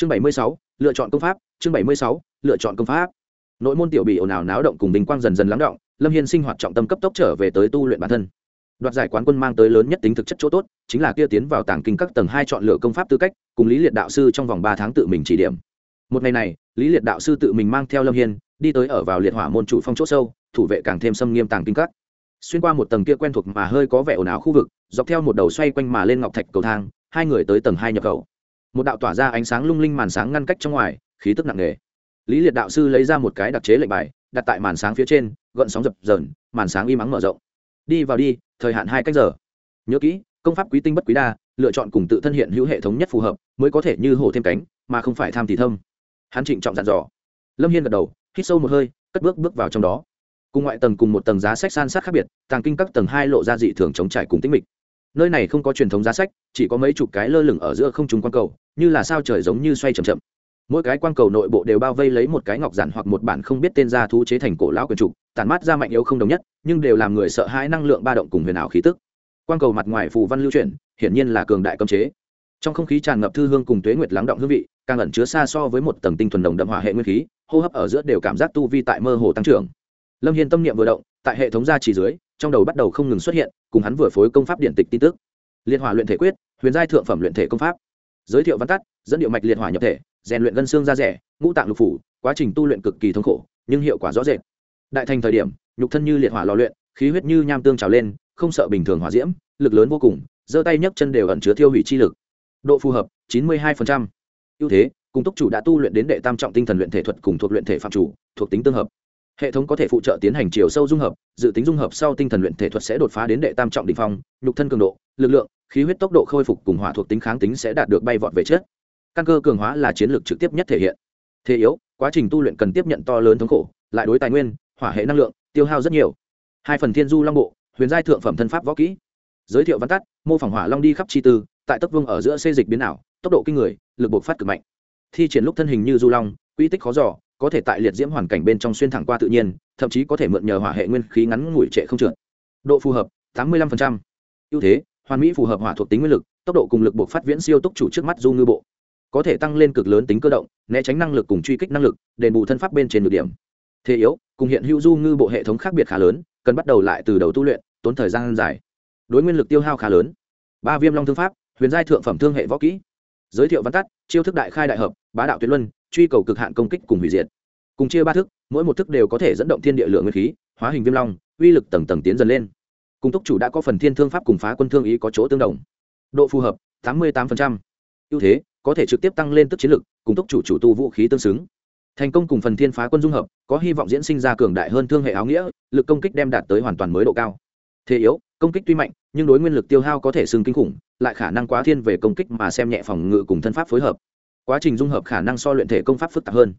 chương bảy mươi sáu, lựa chọn công pháp. Chương bảy mươi sáu, lựa chọn công pháp. Nội môn tiểu bị ồn ào náo động cùng bình quang dần dần lắng động, lâm hiên sinh hoạt trọng tâm cấp tốc trở về tới tu luyện bản thân. Đoạt giải quán quân mang tới lớn nhất tính thực chất chỗ tốt, chính là kia tiến vào tảng kinh các tầng hai chọn lựa công pháp tư cách, cùng lý liệt đạo sư trong vòng ba tháng tự mình chỉ điểm. Một ngày này, lý liệt đạo sư tự mình mang theo lâm hiên, đi tới ở vào liệt hỏa môn chủ phong c h ỗ sâu, thủ vệ càng thêm xâm nghiêm tàng kinh các. Xuyên qua một tầng kia quen thuộc mà hơi có vẻ ồn ào khu vực, dọc theo một đầu xoay quanh mà lên ngọc thạch cầu thang, hai người tới tầng hai nhập khẩu một đạo tỏa ra ánh sáng lung linh màn sáng ngăn cách trong ngoài, khí tức nặng nề. Lý liệt đạo sư lấy ra một cái đặc chế lệnh bài, đặt tại màn sáng phía trên gợn sóng dập dờn, màn sáng im ắng mở rộng. Đi vào đi, thời hạn hai cách giờ. Nhớ kỹ, công pháp quý tinh bất quý đa, lựa chọn cùng tự thân hiện hữu hệ thống nhất phù hợp, mới có thể như hổ thêm cánh, mà không phải tham thì thâm. Hắn trịnh trọng dặn dò. Lâm hiên gật đầu, hít sâu một hơi, cất bước bước vào trong đó. Cùng ngoại tầng cùng một tầng giá sách san sát khác biệt, tàng kinh các tầng hai lộ ra dị thường chống trải cùng tĩnh mịch nơi này không có truyền thống giá sách, chỉ có mấy chục cái lơ lửng ở giữa không trùng quang cầu, như là sao trời giống như xoay chậm chậm. Mỗi cái quang cầu nội bộ đều bao vây lấy một cái ngọc giản hoặc một bản không biết tên gia thú chế thành cổ lão quyền trục, tản mát ra mạnh yếu không đồng nhất, nhưng đều làm người sợ hãi năng lượng ba động cùng huyền ảo khí tức. Quang cầu mặt ngoài phù văn lưu chuyển, hiển nhiên là cường đại cấm chế. Trong không khí tràn ngập thư hương cùng tuế nguyệt lắng động hương vị, càng ẩn chứa xa so với một tầng tinh thuần đồng đậm hỏa hệ nguyên khí, hô hấp ở giữa đều cảm giác tu vi tại mơ hồ tăng trưởng lâm hiên tâm niệm vừa động, tại hệ thống gia trì dưới, trong đầu bắt đầu không ngừng xuất hiện, cùng hắn vừa phối công pháp điện tịch tin tức. Liên hỏa luyện thể quyết, huyền giai thượng phẩm luyện thể công pháp. Giới thiệu văn tắt, dẫn điệu mạch liệt hỏa nhập thể, rèn luyện gân xương da rẻ, ngũ tạng lục phủ, quá trình tu luyện cực kỳ thống khổ, nhưng hiệu quả rõ rệt. Đại thành thời điểm, nhục thân như liệt hỏa lò luyện, khí huyết như nham tương trào lên, không sợ bình thường hỏa diễm, lực lớn vô cùng, giơ tay nhấc chân đều ẩn chứa thiêu hủy chi lực. Độ phù hợp, chín mươi 92%. ưu thế, cùng túc chủ đã tu luyện đến đệ tam trọng tinh thần luyện thể thuật cùng thuộc luyện thể phạm chủ, thuộc tính tương hợp hệ thống có thể phụ trợ tiến hành chiều sâu dung hợp, dự tính dung hợp sau tinh thần luyện thể thuật sẽ đột phá đến đệ tam trọng đ ỉ n h phong, nhục thân cường độ, lực lượng, khí huyết tốc độ khôi phục cùng hỏa thuộc tính kháng tính sẽ đạt được bay vọt về chết căn cơ cường hóa là chiến lược trực tiếp nhất thể hiện. Thế yếu, quá trình tu luyện cần tiếp nhận to lớn thống khổ, lại đối tài nguyên, hỏa hệ năng lượng, tiêu hao rất nhiều. Hai phần thiên du long bộ, huyền giai thượng phẩm thân pháp võ kỹ. Giới thiệu văn tắt, mô phỏng hỏa long đi khắp chi tư, tại tấp vương ở giữa xây dịch biến ảo, tốc độ kinh người, lực bộc phát cực mạnh. Thi triển lúc thân hình như du long, quy tích khó giỏ có thể tại liệt diễm hoàn cảnh bên trong xuyên thẳng qua tự nhiên, thậm chí có thể mượn nhờ hỏa hệ nguyên khí ngắn ngủi trệ không trượt. Độ phù hợp, tám mươi 85%. ưu thế, hoàn mỹ phù hợp hỏa thuộc tính nguyên lực, tốc độ cùng lực buộc phát viễn siêu tốc chủ trước mắt du ngư bộ. Có thể tăng lên cực lớn tính cơ động, né tránh năng lực cùng truy kích năng lực, đền bù thân pháp bên trên được điểm. Thế yếu, cùng hiện hữu du ngư bộ hệ thống khác biệt khá lớn, cần bắt đầu lại từ đầu tu luyện, tốn thời gian dài. Đối nguyên lực tiêu hao khá lớn. Ba viêm long thương pháp, huyền giai thượng phẩm thương hệ võ kỹ. Giới thiệu văn tắt, chiêu thức đại khai đại hợp, bá đạo tuyệt luân truy cầu cực hạn công kích cùng hủy diệt. Cùng chia ba thức, mỗi một thức đều có thể dẫn động thiên địa lượng nguyên khí, hóa hình viêm long, uy lực tầng tầng tiến dần lên. Cùng túc chủ đã có phần thiên thương pháp cùng phá quân thương ý có chỗ tương đồng. Độ phù hợp, tám mươi tám ưu thế, có thể trực tiếp tăng lên tức chiến lực, cùng túc chủ chủ tu vũ khí tương xứng. Thành công cùng phần thiên phá quân dung hợp, có hy vọng diễn sinh ra cường đại hơn thương hệ áo nghĩa, lực công kích đem đạt tới hoàn toàn mới độ cao. Thế yếu, công kích tuy mạnh, nhưng đối nguyên lực tiêu hao có thể xưng kinh khủng, lại khả năng quá thiên về công kích mà xem nhẹ phòng ngự cùng thân pháp phối hợp quá trình dung hợp khả năng so luyện thể công pháp phức tạp hơn.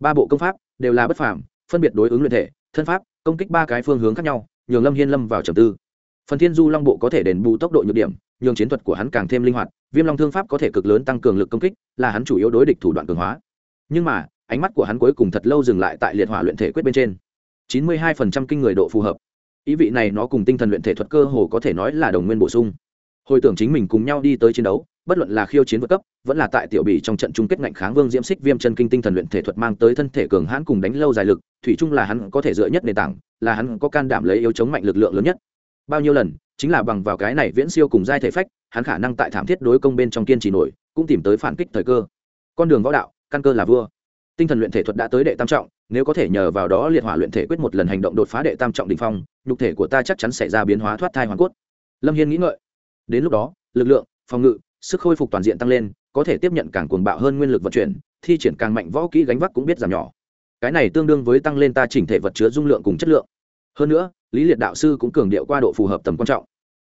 Ba bộ công pháp đều là bất phàm, phân biệt đối ứng luyện thể, thân pháp, công kích ba cái phương hướng khác nhau, nhường lâm hiên lâm vào trầm tư. Phần thiên du long bộ có thể đền bù tốc độ nhược điểm, nhường chiến thuật của hắn càng thêm linh hoạt, viêm long thương pháp có thể cực lớn tăng cường lực công kích, là hắn chủ yếu đối địch thủ đoạn cường hóa. Nhưng mà, ánh mắt của hắn cuối cùng thật lâu dừng lại tại liệt hỏa luyện thể quyết bên trên. Chín mươi hai phần trăm kinh người độ phù hợp. Ý vị này nó cùng tinh thần luyện thể thuật cơ hồ có thể nói là đồng nguyên bổ sung. Hồi tưởng chính mình cùng nhau đi tới chiến đấu bất luận là khiêu chiến vượt cấp, vẫn là tại tiểu bỉ trong trận chung kết ngạnh kháng vương diễm xích viêm chân kinh tinh thần luyện thể thuật mang tới thân thể cường hãn cùng đánh lâu dài lực, thủy chung là hắn có thể dựa nhất nền tảng, là hắn có can đảm lấy yếu chống mạnh lực lượng lớn nhất. Bao nhiêu lần, chính là bằng vào cái này viễn siêu cùng giai thể phách, hắn khả năng tại thảm thiết đối công bên trong kiên trì nổi, cũng tìm tới phản kích thời cơ. Con đường võ đạo, căn cơ là vua. Tinh thần luyện thể thuật đã tới đệ tam trọng, nếu có thể nhờ vào đó liệt hỏa luyện thể quyết một lần hành động đột phá đệ tam trọng đ ỉ n h phong, nhục thể của ta chắc chắn sẽ ra biến hóa thoát thai hoàn cốt. Lâm hiên nghĩ ngợi. Đến lúc đó, lực lượng, phòng ngự sức khôi phục toàn diện tăng lên, có thể tiếp nhận càng cuồng bạo hơn nguyên lực vận chuyển, thi triển càng mạnh võ kỹ gánh vác cũng biết giảm nhỏ. Cái này tương đương với tăng lên ta chỉnh thể vật chứa dung lượng cùng chất lượng. Hơn nữa, lý liệt đạo sư cũng cường điệu qua độ phù hợp tầm quan trọng.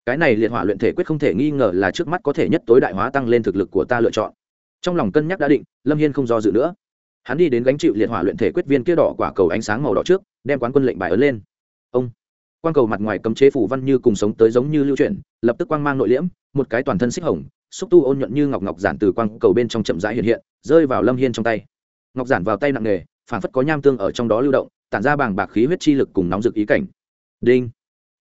Cái này liệt hỏa luyện thể quyết không thể nghi ngờ là trước mắt có thể nhất tối đại hóa tăng lên thực lực của ta lựa chọn. Trong lòng cân nhắc đã định, lâm hiên không do dự nữa. Hắn đi đến gánh chịu liệt hỏa luyện thể quyết viên kia đỏ quả cầu ánh sáng màu đỏ trước, đem quán quân lệnh bài ấn lên. Ông. Quang cầu mặt ngoài cấm chế phủ văn như cùng sống tới giống như lưu chuyển, lập tức quang mang nội liễm, một cái toàn thân xích hồng xúc tu ôn nhuận như ngọc ngọc giản từ quang cầu bên trong chậm rãi hiện hiện, rơi vào lâm hiên trong tay. Ngọc giản vào tay nặng nề phản phất có nham tương ở trong đó lưu động, tản ra bàng bạc khí huyết chi lực cùng nóng rực ý cảnh. Đinh!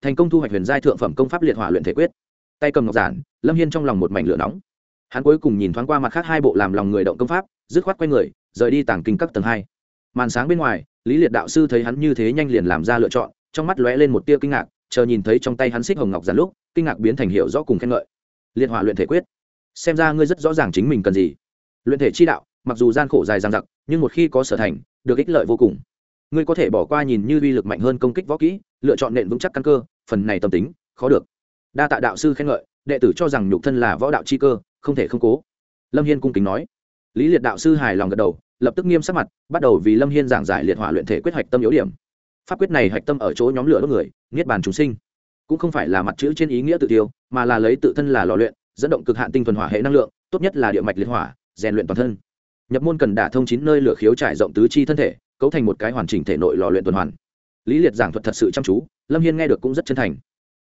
Thành công thu hoạch huyền giai thượng phẩm công pháp liệt hỏa luyện thể quyết. Tay cầm ngọc giản, lâm hiên trong lòng một mảnh lửa nóng. Hắn cuối cùng nhìn thoáng qua mặt khác hai bộ làm lòng người động công pháp, dứt khoát quay người, rời đi tàng kinh các tầng hai. Màn sáng bên ngoài, lý liệt đạo sư thấy hắn như thế nhanh liền làm ra lựa chọn, trong mắt lóe lên một tia kinh ngạc, chờ nhìn thấy trong tay hắn xích hồng ngọc giản lúc, kinh ngạc biến thành hiệu rõ cùng khen ngợi. Liệt hỏa luyện thể quyết xem ra ngươi rất rõ ràng chính mình cần gì. Luyện thể chi đạo, mặc dù gian khổ dài dằng dặc, nhưng một khi có sở thành, được ích lợi vô cùng. Ngươi có thể bỏ qua nhìn như uy lực mạnh hơn công kích võ kỹ, lựa chọn nện vững chắc căn cơ, phần này tâm tính, khó được. Đa tạ đạo sư khen ngợi, đệ tử cho rằng nhục thân là võ đạo chi cơ, không thể không cố. Lâm hiên cung kính nói. Lý liệt đạo sư hài lòng gật đầu, lập tức nghiêm sắc mặt, bắt đầu vì lâm hiên giảng giải liệt hỏa luyện thể quyết hạch tâm yếu điểm. Pháp quyết này hạch tâm ở chỗ nhóm lửa đốt người, niết bàn chúng sinh. Cũng không phải là mặt chữ trên ý nghĩa tự tiêu, mà là lấy tự thân là lò luyện dẫn động cực hạn tinh thuần hỏa hệ năng lượng, tốt nhất là địa mạch liệt hỏa, rèn luyện toàn thân. Nhập môn cần đả thông chín nơi lửa khiếu trải rộng tứ chi thân thể, cấu thành một cái hoàn chỉnh thể nội lò luyện tuần hoàn. Lý liệt giảng thuật thật sự chăm chú, lâm hiên nghe được cũng rất chân thành.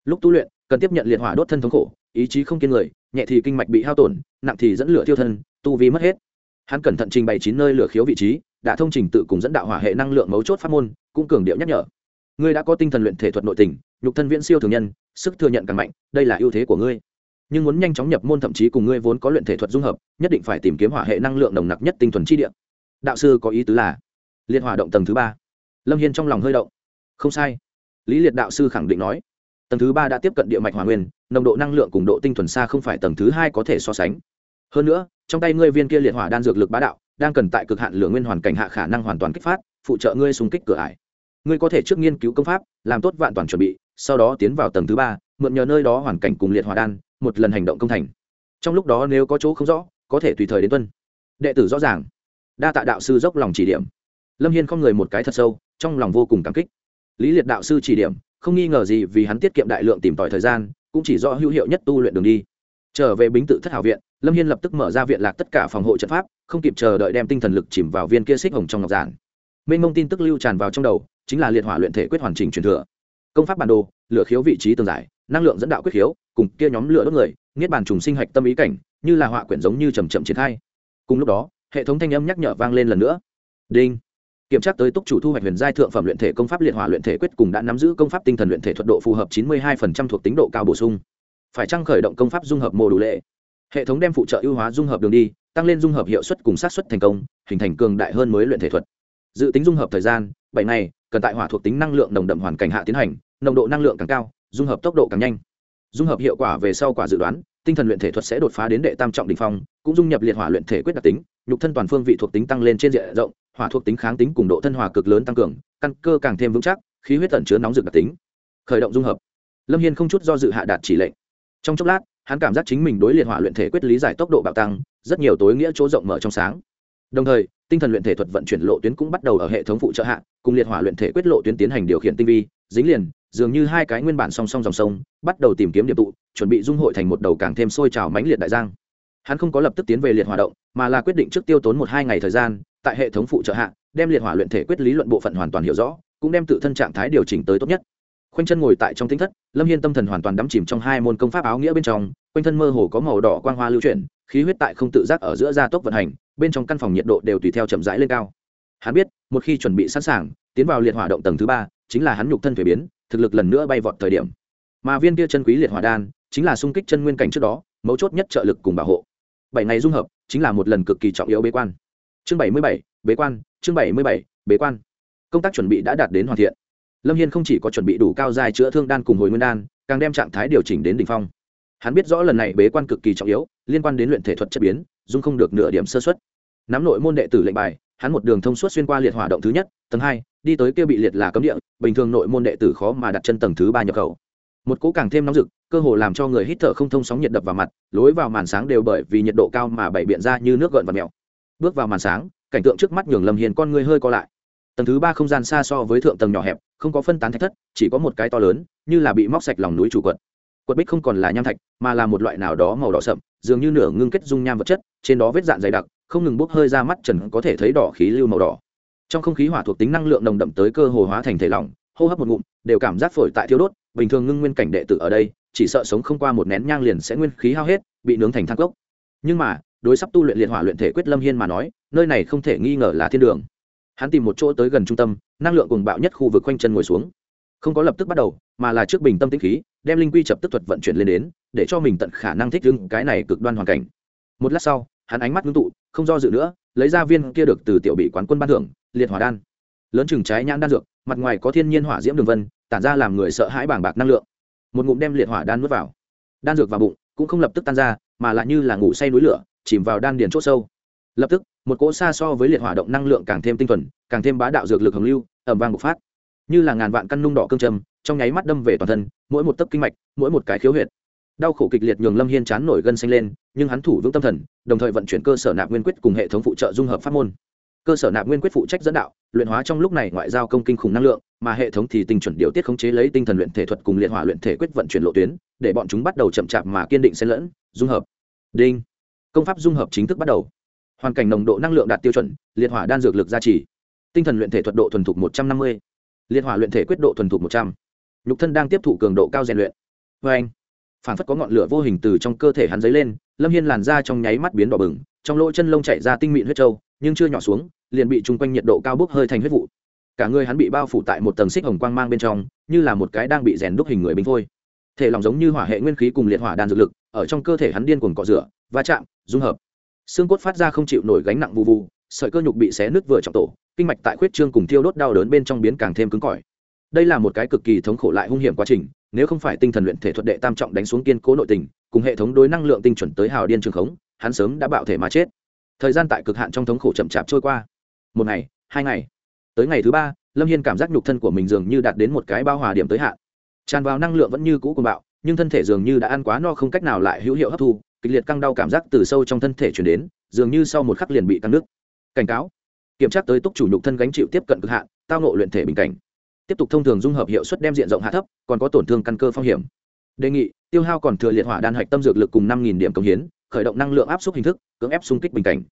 Lúc tu luyện, cần tiếp nhận liệt hỏa đốt thân thống khổ, ý chí không kiên người, nhẹ thì kinh mạch bị hao tổn, nặng thì dẫn lửa tiêu thân, tu vi mất hết. Hắn cẩn thận trình bày chín nơi lửa khiếu vị trí đã thông trình tự cùng dẫn đạo hỏa hệ năng lượng mấu chốt pháp môn, cũng cường điệu nhắc nhở. Ngươi đã có tinh thần luyện thể thuật nội tình, nhục thân viễn siêu thường nhân, sức thừa nhận càng mạnh, đây là ưu thế của ngươi nhưng muốn nhanh chóng nhập môn thậm chí cùng ngươi vốn có luyện thể thuật dung hợp, nhất định phải tìm kiếm hỏa hệ năng lượng nồng nặc nhất tinh thuần chi địa. Đạo sư có ý tứ là, liệt hỏa động tầng thứ ba. Lâm hiên trong lòng hơi động. Không sai. Lý liệt đạo sư khẳng định nói, tầng thứ ba đã tiếp cận địa mạch hỏa nguyên, nồng độ năng lượng cùng độ tinh thuần xa không phải tầng thứ hai có thể so sánh. Hơn nữa, trong tay ngươi viên kia liệt hỏa đan dược lực bá đạo, đang cần tại cực hạn lửa nguyên hoàn cảnh hạ khả năng hoàn toàn kích phát, phụ trợ ngươi xung kích cửa ải. Ngươi có thể trước nghiên cứu công pháp, làm tốt vạn toàn chuẩn bị, sau đó tiến vào tầng thứ ba, mượn nhờ nơi đó hoàn cảnh cùng liệt hỏa đan một lần hành động công thành. Trong lúc đó nếu có chỗ không rõ, có thể tùy thời đến tuân. Đệ tử rõ ràng. Đa tạ đạo sư dốc lòng chỉ điểm. Lâm hiên không người một cái thật sâu, trong lòng vô cùng cảm kích. Lý liệt đạo sư chỉ điểm, không nghi ngờ gì vì hắn tiết kiệm đại lượng tìm tòi thời gian, cũng chỉ do hữu hiệu nhất tu luyện đường đi. Trở về bính tự thất hảo viện, lâm hiên lập tức mở ra viện lạc tất cả phòng hộ trận pháp, không kịp chờ đợi đem tinh thần lực chìm vào viên kia xích hồng trong ngọc giản. Mênh mông tin tức lưu tràn vào trong đầu, chính là liệt hỏa luyện thể quyết hoàn chỉnh truyền thừa. Công pháp bản đồ lửa khiếu vị trí tường giải năng lượng dẫn đạo quyết khiếu, cùng kia nhóm lửa đốt người, niết bàn trùng sinh hạch tâm ý cảnh, như là họa quyển giống như chầm chậm triển khai. Cùng lúc đó, hệ thống thanh âm nhắc nhở vang lên lần nữa. Đinh. Kiểm tra tới túc chủ thu hoạch huyền giai thượng phẩm luyện thể công pháp liệt hỏa luyện thể quyết cùng đã nắm giữ công pháp tinh thần luyện thể thuật độ phù hợp chín mươi 92% thuộc tính độ cao bổ sung. Phải chăng khởi động công pháp dung hợp mô đủ lệ? Hệ thống đem phụ trợ ưu hóa dung hợp đường đi, tăng lên dung hợp hiệu suất cùng sát xuất thành công, hình thành cường đại hơn mới luyện thể thuật. Dự tính dung hợp thời gian, bảy ngày, cần tại hỏa thuộc tính năng lượng nồng đậm hoàn cảnh hạ tiến hành, nồng độ năng lượng càng cao dung hợp tốc độ càng nhanh. Dung hợp hiệu quả về sau quả dự đoán, tinh thần luyện thể thuật sẽ đột phá đến đệ tam trọng đ ỉ n h phong, cũng dung nhập liệt hỏa luyện thể quyết đặc tính, nhục thân toàn phương vị thuộc tính tăng lên trên diện rộng, hỏa thuộc tính kháng tính cùng độ thân hòa cực lớn tăng cường, căn cơ càng thêm vững chắc, khí huyết tận chứa nóng rực đặc tính. Khởi động dung hợp. Lâm hiên không chút do dự hạ đạt chỉ lệnh. Trong chốc lát, hắn cảm giác chính mình đối liệt hỏa luyện thể quyết lý giải tốc độ bạo tăng, rất nhiều tối nghĩa chỗ rộng mở trong sáng. Đồng thời, tinh thần luyện thể thuật vận chuyển lộ tuyến cũng bắt đầu ở hệ thống phụ trợ hạ, cùng liệt hỏa luyện thể quyết lộ tuyến tiến hành điều khiển tinh vi dính liền, dường như hai cái nguyên bản song song dòng sông, bắt đầu tìm kiếm điểm tụ, chuẩn bị dung hội thành một đầu càng thêm sôi trào mãnh liệt đại giang. Hắn không có lập tức tiến về liệt hỏa động, mà là quyết định trước tiêu tốn một hai ngày thời gian, tại hệ thống phụ trợ hạ, đem liệt hỏa luyện thể quyết lý luận bộ phận hoàn toàn hiểu rõ, cũng đem tự thân trạng thái điều chỉnh tới tốt nhất. Khoanh chân ngồi tại trong tính thất, lâm hiên tâm thần hoàn toàn đắm chìm trong hai môn công pháp áo nghĩa bên trong, quanh thân mơ hồ có màu đỏ quang hoa lưu chuyển, khí huyết tại không tự giác ở giữa gia tốc vận hành, bên trong căn phòng nhiệt độ đều tùy theo chậm rãi lên cao hắn biết, một khi chuẩn bị sẵn sàng, tiến vào liệt hỏa động tầng thứ ba, chính là hắn nhục thân thuế biến, thực lực lần nữa bay vọt thời điểm. Mà viên kia chân quý liệt hỏa đan, chính là sung kích chân nguyên cảnh trước đó, mấu chốt nhất trợ lực cùng bảo hộ. Bảy ngày dung hợp, chính là một lần cực kỳ trọng yếu bế quan. Chương bảy mươi bảy, bế quan, chương bảy mươi bảy, bế quan. Công tác chuẩn bị đã đạt đến hoàn thiện. Lâm hiên không chỉ có chuẩn bị đủ cao dài chữa thương đan cùng hồi nguyên đan, càng đem trạng thái điều chỉnh đến đ ỉ n h phong. Hắn biết rõ lần này bế quan cực kỳ trọng yếu, liên quan đến luyện thể thuật chất biến dung không được nửa điểm sơ xuất nắm nội môn đệ tử lệnh bài hắn một đường thông suốt xuyên qua liệt hỏa động thứ nhất, tầng hai, đi tới kia bị liệt là cấm địa, bình thường nội môn đệ tử khó mà đặt chân tầng thứ ba nhập khẩu. Một cỗ càng thêm nóng rực, cơ hồ làm cho người hít thở không thông sóng nhiệt đập vào mặt, lối vào màn sáng đều bởi vì nhiệt độ cao mà bày biện ra như nước gợn và mèo. Bước vào màn sáng, cảnh tượng trước mắt nhường lâm hiền con người hơi co lại. Tầng thứ ba không gian xa so với thượng tầng nhỏ hẹp, không có phân tán thạch thất, chỉ có một cái to lớn, như là bị móc sạch lòng núi chủ quật. Quật bích không còn là nham thạch, mà là một loại nào đó màu đỏ sậm, dường như nửa ngưng kết dung nham vật chất, trên đó vết dạn dày đặc không ngừng bốc hơi ra mắt trần có thể thấy đỏ khí lưu màu đỏ. Trong không khí hỏa thuộc tính năng lượng nồng đậm tới cơ hồ hóa thành thể lỏng, hô hấp một ngụm, đều cảm giác phổi tại thiếu đốt, bình thường ngưng nguyên cảnh đệ tử ở đây, chỉ sợ sống không qua một nén nhang liền sẽ nguyên khí hao hết, bị nướng thành thang cốc. Nhưng mà, đối sắp tu luyện liệt hỏa luyện thể quyết lâm hiên mà nói, nơi này không thể nghi ngờ là thiên đường. Hắn tìm một chỗ tới gần trung tâm, năng lượng cùng bạo nhất khu vực quanh chân ngồi xuống. Không có lập tức bắt đầu, mà là trước bình tâm tĩnh khí, đem linh quy chập tức thuật vận chuyển lên đến, để cho mình tận khả năng thích ứng cái này cực đoan hoàn cảnh. Một lát sau hắn ánh mắt ngưng tụ, không do dự nữa, lấy ra viên kia được từ tiểu bị quán quân ban thưởng, liệt hỏa đan. Lớn chừng trái nhãn đan dược, mặt ngoài có thiên nhiên hỏa diễm đường vân, tản ra làm người sợ hãi bảng bạc năng lượng. Một ngụm đem liệt hỏa đan nuốt vào. Đan dược vào bụng, cũng không lập tức tan ra, mà lại như là ngủ say núi lửa, chìm vào đan điền c h ỗ sâu. Lập tức, một cỗ xa so với liệt hỏa động năng lượng càng thêm tinh thuần, càng thêm bá đạo dược lực hồng lưu ẩm vang bộc phát. Như là ngàn vạn căn nung đỏ cương trầm, trong nháy mắt đâm về toàn thân, mỗi một tấc kinh mạch, mỗi một cái khiếu huyệt đau khổ kịch liệt nhường lâm hiên chán nổi gân xanh lên, nhưng hắn thủ vững tâm thần, đồng thời vận chuyển cơ sở nạp nguyên quyết cùng hệ thống phụ trợ dung hợp pháp môn. Cơ sở nạp nguyên quyết phụ trách dẫn đạo, luyện hóa trong lúc này ngoại giao công kinh khủng năng lượng, mà hệ thống thì tinh chuẩn điều tiết khống chế lấy tinh thần luyện thể thuật cùng liệt hỏa luyện thể quyết vận chuyển lộ tuyến, để bọn chúng bắt đầu chậm chạp mà kiên định xen lẫn, dung hợp. Đinh. Công pháp dung hợp chính thức bắt đầu. Hoàn cảnh nồng độ năng lượng đạt tiêu chuẩn, liệt hỏa đan dược lực gia trì. Tinh thần luyện thể thuật độ thuần thục một trăm năm mươi. Liệt hỏa luyện thể quyết độ thuần thục một trăm. N ụ c thân đang tiếp thụ cường độ cao rèn luyện. Vê anh phản phất có ngọn lửa vô hình từ trong cơ thể hắn dấy lên, lâm hiên làn ra trong nháy mắt biến đỏ bừng, trong lỗ chân lông chạy ra tinh mịn huyết trâu, nhưng chưa nhỏ xuống, liền bị chung quanh nhiệt độ cao bốc hơi thành huyết vụ. Cả người hắn bị bao phủ tại một tầng xích hồng quang mang bên trong, như là một cái đang bị rèn đúc hình người bình phôi. Thể lòng giống như hỏa hệ nguyên khí cùng liệt hỏa đan dược lực, ở trong cơ thể hắn điên cuồng cọ rửa, va chạm, dung hợp. Xương cốt phát ra không chịu nổi gánh nặng vụ vụ sợi cơ nhục bị xé nứt vừa trọng tổ, kinh mạch tại khuyết trương cùng thiêu đốt đau đớn bên trong biến càng thêm cứng cỏi đây là một cái cực kỳ thống khổ lại hung hiểm quá trình, nếu không phải tinh thần luyện thể thuật đệ tam trọng đánh xuống kiên cố nội tình, cùng hệ thống đối năng lượng tinh chuẩn tới hào điên trường khống, hắn sớm đã bạo thể mà chết. Thời gian tại cực hạn trong thống khổ chậm chạp trôi qua. Một ngày, hai ngày. Tới ngày thứ ba, lâm hiên cảm giác nhục thân của mình dường như đạt đến một cái bao hòa điểm tới hạn. Tràn vào năng lượng vẫn như cũ cùng bạo, nhưng thân thể dường như đã ăn quá no không cách nào lại hữu hiệu hấp thu, kịch liệt căng đau cảm giác từ sâu trong thân thể chuyển đến, dường như sau một khắc liền bị căng nước cảnh cáo. Kiểm tra tới túc chủ nhục thân gánh chịu tiếp cận cực hạn, tao nộ luyện thể bình cảnh tiếp tục thông thường dung hợp hiệu suất đem diện rộng hạ thấp, còn có tổn thương căn cơ phong hiểm. Đề nghị, tiêu hao còn thừa liệt hỏa đan hạch tâm dược lực cùng năm nghìn điểm công hiến, khởi động năng lượng áp suất hình thức, cưỡng ép xung kích bình cảnh.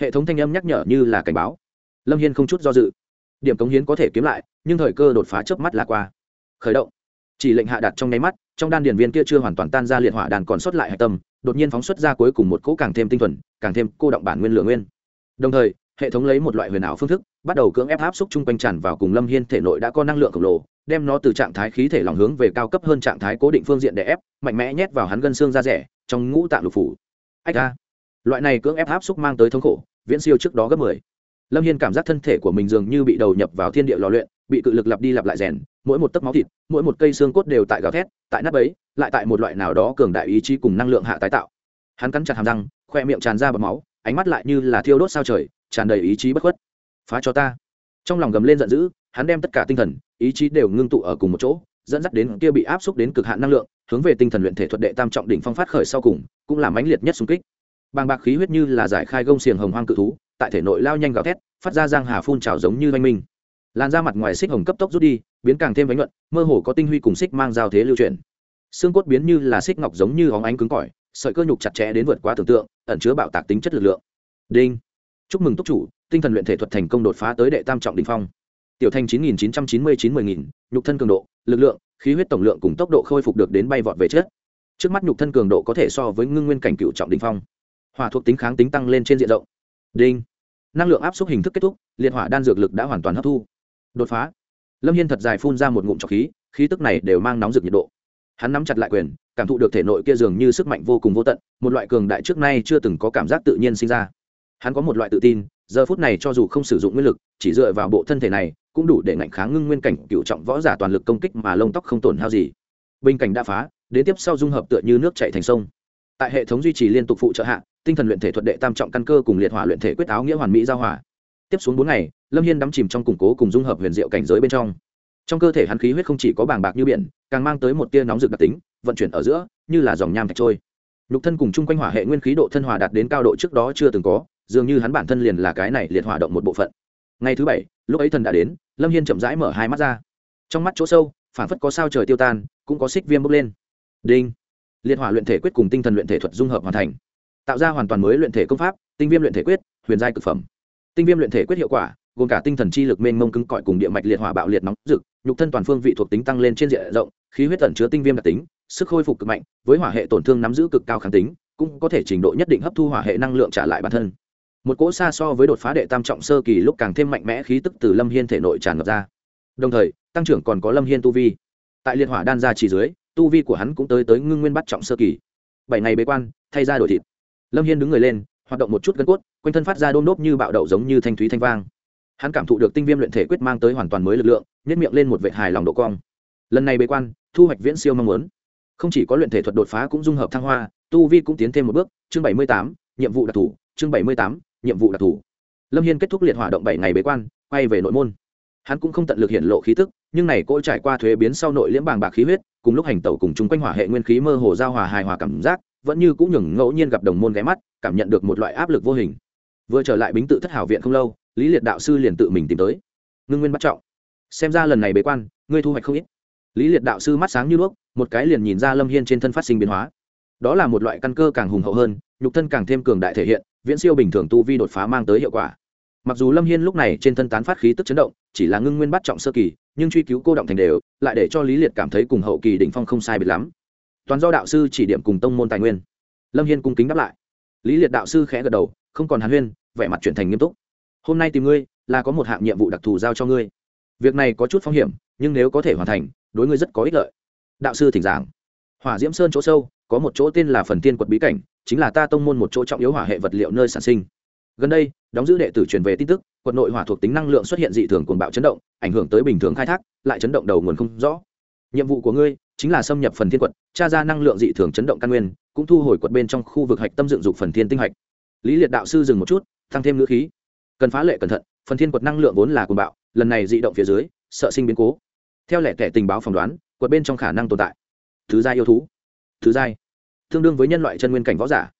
Hệ thống thanh âm nhắc nhở như là cảnh báo. Lâm hiên không chút do dự. Điểm cống hiến có thể kiếm lại, nhưng thời cơ đột phá chớp mắt là qua. Khởi động. Chỉ lệnh hạ đặt trong nháy mắt, trong đan điển viên kia chưa hoàn toàn tan ra liệt hỏa đàn còn sót lại hạch tâm, đột nhiên phóng xuất ra cuối cùng một cỗ càng thêm tinh thuần, càng thêm cô động bản nguyên lửa nguyên. Đồng thời hệ thống lấy một loại huyền ảo phương thức, bắt đầu cưỡng ép áp xúc chung quanh tràn vào cùng lâm hiên thể nội đã có năng lượng khổng lồ, đem nó từ trạng thái khí thể lòng hướng về cao cấp hơn trạng thái cố định phương diện để ép, mạnh mẽ nhét vào hắn gân xương da rẻ, trong ngũ tạng lục phủ. Ách ra loại này cưỡng ép áp xúc mang tới thống khổ, viễn siêu trước đó gấp mười. Lâm hiên cảm giác thân thể của mình dường như bị đầu nhập vào thiên địa lò luyện, bị cự lực lặp đi lặp lại rèn, mỗi một tấc máu thịt, mỗi một cây xương cốt đều tại gào thét, tại nắp ấy, lại tại một loại nào đó cường đại ý chí cùng năng lượng hạ tái tạo. Hắn cắn chặt hàm răng, khoe miệng tràn ra bọt máu, ánh mắt lại như là thiêu đốt sao trời tràn đầy ý chí bất khuất. Phá cho ta. Trong lòng gầm lên giận dữ, hắn đem tất cả tinh thần, ý chí đều ngưng tụ ở cùng một chỗ, dẫn dắt đến kia bị áp xúc đến cực hạn năng lượng, hướng về tinh thần luyện thể thuật đệ tam trọng đỉnh phong phát khởi sau cùng, cũng là mãnh liệt nhất xung kích. Bàng bạc khí huyết như là giải khai gông xiềng hồng hoang cự thú, tại thể nội lao nhanh gào thét, phát ra giang hà phun trào giống như oanh minh. Làn da mặt ngoài xích hồng cấp tốc rút đi, biến càng thêm vánh nhuận, mơ hồ có tinh huy cùng xích mang giao thế lưu truyền xương cốt biến như là xích ngọc giống như hóng ánh cứng cỏi, sợi cơ nhục chặt chẽ đến vượt quá tưởng tượng, ẩn chứa bạo tạc tính chất lực lượng. Đinh chúc mừng túc chủ, tinh thần luyện thể thuật thành công đột phá tới đệ tam trọng đình phong. Tiểu thành chín nghìn chín trăm chín mươi chín mươi nghìn, nhục thân cường độ, lực lượng, khí huyết tổng lượng cùng tốc độ khôi phục được đến bay vọt về chết trước mắt nhục thân cường độ có thể so với ngưng nguyên cảnh cựu trọng đình phong. Hỏa thuộc tính kháng tính tăng lên trên diện rộng. Đinh. Năng lượng áp suất hình thức kết thúc, liệt hỏa đan dược lực đã hoàn toàn hấp thu. Đột phá. Lâm hiên thật dài phun ra một ngụm trọc khí khí tức này đều mang nóng rực nhiệt độ. Hắn nắm chặt lại quyền, cảm thụ được thể nội kia dường như sức mạnh vô cùng vô tận, một loại cường đại trước nay chưa từng có cảm giác tự nhiên sinh ra hắn có một loại tự tin, giờ phút này cho dù không sử dụng nguyên lực, chỉ dựa vào bộ thân thể này, cũng đủ để ngạnh kháng ngưng nguyên cảnh cựu trọng võ giả toàn lực công kích mà lông tóc không tổn hao gì. Bình cảnh đã phá, đến tiếp sau dung hợp tựa như nước chạy thành sông. Tại hệ thống duy trì liên tục phụ trợ hạ, tinh thần luyện thể thuật đệ tam trọng căn cơ cùng liệt hỏa luyện thể quyết áo nghĩa hoàn mỹ giao hỏa. Tiếp xuống bốn ngày, lâm hiên đắm chìm trong củng cố cùng dung hợp huyền diệu cảnh giới bên trong. Trong cơ thể hắn khí huyết không chỉ có bàng bạc như biển, càng mang tới một tia nóng rực đặc tính, vận chuyển ở giữa, như là dòng nham thạch trôi. Nhục thân cùng chung quanh hỏa hệ nguyên khí độ thân hòa đạt đến cao độ trước đó chưa từng có dường như hắn bản thân liền là cái này liệt hỏa động một bộ phận. Ngày thứ bảy, lúc ấy thần đã đến, lâm hiên chậm rãi mở hai mắt ra. Trong mắt chỗ sâu phản phất có sao trời tiêu tan, cũng có xích viêm bốc lên. Đinh! Liệt hỏa luyện thể quyết cùng tinh thần luyện thể thuật dung hợp hoàn thành. Tạo ra hoàn toàn mới luyện thể công pháp, tinh viêm luyện thể quyết, huyền giai cực phẩm. Tinh viêm luyện thể quyết hiệu quả, gồm cả tinh thần chi lực mênh mông cứng cỏi cùng địa mạch liệt hỏa bạo liệt nóng rực, nhục thân toàn phương vị thuộc tính tăng lên trên diện rộng, khí huyết tẩn chứa tinh viêm đặc tính, sức khôi phục cực mạnh, với hỏa hệ tổn thương nắm giữ cực cao kháng tính, cũng có thể trình độ nhất định hấp thu hỏa hệ năng lượng trả lại bản thân một cỗ xa so với đột phá đệ tam trọng sơ kỳ lúc càng thêm mạnh mẽ khí tức từ lâm hiên thể nội tràn ngập ra. Đồng thời, tăng trưởng còn có lâm hiên tu vi. Tại liệt hỏa đan ra chỉ dưới, tu vi của hắn cũng tới tới ngưng nguyên bắt trọng sơ kỳ. Bảy ngày bế quan, thay ra đổi thịt. Lâm hiên đứng người lên, hoạt động một chút gân cốt, quanh thân phát ra đôn nốt như bạo đậu giống như thanh thúy thanh vang. Hắn cảm thụ được tinh viêm luyện thể quyết mang tới hoàn toàn mới lực lượng nhất miệng lên một vệ hài lòng độ cong. Lần này bế quan, thu hoạch viễn siêu mong muốn. Không chỉ có luyện thể thuật đột phá cũng dung hợp thăng hoa, tu vi cũng tiến thêm một bước. Chương bảy mươi tám, nhiệm vụ đặc thù chương bảy mươi tám nhiệm vụ đặc thù. Lâm hiên kết thúc liệt hỏa động bảy ngày bế quan, quay về nội môn. Hắn cũng không tận lực hiện lộ khí tức, nhưng này cỗ trải qua thuế biến sau nội liễm bàng bạc khí huyết, cùng lúc hành tẩu cùng chung quanh hỏa hệ nguyên khí mơ hồ giao hòa hài hòa cảm giác, vẫn như cũng nhường ngẫu nhiên gặp đồng môn ghé mắt, cảm nhận được một loại áp lực vô hình. Vừa trở lại bính tự thất hảo viện không lâu, lý liệt đạo sư liền tự mình tìm tới. Ngưng nguyên bắt trọng. Xem ra lần này bế quan, ngươi thu hoạch không ít. Lý liệt đạo sư mắt sáng như đuốc, một cái liền nhìn ra lâm hiên trên thân phát sinh biến hóa. Đó là một loại căn cơ càng hùng hậu hơn, nhục thân càng thêm cường đại thể hiện viễn siêu bình thường tu vi đột phá mang tới hiệu quả. Mặc dù lâm hiên lúc này trên thân tán phát khí tức chấn động, chỉ là ngưng nguyên bắt trọng sơ kỳ, nhưng truy cứu cô động thành đều, lại để cho lý liệt cảm thấy cùng hậu kỳ đỉnh phong không sai biệt lắm. Toàn do đạo sư chỉ điểm cùng tông môn tài nguyên. Lâm hiên cung kính đáp lại. Lý liệt đạo sư khẽ gật đầu, không còn hàn huyên, vẻ mặt chuyển thành nghiêm túc. Hôm nay tìm ngươi, là có một hạng nhiệm vụ đặc thù giao cho ngươi. Việc này có chút phong hiểm, nhưng nếu có thể hoàn thành, đối ngươi rất có ích lợi. Đạo sư thỉnh giảng hỏa diễm sơn chỗ sâu, có một chỗ tên là phần tiên quật bí cảnh, chính là ta tông môn một chỗ trọng yếu hỏa hệ vật liệu nơi sản sinh. Gần đây, đóng giữ đệ tử truyền về tin tức, quật nội hỏa thuộc tính năng lượng xuất hiện dị thường cuồng bạo chấn động, ảnh hưởng tới bình thường khai thác, lại chấn động đầu nguồn không rõ. Nhiệm vụ của ngươi chính là xâm nhập phần thiên quật, tra ra năng lượng dị thường chấn động căn nguyên, cũng thu hồi quật bên trong khu vực hạch tâm dựng dục phần thiên tinh hạch. Lý liệt đạo sư dừng một chút, tăng thêm ngữ khí. Cần phá lệ cẩn thận, phần thiên quật năng lượng vốn là cuồng bạo, lần này dị động phía dưới, sợ sinh biến cố. Theo lẻ tẻ tình báo phỏng đoán, quật bên trong khả năng tồn tại thứ giai yêu thú. Thứ giai. Tương đương với nhân loại chân nguyên cảnh võ giả.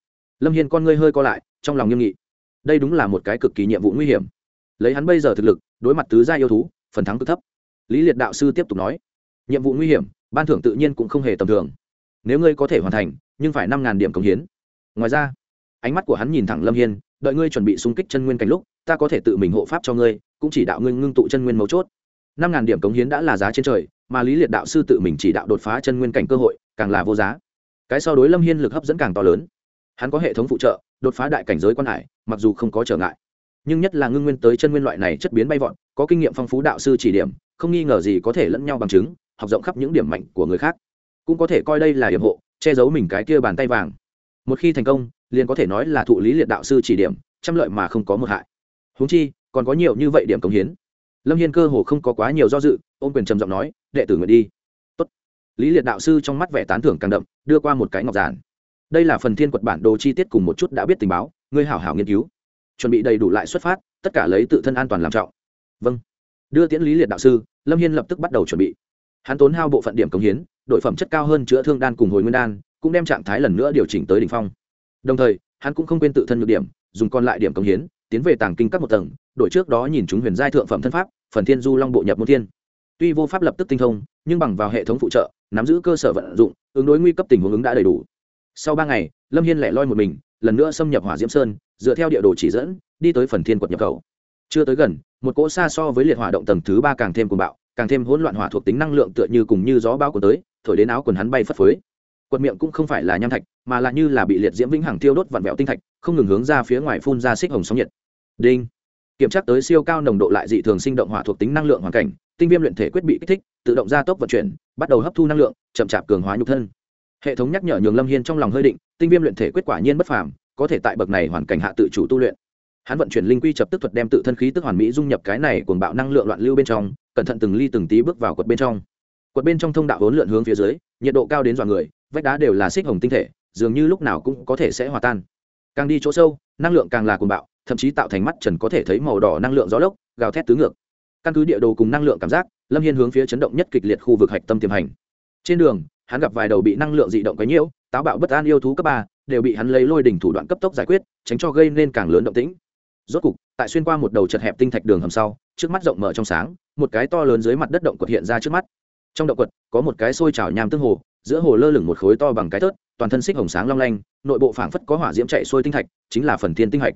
Lâm hiên con ngươi hơi co lại, trong lòng nghiêm nghị. Đây đúng là một cái cực kỳ nhiệm vụ nguy hiểm. Lấy hắn bây giờ thực lực, đối mặt tứ gia yêu thú, phần thắng cực thấp. Lý liệt đạo sư tiếp tục nói, nhiệm vụ nguy hiểm, ban thưởng tự nhiên cũng không hề tầm thường. Nếu ngươi có thể hoàn thành, nhưng phải năm ngàn điểm công hiến. Ngoài ra, ánh mắt của hắn nhìn thẳng lâm hiên, đợi ngươi chuẩn bị xung kích chân nguyên cảnh lúc, ta có thể tự mình hộ pháp cho ngươi, cũng chỉ đạo ngươi ngưng tụ chân nguyên mấu chốt. Năm ngàn điểm cống hiến đã là giá trên trời mà lý liệt đạo sư tự mình chỉ đạo đột phá chân nguyên cảnh cơ hội, càng là vô giá. Cái so đối lâm hiên lực hấp dẫn càng to lớn. Hắn có hệ thống phụ trợ, đột phá đại cảnh giới quan hải, mặc dù không có trở ngại. Nhưng nhất là ngưng nguyên tới chân nguyên loại này chất biến bay vọt, có kinh nghiệm phong phú đạo sư chỉ điểm, không nghi ngờ gì có thể lẫn nhau bằng chứng, học rộng khắp những điểm mạnh của người khác. Cũng có thể coi đây là điểm hộ, che giấu mình cái kia bàn tay vàng. Một khi thành công, liền có thể nói là thụ lý liệt đạo sư chỉ điểm, trăm lợi mà không có một hại. Huống chi, còn có nhiều như vậy điểm cống hiến. Lâm hiên cơ hồ không có quá nhiều do dự, ôm quyền trầm giọng nói đệ tử nguyện đi. Tốt. lý liệt đạo sư trong mắt vẻ tán thưởng càng đậm, đưa qua một cái ngọc giản. Đây là phần thiên quật bản đồ chi tiết cùng một chút đã biết tình báo, ngươi hảo hảo nghiên cứu. Chuẩn bị đầy đủ lại xuất phát, tất cả lấy tự thân an toàn làm trọng. Vâng. Đưa tiễn lý liệt đạo sư, lâm hiên lập tức bắt đầu chuẩn bị. Hắn tốn hao bộ phận điểm cống hiến, đội phẩm chất cao hơn chữa thương đan cùng hồi nguyên đan, cũng đem trạng thái lần nữa điều chỉnh tới đ ỉ n h phong. Đồng thời, hắn cũng không quên tự thân nhược điểm, dùng còn lại điểm cống hiến, tiến về tàng kinh các một tầng, đội trước đó nhìn chúng huyền giai thượng phẩm thân pháp, phần thiên du long bộ nhập môn thiên tuy vô pháp lập tức tinh thông, nhưng bằng vào hệ thống phụ trợ, nắm giữ cơ sở vận dụng, ứng đối nguy cấp tình huống ứng đã đầy đủ. Sau ba ngày, lâm hiên lẻ loi một mình, lần nữa xâm nhập hỏa diễm sơn, dựa theo địa đồ chỉ dẫn, đi tới phần thiên quật nhập khẩu. Chưa tới gần, một cỗ xa so với liệt hỏa động tầng thứ ba càng thêm cuồng bạo, càng thêm hỗn loạn hỏa thuộc tính năng lượng tựa như cùng như gió bao của tới, thổi đến áo quần hắn bay phất phới. Quật miệng cũng không phải là nham thạch, mà là như là bị liệt diễm vĩnh hằng tiêu đốt vặn vẹo tinh thạch, không ngừng hướng ra phía ngoài phun ra xích hồng sóng nhiệt. Đinh! Kiểm tra tới siêu cao nồng độ lại dị thường sinh động hỏa thuộc tính năng lượng hoàn cảnh, tinh viêm luyện thể quyết bị kích thích, tự động gia tốc vận chuyển, bắt đầu hấp thu năng lượng, chậm chạp cường hóa nhục thân. Hệ thống nhắc nhở nhường lâm hiên trong lòng hơi định, tinh viêm luyện thể quyết quả nhiên bất phàm, có thể tại bậc này hoàn cảnh hạ tự chủ tu luyện. Hắn vận chuyển linh quy chập tức thuật đem tự thân khí tức hoàn mỹ dung nhập cái này cuồng bạo năng lượng loạn lưu bên trong, cẩn thận từng ly từng tí bước vào quật bên trong. Quật bên trong thông đạo hỗn lượn hướng phía dưới, nhiệt độ cao đến dọa người, vách đá đều là xích hồng tinh thể, dường như lúc nào cũng có thể sẽ hòa tan. Càng đi chỗ sâu, năng lượng càng là cuồng bạo thậm chí tạo thành mắt trần có thể thấy màu đỏ năng lượng gió lốc, gào thét tứ ngược. Căn cứ địa đồ cùng năng lượng cảm giác, lâm hiên hướng phía chấn động nhất kịch liệt khu vực hạch tâm tiềm hành. Trên đường, hắn gặp vài đầu bị năng lượng dị động quấy nhiễu, táo bạo bất an yêu thú cấp ba, đều bị hắn lấy lôi đỉnh thủ đoạn cấp tốc giải quyết, tránh cho gây nên càng lớn động tĩnh. Rốt cục, tại xuyên qua một đầu chật hẹp tinh thạch đường hầm sau, trước mắt rộng mở trong sáng, một cái to lớn dưới mặt đất động quật hiện ra trước mắt. Trong động quật, có một cái xôi trào nham tương hồ, giữa hồ lơ lửng một khối to bằng cái tớt toàn thân xích hồng sáng long lanh, nội bộ phảng phất có hỏa diễm chạy xuôi tinh thạch, chính là phần thiên tinh hạch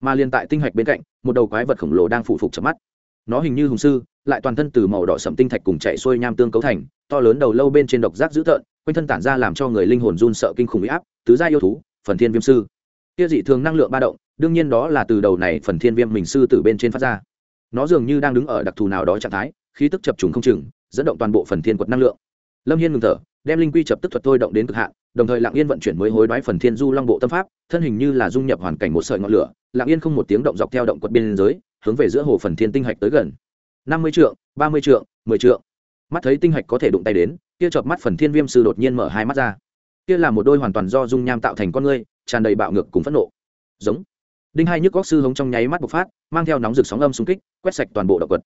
mà liên tại tinh hạch bên cạnh, một đầu quái vật khổng lồ đang phụ phục chợp mắt. Nó hình như hùng sư, lại toàn thân từ màu đỏ sậm tinh thạch cùng chạy xuôi nham tương cấu thành, to lớn đầu lâu bên trên độc giác dữ tợn, quanh thân tản ra làm cho người linh hồn run sợ kinh khủng bị áp, tứ gia yêu thú, phần thiên viêm sư. Kia dị thường năng lượng ba động, đương nhiên đó là từ đầu này phần thiên viêm mình sư từ bên trên phát ra. Nó dường như đang đứng ở đặc thù nào đó trạng thái, khí tức chập trùng không chừng, dẫn động toàn bộ phần thiên quật năng lượng lâm hiên ngừng thở, đem linh quy chập tức thuật thôi động đến cực hạn, đồng thời lặng yên vận chuyển mới hối đoái phần thiên du long bộ tâm pháp, thân hình như là dung nhập hoàn cảnh một sợi ngọn lửa, lặng yên không một tiếng động dọc theo động quật biên giới hướng về giữa hồ phần thiên tinh hạch tới gần. Năm mươi trượng, ba mươi trượng, mười trượng. Mắt thấy tinh hạch có thể đụng tay đến, kia chợp mắt phần thiên viêm sư đột nhiên mở hai mắt ra. Kia là một đôi hoàn toàn do dung nham tạo thành con ngươi, tràn đầy bạo ngược cùng phẫn nộ. Giống. Đinh hai nhức góc sư hống trong nháy mắt bộc phát, mang theo nóng rực sóng âm xung kích, quét sạch toàn bộ động quật.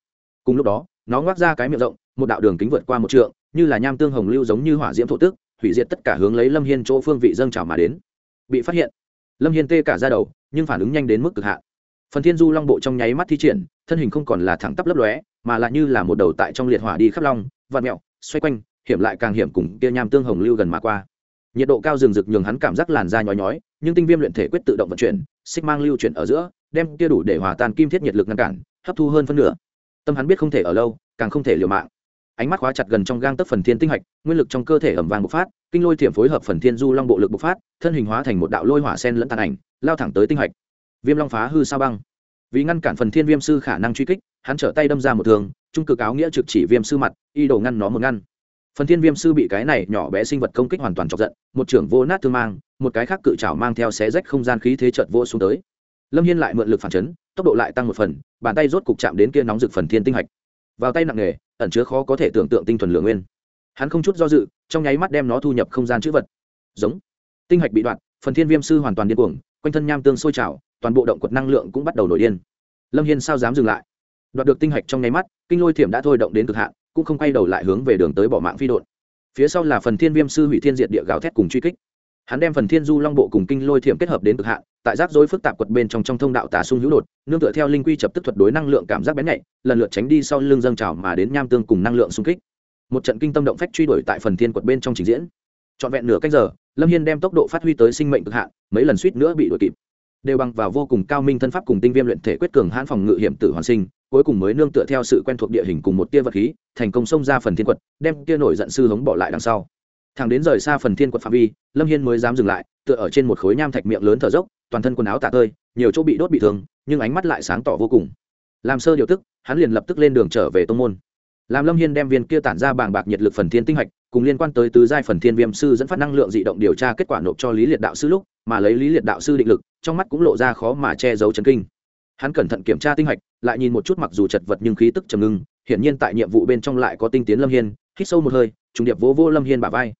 Cùng lúc đó, nó ngoác ra cái miệng rộng, một đạo đường kính vượt qua một trượng như là nham tương hồng lưu giống như hỏa diễm thổ tức, hủy diệt tất cả hướng lấy lâm hiên chỗ phương vị dâng trào mà đến. Bị phát hiện, lâm hiên tê cả ra đầu, nhưng phản ứng nhanh đến mức cực hạn. Phần thiên du long bộ trong nháy mắt thi triển, thân hình không còn là thẳng tắp lấp lóe, mà lại như là một đầu tại trong liệt hỏa đi khắp long vạt mẹo xoay quanh, hiểm lại càng hiểm cùng kia nham tương hồng lưu gần mà qua. Nhiệt độ cao rừng rực nhường hắn cảm giác làn da nhói nhói, nhưng tinh viêm luyện thể quyết tự động vận chuyển, xích mang lưu chuyển ở giữa, đem kia đủ để hòa tan kim thiết nhiệt lực ngăn cản, hấp thu hơn phân nửa. Tâm hắn biết không thể ở lâu, càng không thể liều mạng ánh mắt khóa chặt gần trong gang tấc phần thiên tinh hạch, nguyên lực trong cơ thể ẩm vàng bộc phát, kinh lôi thiểm phối hợp phần thiên du long bộ lực bộc phát, thân hình hóa thành một đạo lôi hỏa sen lẫn tàn ảnh, lao thẳng tới tinh hạch. Viêm long phá hư sao băng. Vì ngăn cản phần thiên viêm sư khả năng truy kích, hắn trở tay đâm ra một thường trung cực áo nghĩa trực chỉ viêm sư mặt, y đổ ngăn nó một ngăn. Phần thiên viêm sư bị cái này nhỏ bé sinh vật công kích hoàn toàn chọc giận, một trưởng vô nát thương mang, một cái khác cự chảo mang theo xé rách không gian khí thế chợt vô xuống tới. Lâm hiên lại mượn lực phản chấn, tốc độ lại tăng một phần, bàn tay rốt cục chạm đến kia nóng rực phần thiên tinh hạch. Vào tay nặng nghề ẩn chứa khó có thể tưởng tượng tinh thuần lượng nguyên. Hắn không chút do dự, trong nháy mắt đem nó thu nhập không gian chữ vật. Giống. Tinh hạch bị đoạn, phần thiên viêm sư hoàn toàn điên cuồng, quanh thân nham tương sôi trào, toàn bộ động quật năng lượng cũng bắt đầu nổi điên. Lâm hiên sao dám dừng lại? Đoạt được tinh hạch trong nháy mắt, kinh lôi thiểm đã thôi động đến cực hạn, cũng không quay đầu lại hướng về đường tới bỏ mạng phi đột phía sau là phần thiên viêm sư hủy thiên diệt địa gào thét cùng truy kích hắn đem phần thiên du long bộ cùng kinh lôi thiểm kết hợp đến cực hạn, tại rác rối phức tạp quật bên trong trong thông đạo tà sung hữu đột, nương tựa theo linh quy chập tức thuật đối năng lượng cảm giác bén nhạy, lần lượt tránh đi sau lưng dâng trào mà đến nham tương cùng năng lượng xung kích. Một trận kinh tâm động phách truy đuổi tại phần thiên quật bên trong trình diễn. Trọn vẹn nửa cách giờ, lâm hiên đem tốc độ phát huy tới sinh mệnh cực hạn, mấy lần suýt nữa bị đuổi kịp. Đều bằng vào vô cùng cao minh thân pháp cùng tinh viêm luyện thể quyết cường hãn phòng ngự hiểm tử hoàn sinh, cuối cùng mới nương tựa theo sự quen thuộc địa hình cùng một tia vật khí, thành công xông ra phần thiên quật, đem tia nổi giận sư hống bỏ lại đằng sau thằng đến rời xa phần thiên quật phạm vi lâm hiên mới dám dừng lại tựa ở trên một khối nham thạch miệng lớn thở dốc toàn thân quần áo tả tơi nhiều chỗ bị đốt bị thương nhưng ánh mắt lại sáng tỏ vô cùng. Làm sơ điều tức hắn liền lập tức lên đường trở về tông môn. Làm lâm hiên đem viên kia tản ra bàng bạc nhiệt lực phần thiên tinh hạch cùng liên quan tới tứ giai phần thiên viêm sư dẫn phát năng lượng dị động điều tra kết quả nộp cho lý liệt đạo sư lúc mà lấy lý liệt đạo sư định lực trong mắt cũng lộ ra khó mà che giấu chấn kinh. Hắn cẩn thận kiểm tra tinh hạch lại nhìn một chút mặc dù chật vật nhưng khí tức trầm ngưng hiển nhiên tại nhiệm vụ bên trong lại có tinh tiến lâm hiên hít sâu một hơi trùng điệp vỗ vô, vô lâm hiên bả vai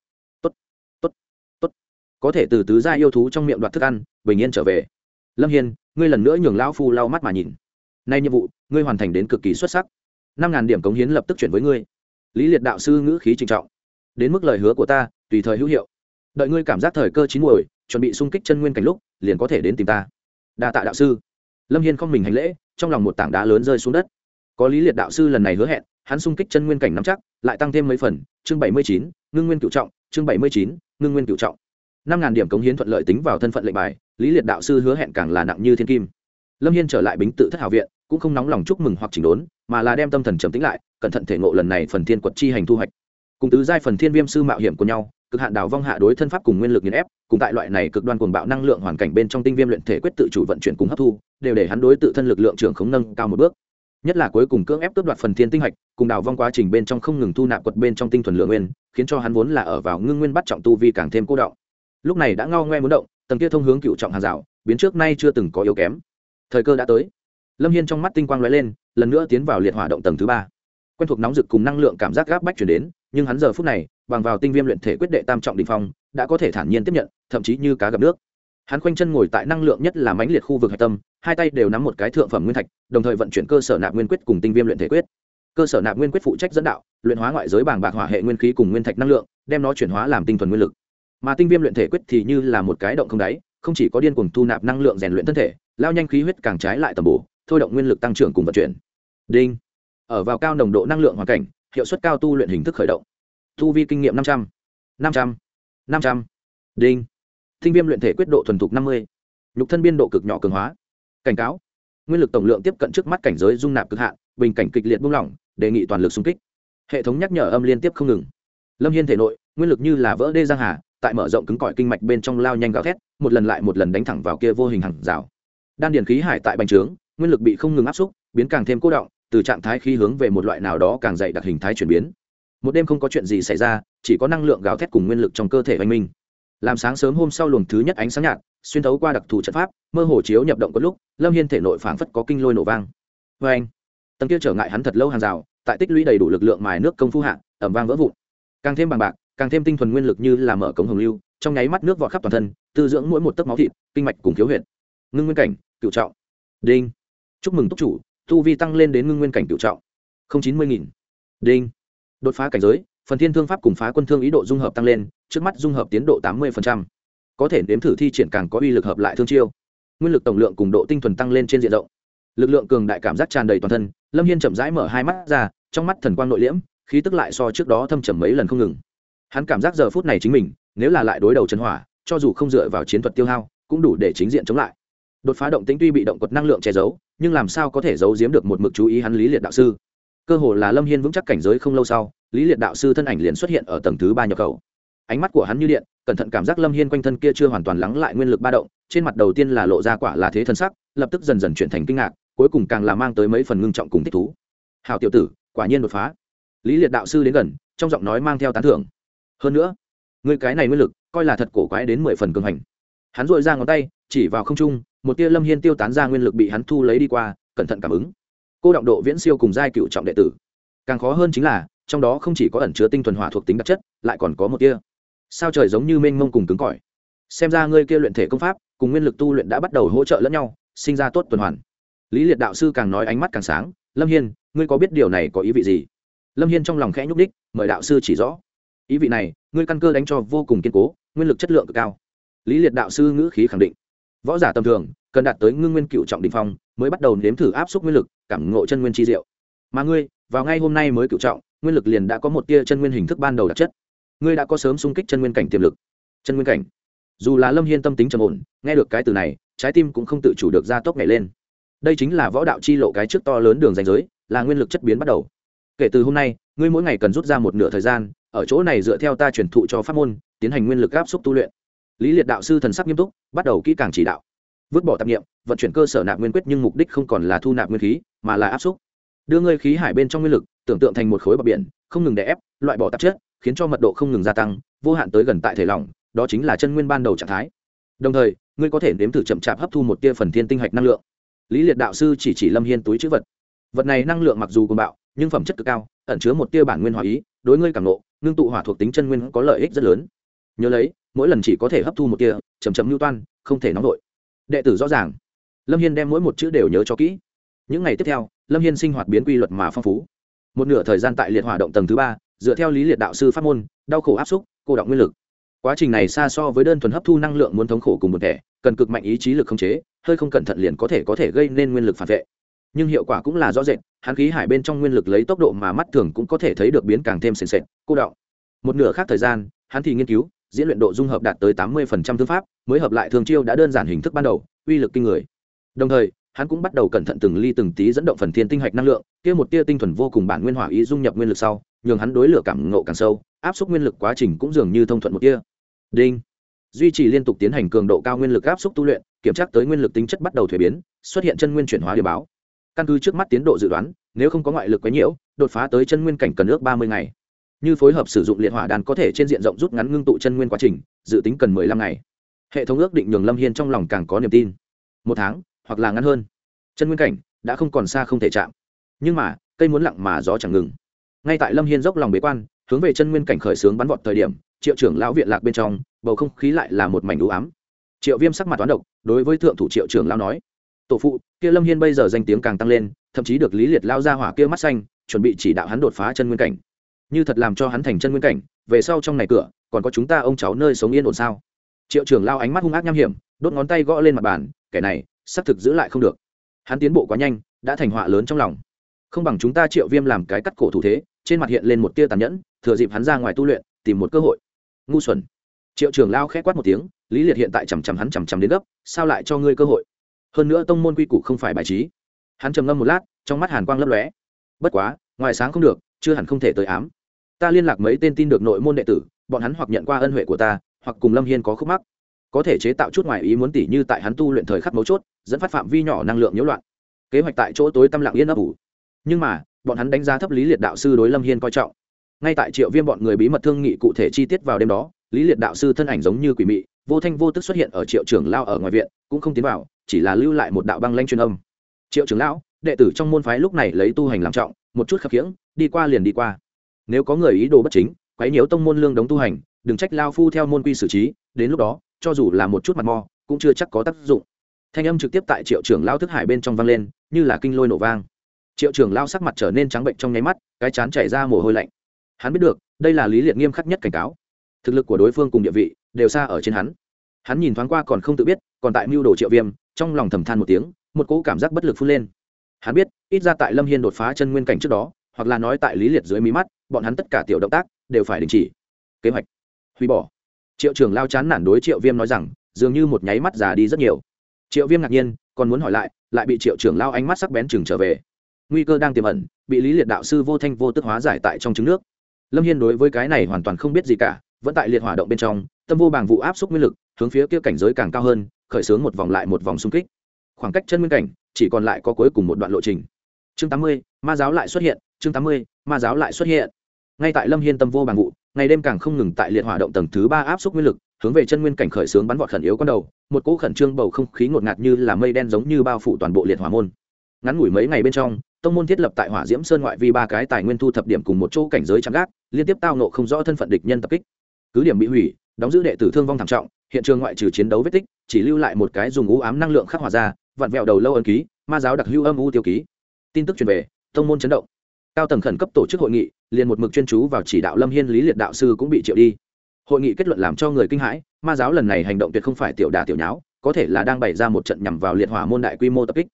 có thể từ tứ gia yêu thú trong miệng đoạt thức ăn, bình yên trở về. Lâm hiên, ngươi lần nữa nhường lão phu lau mắt mà nhìn. Nay nhiệm vụ, ngươi hoàn thành đến cực kỳ xuất sắc. Năm ngàn điểm cống hiến lập tức chuyển với ngươi. Lý liệt đạo sư ngữ khí trinh trọng. Đến mức lời hứa của ta, tùy thời hữu hiệu. Đợi ngươi cảm giác thời cơ chín muồi, chuẩn bị xung kích chân nguyên cảnh lúc, liền có thể đến tìm ta. Đa tạ đạo sư. Lâm hiên không mình hành lễ, trong lòng một tảng đá lớn rơi xuống đất. Có lý liệt đạo sư lần này hứa hẹn, hắn xung kích chân nguyên cảnh nắm chắc, lại tăng thêm mấy phần, chương bảy mươi chín, ngưng nguyên cựu trọng, chương bảy mươi chín, ngưng nguyên cựu trọng năm ngàn điểm cống hiến thuận lợi tính vào thân phận lệnh bài, lý liệt đạo sư hứa hẹn càng là nặng như thiên kim. Lâm hiên trở lại bính tự thất hào viện, cũng không nóng lòng chúc mừng hoặc chỉnh đốn, mà là đem tâm thần trầm tính lại, cẩn thận thể ngộ lần này phần thiên quật chi hành thu hoạch. Cùng tứ giai phần thiên viêm sư mạo hiểm của nhau, cực hạn đào vong hạ đối thân pháp cùng nguyên lực nghiền ép, cùng tại loại này cực đoan cuồng bạo năng lượng hoàn cảnh bên trong tinh viêm luyện thể quyết tự chủ vận chuyển cùng hấp thu, đều để hắn đối tự thân lực lượng trưởng khống nâng cao một bước. Nhất là cuối cùng cưỡng ép cướp đoạt phần thiên tinh hạch, cùng đào vong quá trình bên trong không ngừng thu nạp quật bên trong tinh thuần lượng nguyên, khiến cho hắn vốn là ở vào ngưng nguyên bắt trọng tu vi càng thêm cô động lúc này đã ngao ngoe muốn động, tầng kia thông hướng cựu trọng hàng rào, biến trước nay chưa từng có yếu kém. Thời cơ đã tới. Lâm hiên trong mắt tinh quang lóe lên, lần nữa tiến vào liệt hỏa động tầng thứ ba. Quen thuộc nóng rực cùng năng lượng cảm giác gáp bách chuyển đến, nhưng hắn giờ phút này, bằng vào tinh viêm luyện thể quyết đệ tam trọng đình phong, đã có thể thản nhiên tiếp nhận, thậm chí như cá gặp nước. Hắn khoanh chân ngồi tại năng lượng nhất là mãnh liệt khu vực hạch tâm, hai tay đều nắm một cái thượng phẩm nguyên thạch, đồng thời vận chuyển cơ sở nạp nguyên quyết cùng tinh viêm luyện thể quyết. Cơ sở nạp nguyên quyết phụ trách dẫn đạo, luyện hóa ngoại giới bảng bạc hỏa hệ nguyên khí cùng nguyên thạch năng lượng, đem nó chuyển hóa làm tinh thuần nguyên lực mà tinh viêm luyện thể quyết thì như là một cái động không đáy, không chỉ có điên cuồng thu nạp năng lượng rèn luyện thân thể, lao nhanh khí huyết càng trái lại tầm bổ, thôi động nguyên lực tăng trưởng cùng vận chuyển. Đinh. Ở vào cao nồng độ năng lượng hoàn cảnh, hiệu suất cao tu luyện hình thức khởi động. Thu vi kinh nghiệm năm trăm. Năm trăm. Năm trăm. Đinh. Tinh viêm luyện thể quyết độ thuần thục năm mươi. Nhục thân biên độ cực nhỏ cường hóa. Cảnh cáo. Nguyên lực tổng lượng tiếp cận trước mắt cảnh giới dung nạp cực hạn, bình cảnh kịch liệt buông lỏng, đề nghị toàn lực xung kích. Hệ thống nhắc nhở âm liên tiếp không ngừng. Lâm hiên thể nội, nguyên lực như là vỡ đê giang hà tại mở rộng cứng cỏi kinh mạch bên trong lao nhanh gào thét, một lần lại một lần đánh thẳng vào kia vô hình hàng rào. Đan điền khí hải tại bành trướng, nguyên lực bị không ngừng áp xúc, biến càng thêm cố động, từ trạng thái khí hướng về một loại nào đó càng dày đặc hình thái chuyển biến. Một đêm không có chuyện gì xảy ra, chỉ có năng lượng gào thét cùng nguyên lực trong cơ thể oanh minh. Làm sáng sớm hôm sau luồng thứ nhất ánh sáng nhạt, xuyên thấu qua đặc thù trận pháp, mơ hồ chiếu nhập động có lúc, lâm hiên thể nội phảng phất có kinh lôi nổ vang. Vê anh tầng kia trở ngại hắn thật lâu hàng rào, tại tích lũy đầy đủ lực lượng mài nước công phu hạng ẩm vang vỡ vụn. Càng thêm bằng bạc càng thêm tinh thuần nguyên lực như là mở cống hồng lưu, trong nháy mắt nước vọt khắp toàn thân, tư dưỡng mỗi một tấc máu thịt, kinh mạch cùng thiếu huyện ngưng nguyên cảnh cựu trọng. Đinh. Chúc mừng túc chủ, tu vi tăng lên đến ngưng nguyên cảnh cựu trọng. Không chín mươi nghìn. Đinh. Đột phá cảnh giới, phần thiên thương pháp cùng phá quân thương ý độ dung hợp tăng lên, trước mắt dung hợp tiến độ tám mươi có thể nếm thử thi triển càng có uy lực hợp lại thương chiêu. Nguyên lực tổng lượng cùng độ tinh thuần tăng lên trên diện rộng. Lực lượng cường đại cảm giác tràn đầy toàn thân, lâm hiên chậm rãi mở hai mắt ra, trong mắt thần quang nội liễm, khí tức lại so trước đó thâm trầm mấy lần không ngừng hắn cảm giác giờ phút này chính mình, nếu là lại đối đầu trần hỏa, cho dù không dựa vào chiến thuật tiêu hao, cũng đủ để chính diện chống lại. Đột phá động tính tuy bị động quật năng lượng che giấu, nhưng làm sao có thể giấu giếm được một mực chú ý hắn lý liệt đạo sư? Cơ hồ là lâm hiên vững chắc cảnh giới không lâu sau, lý liệt đạo sư thân ảnh liền xuất hiện ở tầng thứ ba nhập khẩu. Ánh mắt của hắn như điện, cẩn thận cảm giác lâm hiên quanh thân kia chưa hoàn toàn lắng lại nguyên lực ba động, trên mặt đầu tiên là lộ ra quả là thế thân sắc, lập tức dần dần chuyển thành kinh ngạc, cuối cùng càng là mang tới mấy phần ngưng trọng cùng thích thú. Hào tiểu tử, quả nhiên đột phá. Lý liệt đạo sư đến gần, trong giọng nói mang theo tán thưởng hơn nữa, người cái này nguyên lực, coi là thật cổ quái đến mười phần cường hành. Hắn dội ra ngón tay, chỉ vào không trung, một tia lâm hiên tiêu tán ra nguyên lực bị hắn thu lấy đi qua, cẩn thận cảm ứng. Cô động độ viễn siêu cùng giai cựu trọng đệ tử. Càng khó hơn chính là, trong đó không chỉ có ẩn chứa tinh thuần hỏa thuộc tính đặc chất, lại còn có một tia. Sao trời giống như mênh mông cùng cứng cỏi. Xem ra ngươi kia luyện thể công pháp, cùng nguyên lực tu luyện đã bắt đầu hỗ trợ lẫn nhau, sinh ra tốt tuần hoàn. Lý liệt đạo sư càng nói ánh mắt càng sáng, lâm hiên, ngươi có biết điều này có ý vị gì? Lâm hiên trong lòng khẽ nhúc đích mời đạo sư chỉ rõ ý vị này, ngươi căn cơ đánh cho vô cùng kiên cố, nguyên lực chất lượng cực cao. Lý liệt đạo sư ngữ khí khẳng định. Võ giả tầm thường, cần đạt tới ngưng nguyên cựu trọng đình phong, mới bắt đầu nếm thử áp suất nguyên lực, cảm ngộ chân nguyên chi diệu. Mà ngươi, vào ngay hôm nay mới cựu trọng, nguyên lực liền đã có một tia chân nguyên hình thức ban đầu đặc chất. Ngươi đã có sớm xung kích chân nguyên cảnh tiềm lực. Chân nguyên cảnh. Dù là lâm hiên tâm tính trầm ổn, nghe được cái từ này, trái tim cũng không tự chủ được ra tốc nhảy lên. Đây chính là võ đạo chi lộ cái trước to lớn đường danh giới, là nguyên lực chất biến bắt đầu. Kể từ hôm nay, ngươi mỗi ngày cần rút ra một nửa thời gian ở chỗ này dựa theo ta truyền thụ cho pháp môn, tiến hành nguyên lực áp xúc tu luyện. Lý liệt đạo sư thần sắc nghiêm túc, bắt đầu kỹ càng chỉ đạo. Vứt bỏ tạp nghiệm vận chuyển cơ sở nạp nguyên quyết nhưng mục đích không còn là thu nạp nguyên khí, mà là áp xúc. Đưa ngươi khí hải bên trong nguyên lực, tưởng tượng thành một khối bờ biển, không ngừng đè ép, loại bỏ tạp chất, khiến cho mật độ không ngừng gia tăng, vô hạn tới gần tại thể lỏng, đó chính là chân nguyên ban đầu trạng thái. Đồng thời, ngươi có thể nếm thử chậm chạp hấp thu một tia phần thiên tinh hạch năng lượng. Lý liệt đạo sư chỉ chỉ lâm hiên túi chữ vật. Vật này năng lượng mặc dù cùng bạo nhưng phẩm chất cực cao, ẩn chứa một tia bản nguyên hòa ý, đối ngươi càng nộ, ngưng tụ hỏa thuộc tính chân nguyên có lợi ích rất lớn. Nhớ lấy, mỗi lần chỉ có thể hấp thu một tia chầm chầm lưu toan, không thể nóng vội. Đệ tử rõ ràng. Lâm hiên đem mỗi một chữ đều nhớ cho kỹ. Những ngày tiếp theo, lâm hiên sinh hoạt biến quy luật mà phong phú. Một nửa thời gian tại liệt hỏa động tầng thứ ba, dựa theo lý liệt đạo sư pháp môn, đau khổ áp xúc, cô động nguyên lực. Quá trình này xa so với đơn thuần hấp thu năng lượng muốn thống khổ cùng một thể, cần cực mạnh ý chí lực không chế, hơi không cẩn thận liền có thể có thể gây nên nguyên lực phản vệ nhưng hiệu quả cũng là rõ rệt, hắn khí hải bên trong nguyên lực lấy tốc độ mà mắt thường cũng có thể thấy được biến càng thêm sền sệt, cô động. Một nửa khác thời gian, hắn thì nghiên cứu, diễn luyện độ dung hợp đạt tới tám mươi thương pháp, mới hợp lại thường chiêu đã đơn giản hình thức ban đầu, uy lực kinh người. Đồng thời, hắn cũng bắt đầu cẩn thận từng ly từng tí dẫn động phần thiên tinh hạch năng lượng, kia một tia tinh thuần vô cùng bản nguyên hỏa ý dung nhập nguyên lực sau, nhường hắn đối lửa cảm ngộ càng sâu, áp suất nguyên lực quá trình cũng dường như thông thuận một tia. Đinh. Duy trì liên tục tiến hành cường độ cao nguyên lực áp suất tu luyện, kiểm tra tới nguyên lực tính chất bắt đầu thuế biến, xuất hiện chân nguyên chuyển hóa địa báo căn cứ trước mắt tiến độ dự đoán, nếu không có ngoại lực quấy nhiễu, đột phá tới chân nguyên cảnh cần ước ba mươi ngày. Như phối hợp sử dụng liệt hỏa đàn có thể trên diện rộng rút ngắn ngưng tụ chân nguyên quá trình, dự tính cần mười lăm ngày. Hệ thống ước định nhường lâm hiên trong lòng càng có niềm tin. Một tháng, hoặc là ngắn hơn. Chân nguyên cảnh, đã không còn xa không thể chạm. Nhưng mà, cây muốn lặng mà gió chẳng ngừng. Ngay tại lâm hiên dốc lòng bế quan, hướng về chân nguyên cảnh khởi xướng bắn vọt thời điểm, triệu trưởng lão viện lạc bên trong, bầu không khí lại là một mảnh đũ ám. Triệu viêm sắc mặt toán độc, đối với thượng thủ triệu trưởng lão nói tổ phụ, kia lâm hiên bây giờ danh tiếng càng tăng lên, thậm chí được lý liệt lao ra hỏa kia mắt xanh, chuẩn bị chỉ đạo hắn đột phá chân nguyên cảnh. Như thật làm cho hắn thành chân nguyên cảnh, về sau trong này cửa, còn có chúng ta ông cháu nơi sống yên ổn sao? Triệu trưởng lao ánh mắt hung ác nham hiểm, đốt ngón tay gõ lên mặt bàn, kẻ này, xác thực giữ lại không được. Hắn tiến bộ quá nhanh, đã thành họa lớn trong lòng. Không bằng chúng ta triệu viêm làm cái cắt cổ thủ thế, trên mặt hiện lên một tia tàn nhẫn, thừa dịp hắn ra ngoài tu luyện, tìm một cơ hội. Ngu xuẩn. Triệu trưởng lao khẽ quát một tiếng, lý liệt hiện tại chằm chằm hắn chằm chằm đến gấp, sao lại cho ngươi cơ hội? Hơn nữa tông môn quy củ không phải bài trí. Hắn trầm ngâm một lát, trong mắt hàn quang lấp lóe. Bất quá, ngoài sáng không được, chưa hẳn không thể tới ám. Ta liên lạc mấy tên tin được nội môn đệ tử, bọn hắn hoặc nhận qua ân huệ của ta, hoặc cùng lâm hiên có khúc mắc. Có thể chế tạo chút ngoài ý muốn tỉ như tại hắn tu luyện thời khắc mấu chốt, dẫn phát phạm vi nhỏ năng lượng nhiễu loạn. Kế hoạch tại chỗ tối tâm lặng yên ấp ủ. Nhưng mà, bọn hắn đánh giá thấp lý liệt đạo sư đối lâm hiên coi trọng. Ngay tại triệu viêm bọn người bí mật thương nghị cụ thể chi tiết vào đêm đó, lý liệt đạo sư thân ảnh giống như quỷ mị vô thanh vô tức xuất hiện ở triệu trưởng lao ở ngoài viện, cũng không tiến vào, chỉ là lưu lại một đạo băng lanh truyền âm. Triệu trưởng lão, đệ tử trong môn phái lúc này lấy tu hành làm trọng, một chút khập khiễng, đi qua liền đi qua. Nếu có người ý đồ bất chính, quấy nhiễu tông môn lương đống tu hành, đừng trách lao phu theo môn quy xử trí, đến lúc đó, cho dù là một chút mặt mò cũng chưa chắc có tác dụng. Thanh âm trực tiếp tại triệu trưởng lao thức hải bên trong vang lên, như là kinh lôi nổ vang. Triệu trưởng lao sắc mặt trở nên trắng bệnh trong nháy mắt, cái chán chảy ra mồ hôi lạnh. Hắn biết được, đây là lý liệt nghiêm khắc nhất cảnh cáo. Thực lực của đối phương cùng địa vị đều xa ở trên hắn. Hắn nhìn thoáng qua còn không tự biết, còn tại mưu đồ triệu viêm, trong lòng thầm than một tiếng, một cỗ cảm giác bất lực phun lên. Hắn biết, ít ra tại lâm hiên đột phá chân nguyên cảnh trước đó, hoặc là nói tại lý liệt dưới mí mắt, bọn hắn tất cả tiểu động tác, đều phải đình chỉ. Kế hoạch. Hủy bỏ. Triệu trưởng lao chán nản đối triệu viêm nói rằng, dường như một nháy mắt già đi rất nhiều. Triệu viêm ngạc nhiên, còn muốn hỏi lại lại bị triệu trưởng lao ánh mắt sắc bén chừng trở về. Nguy cơ đang tiềm ẩn, bị lý liệt đạo sư vô thanh vô tức hóa giải tại trong trứng nước. Lâm hiên đối với cái này hoàn toàn không biết gì cả vẫn tại liệt hỏa động bên trong, tâm vô bàng vụ áp xúc nguyên lực, hướng phía kia cảnh giới càng cao hơn, khởi xướng một vòng lại một vòng xung kích. Khoảng cách chân nguyên cảnh, chỉ còn lại có cuối cùng một đoạn lộ trình. Chương tám mươi, ma giáo lại xuất hiện, chương tám mươi, ma giáo lại xuất hiện. Ngay tại lâm hiên tâm vô bàng vụ, ngày đêm càng không ngừng tại liệt hỏa động tầng thứ ba áp xúc nguyên lực, hướng về chân nguyên cảnh khởi xướng bắn vọt khẩn yếu con đầu, một cỗ khẩn trương bầu không khí ngột ngạt như là mây đen giống như bao phủ toàn bộ liệt hỏa môn. Ngắn ngủi mấy ngày bên trong, tông môn thiết lập tại hỏa diễm sơn ngoại vi ba cái tài nguyên thu thập điểm cùng một chỗ cảnh giới chạm gác, liên tiếp tao nộ không rõ thân phận địch nhân tập kích cứ điểm bị hủy, đóng giữ đệ tử thương vong thảm trọng, hiện trường ngoại trừ chiến đấu vết tích, chỉ lưu lại một cái dùng u ám năng lượng khắc hỏa ra, vặn vẹo đầu lâu ân ký, ma giáo đặc hưu âm u tiêu ký. Tin tức truyền về, tông môn chấn động. Cao tầng khẩn cấp tổ chức hội nghị, liền một mực chuyên chú vào chỉ đạo lâm hiên lý liệt đạo sư cũng bị triệu đi. Hội nghị kết luận làm cho người kinh hãi, ma giáo lần này hành động tuyệt không phải tiểu đà tiểu nháo, có thể là đang bày ra một trận nhằm vào liệt hỏa môn đại quy mô tập kích.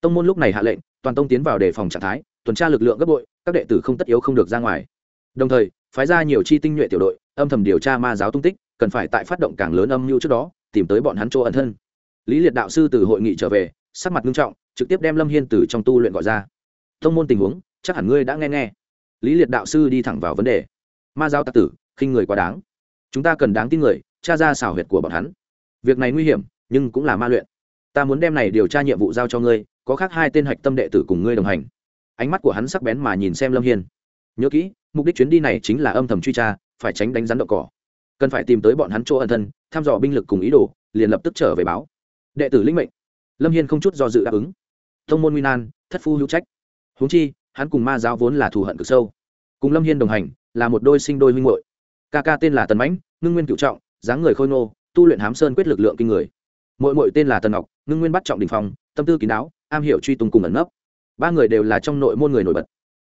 Tông môn lúc này hạ lệnh, toàn tông tiến vào đề phòng trạng thái, tuần tra lực lượng gấp bội, các đệ tử không tất yếu không được ra ngoài. Đồng thời phái ra nhiều chi tinh nhuệ tiểu đội, âm thầm điều tra ma giáo tung tích, cần phải tại phát động càng lớn âm mưu trước đó, tìm tới bọn hắn chỗ ẩn thân. Lý liệt đạo sư từ hội nghị trở về, sắc mặt nghiêm trọng, trực tiếp đem lâm hiên từ trong tu luyện gọi ra. Thông môn tình huống, chắc hẳn ngươi đã nghe nghe. Lý liệt đạo sư đi thẳng vào vấn đề. Ma giáo tạc tử, khinh người quá đáng. Chúng ta cần đáng tin người, tra ra xảo huyệt của bọn hắn. Việc này nguy hiểm, nhưng cũng là ma luyện. Ta muốn đem này điều tra nhiệm vụ giao cho ngươi, có khác hai tên hạch tâm đệ tử cùng ngươi đồng hành. Ánh mắt của hắn sắc bén mà nhìn xem lâm hiên. Nhớ kỹ mục đích chuyến đi này chính là âm thầm truy tra phải tránh đánh rắn đậu cỏ. Cần phải tìm tới bọn hắn chỗ ẩn thân thăm dò binh lực cùng ý đồ liền lập tức trở về báo. Đệ tử linh mệnh. Lâm hiên không chút do dự đáp ứng. Thông môn nguy nan thất phu hữu trách. Huống chi hắn cùng ma giáo vốn là thù hận cực sâu. Cùng lâm hiên đồng hành là một đôi sinh đôi huynh hội ca ca tên là tần mãnh ngưng nguyên cựu trọng dáng người khôi ngô tu luyện hám sơn quyết lực lượng kinh người. Mỗi mỗi tên là tần ngọc ngưng nguyên bắt trọng đình phòng, tâm tư kín đáo am hiểu truy tung cùng ẩn nấp. Ba người đều là trong nội môn người nổi bật.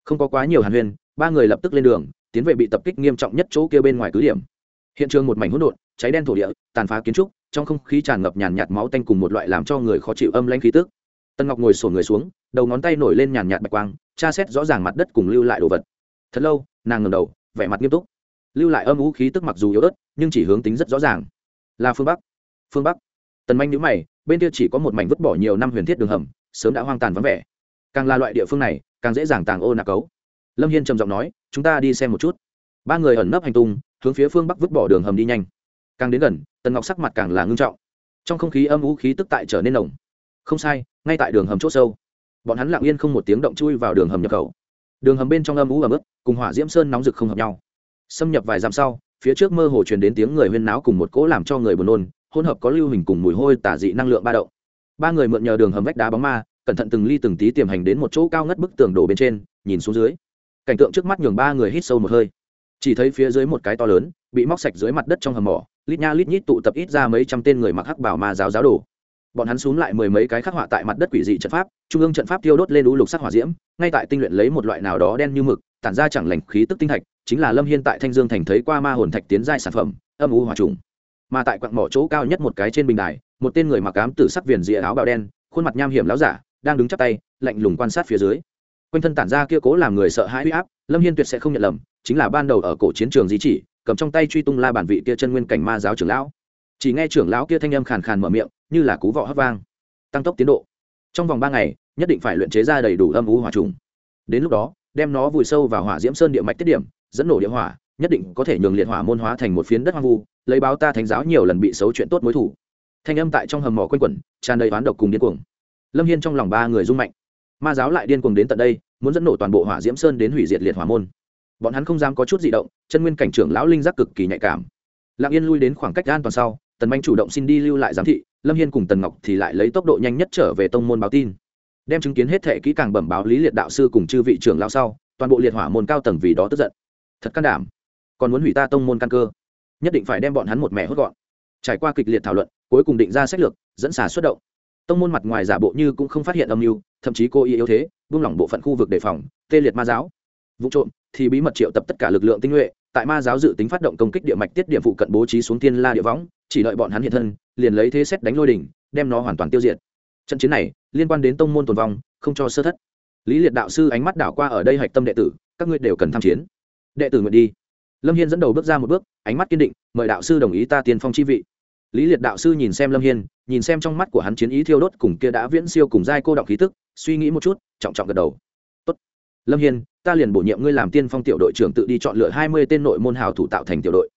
Không có quá nhiều hàn huyên ba người lập tức lên đường, tiến về bị tập kích nghiêm trọng nhất chỗ kia bên ngoài cứ điểm. Hiện trường một mảnh hỗn độn, cháy đen thổ địa, tàn phá kiến trúc, trong không khí tràn ngập nhàn nhạt máu tanh cùng một loại làm cho người khó chịu âm lãnh khí tức. Tân ngọc ngồi sổ người xuống, đầu ngón tay nổi lên nhàn nhạt bạch quang, tra xét rõ ràng mặt đất cùng lưu lại đồ vật. Thật lâu, nàng ngầm đầu, vẻ mặt nghiêm túc. Lưu lại âm vũ khí tức mặc dù yếu ớt, nhưng chỉ hướng tính rất rõ ràng. Là phương bắc. Phương bắc. Tần manh nhữ mày, bên kia chỉ có một mảnh vứt bỏ nhiều năm huyền thiết đường hầm, sớm đã hoang tàn vắng vẻ. Càng là loại địa phương này, càng dễ dàng tàng ô nạc cấu lâm hiên trầm giọng nói, chúng ta đi xem một chút. Ba người ẩn nấp hành tung, hướng phía phương bắc vứt bỏ đường hầm đi nhanh. Càng đến gần, tần ngọc sắc mặt càng là ngưng trọng. Trong không khí âm vũ khí tức tại trở nên nồng. Không sai, ngay tại đường hầm c h ỗ sâu. Bọn hắn lặng yên không một tiếng động chui vào đường hầm nhập khẩu. Đường hầm bên trong âm ú ẩm ướt, cùng hỏa diễm sơn nóng rực không hợp nhau. Xâm nhập vài dặm sau, phía trước mơ hồ truyền đến tiếng người huyên náo cùng một cỗ làm cho người buồn nôn, hỗn hợp có lưu hình cùng mùi hôi tả dị năng lượng ba đậu ba người mượn nhờ đường hầm vách đá bóng ma, cẩn thận từng ly từng tí tiềm hành đến một chỗ cao ngất bức tường đổ bên trên, nhìn xuống dưới cảnh tượng trước mắt nhường ba người hít sâu một hơi. Chỉ thấy phía dưới một cái to lớn, bị móc sạch dưới mặt đất trong hầm mỏ, lít nha lít nhít tụ tập ít ra mấy trăm tên người mặc hắc bảo ma giáo giáo đồ. Bọn hắn xuống lại mười mấy cái khắc họa tại mặt đất quỷ dị trận pháp, trung ương trận pháp tiêu đốt lên lũ lục sắc hỏa diễm, ngay tại tinh luyện lấy một loại nào đó đen như mực, tản ra chẳng lành khí tức tinh thạch, chính là lâm hiên tại thanh dương thành thấy qua ma hồn thạch tiến giai sản phẩm, âm u hỏa trùng. Mà tại quặng mỏ chỗ cao nhất một cái trên bình đài, một tên người mặc ám tử sắc viền rìa áo bào đen, khuôn mặt nham hiểm láo giả, đang đứng chắp tay, lạnh lùng quan sát phía dưới quanh thân tản ra kia cố làm người sợ hãi huy áp, lâm hiên tuyệt sẽ không nhận lầm, chính là ban đầu ở cổ chiến trường di chỉ, cầm trong tay truy tung la bản vị kia chân nguyên cảnh ma giáo trưởng lão. Chỉ nghe trưởng lão kia thanh âm khàn khàn mở miệng, như là cú vọ hấp vang. Tăng tốc tiến độ. Trong vòng ba ngày, nhất định phải luyện chế ra đầy đủ âm u hỏa trùng. Đến lúc đó, đem nó vùi sâu vào hỏa diễm sơn địa mạch tiết điểm, dẫn nổ địa hỏa, nhất định có thể nhường liệt hỏa môn hóa thành một phiến đất hoang vu, lấy báo ta thánh giáo nhiều lần bị xấu chuyện tốt mối thủ. Thanh âm tại trong hầm mỏ quanh quẩn, tràn đầy oán độc cùng điên cuồng. Lâm hiên trong lòng ba người rung mạnh ma giáo lại điên cuồng đến tận đây, muốn dẫn nổ toàn bộ hỏa diễm sơn đến hủy diệt liệt hỏa môn. Bọn hắn không dám có chút di động, chân nguyên cảnh trưởng lão linh giác cực kỳ nhạy cảm. Lặng yên lui đến khoảng cách an toàn sau, tần manh chủ động xin đi lưu lại giám thị, lâm hiên cùng tần ngọc thì lại lấy tốc độ nhanh nhất trở về tông môn báo tin. Đem chứng kiến hết thệ kỹ càng bẩm báo lý liệt đạo sư cùng chư vị trưởng lão sau, toàn bộ liệt hỏa môn cao tầng vì đó tức giận. Thật can đảm. Còn muốn hủy ta tông môn căn cơ. Nhất định phải đem bọn hắn một mẻ hốt gọn. Trải qua kịch liệt thảo luận, cuối cùng định ra sách lược, dẫn xả xuất động tông môn mặt ngoài giả bộ như cũng không phát hiện âm mưu, thậm chí cô ý yếu thế, buông lỏng bộ phận khu vực đề phòng, tê liệt ma giáo. Vụ trộm thì bí mật triệu tập tất cả lực lượng tinh nhuệ, tại ma giáo dự tính phát động công kích địa mạch tiết điểm phụ cận bố trí xuống tiên la địa võng, chỉ đợi bọn hắn hiện thân, liền lấy thế xét đánh lôi đỉnh, đem nó hoàn toàn tiêu diệt. Trận chiến này liên quan đến tông môn tồn vong, không cho sơ thất. Lý liệt đạo sư ánh mắt đảo qua ở đây hạch tâm đệ tử, các ngươi đều cần tham chiến. Đệ tử nguyện đi. Lâm hiên dẫn đầu bước ra một bước, ánh mắt kiên định, mời đạo sư đồng ý ta tiên phong chi vị lý liệt đạo sư nhìn xem lâm hiên, nhìn xem trong mắt của hắn chiến ý thiêu đốt cùng kia đã viễn siêu cùng giai cô động khí tức, suy nghĩ một chút, trọng trọng gật đầu. Tốt. lâm hiên, ta liền bổ nhiệm ngươi làm tiên phong tiểu đội trưởng tự đi chọn lựa hai mươi tên nội môn hào thủ tạo thành tiểu đội.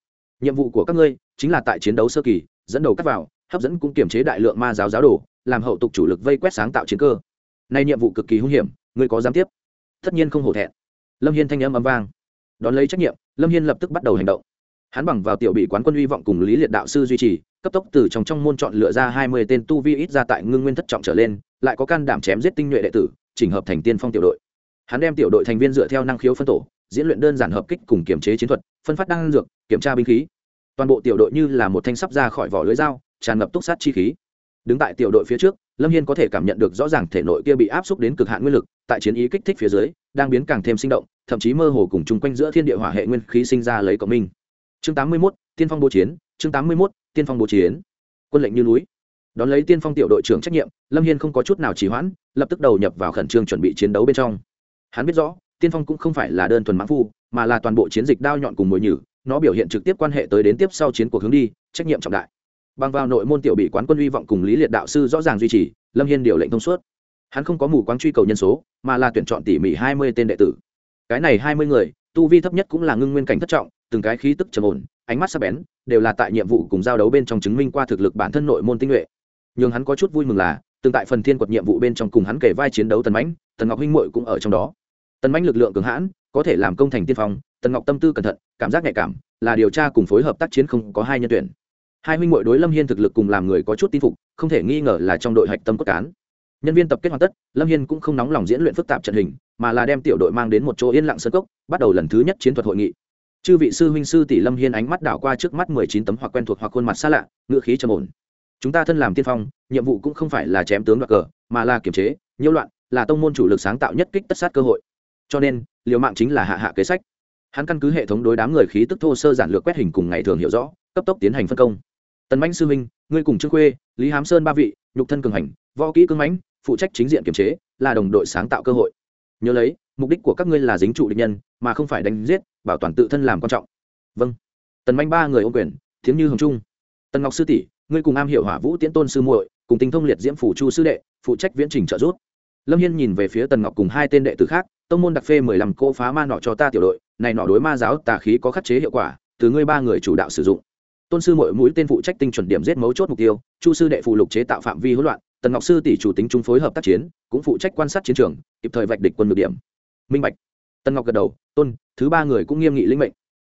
Nhiệm vụ của các ngươi chính là tại chiến đấu sơ kỳ, dẫn đầu cắt vào, hấp dẫn cũng kiểm chế đại lượng ma giáo giáo đồ, làm hậu tục chủ lực vây quét sáng tạo chiến cơ. Nay nhiệm vụ cực kỳ hung hiểm, ngươi có dám tiếp? Tất nhiên không hổ thẹn. Lâm hiên thanh âm âm vang. Đón lấy trách nhiệm, lâm hiên lập tức bắt đầu hành động hắn bằng vào tiểu bị quán quân hy vọng cùng lý liệt đạo sư duy trì, cấp tốc từ trong trong môn chọn lựa ra hai mươi tên tu vi ít ra tại ngưng nguyên thất trọng trở lên, lại có can đảm chém giết tinh nhuệ đệ tử, chỉnh hợp thành tiên phong tiểu đội. Hắn đem tiểu đội thành viên dựa theo năng khiếu phân tổ, diễn luyện đơn giản hợp kích cùng kiểm chế chiến thuật, phân phát đăng dược, kiểm tra binh khí. Toàn bộ tiểu đội như là một thanh sắp ra khỏi vỏ lưới dao, tràn ngập túc sát chi khí. Đứng tại tiểu đội phía trước, lâm hiên có thể cảm nhận được rõ ràng thể nội kia bị áp xúc đến cực hạn nguyên lực, tại chiến ý kích thích phía dưới, đang biến càng thêm sinh động, thậm chí mơ hồ cùng chung quanh giữa thiên địa hỏa hệ nguyên khí sinh ra lấy cộng minh chương tám mươi mốt, tiên phong bố chiến, chương tám mươi mốt, tiên phong bố chiến. Quân lệnh như núi. Đón lấy tiên phong tiểu đội trưởng trách nhiệm, lâm hiên không có chút nào trì hoãn, lập tức đầu nhập vào khẩn trương chuẩn bị chiến đấu bên trong. Hắn biết rõ, tiên phong cũng không phải là đơn thuần mãn phu, mà là toàn bộ chiến dịch đao nhọn cùng mồi nhử, nó biểu hiện trực tiếp quan hệ tới đến tiếp sau chiến cuộc hướng đi, trách nhiệm trọng đại. Bằng vào nội môn tiểu bị quán quân hy vọng cùng lý liệt đạo sư rõ ràng duy trì, lâm hiên điều lệnh thông suốt. Hắn không có mù quáng truy cầu nhân số, mà là tuyển chọn tỉ mỉ hai mươi tên đệ tử. Cái này hai mươi người, tu vi thấp nhất cũng là ngưng nguyên cảnh thất trọng từng cái khí tức trầm ổn, ánh mắt sắc bén, đều là tại nhiệm vụ cùng giao đấu bên trong chứng minh qua thực lực bản thân nội môn tinh nhuệ. Nhưng hắn có chút vui mừng là từng tại phần thiên quật nhiệm vụ bên trong cùng hắn kể vai chiến đấu tần mãnh, tần ngọc huynh muội cũng ở trong đó. Tần mãnh lực lượng cường hãn, có thể làm công thành tiên phong, tần ngọc tâm tư cẩn thận, cảm giác nhạy cảm, là điều tra cùng phối hợp tác chiến không có hai nhân tuyển. Hai huynh muội đối lâm hiên thực lực cùng làm người có chút tin phục, không thể nghi ngờ là trong đội hạch tâm cốt cán. Nhân viên tập kết hoàn tất, lâm hiên cũng không nóng lòng diễn luyện phức tạp trận hình, mà là đem tiểu đội mang đến một chỗ yên lặng sơ cốc, bắt đầu lần thứ nhất chiến thuật hội nghị chư vị sư huynh sư tỷ lâm hiên ánh mắt đảo qua trước mắt mười chín tấm hoặc quen thuộc hoặc khuôn mặt xa lạ ngựa khí trầm ổn. Chúng ta thân làm tiên phong, nhiệm vụ cũng không phải là chém tướng đoạt cờ, mà là kiểm chế, nhiễu loạn, là tông môn chủ lực sáng tạo nhất kích tất sát cơ hội. Cho nên, liều mạng chính là hạ hạ kế sách. Hắn căn cứ hệ thống đối đám người khí tức thô sơ giản lược quét hình cùng ngày thường hiểu rõ, cấp tốc tiến hành phân công. Tần mãnh sư huynh, ngươi cùng trương khuê, lý hám sơn ba vị, nhục thân cường hành, võ kỹ cưng mãnh, phụ trách chính diện kiểm chế, là đồng đội sáng tạo cơ hội. Nhớ lấy mục đích của các ngươi là dính trụ địch nhân, mà không phải đánh giết, bảo toàn tự thân làm quan trọng. Vâng. Tần manh ba người ô quyền, thiếm như hồng trung. Tần ngọc sư tỷ, ngươi cùng am hiểu hỏa vũ tiễn tôn sư muội, cùng tinh thông liệt diễm phủ chu sư đệ, phụ trách viễn trình trợ giúp. Lâm hiên nhìn về phía tần ngọc cùng hai tên đệ tử khác, tông môn đặc phê mười lăm cô phá ma nọ cho ta tiểu đội, này nọ đối ma giáo tà khí có khắc chế hiệu quả, từ ngươi ba người chủ đạo sử dụng. Tôn sư mỗi mũi tên phụ trách tinh chuẩn điểm giết mấu chốt mục tiêu, chu sư đệ phụ lục chế tạo phạm vi hỗn loạn, tần ngọc sư tỷ chủ tính chung phối hợp tác chiến, cũng phụ trách quan sát chiến trường, kịp thời vạch địch quân được điểm minh bạch. Tân ngọc gật đầu, tôn, thứ ba người cũng nghiêm nghị linh mệnh.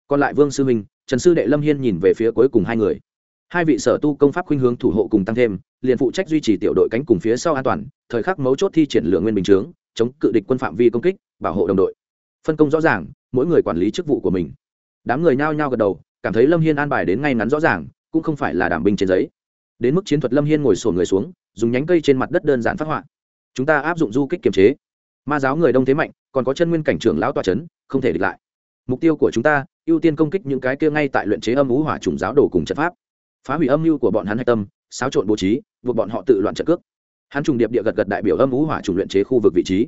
Còn lại vương sư minh, trần sư đệ lâm hiên nhìn về phía cuối cùng hai người. Hai vị sở tu công pháp khuynh hướng thủ hộ cùng tăng thêm, liền phụ trách duy trì tiểu đội cánh cùng phía sau an toàn, thời khắc mấu chốt thi triển lượng nguyên bình chướng, chống cự địch quân phạm vi công kích, bảo hộ đồng đội. Phân công rõ ràng, mỗi người quản lý chức vụ của mình. Đám người nhao nhao gật đầu, cảm thấy lâm hiên an bài đến ngay ngắn rõ ràng, cũng không phải là đảm binh trên giấy. Đến mức chiến thuật lâm hiên ngồi sổ người xuống, dùng nhánh cây trên mặt đất đơn giản phát họa. Chúng ta áp dụng du kích kiềm chế ma giáo người đông thế mạnh, còn có chân nguyên cảnh trưởng lão tòa c h ấ n không thể địch lại. Mục tiêu của chúng ta, ưu tiên công kích những cái kia ngay tại luyện chế âm ú hỏa trùng giáo đồ cùng trận pháp. Phá hủy âm mưu của bọn hắn hạch tâm, xáo trộn bố trí, buộc bọn họ tự loạn trận cước. Hắn trùng điệp địa gật gật đại biểu âm ú hỏa trùng luyện chế khu vực vị trí.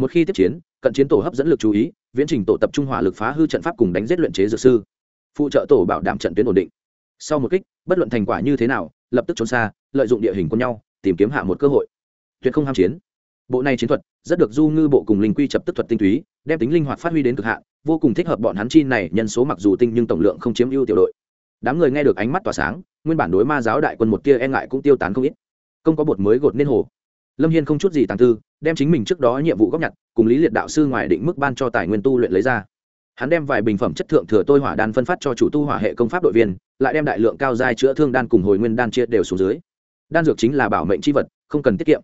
Một khi tiếp chiến, cận chiến tổ hấp dẫn lực chú ý, viễn trình tổ tập trung hỏa lực phá hư trận pháp cùng đánh giết luyện chế dược sư. Phụ trợ tổ bảo đảm trận tuyến ổn định. Sau một kích, bất luận thành quả như thế nào, lập tức trốn xa, lợi dụng địa hình quân nhau, tìm kiếm hạ một cơ hội. Tuyệt không ham chiến bộ này chiến thuật rất được du ngư bộ cùng linh quy chập tức thuật tinh túy, đem tính linh hoạt phát huy đến cực hạn, vô cùng thích hợp bọn hắn chi này, nhân số mặc dù tinh nhưng tổng lượng không chiếm ưu tiểu đội. Đám người nghe được ánh mắt tỏa sáng, nguyên bản đối ma giáo đại quân một tia e ngại cũng tiêu tán không ít. Không có bột mới gột nên hồ. Lâm hiên không chút gì tàng tư, đem chính mình trước đó nhiệm vụ góp nhặt, cùng lý liệt đạo sư ngoài định mức ban cho tài nguyên tu luyện lấy ra. Hắn đem vài bình phẩm chất thượng thừa tôi hỏa đan phân phát cho chủ tu hỏa hệ công pháp đội viên, lại đem đại lượng cao giai chữa thương đan cùng hồi nguyên đan chia đều xuống dưới. Đan dược chính là bảo mệnh c h i vật, không cần tiết kiệm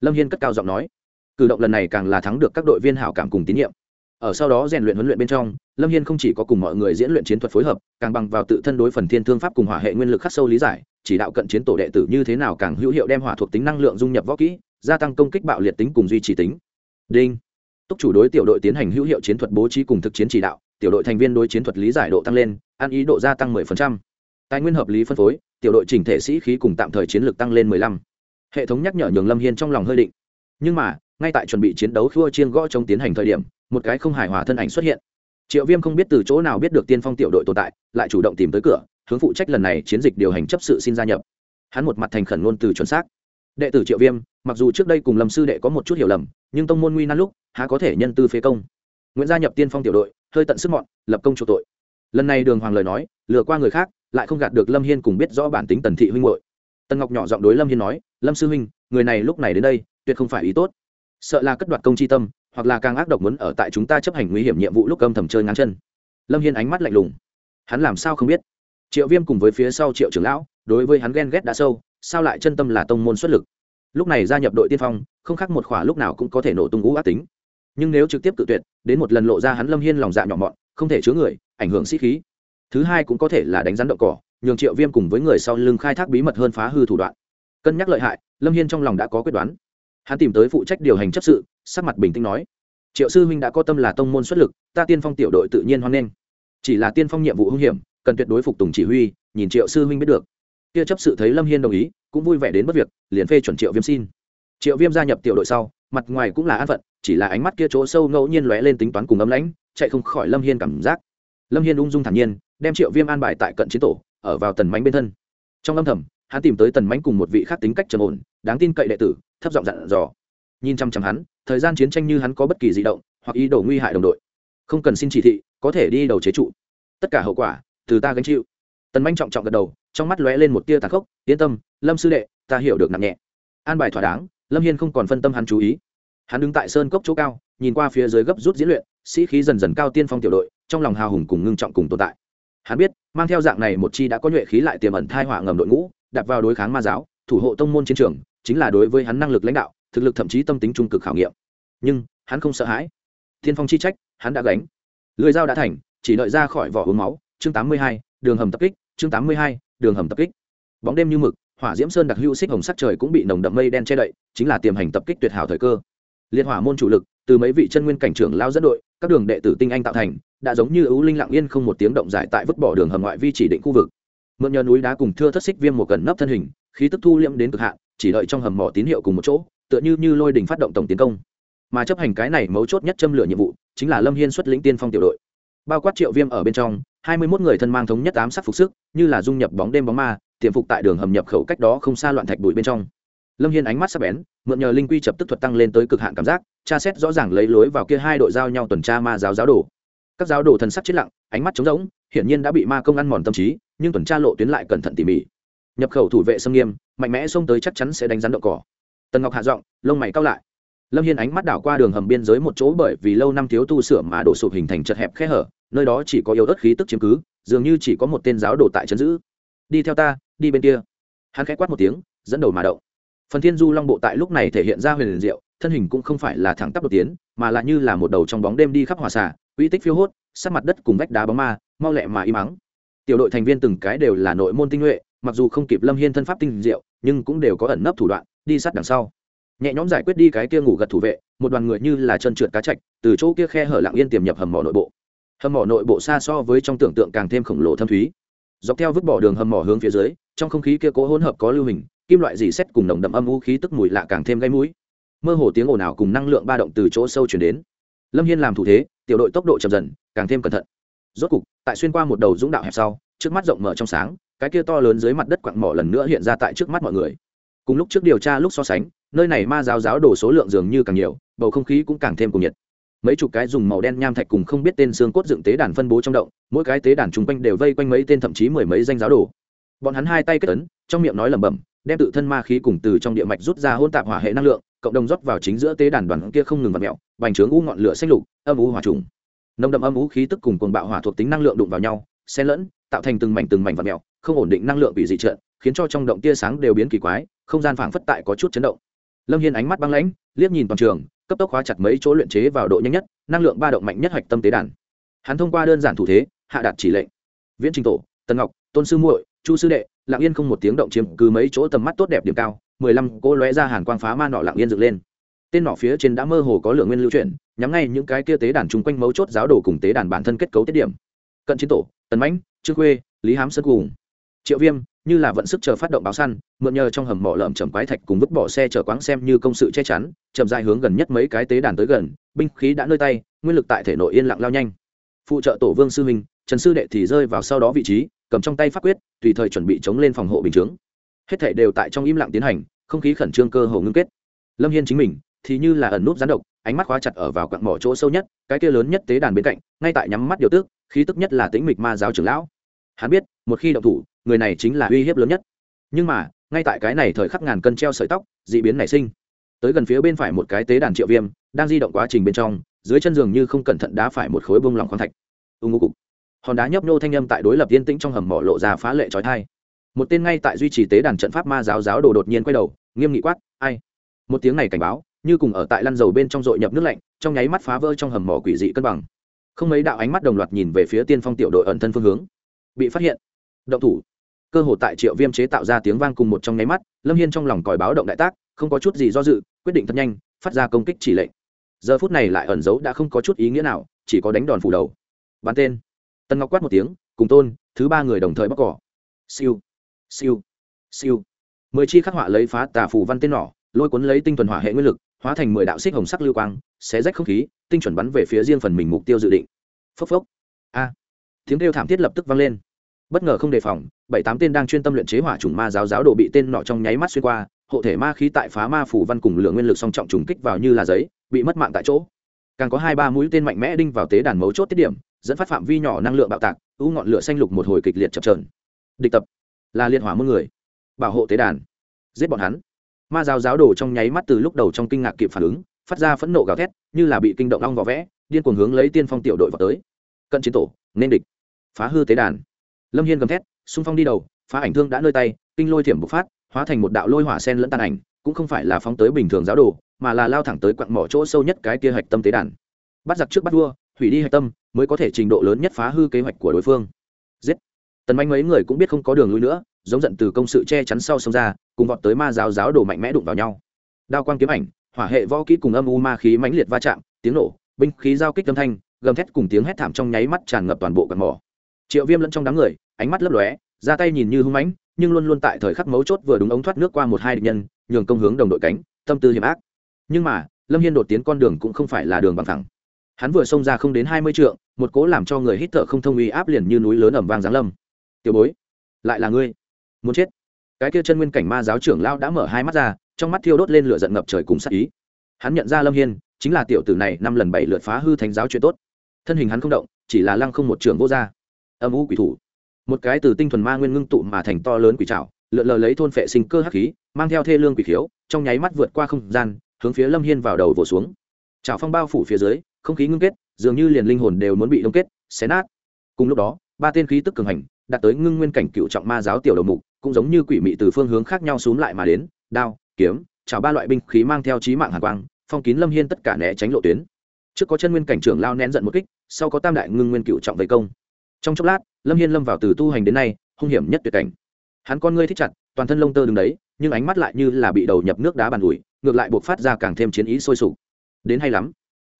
lâm hiên cất cao giọng nói, cử động lần này càng là thắng được các đội viên hảo cảm cùng tín nhiệm ở sau đó rèn luyện huấn luyện bên trong, lâm hiên không chỉ có cùng mọi người diễn luyện chiến thuật phối hợp, càng bằng vào tự thân đối phần thiên thương pháp cùng hỏa hệ nguyên lực khắc sâu lý giải, chỉ đạo cận chiến tổ đệ tử như thế nào càng hữu hiệu đem hỏa thuộc tính năng lượng dung nhập võ kỹ, gia tăng công kích bạo liệt tính cùng duy trì tính đinh túc chủ đối tiểu đội tiến hành hữu hiệu chiến thuật bố trí cùng thực chiến chỉ đạo, tiểu đội thành viên đối chiến thuật lý giải độ tăng lên, ăn ý độ gia tăng 10%. tài nguyên hợp lý phân phối, tiểu đội chỉnh thể sĩ khí cùng tạm thời chiến lược tăng lên 15 hệ thống nhắc nhở nhường lâm hiên trong lòng hơi định. Nhưng mà, ngay tại chuẩn bị chiến đấu khua chiên gõ chống tiến hành thời điểm, một cái không hài hòa thân ảnh xuất hiện. Triệu viêm không biết từ chỗ nào biết được tiên phong tiểu đội tồn tại, lại chủ động tìm tới cửa, hướng phụ trách lần này chiến dịch điều hành chấp sự xin gia nhập. Hắn một mặt thành khẩn ngôn từ chuẩn xác. Đệ tử triệu viêm, mặc dù trước đây cùng lâm sư đệ có một chút hiểu lầm, nhưng tông môn nguy nan lúc, há có thể nhân tư phế công. Nguyễn gia nhập tiên phong tiểu đội, hơi tận sức mọn, lập công chủ tội. Lần này đường hoàng lời nói, lừa qua người khác, lại không gạt được lâm hiên cùng biết rõ bản tính tần thị huynh hội tần ngọc nhỏ giọng đối lâm hiên nói, lâm sư huynh, người này lúc này đến đây, tuyệt không phải ý tốt. Sợ là cất đoạt công chi tâm, hoặc là càng ác độc muốn ở tại chúng ta chấp hành nguy hiểm nhiệm vụ lúc âm thầm chơi ngắn chân. Lâm hiên ánh mắt lạnh lùng. Hắn làm sao không biết? Triệu viêm cùng với phía sau triệu trưởng lão, đối với hắn ghen ghét đã sâu, sao lại chân tâm là tông môn xuất lực? Lúc này gia nhập đội tiên phong, không khác một khỏa lúc nào cũng có thể nổ tung ngũ ác tính. Nhưng nếu trực tiếp tự tuyệt, đến một lần lộ ra hắn lâm hiên lòng dạ nhỏ mọn, không thể chứa người, ảnh hưởng sĩ khí. Thứ hai cũng có thể là đánh rắn động cỏ nhường triệu viêm cùng với người sau lưng khai thác bí mật hơn phá hư thủ đoạn. Cân nhắc lợi hại, lâm hiên trong lòng đã có quyết đoán. Hắn tìm tới phụ trách điều hành chấp sự, sắc mặt bình tĩnh nói, triệu sư huynh đã có tâm là tông môn xuất lực, ta tiên phong tiểu đội tự nhiên hoan nghênh. Chỉ là tiên phong nhiệm vụ hung hiểm, cần tuyệt đối phục tùng chỉ huy, nhìn triệu sư huynh biết được. Kia chấp sự thấy lâm hiên đồng ý, cũng vui vẻ đến bất việc, liền phê chuẩn triệu viêm xin. Triệu viêm gia nhập tiểu đội sau, mặt ngoài cũng là an phận, chỉ là ánh mắt kia chỗ sâu ngẫu nhiên lóe lên tính toán cùng ấm lãnh, chạy không khỏi lâm hiên cảm giác. Lâm hiên ung dung thản nhiên, đem triệu viêm an bài tại cận chiến tổ ở vào tần mánh bên thân. Trong âm thầm, hắn tìm tới tần mánh cùng một vị khác tính cách trầm ổn, đáng tin cậy đệ tử, thấp giọng dặn dò. Nhìn chăm chăm hắn, thời gian chiến tranh như hắn có bất kỳ di động, hoặc ý đồ nguy hại đồng đội. Không cần xin chỉ thị, có thể đi đầu chế trụ. Tất cả hậu quả, từ ta gánh chịu. Tần manh trọng trọng gật đầu, trong mắt lóe lên một tia tàn khốc, yên tâm, lâm sư đệ, ta hiểu được nặng nhẹ. An bài thỏa đáng, lâm hiên không còn phân tâm hắn chú ý. Hắn đứng tại sơn cốc chỗ cao, nhìn qua phía dưới gấp rút diễn luyện, sĩ khí dần dần cao tiên phong tiểu đội, trong lòng hào hùng cùng ngưng trọng cùng tồn tại hắn biết mang theo dạng này một chi đã có nhuệ khí lại tiềm ẩn thai họa ngầm đội ngũ đặt vào đối kháng ma giáo thủ hộ tông môn chiến trường chính là đối với hắn năng lực lãnh đạo thực lực thậm chí tâm tính trung cực khảo nghiệm. Nhưng hắn không sợ hãi. Thiên phong chi trách hắn đã gánh. Lưỡi dao đã thành chỉ đợi ra khỏi vỏ uống máu. Chương 82, đường hầm tập kích. Chương 82, đường hầm tập kích. Bóng đêm như mực hỏa diễm sơn đặc hữu xích hồng sắc trời cũng bị nồng đậm mây đen che đậy chính là tiềm hành tập kích tuyệt hảo thời cơ. Liên hỏa môn chủ lực từ mấy vị chân nguyên cảnh trưởng lao dẫn đội, các đường đệ tử tinh anh tạo thành, đã giống như ưu linh lặng yên không một tiếng động giải tại vứt bỏ đường hầm ngoại vi chỉ định khu vực. Mượn nhờ núi đá cùng thưa thất xích viêm một gần nấp thân hình, khí tức thu liễm đến cực hạn, chỉ đợi trong hầm mỏ tín hiệu cùng một chỗ, tựa như như lôi đình phát động tổng tiến công. Mà chấp hành cái này mấu chốt nhất châm lửa nhiệm vụ, chính là lâm hiên xuất lĩnh tiên phong tiểu đội. Bao quát triệu viêm ở bên trong, hai mươi mốt người thân mang thống nhất ám sát phục sức, như là dung nhập bóng đêm bóng ma, tiềm phục tại đường hầm nhập khẩu cách đó không xa loạn thạch bụi bên trong. Lâm hiên ánh mắt sắc bén mượn nhờ linh quy chập tức thuật tăng lên tới cực hạn cảm giác, tra xét rõ ràng lấy lối vào kia hai đội giao nhau tuần tra ma giáo giáo đồ. Các giáo đồ thần sắc chết lặng, ánh mắt trống rỗng, hiển nhiên đã bị ma công ăn mòn tâm trí, nhưng tuần tra lộ tuyến lại cẩn thận tỉ mỉ. Nhập khẩu thủ vệ xâm nghiêm, mạnh mẽ xông tới chắc chắn sẽ đánh rắn đậu cỏ. Tần ngọc hạ giọng, lông mày cao lại. Lâm hiên ánh mắt đảo qua đường hầm biên giới một chỗ bởi vì lâu năm thiếu tu sửa mà đổ sụp hình thành chật hẹp khe hở, nơi đó chỉ có yếu ớt khí tức chiếm cứ, dường như chỉ có một tên giáo đồ tại trấn giữ. Đi theo ta, đi bên kia. Hắn khẽ quát một tiếng, dẫn đầu mà động phần thiên du long bộ tại lúc này thể hiện ra huyền diệu, thân hình cũng không phải là thẳng tắp đột tiến, mà là như là một đầu trong bóng đêm đi khắp hòa xả uy tích phiêu hốt sát mặt đất cùng vách đá bóng ma, mau lẹ mà im mắng tiểu đội thành viên từng cái đều là nội môn tinh nhuệ, mặc dù không kịp lâm hiên thân pháp tinh diệu, nhưng cũng đều có ẩn nấp thủ đoạn, đi sát đằng sau. Nhẹ nhõm giải quyết đi cái kia ngủ gật thủ vệ, một đoàn người như là chân trượt cá chạch, từ chỗ kia khe hở lặng yên tiềm nhập hầm mỏ nội bộ. Hầm mỏ nội bộ xa so với trong tưởng tượng càng thêm khổng lồ thâm thúy. Dọc theo vứt bỏ đường hầm mỏ hướng phía dưới, trong không khí kia cố hỗn hợp có lưu hình kim loại dì xét cùng nồng đậm âm u khí tức mùi lạ càng thêm gây mũi. Mơ hồ tiếng ồn ào cùng năng lượng ba động từ chỗ sâu chuyển đến. Lâm hiên làm thủ thế, tiểu đội tốc độ chậm dần, càng thêm cẩn thận. Rốt cục, tại xuyên qua một đầu dũng đạo hẹp sau, trước mắt rộng mở trong sáng, cái kia to lớn dưới mặt đất quặng mỏ lần nữa hiện ra tại trước mắt mọi người. Cùng lúc trước điều tra lúc so sánh, nơi này ma giáo giáo đổ số lượng dường như càng nhiều, bầu không khí cũng càng thêm cùng nhiệt. Mấy chục cái dùng màu đen nham thạch cùng không biết tên xương cốt dựng tế đàn phân bố trong động, mỗi cái tế đàn chung quanh đều vây quanh mấy tên thậm chí mười mấy danh giáo đồ. Bọn hắn hai tay kết ấn, trong miệng nói lẩm bẩm đem tự thân ma khí cùng từ trong địa mạch rút ra hôn tạp hỏa hệ năng lượng, cộng đồng rót vào chính giữa tế đàn đoàn kia không ngừng vặt mẹo bành trướng u ngọn lửa xanh lục, âm u hỏa trùng. Nồng đậm âm u khí tức cùng cuồng bạo hỏa thuộc tính năng lượng đụng vào nhau, xen lẫn, tạo thành từng mảnh từng mảnh vặt mèo, không ổn định năng lượng bị dị trợn, khiến cho trong động tia sáng đều biến kỳ quái, không gian phảng phất tại có chút chấn động. Lâm hiên ánh mắt băng lãnh, liếc nhìn toàn trường, cấp tốc khóa chặt mấy chỗ luyện chế vào độ nhanh nhất, năng lượng ba động mạnh nhất hoạch tâm tế đàn. Hắn thông qua đơn giản thủ thế, hạ đạt chỉ lệnh. Viễn trình tổ, tần ngọc, tôn sư muội, chu sư đệ lặng yên không một tiếng động chiếm cứ mấy chỗ tầm mắt tốt đẹp điểm cao, mười lăm cô lóe ra hàn quang phá ma nọ lặng yên dựng lên. Tên nọ phía trên đã mơ hồ có lượng nguyên lưu chuyển, nhắm ngay những cái kia tế đàn chung quanh mấu chốt giáo đồ cùng tế đàn bản thân kết cấu tiết điểm. Cận chiến tổ, tần mãnh, trương khuê, lý hám sơn cùng. Triệu viêm, như là vận sức chờ phát động báo săn, mượn nhờ trong hầm mỏ lợm chầm quái thạch cùng vứt bỏ xe chở quáng xem như công sự che chắn, chậm dài hướng gần nhất mấy cái tế đàn tới gần, binh khí đã nơi tay, nguyên lực tại thể nội yên lặng lao nhanh. Phụ trợ tổ vương sư minh, trần sư đệ thì rơi vào sau đó vị trí cầm trong tay pháp quyết, tùy thời chuẩn bị chống lên phòng hộ bình chướng. Hết thể đều tại trong im lặng tiến hành, không khí khẩn trương cơ hồ ngưng kết. Lâm hiên chính mình, thì như là ẩn nút gián độc, ánh mắt khóa chặt ở vào quặng mỏ chỗ sâu nhất, cái kia lớn nhất tế đàn bên cạnh, ngay tại nhắm mắt điều tước khí tức nhất là tính mịch ma giáo trưởng lão. Hắn biết, một khi động thủ, người này chính là uy hiếp lớn nhất. Nhưng mà, ngay tại cái này thời khắc ngàn cân treo sợi tóc, d ị biến nảy sinh. Tới gần phía bên phải một cái tế đàn triệu viêm, đang di động quá trình bên trong, dưới chân giường như không cẩn thận đá phải một khối bông lòng khoáng thạch. Ưng ngô cục hòn đá nhấp nhô thanh âm tại đối lập yên tĩnh trong hầm mỏ lộ ra phá lệ trói thai. Một tên ngay tại duy trì tế đàn trận pháp ma giáo giáo đồ đột nhiên quay đầu, nghiêm nghị quát, ai? Một tiếng này cảnh báo, như cùng ở tại lăn dầu bên trong dội nhập nước lạnh, trong nháy mắt phá vỡ trong hầm mỏ quỷ dị cân bằng. Không mấy đạo ánh mắt đồng loạt nhìn về phía tiên phong tiểu đội ẩn thân phương hướng. Bị phát hiện. Động thủ. Cơ hội tại triệu viêm chế tạo ra tiếng vang cùng một trong nháy mắt, lâm hiên trong lòng còi báo động đại tác, không có chút gì do dự, quyết định thật nhanh, phát ra công kích chỉ lệnh. Giờ phút này lại ẩn giấu đã không có chút ý nghĩa nào, chỉ có đánh đòn phủ đầu. Bắn tên. Tần ngọc quát một tiếng, cùng tôn, thứ ba người đồng thời bóc cỏ. Siêu siêu siêu. Mười chi khắc họa lấy phá tà phù văn tên nỏ, lôi cuốn lấy tinh thuần hỏa hệ nguyên lực, hóa thành mười đạo xích hồng sắc lưu quang, xé rách không khí, tinh chuẩn bắn về phía riêng phần mình mục tiêu dự định. Phốc phốc. A. Tiếng kêu thảm thiết lập tức vang lên. Bất ngờ không đề phòng, bảy tám tên đang chuyên tâm luyện chế hỏa trùng ma giáo giáo đồ bị tên nọ trong nháy mắt xuyên qua, hộ thể ma khí tại phá ma phủ văn cùng lượng nguyên lực song trọng trùng kích vào như là giấy, bị mất mạng tại chỗ. Càng có hai ba mũi tên mạnh mẽ đinh vào tế đàn mấu chốt tiết điểm dẫn phát phạm vi nhỏ năng lượng bạo tạc, u ngọn lửa xanh lục một hồi kịch liệt chập trờn địch tập, là liệt hỏa muôn người, bảo hộ tế đàn, giết bọn hắn. Ma giáo giáo đồ trong nháy mắt từ lúc đầu trong kinh ngạc kịp phản ứng, phát ra phẫn nộ gào thét, như là bị kinh động long vỏ vẽ, điên cuồng hướng lấy tiên phong tiểu đội vào tới. Cận chiến tổ, nên địch, phá hư tế đàn. Lâm hiên gầm thét, xung phong đi đầu, phá ảnh thương đã nơi tay, kinh lôi thiểm bộc phát, hóa thành một đạo lôi hỏa sen lẫn tàn ảnh, cũng không phải là phóng tới bình thường giáo đồ, mà là lao thẳng tới quặng mỏ chỗ sâu nhất cái kia hạch tâm tế đàn. Bắt giặc trước bắt vua hủy đi hạch tâm, mới có thể trình độ lớn nhất phá hư kế hoạch của đối phương. Giết. Tần manh mấy người cũng biết không có đường lui nữa, giống giận từ công sự che chắn sau sông ra, cùng vọt tới ma giáo giáo đồ mạnh mẽ đụng vào nhau. Đao quang kiếm ảnh, hỏa hệ võ kỹ cùng âm u ma khí mãnh liệt va chạm, tiếng nổ, binh khí giao kích âm thanh, gầm thét cùng tiếng hét thảm trong nháy mắt tràn ngập toàn bộ cặn mỏ. Triệu viêm lẫn trong đám người, ánh mắt lấp lóe, ra tay nhìn như hung mãnh, nhưng luôn luôn tại thời khắc mấu chốt vừa đúng ống thoát nước qua một hai địch nhân, nhường công hướng đồng đội cánh, tâm tư hiểm ác. Nhưng mà, lâm hiên đột tiến con đường cũng không phải là đường bằng thẳng hắn vừa xông ra không đến hai mươi trượng, một cố làm cho người hít thở không thông uy áp liền như núi lớn ẩm vang giáng lâm. Tiểu bối, lại là ngươi? Muốn chết? Cái kia chân nguyên cảnh ma giáo trưởng lao đã mở hai mắt ra, trong mắt thiêu đốt lên lửa giận ngập trời cùng sắc ý. Hắn nhận ra lâm hiên, chính là tiểu tử này năm lần bảy lượt phá hư thánh giáo chuyện tốt. Thân hình hắn không động, chỉ là lăng không một trường vô gia âm u quỷ thủ. Một cái từ tinh thuần ma nguyên ngưng tụ mà thành to lớn quỷ trảo, lượn lờ lấy thôn phệ sinh cơ hắc khí, mang theo thê lương quỷ khiếu, trong nháy mắt vượt qua không gian, hướng phía lâm hiên vào đầu vỗ xuống. Trào phong bao phủ phía dưới không khí ngưng kết, dường như liền linh hồn đều muốn bị đông kết, xé nát. Cùng lúc đó, ba tên khí tức cường hành, đạt tới ngưng nguyên cảnh cựu trọng ma giáo tiểu đầu mục, cũng giống như quỷ mị từ phương hướng khác nhau xúm lại mà đến, đao, kiếm chào ba loại binh khí mang theo trí mạng hàn quang, phong kín lâm hiên tất cả né tránh lộ tuyến. Trước có chân nguyên cảnh trưởng lao nén giận một kích, sau có tam đại ngưng nguyên cựu trọng vây công. Trong chốc lát, lâm hiên lâm vào từ tu hành đến nay, hung hiểm nhất tuyệt cảnh. Hắn con ngươi thích chặt, toàn thân lông tơ đứng đấy, nhưng ánh mắt lại như là bị đầu nhập nước đá bàn ủi, ngược lại buộc phát ra càng thêm chiến ý sôi sục. Đến hay lắm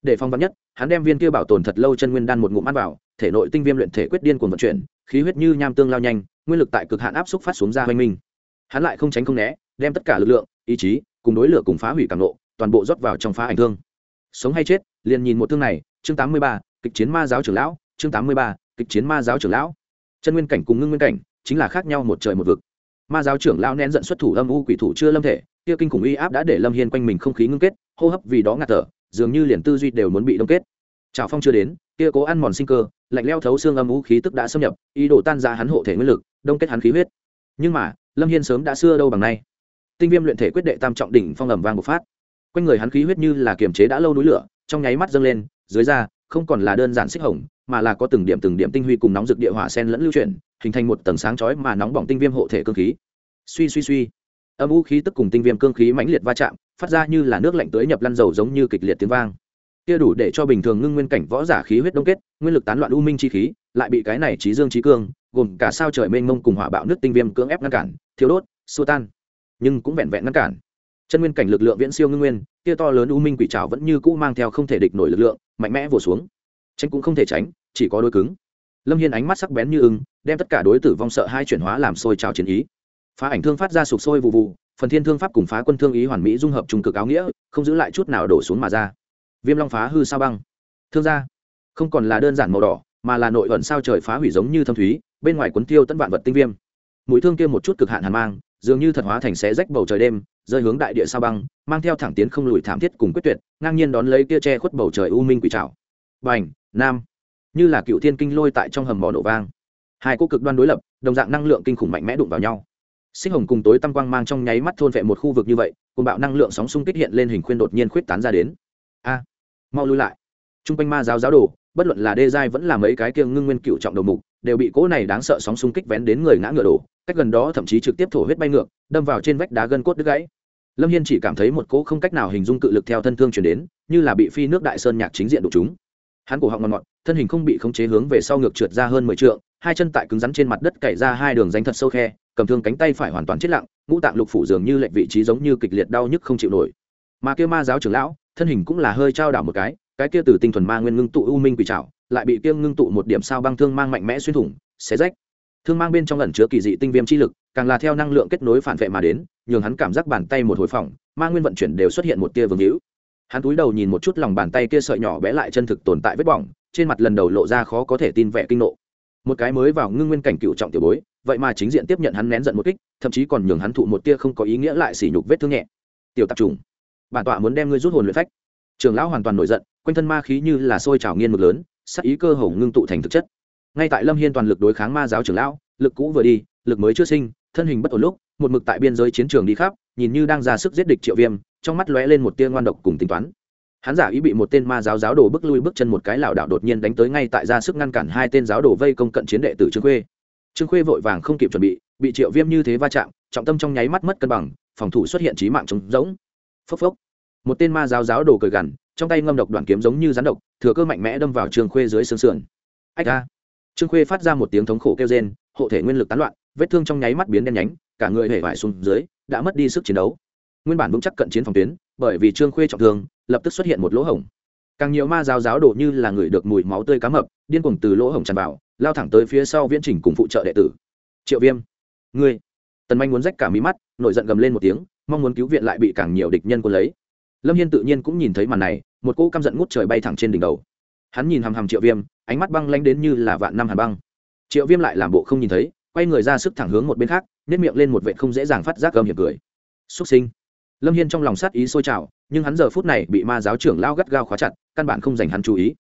để phong vắn nhất, hắn đem viên kia bảo tồn thật lâu chân nguyên đan một ngụm ăn vào, thể nội tinh viêm luyện thể quyết điên cuồng vận chuyển, khí huyết như nham tương lao nhanh, nguyên lực tại cực hạn áp xúc phát xuống ra hoanh minh. Hắn lại không tránh không né, đem tất cả lực lượng, ý chí cùng đối lửa cùng phá hủy càng nộ, toàn bộ rót vào trong phá ảnh thương. Sống hay chết, liền nhìn một thương này, chương tám mươi ba, kịch chiến ma giáo trưởng lão, chương tám mươi ba, kịch chiến ma giáo trưởng lão. Chân nguyên cảnh cùng ngưng nguyên cảnh, chính là khác nhau một trời một vực. Ma giáo trưởng lão nén giận xuất thủ âm u quỷ thủ chưa lâm thể, kia kinh khủng uy áp đã để lâm hiên quanh mình không khí ngưng kết, hô hấp vì đó ngạt thở dường như liền tư duy đều muốn bị đông kết. Trào phong chưa đến, kia cố ăn mòn sinh cơ, lạnh leo thấu xương âm vũ khí tức đã xâm nhập, ý đồ tan ra hắn hộ thể nguyên lực, đông kết hắn khí huyết. Nhưng mà, lâm hiên sớm đã xưa đâu bằng nay. Tinh viêm luyện thể quyết đệ tam trọng đỉnh phong ẩm vang một phát. Quanh người hắn khí huyết như là kiềm chế đã lâu núi lửa, trong nháy mắt dâng lên, dưới da, không còn là đơn giản xích hồng, mà là có từng điểm từng điểm tinh huy cùng nóng rực địa hỏa sen lẫn lưu chuyển, hình thành một tầng sáng chói mà nóng bỏng tinh viêm hộ thể cơ khí. Suy suy suy âm u khí tức cùng tinh viêm cương khí mãnh liệt va chạm, phát ra như là nước lạnh tới nhập lăn dầu giống như kịch liệt tiếng vang. Kia đủ để cho bình thường ngưng nguyên cảnh võ giả khí huyết đông kết, nguyên lực tán loạn u minh chi khí, lại bị cái này trí dương trí cương, gồm cả sao trời mênh mông cùng hỏa bạo nước tinh viêm cưỡng ép ngăn cản thiếu đốt, xua tan. Nhưng cũng vẹn vẹn ngăn cản. Chân nguyên cảnh lực lượng viễn siêu ngưng nguyên, kia to lớn u minh quỷ trào vẫn như cũ mang theo không thể địch nổi lực lượng, mạnh mẽ vồ xuống. Tránh cũng không thể tránh, chỉ có đôi cứng. Lâm hiên ánh mắt sắc bén như ưng, đem tất cả đối tử vong sợ hai chuyển hóa làm sôi trào chiến ý phá ảnh thương phát ra sụp sôi vụ vụ phần thiên thương pháp cùng phá quân thương ý hoàn mỹ dung hợp trung cực áo nghĩa, không giữ lại chút nào đổ xuống mà ra. Viêm long phá hư sao băng. Thương gia, không còn là đơn giản màu đỏ, mà là nội ẩn sao trời phá hủy giống như thâm thúy, bên ngoài cuốn tiêu tận vạn vật tinh viêm. Mũi thương kia một chút cực hạn hàn mang, dường như thật hóa thành xé rách bầu trời đêm, rơi hướng đại địa sao băng, mang theo thẳng tiến không lùi thảm thiết cùng quyết tuyệt, ngang nhiên đón lấy kia che khuất bầu trời u minh quỷ trào bành, nam, như là cựu thiên kinh lôi tại trong hầm mỏ nổ vang. Hai cô cực đoan đối lập, đồng dạng năng lượng kinh khủng mạnh mẽ đụng vào nhau sinh hồng cùng tối tăm quang mang trong nháy mắt thôn vệ một khu vực như vậy, cùng bạo năng lượng sóng xung kích hiện lên hình khuyên đột nhiên khuyết tán ra đến. A, mau lui lại. T r u n g quanh ma giáo giáo đồ, bất luận là đê giai vẫn là mấy cái kiêng ngưng nguyên cựu trọng đầu mục, đều bị cỗ này đáng sợ sóng xung kích vén đến người ngã ngựa đổ, cách gần đó thậm chí trực tiếp thổ huyết bay ngược, đâm vào trên vách đá gân cốt đứt gãy. Lâm hiên chỉ cảm thấy một cỗ không cách nào hình dung cự lực theo thân thương chuyển đến, như là bị phi nước đại sơn nhạc chính diện đụng chúng hắn cổ họng ngọt ngọt, thân hình không bị khống chế hướng về sau ngược trượt ra hơn mười t hai chân tại cứng rắn trên mặt đất cày ra hai đường ránh thật sâu khe cầm thương cánh tay phải hoàn toàn chết lặng, ngũ tạng lục phủ dường như lệnh vị trí giống như kịch liệt đau nhức không chịu nổi. Mà kia ma giáo trưởng lão, thân hình cũng là hơi trao đảo một cái cái kia từ tinh thuần ma nguyên ngưng tụ u minh quỷ trảo, lại bị kia ngưng tụ một điểm sao băng thương mang mạnh mẽ xuyên thủng, xé rách. Thương mang bên trong ẩn chứa kỳ dị tinh viêm chi lực, càng là theo năng lượng kết nối phản vệ mà đến, nhường hắn cảm giác bàn tay một hồi phỏng, ma nguyên vận chuyển đều xuất hiện một tia vương hữu. Hắn cúi đầu nhìn một chút lòng bàn tay kia sợi nhỏ bé lại chân thực tồn tại vết bỏng, trên mặt lần đầu lộ ra khó có thể tin vẻ kinh nộ. Một cái mới vào ngưng nguyên cảnh cựu trọng tiểu bối vậy mà chính diện tiếp nhận hắn nén giận một kích, thậm chí còn nhường hắn thụ một tia không có ý nghĩa lại sỉ nhục vết thương nhẹ. Tiểu tạp trùng, bản tọa muốn đem ngươi rút hồn luyện phách. Trường lão hoàn toàn nổi giận, quanh thân ma khí như là sôi trào nghiên mực lớn sắc ý cơ hồ ngưng tụ thành thực chất. Ngay tại lâm hiên toàn lực đối kháng ma giáo trưởng lão, lực cũ vừa đi, lực mới chưa sinh, thân hình bất ổn lúc, một mực tại biên giới chiến trường đi khắp, nhìn như đang ra sức giết địch triệu viêm, trong mắt lóe lên một tia ngoan độc cùng tính toán. Hắn giả ý bị một tên ma giáo giáo đồ bước lui bước chân một cái lảo đảo đột nhiên đánh tới ngay tại ra sức ngăn cản hai tên giáo đồ vây công cận chiến đệ tử trương khuê trương khuê vội vàng không kịp chuẩn bị bị triệu viêm như thế va chạm, trọng tâm trong nháy mắt mất cân bằng, phòng thủ xuất hiện trí mạng trống rỗng. Phốc phốc. Một tên ma giáo giáo đồ cười gằn, trong tay ngâm độc đoạn kiếm giống như rắn độc, thừa cơ mạnh mẽ đâm vào trương khuê dưới xương sườn. Ách a. Trương khuê phát ra một tiếng thống khổ kêu rên, hộ thể nguyên lực tán loạn, vết thương trong nháy mắt biến đen nhánh, cả người hể vải xuống dưới, đã mất đi sức chiến đấu. Nguyên bản vững chắc cận chiến phòng tuyến, bởi vì trương khuê trọng thương, lập tức xuất hiện một lỗ hổng. Càng nhiều ma giáo giáo đổ như là người được mùi máu tươi cá mập điên cuồng từ lỗ hổng tràn vào, lao thẳng tới phía sau viễn trình cùng phụ trợ đệ tử. Triệu viêm, ngươi, tần manh muốn rách cả mí mắt, nổi giận gầm lên một tiếng, mong muốn cứu viện lại bị càng nhiều địch nhân quân lấy. Lâm hiên tự nhiên cũng nhìn thấy màn này, một cỗ căm giận ngút trời bay thẳng trên đỉnh đầu. Hắn nhìn hằm hằm triệu viêm, ánh mắt băng lanh đến như là vạn năm hàn băng. Triệu viêm lại làm bộ không nhìn thấy, quay người ra sức thẳng hướng một bên khác nếp miệng lên một vệ không dễ dàng phát giác gầm hiệp cười. Xúc sinh. Lâm hiên trong lòng sát ý sôi trào, nhưng hắn giờ phút này bị ma giáo trưởng lao gắt gao khóa chặt, căn bản không dành hắn chú ý.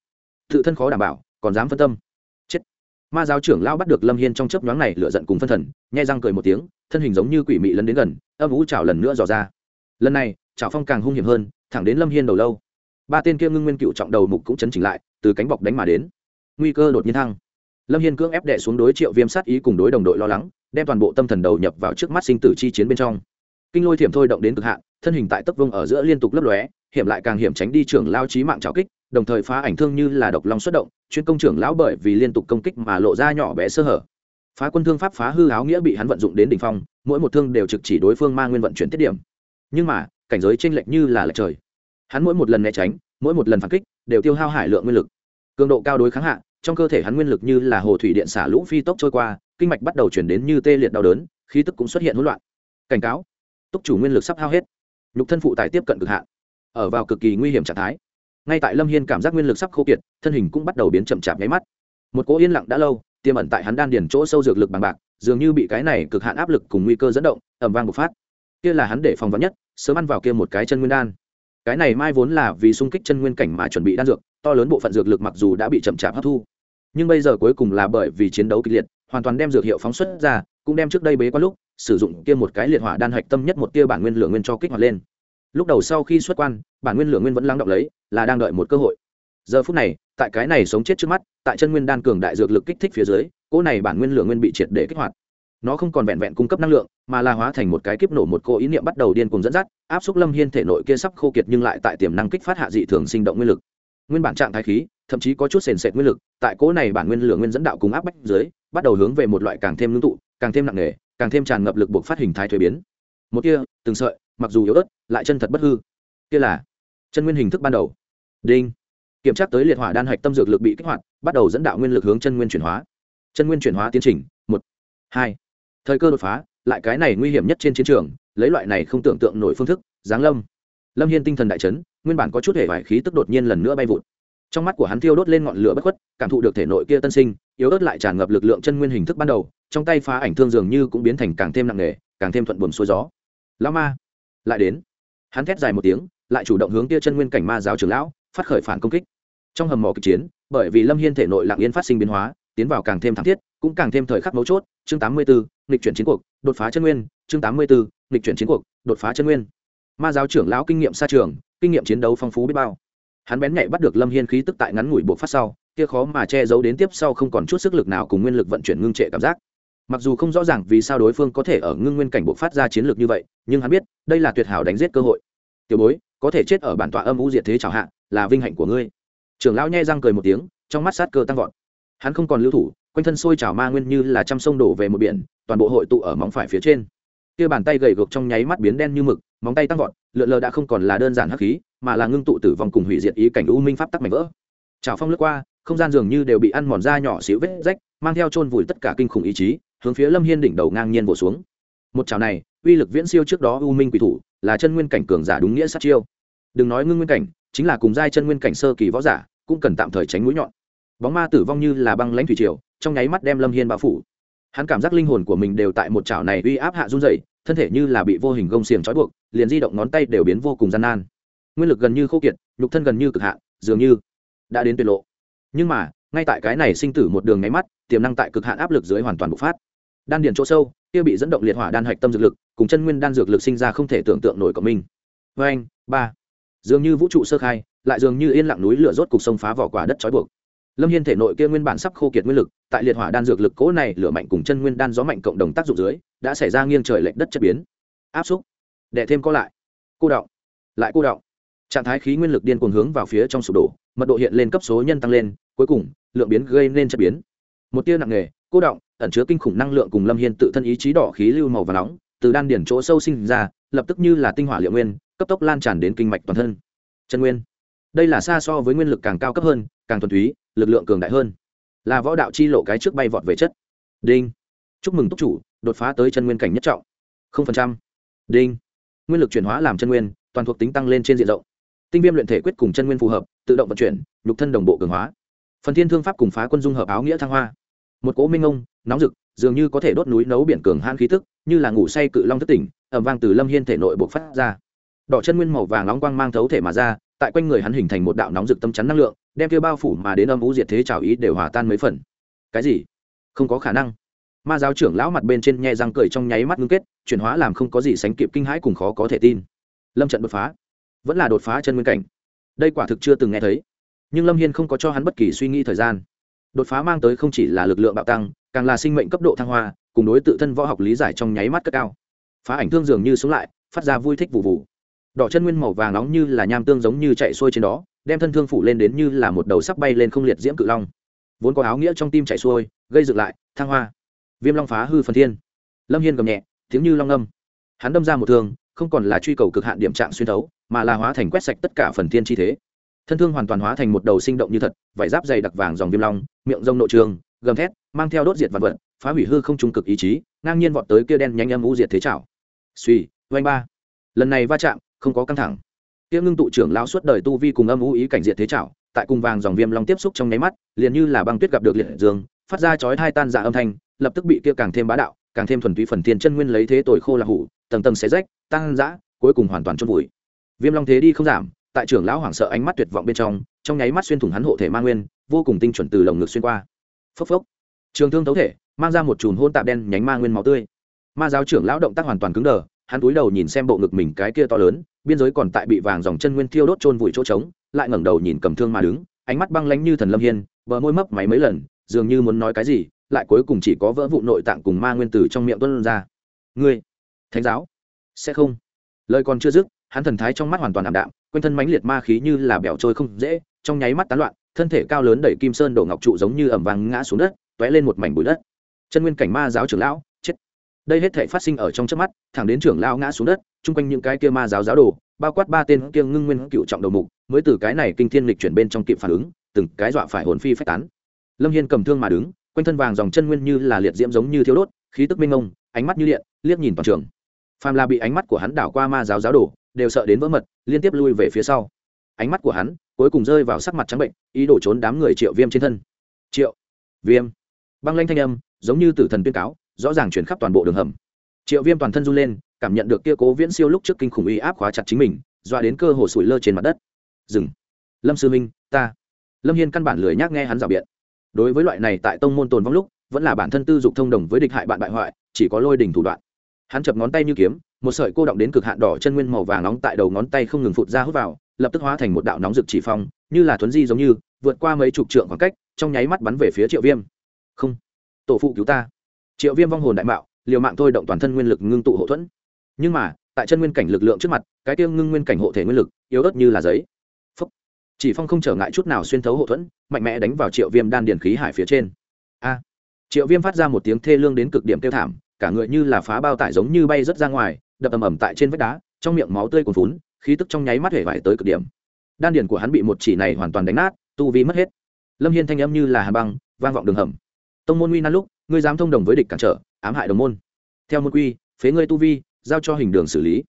Tự thân khó đảm bảo còn dám phân tâm. Chết. Ma giáo trưởng lao bắt được lâm hiên trong chớp nhoáng này lựa giận cùng phân thần nhai răng cười một tiếng, thân hình giống như quỷ mị lấn đến gần, âm vũ chảo lần nữa dò ra. Lần này chảo phong càng hung hiểm hơn, thẳng đến lâm hiên đầu lâu. Ba tên kia ngưng nguyên cựu trọng đầu mục cũng chấn chỉnh lại, từ cánh bọc đánh mà đến. Nguy cơ đột nhiên thăng. Lâm hiên cưỡng ép đệ xuống đối triệu viêm sát ý cùng đối đồng đội lo lắng, đem toàn bộ tâm thần đầu nhập vào trước mắt sinh tử chi chiến bên trong. Kinh lôi thiểm thôi động đến cực hạn, thân hình tại tấc vông ở giữa liên tục lấp lóe hiểm lại càng hiểm tránh đi trưởng lao trí mạng trào kích, đồng thời phá ảnh thương như là độc long xuất động, chuyên công trưởng lão bởi vì liên tục công kích mà lộ ra nhỏ bé sơ hở. Phá quân thương pháp phá hư áo nghĩa bị hắn vận dụng đến đỉnh phong, mỗi một thương đều trực chỉ đối phương mang nguyên vận chuyển tiết điểm. Nhưng mà, cảnh giới chênh lệch như là lệch trời. Hắn mỗi một lần né tránh, mỗi một lần phản kích, đều tiêu hao hải lượng nguyên lực. Cường độ cao đối kháng hạ, trong cơ thể hắn nguyên lực như là hồ thủy điện xả lũ phi tốc trôi qua, kinh mạch bắt đầu chuyển đến như tê liệt đau đớn, khí tức cũng xuất hiện hỗn loạn. Cảnh cáo, túc chủ nguyên lực sắp hao hết. Nhục thân phụ tải tiếp cận cực hạn ở vào cực kỳ nguy hiểm trạng thái. Ngay tại lâm hiên cảm giác nguyên lực sắp khô kiệt, thân hình cũng bắt đầu biến chậm chạp nháy mắt. Một cỗ yên lặng đã lâu, tiềm ẩn tại hắn đan điền chỗ sâu dược lực bằng bạc, dường như bị cái này cực hạn áp lực cùng nguy cơ dẫn động ẩm vang bộc phát. Kia là hắn để phòng vắn nhất, sớm ăn vào kia một cái chân nguyên đan. Cái này mai vốn là vì sung kích chân nguyên cảnh mà chuẩn bị đan dược, to lớn bộ phận dược lực mặc dù đã bị chậm chạp hấp thu, nhưng bây giờ cuối cùng là bởi vì chiến đấu kịch liệt, hoàn toàn đem dược hiệu phóng xuất ra, cũng đem trước đây bế qua lúc, sử dụng kia một cái liệt hỏa đan hạch tâm nhất một tia bản nguyên lượng nguyên cho kích hoạt lên lúc đầu sau khi xuất quan, bản nguyên lượng nguyên vẫn lắng động lấy, là đang đợi một cơ hội. Giờ phút này, tại cái này sống chết trước mắt, tại chân nguyên đan cường đại dược lực kích thích phía dưới, cỗ này bản nguyên lượng nguyên bị triệt để kích hoạt. Nó không còn vẹn vẹn cung cấp năng lượng, mà là hóa thành một cái kiếp nổ một cô ý niệm bắt đầu điên cùng dẫn dắt, áp xúc lâm hiên thể nội kia sắp khô kiệt nhưng lại tại tiềm năng kích phát hạ dị thường sinh động nguyên lực. Nguyên bản trạng thái khí, thậm chí có chút sền sệt nguyên lực, tại cỗ này bản nguyên lửa nguyên dẫn đạo cùng áp bách dưới, bắt đầu hướng về một loại càng thêm ngưng tụ, càng thêm nặng nề, càng thêm tràn ngập lực buộc phát hình thái thuế biến. Một kia, từng sợi mặc dù yếu ớt, lại chân thật bất hư. Kia là chân nguyên hình thức ban đầu. Đinh. Kiểm tra tới liệt hỏa đan hạch tâm dược lực bị kích hoạt, bắt đầu dẫn đạo nguyên lực hướng chân nguyên chuyển hóa. Chân nguyên chuyển hóa tiến trình, một, hai. Thời cơ đột phá, lại cái này nguy hiểm nhất trên chiến trường, lấy loại này không tưởng tượng nổi phương thức, giáng lâm. Lâm hiên tinh thần đại chấn, nguyên bản có chút hệ vải khí tức đột nhiên lần nữa bay vụt. Trong mắt của hắn thiêu đốt lên ngọn lửa bất khuất, cảm thụ được thể nội kia tân sinh, yếu ớt lại tràn ngập lực lượng chân nguyên hình thức ban đầu, trong tay phá ảnh thương dường như cũng biến thành càng thêm nặng nề, càng thêm thuận buồm xuôi gió. Lão ma lại đến. Hắn thét dài một tiếng lại chủ động hướng tia chân nguyên cảnh ma giáo trưởng lão phát khởi phản công kích. Trong hầm mỏ kịch chiến bởi vì lâm hiên thể nội lặng yên phát sinh biến hóa tiến vào càng thêm thảm thiết cũng càng thêm thời khắc mấu chốt chương tám mươi 84, nghịch chuyển chiến cuộc đột phá chân nguyên chương tám mươi 84, nghịch chuyển chiến cuộc đột phá chân nguyên. Ma giáo trưởng lão kinh nghiệm xa trường kinh nghiệm chiến đấu phong phú biết bao. Hắn bén nhạy bắt được lâm hiên khí tức tại ngắn ngủi buộc phát sau kia khó mà che giấu đến tiếp sau không còn chút sức lực nào cùng nguyên lực vận chuyển ngưng trệ cảm giác mặc dù không rõ ràng vì sao đối phương có thể ở ngưng nguyên cảnh buộc phát ra chiến lược như vậy, nhưng hắn biết, đây là tuyệt hảo đánh giết cơ hội. Tiểu bối, có thể chết ở bản tọa âm u diệt thế chào hạ, là vinh hạnh của ngươi. Trưởng lão nhai răng cười một tiếng, trong mắt sát cơ tăng vọt. Hắn không còn lưu thủ, quanh thân sôi trào ma nguyên như là trăm sông đổ về một biển, toàn bộ hội tụ ở móng phải phía trên. Kia bàn tay gầy gộc trong nháy mắt biến đen như mực, móng tay tăng vọt, lượn lờ đã không còn là đơn giản hắc khí, mà là ngưng tụ tử vong cùng hủy diệt ý cảnh u minh pháp tắc mảnh vỡ. Trào phong lướt qua, không gian dường như đều bị ăn mòn ra nhỏ xíu vết rách, mang theo chôn vùi tất cả kinh khủng ý chí hướng phía lâm hiên đỉnh đầu ngang nhiên vỗ xuống. Một chảo này, uy lực viễn siêu trước đó u minh quỷ thủ, là chân nguyên cảnh cường giả đúng nghĩa sát chiêu. Đừng nói ngưng nguyên cảnh, chính là cùng giai chân nguyên cảnh sơ kỳ võ giả, cũng cần tạm thời tránh mũi nhọn. Bóng ma tử vong như là băng lãnh thủy triều, trong nháy mắt đem lâm hiên bao phủ. Hắn cảm giác linh hồn của mình đều tại một chảo này uy áp hạ run dày thân thể như là bị vô hình gông xiềng trói buộc, liền di động ngón tay đều biến vô cùng gian nan. Nguyên lực gần như khô kiệt, nhục thân gần như cực hạn, dường như đã đến tuyệt lộ. Nhưng mà, ngay tại cái này sinh tử một đường nháy mắt, tiềm năng tại cực hạn áp lực dưới hoàn toàn bộc phát đan điền chỗ sâu, kia bị dẫn động liệt hỏa đan hạch tâm dược lực, cùng chân nguyên đan dược lực sinh ra không thể tưởng tượng nổi của mình. Vê anh, ba. Dường như vũ trụ sơ khai, lại dường như yên lặng núi lửa rốt cục sông phá vỏ quả đất trói buộc. Lâm hiên thể nội kia nguyên bản sắp khô kiệt nguyên lực, tại liệt hỏa đan dược lực cố này lửa mạnh cùng chân nguyên đan gió mạnh cộng đồng tác dụng dưới, đã xảy ra nghiêng trời lệch đất chất biến. Áp xúc. Đệ thêm có lại. Cô đọng. Lại cô đọng. Trạng thái khí nguyên lực điên cuồng hướng vào phía trong sụp đổ, mật độ hiện lên cấp số nhân tăng lên, cuối cùng, lượng biến gây nên chất biến. Một tia nặng nghề cô động, ẩn chứa kinh khủng năng lượng cùng lâm hiên tự thân ý chí đỏ khí lưu màu và nóng, từ đan điển chỗ sâu sinh ra, lập tức như là tinh hỏa liệu nguyên, cấp tốc lan tràn đến kinh mạch toàn thân. Chân nguyên. Đây là xa so với nguyên lực càng cao cấp hơn, càng thuần túy, lực lượng cường đại hơn. Là võ đạo chi lộ cái trước bay vọt về chất. Đinh. Chúc mừng túc chủ, đột phá tới chân nguyên cảnh nhất trọng. Không phần trăm. Đinh. Nguyên lực chuyển hóa làm chân nguyên, toàn thuộc tính tăng lên trên diện rộng. Tinh viêm luyện thể quyết cùng chân nguyên phù hợp, tự động vận chuyển, nhục thân đồng bộ cường hóa. Phần thiên thương pháp cùng phá quân dung hợp áo nghĩa thăng hoa một cỗ minh ông nóng rực, dường như có thể đốt núi nấu biển cường han khí tức, như là ngủ say cự long thất tỉnh ẩm vang từ lâm hiên thể nội buộc phát ra. Đỏ chân nguyên màu vàng nóng quang mang thấu thể mà ra, tại quanh người hắn hình thành một đạo nóng rực tâm chắn năng lượng, đem kia bao phủ mà đến âm vũ diệt thế trào ý đều hòa tan mấy phần. Cái gì? Không có khả năng. Ma giáo trưởng lão mặt bên trên nhe răng cười trong nháy mắt ngưng kết, chuyển hóa làm không có gì sánh kịp kinh hãi cùng khó có thể tin. Lâm trận đột phá. Vẫn là đột phá chân nguyên cảnh. Đây quả thực chưa từng nghe thấy. Nhưng lâm hiên không có cho hắn bất kỳ suy nghĩ thời gian đột phá mang tới không chỉ là lực lượng bạo tăng, càng là sinh mệnh cấp độ thăng hoa, cùng đối tự thân võ học lý giải trong nháy mắt cất cao. Phá ảnh thương dường như sống lại, phát ra vui thích vụ vụ đỏ chân nguyên màu vàng nóng như là nham tương giống như chạy xuôi trên đó, đem thân thương phủ lên đến như là một đầu sắc bay lên không liệt diễm cự long. Vốn có áo nghĩa trong tim chạy xuôi, gây dựng lại, thăng hoa. Viêm long phá hư phần thiên. Lâm hiên gầm nhẹ, tiếng như long âm. Hắn đâm ra một thương, không còn là truy cầu cực hạn điểm trạng xuyên thấu, mà là hóa thành quét sạch tất cả phần thiên chi thế thân thương hoàn toàn hóa thành một đầu sinh động như thật, vải giáp dày đặc vàng dòng viêm long, miệng rông nội trường, gầm thét, mang theo đốt diệt vật vật, phá hủy hư không trung cực ý chí, ngang nhiên vọt tới kia đen nhanh âm u diệt thế chảo. Suy, oanh ba. Lần này va chạm, không có căng thẳng. Kia ngưng tụ trưởng lão suốt đời tu vi cùng âm u ý cảnh diệt thế chảo, tại cùng vàng dòng viêm long tiếp xúc trong nháy mắt, liền như là băng tuyết gặp được liệt dương, phát ra chói hai tan dạ âm thanh, lập tức bị kia càng thêm bá đạo, càng thêm thuần túy phần thiên chân nguyên lấy thế tồi khô là hủ, tầng tầng xé rách, tăng dã, cuối cùng hoàn toàn chôn vùi. Viêm long thế đi không giảm tại trưởng lão hoảng sợ ánh mắt tuyệt vọng bên trong trong nháy mắt xuyên thủng hắn hộ thể ma nguyên, vô cùng tinh chuẩn từ lồng ngực xuyên qua. Phốc phốc. Trường thương thấu thể, mang ra một chùm hôn tạp đen nhánh ma nguyên máu tươi. Ma giáo trưởng lão động tác hoàn toàn cứng đờ, hắn túi đầu nhìn xem bộ ngực mình cái kia to lớn, biên giới còn tại bị vàng dòng chân nguyên thiêu đốt trôn vùi chỗ trống, lại ngẩng đầu nhìn cầm thương mà đứng, ánh mắt băng lánh như thần lâm hiên, bờ môi mấp máy mấy lần, dường như muốn nói cái gì, lại cuối cùng chỉ có vỡ vụ nội tạng cùng ma nguyên tử trong miệng tuân ra. Ngươi, thánh giáo, sẽ không. Lời còn chưa dứt, hắn thần thái trong mắt hoàn toàn ảm đạm quanh thân mãnh liệt ma khí như là bẻo trôi không dễ, trong nháy mắt tán loạn, thân thể cao lớn đẩy kim sơn đổ ngọc trụ giống như ẩm vàng ngã xuống đất t ó é lên một mảnh bụi đất. Chân nguyên cảnh ma giáo trưởng lão, chết. Đây hết thể phát sinh ở trong trước mắt, thẳng đến trưởng lão ngã xuống đất, chung quanh những cái kia ma giáo giáo đồ, bao quát ba tên kia ngưng nguyên cựu trọng đầu mục, mới từ cái này kinh thiên lịch chuyển bên trong kịp phản ứng, từng cái dọa phải hồn phi phách tán. Lâm hiên cầm thương mà đứng, quanh thân vàng dòng chân nguyên như là liệt diễm giống như thiếu đốt, khí tức minh ông ánh mắt như điện, liếc nhìn toàn trường. Phàm là bị ánh mắt của hắn đảo qua ma giáo giáo đồ đều sợ đến vỡ mật, liên tiếp lui về phía sau. Ánh mắt của hắn cuối cùng rơi vào sắc mặt trắng bệnh, ý đổ trốn đám người triệu viêm trên thân. Triệu viêm. Băng lanh thanh âm, giống như tử thần tuyên cáo, rõ ràng chuyển khắp toàn bộ đường hầm. Triệu viêm toàn thân run lên, cảm nhận được kia cố viễn siêu lúc trước kinh khủng uy áp khóa chặt chính mình, dọa đến cơ hồ sủi lơ trên mặt đất. Dừng. Lâm sư minh ta. Lâm hiên căn bản lười nhác nghe hắn rào biện. Đối với loại này tại tông môn tồn vong lúc, vẫn là bản thân tư dục thông đồng với địch hại bạn bại hoại, chỉ có lôi đỉnh thủ đoạn hắn chập ngón tay như kiếm, một sợi cô động đến cực hạn đỏ chân nguyên màu vàng nóng tại đầu ngón tay không ngừng phụt ra hút vào, lập tức hóa thành một đạo nóng rực chỉ phong, như là thuấn di giống như, vượt qua mấy chục trượng khoảng cách, trong nháy mắt bắn về phía triệu viêm. Không, tổ phụ cứu ta. Triệu viêm vong hồn đại mạo, liều mạng thôi động toàn thân nguyên lực ngưng tụ hộ thuẫn. Nhưng mà, tại chân nguyên cảnh lực lượng trước mặt, cái tiêu ngưng nguyên cảnh hộ thể nguyên lực, yếu ớt như là giấy. Phúc. chỉ phong không trở ngại chút nào xuyên thấu hộ thuẫn, mạnh mẽ đánh vào triệu viêm đan điền khí hải phía trên. A. Triệu viêm phát ra một tiếng thê lương đến cực điểm tiêu thảm cả người như là phá bao tải giống như bay rớt ra ngoài, đập ầm ầm tại trên vách đá, trong miệng máu tươi còn phún khí tức trong nháy mắt hể vải tới cực điểm. Đan điền của hắn bị một chỉ này hoàn toàn đánh nát, tu vi mất hết. Lâm hiên thanh âm như là hà băng, vang vọng đường hầm. Tông môn nguy nan lúc, ngươi dám thông đồng với địch cản trở, ám hại đồng môn. Theo môn quy, phế ngươi tu vi, giao cho hình đường xử lý.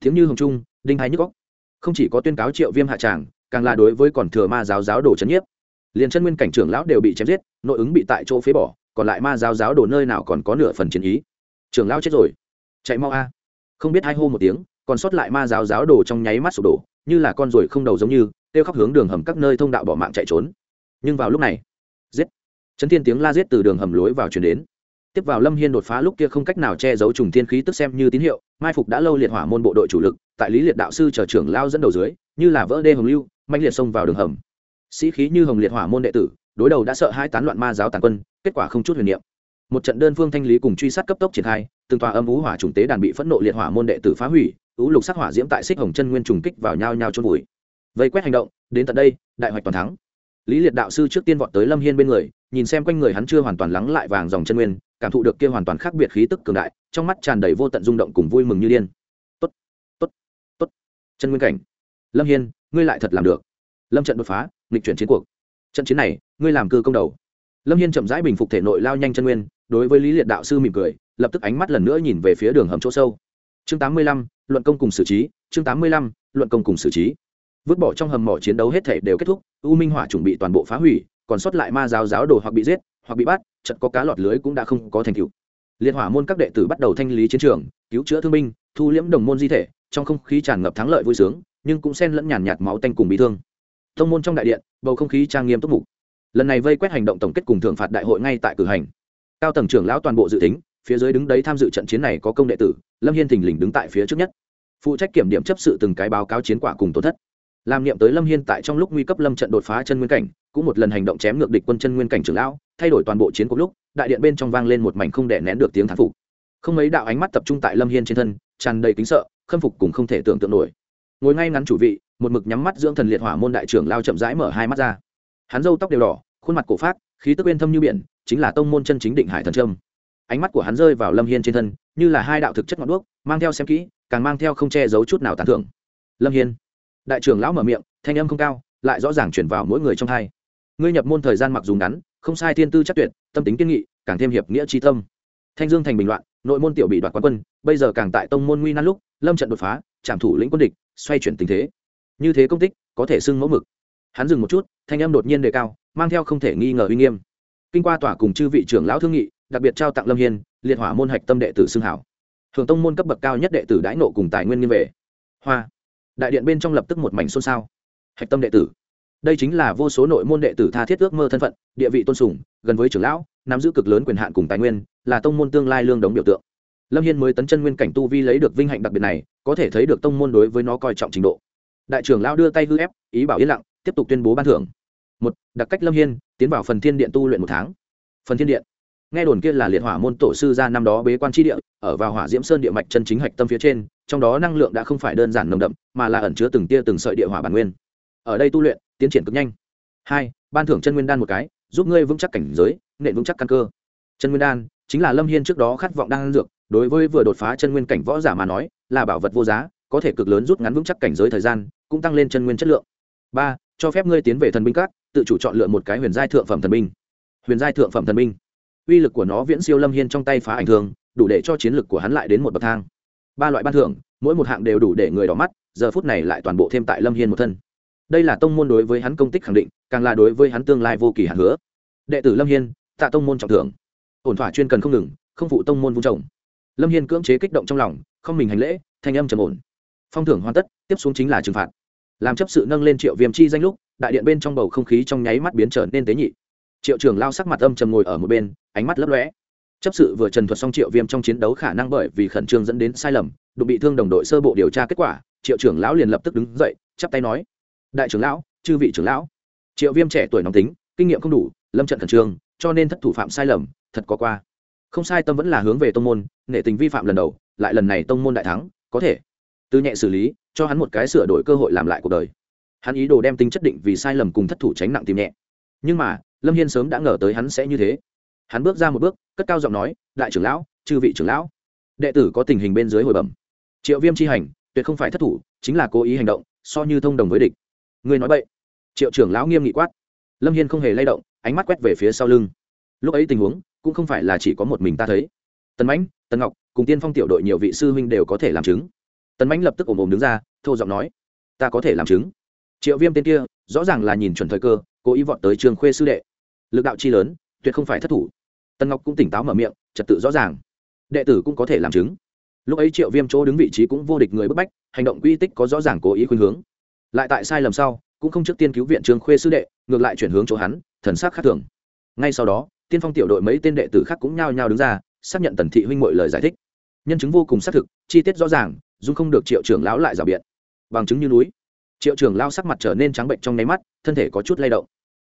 Tiếng như hồng trung, đinh hai nhức góc không chỉ có tuyên cáo triệu viêm hạ tràng, càng là đối với còn thừa ma giáo giáo đồ c nhiếp. Liền chân nguyên cảnh trưởng lão đều bị chém giết, nội ứng bị tại chỗ phế bỏ còn lại ma giáo giáo đồ nơi nào còn có nửa phần chiến ý? Trưởng lão chết rồi. Chạy mau a. Không biết hai hô một tiếng, còn sót lại ma giáo giáo đồ trong nháy mắt sụp đổ, như là con ruồi không đầu giống như, kêu khóc hướng đường hầm các nơi thông đạo bỏ mạng chạy trốn. Nhưng vào lúc này, giết. Chấn thiên tiếng la giết từ đường hầm lối vào chuyển đến. Tiếp vào lâm hiên đột phá lúc kia không cách nào che giấu trùng thiên khí tức xem như tín hiệu, mai phục đã lâu liệt hỏa môn bộ đội chủ lực, tại lý liệt đạo sư chờ trưởng lao dẫn đầu dưới, như là vỡ đê hồng lưu mạnh liệt xông vào đường hầm. Sĩ khí như hồng liệt hỏa môn đệ tử đối đầu đã sợ hai tán loạn ma giáo tàn quân, kết quả không chút huyền niệm. Một trận đơn phương thanh lý cùng truy sát cấp tốc triển khai, từng tòa âm ú hỏa trùng tế đàn bị phẫn nộ liệt hỏa môn đệ tử phá hủy ú lục sắc hỏa diễm tại xích hồng chân nguyên trùng kích vào nhau nhau trôn vùi. Vây quét hành động, đến tận đây, đại hoạch toàn thắng. Lý liệt đạo sư trước tiên vọt tới lâm hiên bên người, nhìn xem quanh người hắn chưa hoàn toàn lắng lại vàng dòng chân nguyên, cảm thụ được kia hoàn toàn khác biệt khí tức cường đại, trong mắt tràn đầy vô tận rung động cùng vui mừng như điên. Tốt tốt tốt. Chân nguyên cảnh. Lâm hiên, ngươi lại thật làm được. Lâm trận đột phá, nghịch chuyển chiến cuộc. Trận chiến này ngươi làm cư công đầu. Lâm hiên chậm rãi bình phục thể nội lao nhanh chân nguyên, đối với lý liệt đạo sư mỉm cười, lập tức ánh mắt lần nữa nhìn về phía đường hầm chỗ sâu. Chương tám mươi lăm, luận công cùng xử trí, chương tám mươi lăm, luận công cùng xử trí. Vứt bỏ trong hầm mỏ chiến đấu hết thể đều kết thúc, u minh hỏa chuẩn bị toàn bộ phá hủy, còn sót lại ma giáo giáo đồ hoặc bị giết, hoặc bị bắt chật có cá lọt lưới cũng đã không có thành tựu. Liệt hỏa môn các đệ tử bắt đầu thanh lý chiến trường, cứu chữa thương binh, thu liễm đồng môn di thể, trong không khí tràn ngập thắng lợi vui sướng, nhưng cũng xen lẫn nhàn nhạt máu tanh cùng bị thương. Thông môn trong đại điện, bầu không khí trang nghiêm túc mục lần này vây quét hành động tổng kết cùng thưởng phạt đại hội ngay tại cử hành. Cao tầng trưởng lão toàn bộ dự tính, phía dưới đứng đấy tham dự trận chiến này có công đệ tử, lâm hiên thình lình đứng tại phía trước nhất. Phụ trách kiểm điểm chấp sự từng cái báo cáo chiến quả cùng tổn thất. Làm niệm tới lâm hiên tại trong lúc nguy cấp lâm trận đột phá chân nguyên cảnh, cũng một lần hành động chém ngược địch quân chân nguyên cảnh trưởng lão, thay đổi toàn bộ chiến cuộc lúc, đại điện bên trong vang lên một mảnh không đè nén được tiếng thán phục. Không mấy đạo ánh mắt tập trung tại lâm hiên trên thân, tràn đầy kính sợ, khâm phục cùng không thể tưởng tượng nổi. Ngồi ngay ngắn chủ vị, một mực nhắm mắt dưỡng thần liệt hỏa môn đại trưởng lao chậm rãi mở hai mắt ra hắn râu tóc đều đỏ, khuôn mặt cổ phát khí tức bên thâm như biển, chính là tông môn chân chính định hải thần trâm. Ánh mắt của hắn rơi vào lâm hiên trên thân, như là hai đạo thực chất ngọn đuốc, mang theo xem kỹ, càng mang theo không che giấu chút nào tàn thưởng. Lâm hiên. Đại trưởng lão mở miệng, thanh âm không cao, lại rõ ràng chuyển vào mỗi người trong hai. Ngươi nhập môn thời gian mặc dù ngắn, không sai thiên tư chắc tuyệt, tâm tính kiên nghị, càng thêm hiệp nghĩa tri tâm. Thanh dương thành bình loạn, nội môn tiểu bị đoạt quán quân, bây giờ càng tại tông môn nguy nan lúc, lâm trận đột phá, trảm thủ lĩnh quân địch, xoay chuyển tình thế. Như thế công tích, có thể xưng mẫu mực. Hắn dừng một chút thanh âm đột nhiên đề cao, mang theo không thể nghi ngờ uy nghiêm. Kinh qua tòa cùng chư vị trưởng lão thương nghị, đặc biệt trao tặng lâm hiên, liệt hỏa môn hạch tâm đệ tử xưng hảo. Thường tông môn cấp bậc cao nhất đệ tử đãi nộ cùng tài nguyên nghiêm về. Hoa. Đại điện bên trong lập tức một mảnh xôn xao. Hạch tâm đệ tử. Đây chính là vô số nội môn đệ tử tha thiết ước mơ thân phận, địa vị tôn sùng, gần với trưởng lão, nắm giữ cực lớn quyền hạn cùng tài nguyên, là tông môn tương lai lương đống biểu tượng. Lâm hiên mới tấn chân nguyên cảnh tu vi lấy được vinh hạnh đặc biệt này, có thể thấy được tông môn đối với nó coi trọng trình độ. Đại trưởng lão đưa tay hư ép, ý bảo yên lặng, tiếp tục tuyên bố ban thưởng một, đặc cách lâm hiên, tiến vào phần thiên điện tu luyện một tháng. Phần thiên điện. Nghe đồn kia là liệt hỏa môn tổ sư ra năm đó bế quan tri địa, ở vào hỏa diễm sơn địa mạch chân chính hạch tâm phía trên, trong đó năng lượng đã không phải đơn giản nồng đậm, mà là ẩn chứa từng tia từng sợi địa hỏa bản nguyên. Ở đây tu luyện, tiến triển cực nhanh. Hai, ban thưởng chân nguyên đan một cái, giúp ngươi vững chắc cảnh giới, nện vững chắc căn cơ. Chân nguyên đan, chính là lâm hiên trước đó khát vọng đan dược, đối với vừa đột phá chân nguyên cảnh võ giả mà nói, là bảo vật vô giá, có thể cực lớn rút ngắn vững chắc cảnh giới thời gian, cũng tăng lên chân nguyên chất lượng. Ba, cho phép ngươi tiến về thần binh cát tự chủ chọn lựa một cái huyền giai thượng phẩm thần binh. Huyền giai thượng phẩm thần binh. Uy lực của nó viễn siêu lâm hiên trong tay phá ảnh thường, đủ để cho chiến lực của hắn lại đến một bậc thang. Ba loại ban thưởng, mỗi một hạng đều đủ để người đỏ mắt, giờ phút này lại toàn bộ thêm tại lâm hiên một thân. Đây là tông môn đối với hắn công tích khẳng định, càng là đối với hắn tương lai vô kỳ hạn hứa. Đệ tử lâm hiên, tạ tông môn trọng thưởng. Ổn thỏa chuyên cần không ngừng, không phụ tông môn vung trồng lâm hiên cưỡng chế kích động trong lòng, không mình hành lễ, thanh âm trầm ổn. Phong thưởng hoàn tất, tiếp xuống chính là trừng phạt làm chấp sự nâng lên triệu viêm chi danh lúc, đại điện bên trong bầu không khí trong nháy mắt biến trở nên tế nhị. Triệu trưởng lao sắc mặt âm trầm ngồi ở một bên, ánh mắt lấp lóe. Chấp sự vừa trần thuật xong triệu viêm trong chiến đấu khả năng bởi vì khẩn trương dẫn đến sai lầm, đụng bị thương đồng đội sơ bộ điều tra kết quả, triệu trưởng lão liền lập tức đứng dậy, chắp tay nói, đại trưởng lão, chư vị trưởng lão. Triệu viêm trẻ tuổi nóng tính, kinh nghiệm không đủ, lâm trận khẩn trương, cho nên thất thủ phạm sai lầm, thật có qua. Không sai tâm vẫn là hướng về tông môn, nghệ tình vi phạm lần đầu, lại lần này tông môn đại thắng, có thể. Từ nhẹ xử lý cho hắn một cái sửa đổi cơ hội làm lại cuộc đời. Hắn ý đồ đem tính chất định vì sai lầm cùng thất thủ tránh nặng tìm nhẹ. Nhưng mà, lâm hiên sớm đã ngờ tới hắn sẽ như thế. Hắn bước ra một bước, cất cao giọng nói, đại trưởng lão, chư vị trưởng lão. Đệ tử có tình hình bên dưới hồi bẩm. Triệu viêm c h i hành, tuyệt không phải thất thủ, chính là cố ý hành động, so như thông đồng với địch. Người nói vậy triệu trưởng lão nghiêm nghị quát. Lâm hiên không hề lay động, ánh mắt quét về phía sau lưng. Lúc ấy tình huống, cũng không phải là chỉ có một mình ta thấy. Tần mãnh, tần ngọc, cùng tiên phong tiểu đội nhiều vị sư huynh đều có thể làm chứng. Tần mãnh lập tức ồm ồm đứng ra thô giọng nói, ta có thể làm chứng. Triệu viêm tên kia, rõ ràng là nhìn chuẩn thời cơ, cố ý vọt tới trường khuê sư đệ. Lực đạo chi lớn, tuyệt không phải thất thủ. Tân ngọc cũng tỉnh táo mở miệng, trật tự rõ ràng. Đệ tử cũng có thể làm chứng. Lúc ấy triệu viêm chỗ đứng vị trí cũng vô địch người bức bách, hành động quy tích có rõ ràng cố ý khuyên hướng. Lại tại sai lầm sau, cũng không trước tiên cứu viện trường khuê sư đệ, ngược lại chuyển hướng chỗ hắn, thần sắc khác thường. Ngay sau đó, tiên phong tiểu đội mấy tên đệ tử khác cũng nhao nhao đứng ra, xác nhận tần thị huynh mọi lời giải thích. Nhân chứng vô cùng xác thực, chi tiết rõ ràng dung không được triệu trưởng lão lại rào biện. Bằng chứng như núi. Triệu trưởng lão sắc mặt trở nên trắng bệnh trong nháy mắt, thân thể có chút lay động.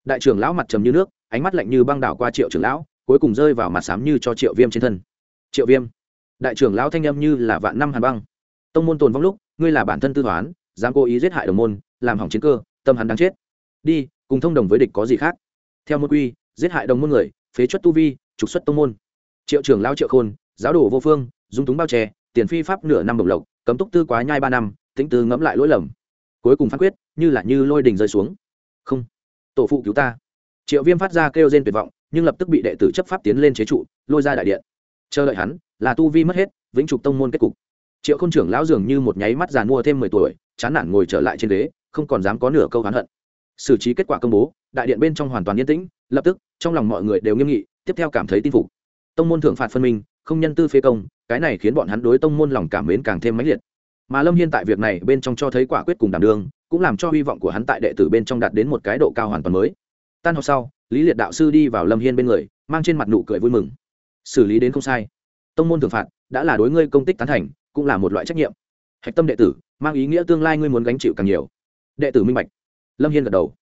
Đại trưởng lão mặt trầm như nước, ánh mắt lạnh như băng đảo qua triệu trưởng lão, cuối cùng rơi vào mặt xám như cho triệu viêm trên thân. Triệu viêm. Đại trưởng lão thanh âm như là vạn năm hàn băng. Tông môn tồn vong lúc, ngươi là bản thân tư toán, dám cố ý giết hại đồng môn, làm hỏng chiến cơ, tâm hắn đáng chết. Đi, cùng thông đồng với địch có gì khác? Theo môn quy, giết hại đồng môn người, phế chuất tu vi, trục xuất tông môn. Triệu trưởng lao triệu khôn, giáo đồ vô phương, dung túng bao che, tiền phi pháp nửa năm đồng lộc cấm túc tư quá nhai ba năm tính tư ngẫm lại lỗi lầm. Cuối cùng phán quyết, như là như lôi đình rơi xuống. Không, tổ phụ cứu ta. Triệu viêm phát ra kêu rên tuyệt vọng, nhưng lập tức bị đệ tử chấp pháp tiến lên chế trụ, lôi ra đại điện. Chờ đợi hắn, là tu vi mất hết, vĩnh trục tông môn kết cục. Triệu k h ô n trưởng lão dường như một nháy mắt giàn mua thêm mười tuổi, chán nản ngồi trở lại trên ghế, không còn dám có nửa câu hắn hận. Xử trí kết quả công bố, đại điện bên trong hoàn toàn yên tĩnh, lập tức, trong lòng mọi người đều nghiêm nghị, tiếp theo cảm thấy tin phục. Tông môn thưởng phạt phân minh không nhân tư phê công, cái này khiến bọn hắn đối tông môn lòng cảm mến càng thêm mãnh liệt. Mà lâm hiên tại việc này bên trong cho thấy quả quyết cùng đảm đương, cũng làm cho hy vọng của hắn tại đệ tử bên trong đạt đến một cái độ cao hoàn toàn mới. Tan học sau, lý liệt đạo sư đi vào lâm hiên bên người, mang trên mặt nụ cười vui mừng. Xử lý đến không sai. Tông môn thường phạt đã là đối ngươi công tích tán thành, cũng là một loại trách nhiệm. Hạch tâm đệ tử, mang ý nghĩa tương lai ngươi muốn gánh chịu càng nhiều. Đệ tử minh bạch. Lâm hiên gật đầu.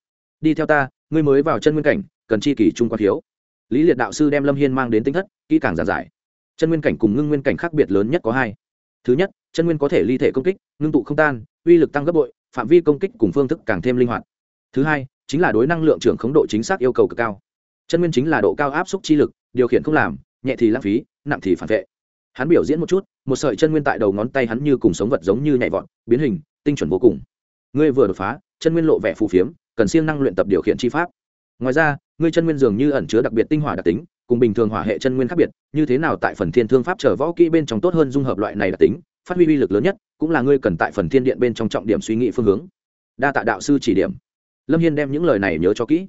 Đi theo ta, ngươi mới vào chân nguyên cảnh, cần chi kỷ trung quan thiếu. Lý liệt đạo sư đem lâm hiên mang đến tính thất, kỹ càng giản giải chân nguyên cảnh cùng ngưng nguyên cảnh khác biệt lớn nhất có hai. Thứ nhất, chân nguyên có thể ly thể công kích, ngưng tụ không tan, uy lực tăng gấp bội, phạm vi công kích cùng phương thức càng thêm linh hoạt. Thứ hai, chính là đối năng lượng trưởng khống độ chính xác yêu cầu cực cao. Chân nguyên chính là độ cao áp suất chi lực, điều khiển không làm, nhẹ thì lãng phí, nặng thì phản vệ. Hắn biểu diễn một chút, một sợi chân nguyên tại đầu ngón tay hắn như cùng sống vật giống như nhảy vọt, biến hình, tinh chuẩn vô cùng. Ngươi vừa đột phá, chân nguyên lộ vẻ phù phiếm, cần siêng năng luyện tập điều khiển chi pháp. Ngoài ra, ngươi chân nguyên dường như ẩn chứa đặc biệt tinh hỏa đặc tính cùng bình thường hỏa hệ chân nguyên khác biệt như thế nào tại phần thiên thương pháp trở võ kỹ bên trong tốt hơn dung hợp loại này đặc tính phát huy uy lực lớn nhất cũng là ngươi cần tại phần thiên điện bên trong trọng điểm suy nghĩ phương hướng. Đa tạ đạo sư chỉ điểm. Lâm hiên đem những lời này nhớ cho kỹ.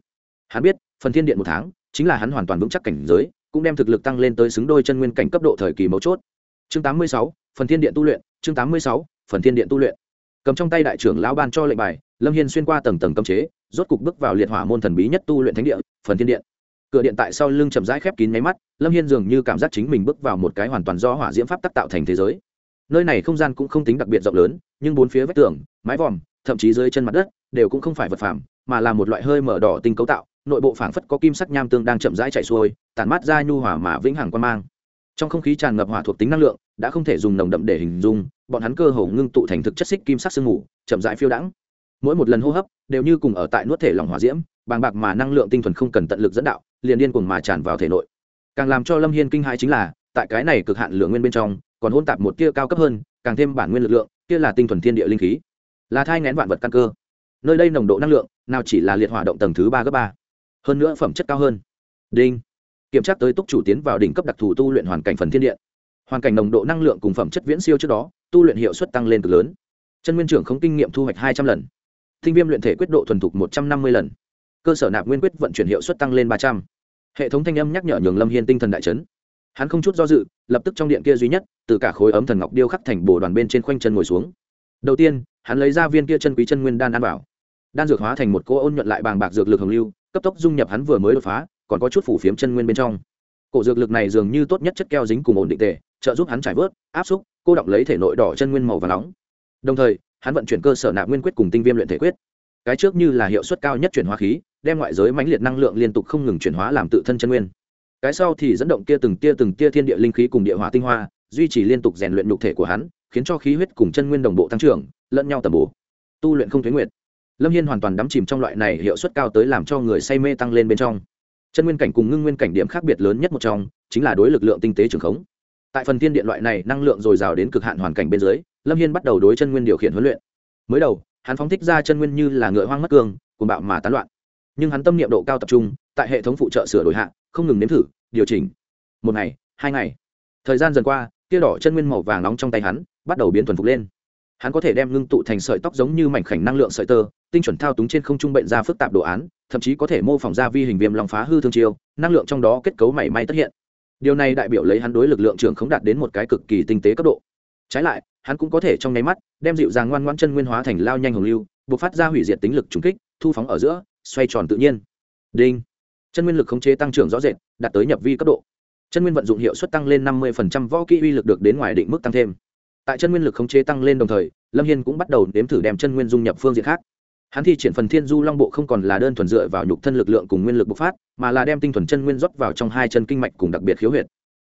Hắn biết phần thiên điện một tháng chính là hắn hoàn toàn vững chắc cảnh giới cũng đem thực lực tăng lên tới xứng đôi chân nguyên cảnh cấp độ thời kỳ mấu chốt. Chương 86, phần thiên điện tu luyện chương 86, phần thiên điện tu luyện. Cầm trong tay đại trưởng lão ban cho lệnh bài lâm hiên xuyên qua tầng tầng cấm chế rốt cục bước vào liệt hỏa môn thần bí nhất tu luyện thánh địa phần thiên điện cửa điện tại sau lưng chậm rãi khép kín nháy mắt, lâm hiên dường như cảm giác chính mình bước vào một cái hoàn toàn do hỏa diễm pháp tác tạo thành thế giới. Nơi này không gian cũng không tính đặc biệt rộng lớn, nhưng bốn phía vách tường, mái vòm, thậm chí dưới chân mặt đất, đều cũng không phải vật phẩm mà là một loại hơi mở đỏ tinh cấu tạo, nội bộ phảng phất có kim sắc nham tương đang chậm rãi chạy xuôi, tản mát ra nhu hỏa mà vĩnh hằng quan mang. Trong không khí tràn ngập hỏa thuộc tính năng lượng, đã không thể dùng nồng đậm để hình dung, bọn hắn cơ hồ ngưng tụ thành thực chất xích kim sắc sương mù, chậm rãi phiêu đãng. Mỗi một lần hô hấp, đều như cùng ở tại nuốt thể lòng hỏa diễm bàng bạc mà năng lượng tinh thuần không cần tận lực dẫn đạo, liền điên cuồng mà tràn vào thể nội. Càng làm cho lâm hiên kinh hãi chính là, tại cái này cực hạn lượng nguyên bên trong, còn hôn tạp một tia cao cấp hơn, càng thêm bản nguyên lực lượng, kia là tinh thuần thiên địa linh khí. Là thai ngén vạn vật căn cơ. Nơi đây nồng độ năng lượng, nào chỉ là liệt hỏa động tầng thứ ba gấp ba. Hơn nữa phẩm chất cao hơn. Đinh. Kiểm tra tới túc chủ tiến vào đỉnh cấp đặc thù tu luyện hoàn cảnh phần thiên điện hoàn cảnh nồng độ năng lượng cùng phẩm chất viễn siêu trước đó, tu luyện hiệu suất tăng lên cực lớn. Chân nguyên trưởng không kinh nghiệm thu hoạch hai trăm lần. Tinh viêm luyện thể quyết độ thuần thục một trăm năm mươi lần cơ sở nạp nguyên quyết vận chuyển hiệu suất tăng lên ba trăm. Hệ thống thanh âm nhắc nhở nhường lâm hiên tinh thần đại chấn. Hắn không chút do dự, lập tức trong điện kia duy nhất, từ cả khối ấm thần ngọc điêu khắc thành bồ đoàn bên trên khoanh chân ngồi xuống. Đầu tiên, hắn lấy ra viên kia chân quý chân nguyên đan ăn vào. Đan dược hóa thành một cô ôn nhuận lại bàng bạc dược lực hồng lưu, cấp tốc dung nhập hắn vừa mới đột phá, còn có chút phủ phiếm chân nguyên bên trong. Cổ dược lực này dường như tốt nhất chất keo dính cùng ổn định tề, trợ giúp hắn trải vớt, áp xúc, cô động lấy thể nội đỏ chân nguyên màu và nóng. Đồng thời, hắn vận chuyển cơ sở nạp nguyên quyết cùng tinh viêm luyện thể quyết. Cái trước như là hiệu suất cao nhất chuyển hóa khí đem ngoại giới mãnh liệt năng lượng liên tục không ngừng chuyển hóa làm tự thân chân nguyên. Cái sau thì dẫn động kia từng tia từng tia thiên địa linh khí cùng địa hỏa tinh hoa, duy trì liên tục rèn luyện nhục thể của hắn, khiến cho khí huyết cùng chân nguyên đồng bộ tăng trưởng, lẫn nhau tầm bổ. Tu luyện không thuế nguyệt. Lâm hiên hoàn toàn đắm chìm trong loại này hiệu suất cao tới làm cho người say mê tăng lên bên trong. Chân nguyên cảnh cùng ngưng nguyên cảnh điểm khác biệt lớn nhất một trong, chính là đối lực lượng tinh tế trường khống. Tại phần thiên điện loại này, năng lượng dồi dào đến cực hạn hoàn cảnh bên dưới, lâm hiên bắt đầu đối chân nguyên điều khiển huấn luyện. Mới đầu, hắn phóng thích ra chân nguyên như là ngựa hoang mất cương cùng bạo mà tán loạn nhưng hắn tâm niệm độ cao tập trung, tại hệ thống phụ trợ sửa đổi hạ, không ngừng nếm thử, điều chỉnh. Một ngày, hai ngày. Thời gian dần qua, tia đỏ chân nguyên màu vàng nóng trong tay hắn bắt đầu biến thuần phục lên. Hắn có thể đem ngưng tụ thành sợi tóc giống như mảnh khảnh năng lượng sợi tơ, tinh chuẩn thao túng trên không trung bệnh ra phức tạp đồ án, thậm chí có thể mô phỏng ra vi hình viêm lòng phá hư thương chiêu, năng lượng trong đó kết cấu mảy may tất hiện. Điều này đại biểu lấy hắn đối lực lượng trưởng không đạt đến một cái cực kỳ tinh tế cấp độ. Trái lại, hắn cũng có thể trong nháy mắt đem dịu dàng ngoan ngoãn chân nguyên hóa thành lao nhanh hồng lưu buộc phát ra hủy diệt tính lực trùng kích, thu phóng ở giữa xoay tròn tự nhiên. Đinh. Chân nguyên lực khống chế tăng trưởng rõ rệt, đạt tới nhập vi cấp độ. Chân nguyên vận dụng hiệu suất tăng lên năm mươi võ kỹ uy lực được đến ngoài định mức tăng thêm. Tại chân nguyên lực khống chế tăng lên đồng thời, lâm hiên cũng bắt đầu nếm thử đem chân nguyên dung nhập phương diện khác. Hắn thi triển phần thiên du long bộ không còn là đơn thuần dựa vào nhục thân lực lượng cùng nguyên lực bộc phát, mà là đem tinh thuần chân nguyên rót vào trong hai chân kinh mạch cùng đặc biệt khiếu huyệt.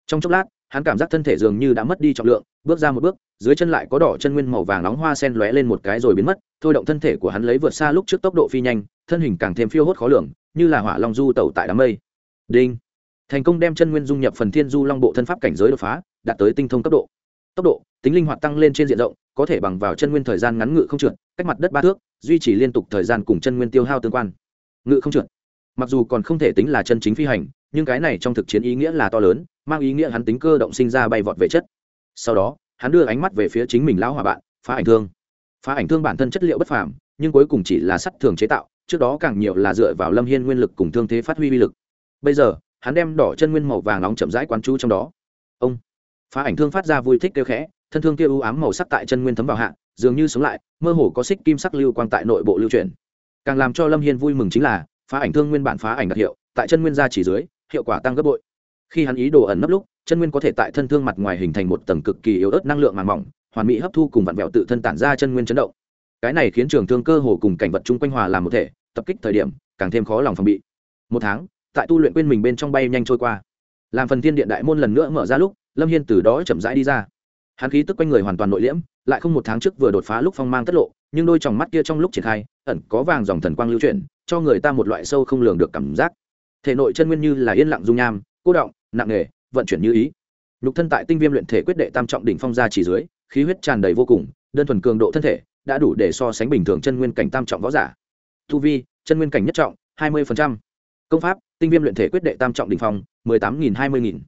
Trong chốc lát, hắn cảm giác thân thể dường như đã mất đi trọng lượng, bước ra một bước dưới chân lại có đỏ chân nguyên màu vàng nóng hoa sen lóe lên một cái rồi biến mất, thôi động thân thể của hắn lấy vượt xa lúc trước tốc độ phi nhanh, thân hình càng thêm phiêu hốt khó lường, như là hỏa long du tẩu tại đám mây. Đinh! Thành công đem chân nguyên dung nhập phần thiên du long bộ thân pháp cảnh giới đột phá, đạt tới tinh thông cấp độ. Tốc độ, tính linh hoạt tăng lên trên diện rộng, có thể bằng vào chân nguyên thời gian ngắn ngự không trượt, cách mặt đất ba thước, duy trì liên tục thời gian cùng chân nguyên tiêu hao tương quan. Ngự không trượt. Mặc dù còn không thể tính là chân chính phi hành, nhưng cái này trong thực chiến ý nghĩa là to lớn, mang ý nghĩa hắn tính cơ động sinh ra bay vọt về chất. Sau đó hắn đưa ánh mắt về phía chính mình lão hòa bạn, phá ảnh thương. Phá ảnh thương bản thân chất liệu bất phàm, nhưng cuối cùng chỉ là sắt thường chế tạo, trước đó càng nhiều là dựa vào lâm hiên nguyên lực cùng thương thế phát huy uy lực. Bây giờ, hắn đem đỏ chân nguyên màu vàng nóng chậm rãi quán chú trong đó. Ông, phá ảnh thương phát ra vui thích kêu khẽ, thân thương kia u ám màu sắc tại chân nguyên thấm vào hạ, dường như sống lại, mơ hồ có xích kim sắc lưu quang tại nội bộ lưu truyền càng làm cho lâm hiên vui mừng chính là, phá ảnh thương nguyên bản phá ảnh đặc hiệu, tại chân nguyên gia chỉ dưới, hiệu quả tăng gấp bội khi hắn ý đồ ẩn nấp lúc, chân nguyên có thể tại thân thương mặt ngoài hình thành một tầng cực kỳ yếu ớt năng lượng màng mỏng, hoàn mỹ hấp thu cùng vặn vẹo tự thân tản ra chân nguyên chấn động. Cái này khiến trường thương cơ hồ cùng cảnh vật chung quanh hòa làm một thể, tập kích thời điểm, càng thêm khó lòng phòng bị. Một tháng, tại tu luyện quên mình bên trong bay nhanh trôi qua. Làm phần thiên điện đại môn lần nữa mở ra lúc, lâm hiên từ đó chậm rãi đi ra. Hắn khí tức quanh người hoàn toàn nội liễm, lại không một tháng trước vừa đột phá lúc phong mang tất lộ, nhưng đôi tròng mắt kia trong lúc triển khai, ẩn có vàng dòng thần quang lưu chuyển, cho người ta một loại sâu không lường được cảm giác. Thể nội chân nguyên như là yên lặng dung nham cô động, nặng nề, vận chuyển như ý. Nhục thân tại tinh viêm luyện thể quyết đệ tam trọng đỉnh phong ra chỉ dưới, khí huyết tràn đầy vô cùng, đơn thuần cường độ thân thể đã đủ để so sánh bình thường chân nguyên cảnh tam trọng võ giả. Tu vi, chân nguyên cảnh nhất trọng, hai mươi công pháp, tinh viêm luyện thể quyết đệ tam trọng đỉnh phong, mười tám nghìn hai mươi nghìn.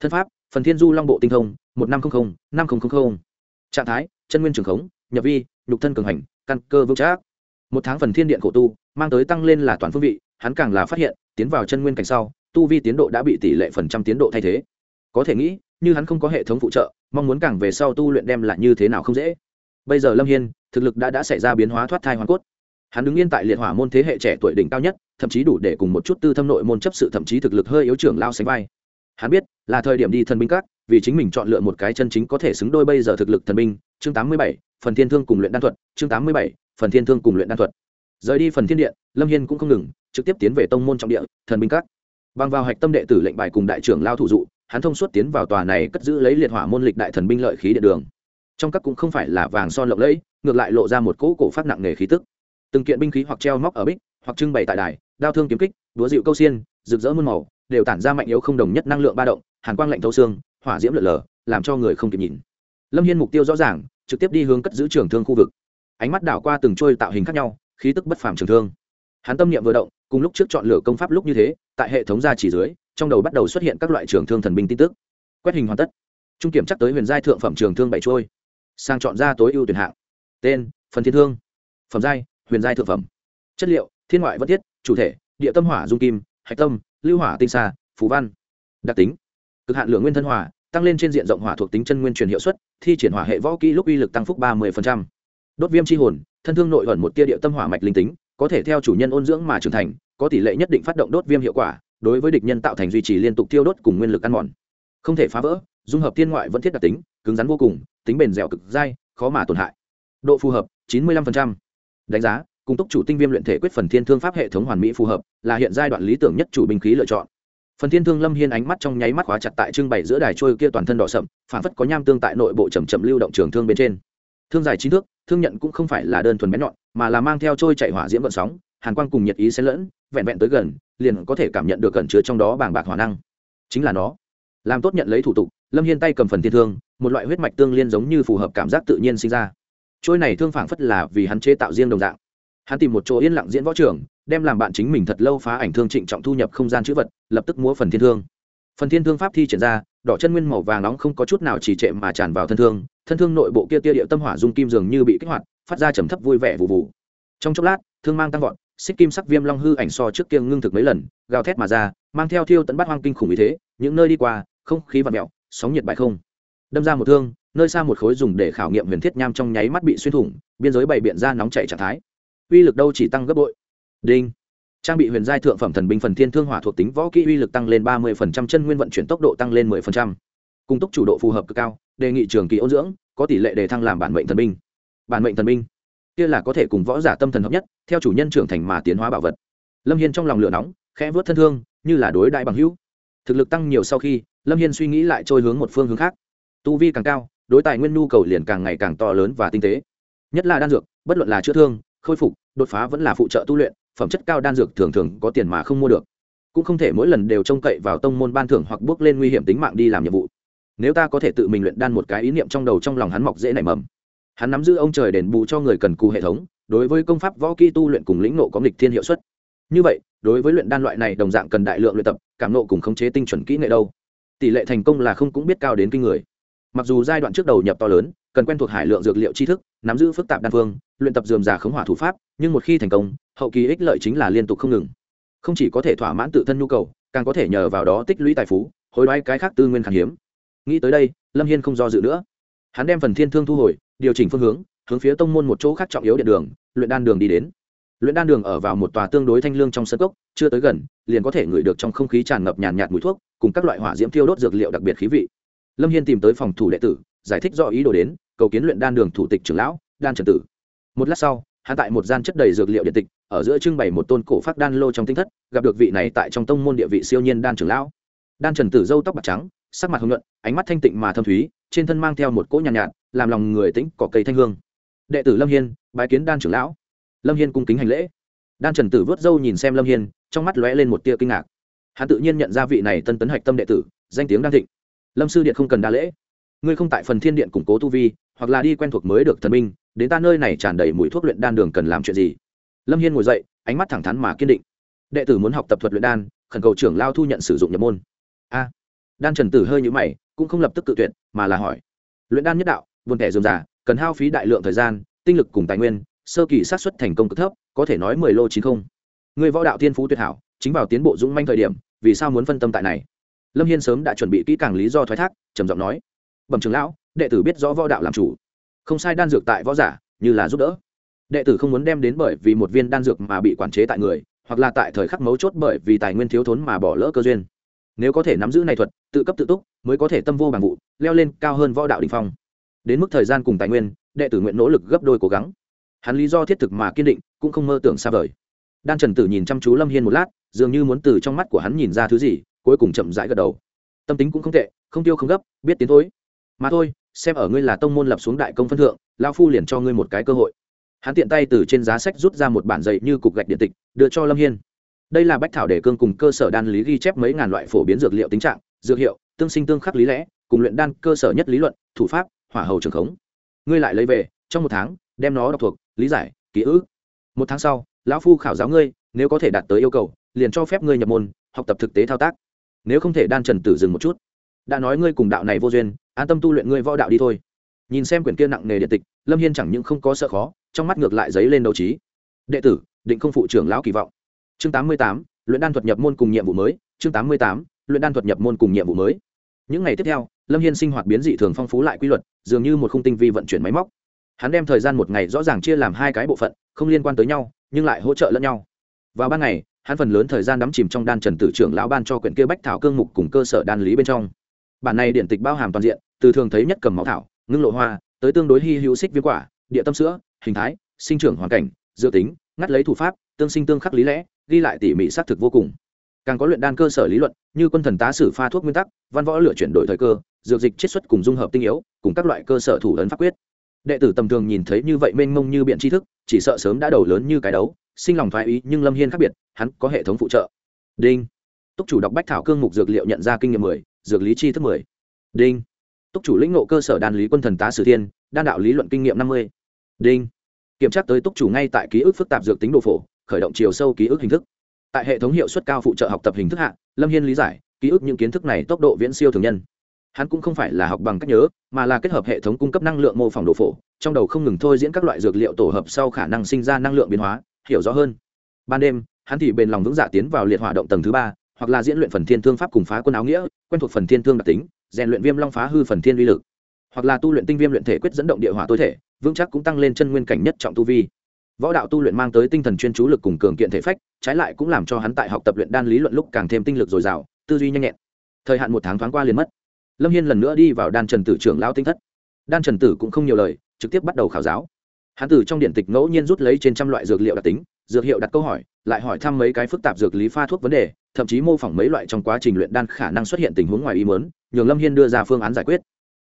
Thân pháp, phần thiên du long bộ tinh thông, một năm trăm linh năm nghìn trạng thái, chân nguyên trường khống, nhập vi, nhục thân cường hành, căn cơ vững chắc. Một tháng phần thiên điện khổ tu, mang tới tăng lên là toàn phương vị, hắn càng là phát hiện, tiến vào chân nguyên cảnh sau tu vi tiến độ đã bị tỷ lệ phần trăm tiến độ thay thế. Có thể nghĩ, như hắn không có hệ thống phụ trợ, mong muốn càng về sau tu luyện đem lại như thế nào không dễ. Bây giờ lâm hiên, thực lực đã đã xảy ra biến hóa thoát thai hoàn cốt. Hắn đứng yên tại liệt hỏa môn thế hệ trẻ tuổi đỉnh cao nhất, thậm chí đủ để cùng một chút tư thâm nội môn chấp sự thậm chí thực lực hơi yếu trưởng lao sánh vai. Hắn biết, là thời điểm đi thần binh các, vì chính mình chọn lựa một cái chân chính có thể xứng đôi bây giờ thực lực thần binh. Chương tám mươi bảy, phần thiên thương cùng luyện đan thuật. Chương tám mươi bảy, phần thiên thương cùng luyện đan thuật. Rời đi phần thiên điện lâm hiên cũng không ngừng, trực tiếp tiến về tông môn trọng địa, thần binh các bằng vào hạch tâm đệ tử lệnh bài cùng đại trưởng lao thủ dụ, hắn thông suốt tiến vào tòa này cất giữ lấy liệt hỏa môn lịch đại thần binh lợi khí điện đường. Trong các cũng không phải là vàng son lộng lẫy, ngược lại lộ ra một cỗ cổ phát nặng nề khí tức. Từng kiện binh khí hoặc treo móc ở bích, hoặc trưng bày tại đài, đao thương kiếm kích đúa dịu câu xiên, rực rỡ muôn màu, đều tản ra mạnh yếu không đồng nhất năng lượng ba động, hàn quang lạnh thấu xương, hỏa diễm lượn lờ, làm cho người không kịp nhìn. Lâm hiên mục tiêu rõ ràng, trực tiếp đi hướng cất giữ trường thương khu vực. Ánh mắt đảo qua từng trôi tạo hình khác nhau, khí tức bất phàm trường thương. Hắn tâm niệm vừa động, cùng lúc trước chọn lựa công pháp lúc như thế tại hệ thống gia chỉ dưới, trong đầu bắt đầu xuất hiện các loại trường thương thần binh tin tức. Quét hình hoàn tất. Trung kiểm chắc tới huyền giai thượng phẩm trường thương bảy trôi sang chọn ra tối ưu tuyển hạng. Tên, phần thiên thương. Phẩm giai, huyền giai thượng phẩm. Chất liệu, thiên ngoại vật thiết, chủ thể, địa tâm hỏa dung kim, hạch tâm, lưu hỏa tinh xa phú văn. Đặc tính, cực hạn lượng nguyên thân hỏa, tăng lên trên diện rộng hỏa thuộc tính chân nguyên truyền hiệu suất, thi triển hỏa hệ võ kỹ lúc uy lực tăng phúc ba mươi đốt viêm chi hồn, thân thương nội ẩn một tia địa tâm hỏa mạch linh tính, có thể theo chủ nhân ôn dưỡng mà trưởng thành có tỷ lệ nhất định phát động đốt viêm hiệu quả, đối với địch nhân tạo thành duy trì liên tục tiêu đốt cùng nguyên lực ăn mòn. Không thể phá vỡ, dung hợp thiên ngoại vẫn thiết đặc tính, cứng rắn vô cùng, tính bền dẻo cực dai, khó mà tổn hại. Độ phù hợp 95%. đánh giá cung túc chủ tinh viêm luyện thể quyết phần thiên thương pháp hệ thống hoàn mỹ phù hợp, là hiện giai đoạn lý tưởng nhất chủ binh khí lựa chọn. Phần thiên thương lâm hiên ánh mắt trong nháy mắt khóa chặt tại trưng bày giữa đài trôi kia toàn thân đỏ sậm phản phất có nham tương tại nội bộ chầm chậm lưu động trường thương bên trên. Thương dài chín thước, thương nhận cũng không phải là đơn thuần bén nhọn, mà là mang theo trôi chạy hỏa diễm vận sóng, hàn quang cùng nhiệt ý xen lẫn vẹn vẹn tới gần, liền có thể cảm nhận được cẩn chứa trong đó bàng bạc hỏa năng. Chính là nó. Làm tốt nhận lấy thủ tục, lâm hiên tay cầm phần thiên thương, một loại huyết mạch tương liên giống như phù hợp cảm giác tự nhiên sinh ra. Trôi này thương phảng phất là vì hắn chế tạo riêng đồng dạng. Hắn tìm một chỗ yên lặng diễn võ trường, đem làm bạn chính mình thật lâu phá ảnh thương trịnh trọng thu nhập không gian chữ vật, lập tức múa phần thiên thương. Phần thiên thương pháp thi triển ra, đỏ chân nguyên màu vàng nóng không có chút nào chỉ trệ mà tràn vào thân thương thân thương nội bộ kia tia địa tâm hỏa dung kim dường như bị kích hoạt, phát ra trầm thấp vui vẻ vụ vụ trong chốc lát, thương mang tăng vọt xích kim sắc viêm long hư ảnh so trước kia ngưng thực mấy lần, gào thét mà ra, mang theo thiêu tận bát hoang kinh khủng ý thế, những nơi đi qua, không khí và mẹo sóng nhiệt bại không. Đâm ra một thương, nơi xa một khối dùng để khảo nghiệm huyền thiết nham trong nháy mắt bị xuyên thủng, biên giới bày biện ra nóng chảy trạng thái. Uy lực đâu chỉ tăng gấp bội. Đinh. Trang bị huyền giai thượng phẩm thần binh phần thiên thương hỏa thuộc tính võ kỹ uy lực tăng lên ba mươi chân nguyên vận chuyển tốc độ tăng lên 10%. cung túc chủ độ phù hợp cực cao, đề nghị trường kỳ ôn dưỡng, có tỷ lệ đề thăng làm bản mệnh thần binh. Bản mệnh thần binh kia là có thể cùng võ giả tâm thần hợp nhất, theo chủ nhân trưởng thành mà tiến hóa bảo vật. Lâm hiên trong lòng lửa nóng, khẽ vớt thân thương, như là đối đại bằng hữu. Thực lực tăng nhiều sau khi, lâm hiên suy nghĩ lại trôi hướng một phương hướng khác. Tu vi càng cao, đối tài nguyên nhu cầu liền càng ngày càng to lớn và tinh tế. Nhất là đan dược, bất luận là chữa thương, khôi phục, đột phá vẫn là phụ trợ tu luyện, phẩm chất cao đan dược thường thường có tiền mà không mua được. Cũng không thể mỗi lần đều trông cậy vào tông môn ban thưởng hoặc bước lên nguy hiểm tính mạng đi làm nhiệm vụ. Nếu ta có thể tự mình luyện đan một cái ý niệm trong đầu trong lòng hắn mọc dễ nảy mầm hắn nắm giữ ông trời đền bù cho người cần cù hệ thống, đối với công pháp võ kỹ tu luyện cùng lĩnh nộ có nghịch thiên hiệu suất. Như vậy, đối với luyện đan loại này đồng dạng cần đại lượng luyện tập, cảm nộ cùng khống chế tinh chuẩn kỹ nghệ đâu. Tỷ lệ thành công là không cũng biết cao đến kinh người. Mặc dù giai đoạn trước đầu nhập to lớn, cần quen thuộc hải lượng dược liệu tri thức, nắm giữ phức tạp đan phương, luyện tập dườm già khống hỏa thủ pháp, nhưng một khi thành công, hậu kỳ ích lợi chính là liên tục không ngừng. Không chỉ có thể thỏa mãn tự thân nhu cầu, càng có thể nhờ vào đó tích lũy tài phú, hối đoái cái khác tư nguyên khan hiếm. Nghĩ tới đây, lâm hiên không do dự nữa. Hắn đem phần thiên thương thu hồi điều chỉnh phương hướng hướng phía tông môn một chỗ khác trọng yếu điện đường, luyện đan đường đi đến. Luyện đan đường ở vào một tòa tương đối thanh lương trong sân cốc, chưa tới gần, liền có thể ngửi được trong không khí tràn ngập nhàn nhạt mùi thuốc, cùng các loại hỏa diễm thiêu đốt dược liệu đặc biệt khí vị. Lâm hiên tìm tới phòng thủ đệ tử, giải thích do ý đồ đến, cầu kiến luyện đan đường thủ tịch trưởng lão, đan trần tử. Một lát sau, hắn tại một gian chất đầy dược liệu điện tịch, ở giữa trưng bày một tôn cổ phát đan lô trong tinh thất, gặp được vị này tại trong tông môn địa vị siêu nhiên đan trưởng lão. Đan trần tử dâu tóc bạc trắng, sắc mặt hồng nhuận, ánh mắt thanh tịnh mà thâm thúy trên thân mang theo một cỗ nhàn nhạt, nhạt làm lòng người tĩnh cỏ cây thanh hương. Đệ tử lâm hiên bái kiến đan trưởng lão. Lâm hiên cung kính hành lễ. Đan trần tử vớt râu nhìn xem lâm hiên trong mắt lóe lên một tia kinh ngạc. Hắn tự nhiên nhận ra vị này tân tấn hạch tâm đệ tử danh tiếng đan thịnh. Lâm sư điện không cần đa lễ. Ngươi không tại phần thiên điện củng cố tu vi hoặc là đi quen thuộc mới được thần minh đến ta nơi này tràn đầy mùi thuốc luyện đan đường cần làm chuyện gì? Lâm hiên ngồi dậy ánh mắt thẳng thắn mà kiên định. Đệ tử muốn học tập thuật luyện đan khẩn cầu trưởng lao thu nhận sử dụng nhập môn. A. Đan trần tử hơi nhũ mày cũng không lập tức cự tuyển mà là hỏi. Luyện đan nhất đạo, buồn thẻ dườm giả cần hao phí đại lượng thời gian, tinh lực cùng tài nguyên, sơ kỳ sát xuất thành công cực thấp, có thể nói mười lô chín không. Người võ đạo thiên phú tuyệt hảo, chính vào tiến bộ dũng manh thời điểm, vì sao muốn phân tâm tại này? Lâm hiên sớm đã chuẩn bị kỹ càng lý do thoái thác, trầm giọng nói. Bẩm trường lão, đệ tử biết rõ võ đạo làm chủ. Không sai đan dược tại võ giả, như là giúp đỡ. Đệ tử không muốn đem đến bởi vì một viên đan dược mà bị quản chế tại người, hoặc là tại thời khắc mấu chốt bởi vì tài nguyên thiếu thốn mà bỏ lỡ cơ duyên nếu có thể nắm giữ này thuật, tự cấp tự túc, mới có thể tâm vô bằng vụ, leo lên cao hơn võ đạo đình phong. Đến mức thời gian cùng tài nguyên, đệ tử nguyện nỗ lực gấp đôi cố gắng. Hắn lý do thiết thực mà kiên định, cũng không mơ tưởng xa vời. Đan trần tử nhìn chăm chú lâm hiên một lát, dường như muốn từ trong mắt của hắn nhìn ra thứ gì, cuối cùng chậm rãi gật đầu. Tâm tính cũng không tệ, không tiêu không gấp, biết tiến thối. Mà thôi, xem ở ngươi là tông môn lập xuống đại công phân thượng lao phu liền cho ngươi một cái cơ hội. Hắn tiện tay từ trên giá sách rút ra một bản dạy như cục gạch điện tịch, đưa cho lâm hiên đây là bách thảo để cương cùng cơ sở đan lý ghi chép mấy ngàn loại phổ biến dược liệu tính trạng, dược hiệu, tương sinh tương khắc lý lẽ, cùng luyện đan cơ sở nhất lý luận, thủ pháp, hỏa hầu trường khống. Ngươi lại lấy về, trong một tháng, đem nó đọc thuộc, lý giải, ký ức. Một tháng sau, lão phu khảo giáo ngươi, nếu có thể đạt tới yêu cầu, liền cho phép ngươi nhập môn, học tập thực tế thao tác. Nếu không thể đan trần tử dừng một chút. Đã nói ngươi cùng đạo này vô duyên, an tâm tu luyện ngươi võ đạo đi thôi. Nhìn xem quyển kia nặng nề điện tịch, lâm hiên chẳng những không có sợ khó, trong mắt ngược lại giấy lên đầu trí. Đệ tử, định không phụ trưởng lão kỳ vọng chương tám mươi tám, luyện đan thuật nhập môn cùng nhiệm vụ mới. Chương tám mươi tám, luyện đan thuật nhập môn cùng nhiệm vụ mới. Những ngày tiếp theo, lâm hiên sinh hoạt biến dị thường phong phú lại quy luật, dường như một khung tinh vi vận chuyển máy móc. Hắn đem thời gian một ngày rõ ràng chia làm hai cái bộ phận, không liên quan tới nhau, nhưng lại hỗ trợ lẫn nhau. Vào ban ngày, hắn phần lớn thời gian đắm chìm trong đan trần tử trưởng lão ban cho quyển kia bách thảo cương mục cùng cơ sở đan lý bên trong. Bản này điện tịch bao hàm toàn diện, từ thường thấy nhất cầm máu thảo, ngưng lộ hoa, tới tương đối hy hữu xích viêm quả, địa tâm sữa, hình thái, sinh trưởng hoàn cảnh dự tính, ngắt lấy thủ pháp, tương sinh tương khắc lý lẽ ghi lại tỉ mỉ xác thực vô cùng. Càng có luyện đan cơ sở lý luận, như quân thần tá sử pha thuốc nguyên tắc, văn võ lựa chuyển đổi thời cơ, dược dịch chiết xuất cùng dung hợp tinh yếu, cùng các loại cơ sở thủ lớn pháp quyết. Đệ tử tầm thường nhìn thấy như vậy mênh mông như biện tri thức, chỉ sợ sớm đã đầu lớn như cái đấu, sinh lòng thoái ý nhưng lâm hiên khác biệt, hắn có hệ thống phụ trợ. Đinh. Túc chủ đọc bách thảo cương mục dược liệu nhận ra kinh nghiệm mười, dược lý chi thức mười. Đinh. Túc chủ lĩnh ngộ cơ sở đan lý quân thần tá sử thiên, đan đạo lý luận kinh nghiệm năm mươi. Đinh. Kiểm tra tới túc chủ ngay tại ký ức phức tạp dược tính độ phổ khởi động chiều sâu ký ức hình thức. Tại hệ thống hiệu suất cao phụ trợ học tập hình thức hạ, lâm hiên lý giải, ký ức những kiến thức này tốc độ viễn siêu thường nhân. Hắn cũng không phải là học bằng cách nhớ, mà là kết hợp hệ thống cung cấp năng lượng mô phỏng độ phổ, trong đầu không ngừng thôi diễn các loại dược liệu tổ hợp sau khả năng sinh ra năng lượng biến hóa, hiểu rõ hơn. Ban đêm, hắn thì bền lòng vững dạ tiến vào liệt hỏa động tầng thứ ba, hoặc là diễn luyện phần thiên thương pháp cùng phá quân áo nghĩa, quen thuộc phần thiên thương đặc tính, rèn luyện viêm long phá hư phần thiên uy lực. Hoặc là tu luyện tinh viêm luyện thể quyết dẫn động địa hỏa tối thể, vững chắc cũng tăng lên chân nguyên cảnh nhất trọng tu vi võ đạo tu luyện mang tới tinh thần chuyên chú lực cùng cường kiện thể phách, trái lại cũng làm cho hắn tại học tập luyện đan lý luận lúc càng thêm tinh lực dồi dào, tư duy nhanh nhẹn. Thời hạn một tháng thoáng qua liền mất. Lâm hiên lần nữa đi vào đan trần tử trưởng lao tinh thất. Đan trần tử cũng không nhiều lời, trực tiếp bắt đầu khảo giáo. Hắn tử trong điện tịch ngẫu nhiên rút lấy trên trăm loại dược liệu đặc tính, dược hiệu đặt câu hỏi, lại hỏi thăm mấy cái phức tạp dược lý pha thuốc vấn đề, thậm chí mô phỏng mấy loại trong quá trình luyện đan khả năng xuất hiện tình huống ngoài ý mớn nhường lâm hiên đưa ra phương án giải quyết.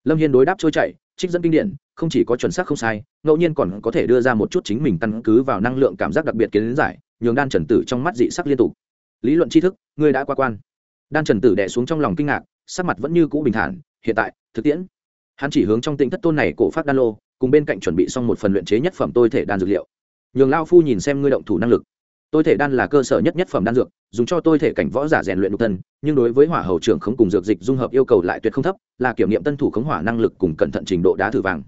Lâm hiên đối đáp trôi chảy trích dẫn kinh điển, không chỉ có chuẩn xác không sai, ngẫu nhiên còn có thể đưa ra một chút chính mình căn cứ vào năng lượng cảm giác đặc biệt kiến giải, nhường đan trần tử trong mắt dị sắc liên tục. Lý luận tri thức, ngươi đã qua quan. Đan trần tử đẻ xuống trong lòng kinh ngạc, sắc mặt vẫn như cũ bình thản, hiện tại, thực tiễn. Hắn chỉ hướng trong tịnh thất tôn này cổ phát đan lô, cùng bên cạnh chuẩn bị xong một phần luyện chế nhất phẩm tôi thể đan dược liệu. Nhường lao phu nhìn xem ngươi động thủ năng lực tôi thể đan là cơ sở nhất nhất phẩm đan dược, dùng cho tôi thể cảnh võ giả rèn luyện độc thân, nhưng đối với hỏa hầu trưởng không cùng dược dịch dung hợp yêu cầu lại tuyệt không thấp, là kiểm nghiệm tân thủ khống hỏa năng lực cùng cẩn thận trình độ đá thử vàng.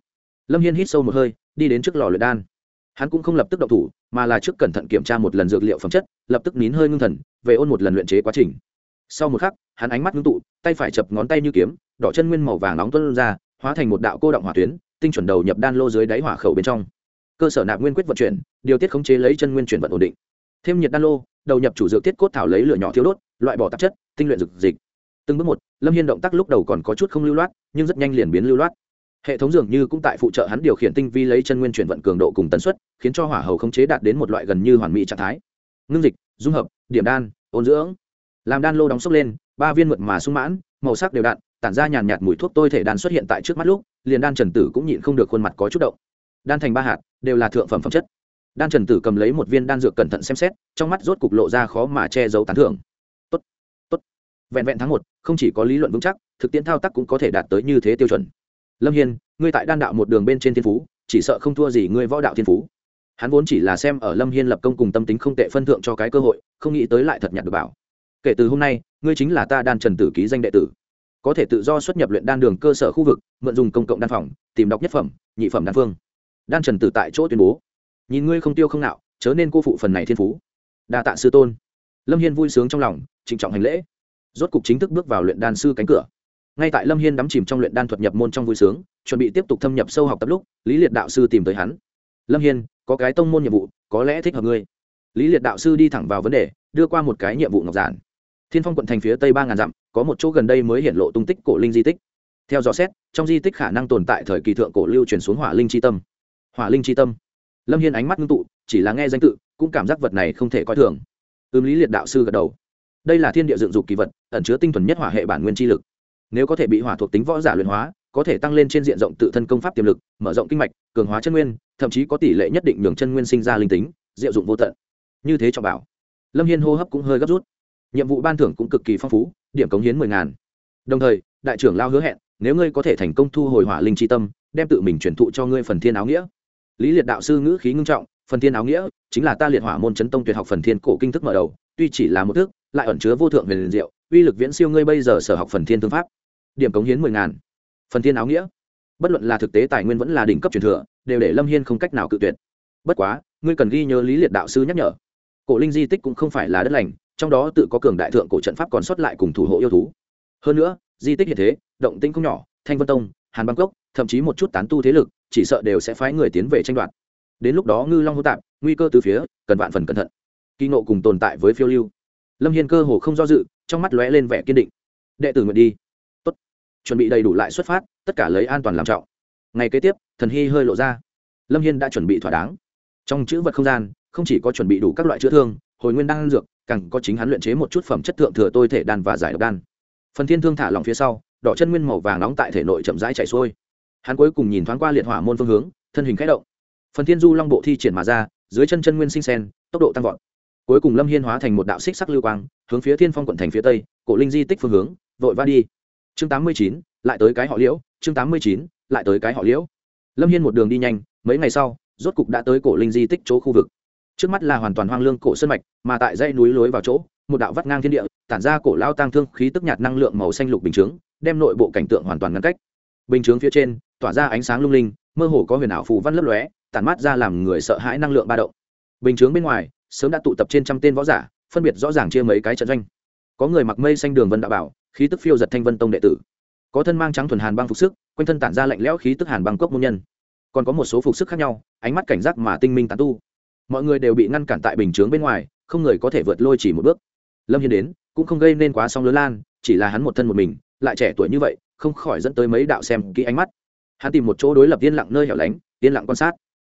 Lâm hiên hít sâu một hơi, đi đến trước lò luyện đan. Hắn cũng không lập tức động thủ, mà là trước cẩn thận kiểm tra một lần dược liệu phẩm chất, lập tức nín hơi ngưng thần, về ôn một lần luyện chế quá trình. Sau một khắc, hắn ánh mắt ngưng tụ, tay phải chập ngón tay như kiếm, đỏ chân nguyên màu vàng nóng tuân ra, hóa thành một đạo cô động hỏa tuyến, tinh chuẩn đầu nhập đan lô dưới đáy hỏa khẩu bên trong. Cơ sở nạp nguyên quyết vận chuyển, điều tiết khống chế lấy chân nguyên chuyển vận ổn định thêm nhiệt đan lô, đầu nhập chủ dược tiết cốt thảo lấy lửa nhỏ thiếu đốt, loại bỏ tạp chất, tinh luyện dược dịch. Từng bước một, lâm hiên động tác lúc đầu còn có chút không lưu loát, nhưng rất nhanh liền biến lưu loát. Hệ thống dường như cũng tại phụ trợ hắn điều khiển tinh vi lấy chân nguyên chuyển vận cường độ cùng tần suất, khiến cho hỏa hầu khống chế đạt đến một loại gần như hoàn mỹ trạng thái. Ngưng dịch, dung hợp, điểm đan, ôn dưỡng. Làm đan lô đóng sốc lên, ba viên mượt mà sung mãn, màu sắc đều đặn, tản ra nhàn nhạt mùi thuốc tôi thể đan xuất hiện tại trước mắt lúc, liền đan trần tử cũng nhịn không được khuôn mặt có chút động đan thành ba hạt, đều là thượng phẩm phẩm chất đan trần tử cầm lấy một viên đan dược cẩn thận xem xét, trong mắt rốt cục lộ ra khó mà che giấu tán thưởng. Tốt tốt. Vẹn vẹn tháng một, không chỉ có lý luận vững chắc, thực tiễn thao tác cũng có thể đạt tới như thế tiêu chuẩn. Lâm hiên, ngươi tại đan đạo một đường bên trên thiên phú, chỉ sợ không thua gì ngươi võ đạo thiên phú. Hắn vốn chỉ là xem ở lâm hiên lập công cùng tâm tính không tệ phân thượng cho cái cơ hội, không nghĩ tới lại thật nhặt được bảo. Kể từ hôm nay, ngươi chính là ta đan trần tử ký danh đệ tử. Có thể tự do xuất nhập luyện đan đường cơ sở khu vực, mượn dùng công cộng đan phòng, tìm đọc nhất phẩm, nhị phẩm đan phương. Đan trần tử tại chỗ tuyên bố nhìn ngươi không tiêu không nạo, chớ nên cô phụ phần này thiên phú. Đa tạ sư tôn. Lâm hiên vui sướng trong lòng, trịnh trọng hành lễ. Rốt cục chính thức bước vào luyện đan sư cánh cửa. Ngay tại lâm hiên đắm chìm trong luyện đan thuật nhập môn trong vui sướng, chuẩn bị tiếp tục thâm nhập sâu học tập lúc, lý liệt đạo sư tìm tới hắn. Lâm hiên, có cái tông môn nhiệm vụ, có lẽ thích hợp ngươi. Lý liệt đạo sư đi thẳng vào vấn đề, đưa qua một cái nhiệm vụ ngọc giản. Thiên phong quận thành phía tây ba ngàn dặm, có một chỗ gần đây mới hiện lộ tung tích cổ linh di tích. Theo dõi xét, trong di tích khả năng tồn tại thời kỳ thượng cổ lưu truyền xuống hỏa linh c tâm. Hỏa linh c tâm lâm hiên ánh mắt ngưng tụ, chỉ là nghe danh tự, cũng cảm giác vật này không thể coi thường. Ưm lý liệt đạo sư gật đầu. Đây là thiên địa dựng dục kỳ vật, ẩn chứa tinh thuần nhất hỏa hệ bản nguyên chi lực. Nếu có thể bị hỏa thuộc tính võ giả luyện hóa, có thể tăng lên trên diện rộng tự thân công pháp tiềm lực, mở rộng kinh mạch, cường hóa chân nguyên, thậm chí có tỷ lệ nhất định nhường chân nguyên sinh ra linh tính, diệu dụng vô tận. Như thế cho bảo. Lâm hiên hô hấp cũng hơi gấp rút. Nhiệm vụ ban thưởng cũng cực kỳ phong phú, điểm cống hiến mười ngàn. Đồng thời, đại trưởng lao hứa hẹn, nếu ngươi có thể thành công thu hồi hỏa linh tri tâm, đem tự mình truyền thụ cho ngươi phần thiên áo nghĩa lý liệt đạo sư ngữ khí ngưng trọng, phần thiên áo nghĩa, chính là ta liệt hỏa môn chấn tông tuyệt học phần thiên cổ kinh thức mở đầu, tuy chỉ là một thức, lại ẩn chứa vô thượng huyền diệu, uy lực viễn siêu ngươi bây giờ sở học phần thiên thương pháp. Điểm cống hiến mười ngàn. Phần thiên áo nghĩa. Bất luận là thực tế tài nguyên vẫn là đỉnh cấp truyền thừa, đều để lâm hiên không cách nào cự tuyệt. Bất quá, ngươi cần ghi nhớ lý liệt đạo sư nhắc nhở. Cổ linh di tích cũng không phải là đất lành, trong đó tự có cường đại thượng cổ trận pháp còn sót lại cùng thủ hộ yêu thú. Hơn nữa, di tích hiện thế, động tĩnh không nhỏ, thanh vân tông, hàn bangkok thậm chí một chút tán tu thế lực, chỉ sợ đều sẽ phái người tiến về tranh đoạt. Đến lúc đó ngư long hô tạp, nguy cơ từ phía, cần vạn phần cẩn thận. Kỳ nộ cùng tồn tại với phiêu lưu. Lâm hiên cơ hồ không do dự, trong mắt lóe lên vẻ kiên định. Đệ tử nguyện đi. Tốt. Chuẩn bị đầy đủ lại xuất phát, tất cả lấy an toàn làm trọng. Ngày kế tiếp, thần hy hơi lộ ra. Lâm hiên đã chuẩn bị thỏa đáng. Trong chữ vật không gian, không chỉ có chuẩn bị đủ các loại chữa thương, hồi nguyên đan dược, càng có chính hắn luyện chế một chút phẩm chất thượng thừa tôi thể đan và giải độc đan. Phần thiên thương thả lòng phía sau, đỏ chân nguyên màu vàng nóng tại thể nội chậm rãi chạy xuôi hắn cuối cùng nhìn thoáng qua liệt hỏa môn phương hướng, thân hình k h ẽ động. Phần thiên du long bộ thi triển mà ra, dưới chân chân nguyên sinh sen, tốc độ tăng vọt. Cuối cùng lâm hiên hóa thành một đạo xích sắc lưu quang, hướng phía thiên phong quận thành phía tây, cổ linh di tích phương hướng, vội va đi. Chương tám mươi chín, lại tới cái họ liễu, chương tám mươi chín, lại tới cái họ liễu. Lâm hiên một đường đi nhanh, mấy ngày sau, rốt cục đã tới cổ linh di tích chỗ khu vực. Trước mắt là hoàn toàn hoang lương cổ sơn mạch, mà tại dãy núi lối vào chỗ, một đạo vắt ngang thiên địa, tản ra cổ lao tăng thương khí tức nhạt năng lượng màu xanh lục bình chướng, đem nội bộ cảnh tượng hoàn toàn ngăn cách bình chướng phía trên, tỏa ra ánh sáng lung linh, mơ hồ có huyền ảo phù văn lấp lóe, tản mát ra làm người sợ hãi năng lượng ba động. Bình chướng bên ngoài, sớm đã tụ tập trên trăm tên võ giả, phân biệt rõ ràng chia mấy cái trận doanh. Có người mặc mây xanh đường vân đạo bảo, khí tức phiêu giật thanh vân tông đệ tử. Có thân mang trắng thuần hàn băng phục sức, quanh thân tản ra lạnh lẽo khí tức hàn băng cốc môn nhân. Còn có một số phục sức khác nhau, ánh mắt cảnh giác mà tinh minh tán tu. Mọi người đều bị ngăn cản tại bình chướng bên ngoài, không người có thể vượt lôi chỉ một bước. Lâm hiên đến, cũng không gây nên quá song lớn lan, chỉ là hắn một thân một mình, lại trẻ tuổi như vậy không khỏi dẫn tới mấy đạo xem kỹ ánh mắt. Hắn tìm một chỗ đối lập yên lặng nơi hẻo lánh, yên lặng quan sát.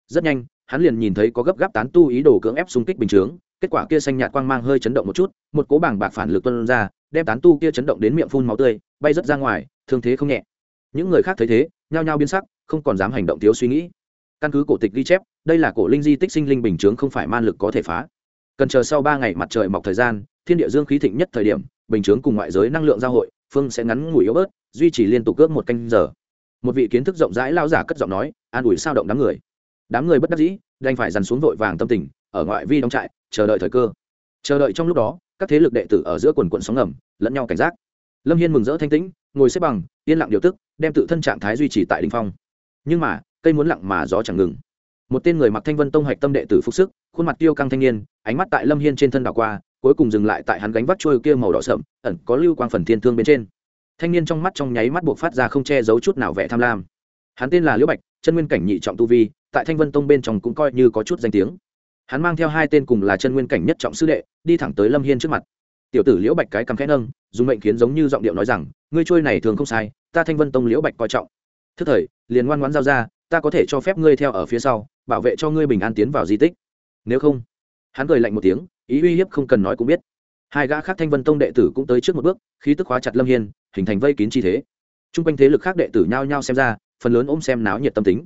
Rất nhanh, hắn liền nhìn thấy có gấp gáp tán tu ý đồ cưỡng ép xung kích bình chướng, kết quả kia xanh nhạt quang mang hơi chấn động một chút, một cố bảng bạc phản lực tuân ra, đem tán tu kia chấn động đến miệng phun máu tươi, bay rớt ra ngoài, thương thế không nhẹ. Những người khác thấy thế, nhao nhao biến sắc, không còn dám hành động thiếu suy nghĩ. Căn cứ cổ tịch ghi chép, đây là cổ linh di tích sinh linh bình chướng không phải man lực có thể phá. Cần chờ sau ba ngày mặt trời mọc thời gian, thiên địa dương khí thịnh nhất thời điểm, bình chướng cùng ngoại giới năng lượng giao hội, phương sẽ ngắn ngủi yếu bớt duy trì liên tục cướp một canh giờ. Một vị kiến thức rộng rãi lao giả cất giọng nói, an ủi sao động đám người. Đám người bất đắc dĩ, đành phải dằn xuống vội vàng tâm tình, ở ngoại vi đóng trại, chờ đợi thời cơ. Chờ đợi trong lúc đó, các thế lực đệ tử ở giữa quần quận sóng ngầm, lẫn nhau cảnh giác. Lâm hiên mừng rỡ thanh tĩnh, ngồi xếp bằng, yên lặng điều tức, đem tự thân trạng thái duy trì tại đình phong. Nhưng mà, cây muốn lặng mà gió chẳng ngừng. Một tên người mặc thanh vân tông hạch tâm đệ tử phục sức, khuôn mặt tiêu căng thanh niên, ánh mắt tại lâm hiên trên thân đảo qua, cuối cùng dừng lại tại hắn gánh vác trôi kia màu đỏ sậm ẩn có lưu quang phần thiên thương bên trên thanh niên trong mắt trong nháy mắt buộc phát ra không che giấu chút nào vẻ tham lam. Hắn tên là liễu bạch, chân nguyên cảnh nhị trọng tu vi, tại thanh vân tông bên trong cũng coi như có chút danh tiếng. Hắn mang theo hai tên cùng là chân nguyên cảnh nhất trọng sư đệ, đi thẳng tới lâm hiên trước mặt. Tiểu tử liễu bạch cái cằm khẽ nâng, dùng mệnh khiến giống như giọng điệu nói rằng, ngươi trôi này thường không sai, ta thanh vân tông liễu bạch coi trọng. Thức thời, liền ngoan ngoãn giao ra, ta có thể cho phép ngươi theo ở phía sau, bảo vệ cho ngươi bình an tiến vào di tích. Nếu không, hắn cười lạnh một tiếng, ý uy hiếp không cần nói cũng biết. Hai gã khác thanh vân tông đệ tử cũng tới trước một bước, khí tức khóa chặt lâm hiên hình thành vây kín chi thế. T r u n g quanh thế lực khác đệ tử nhao nhao xem ra, phần lớn ôm xem náo nhiệt tâm tính.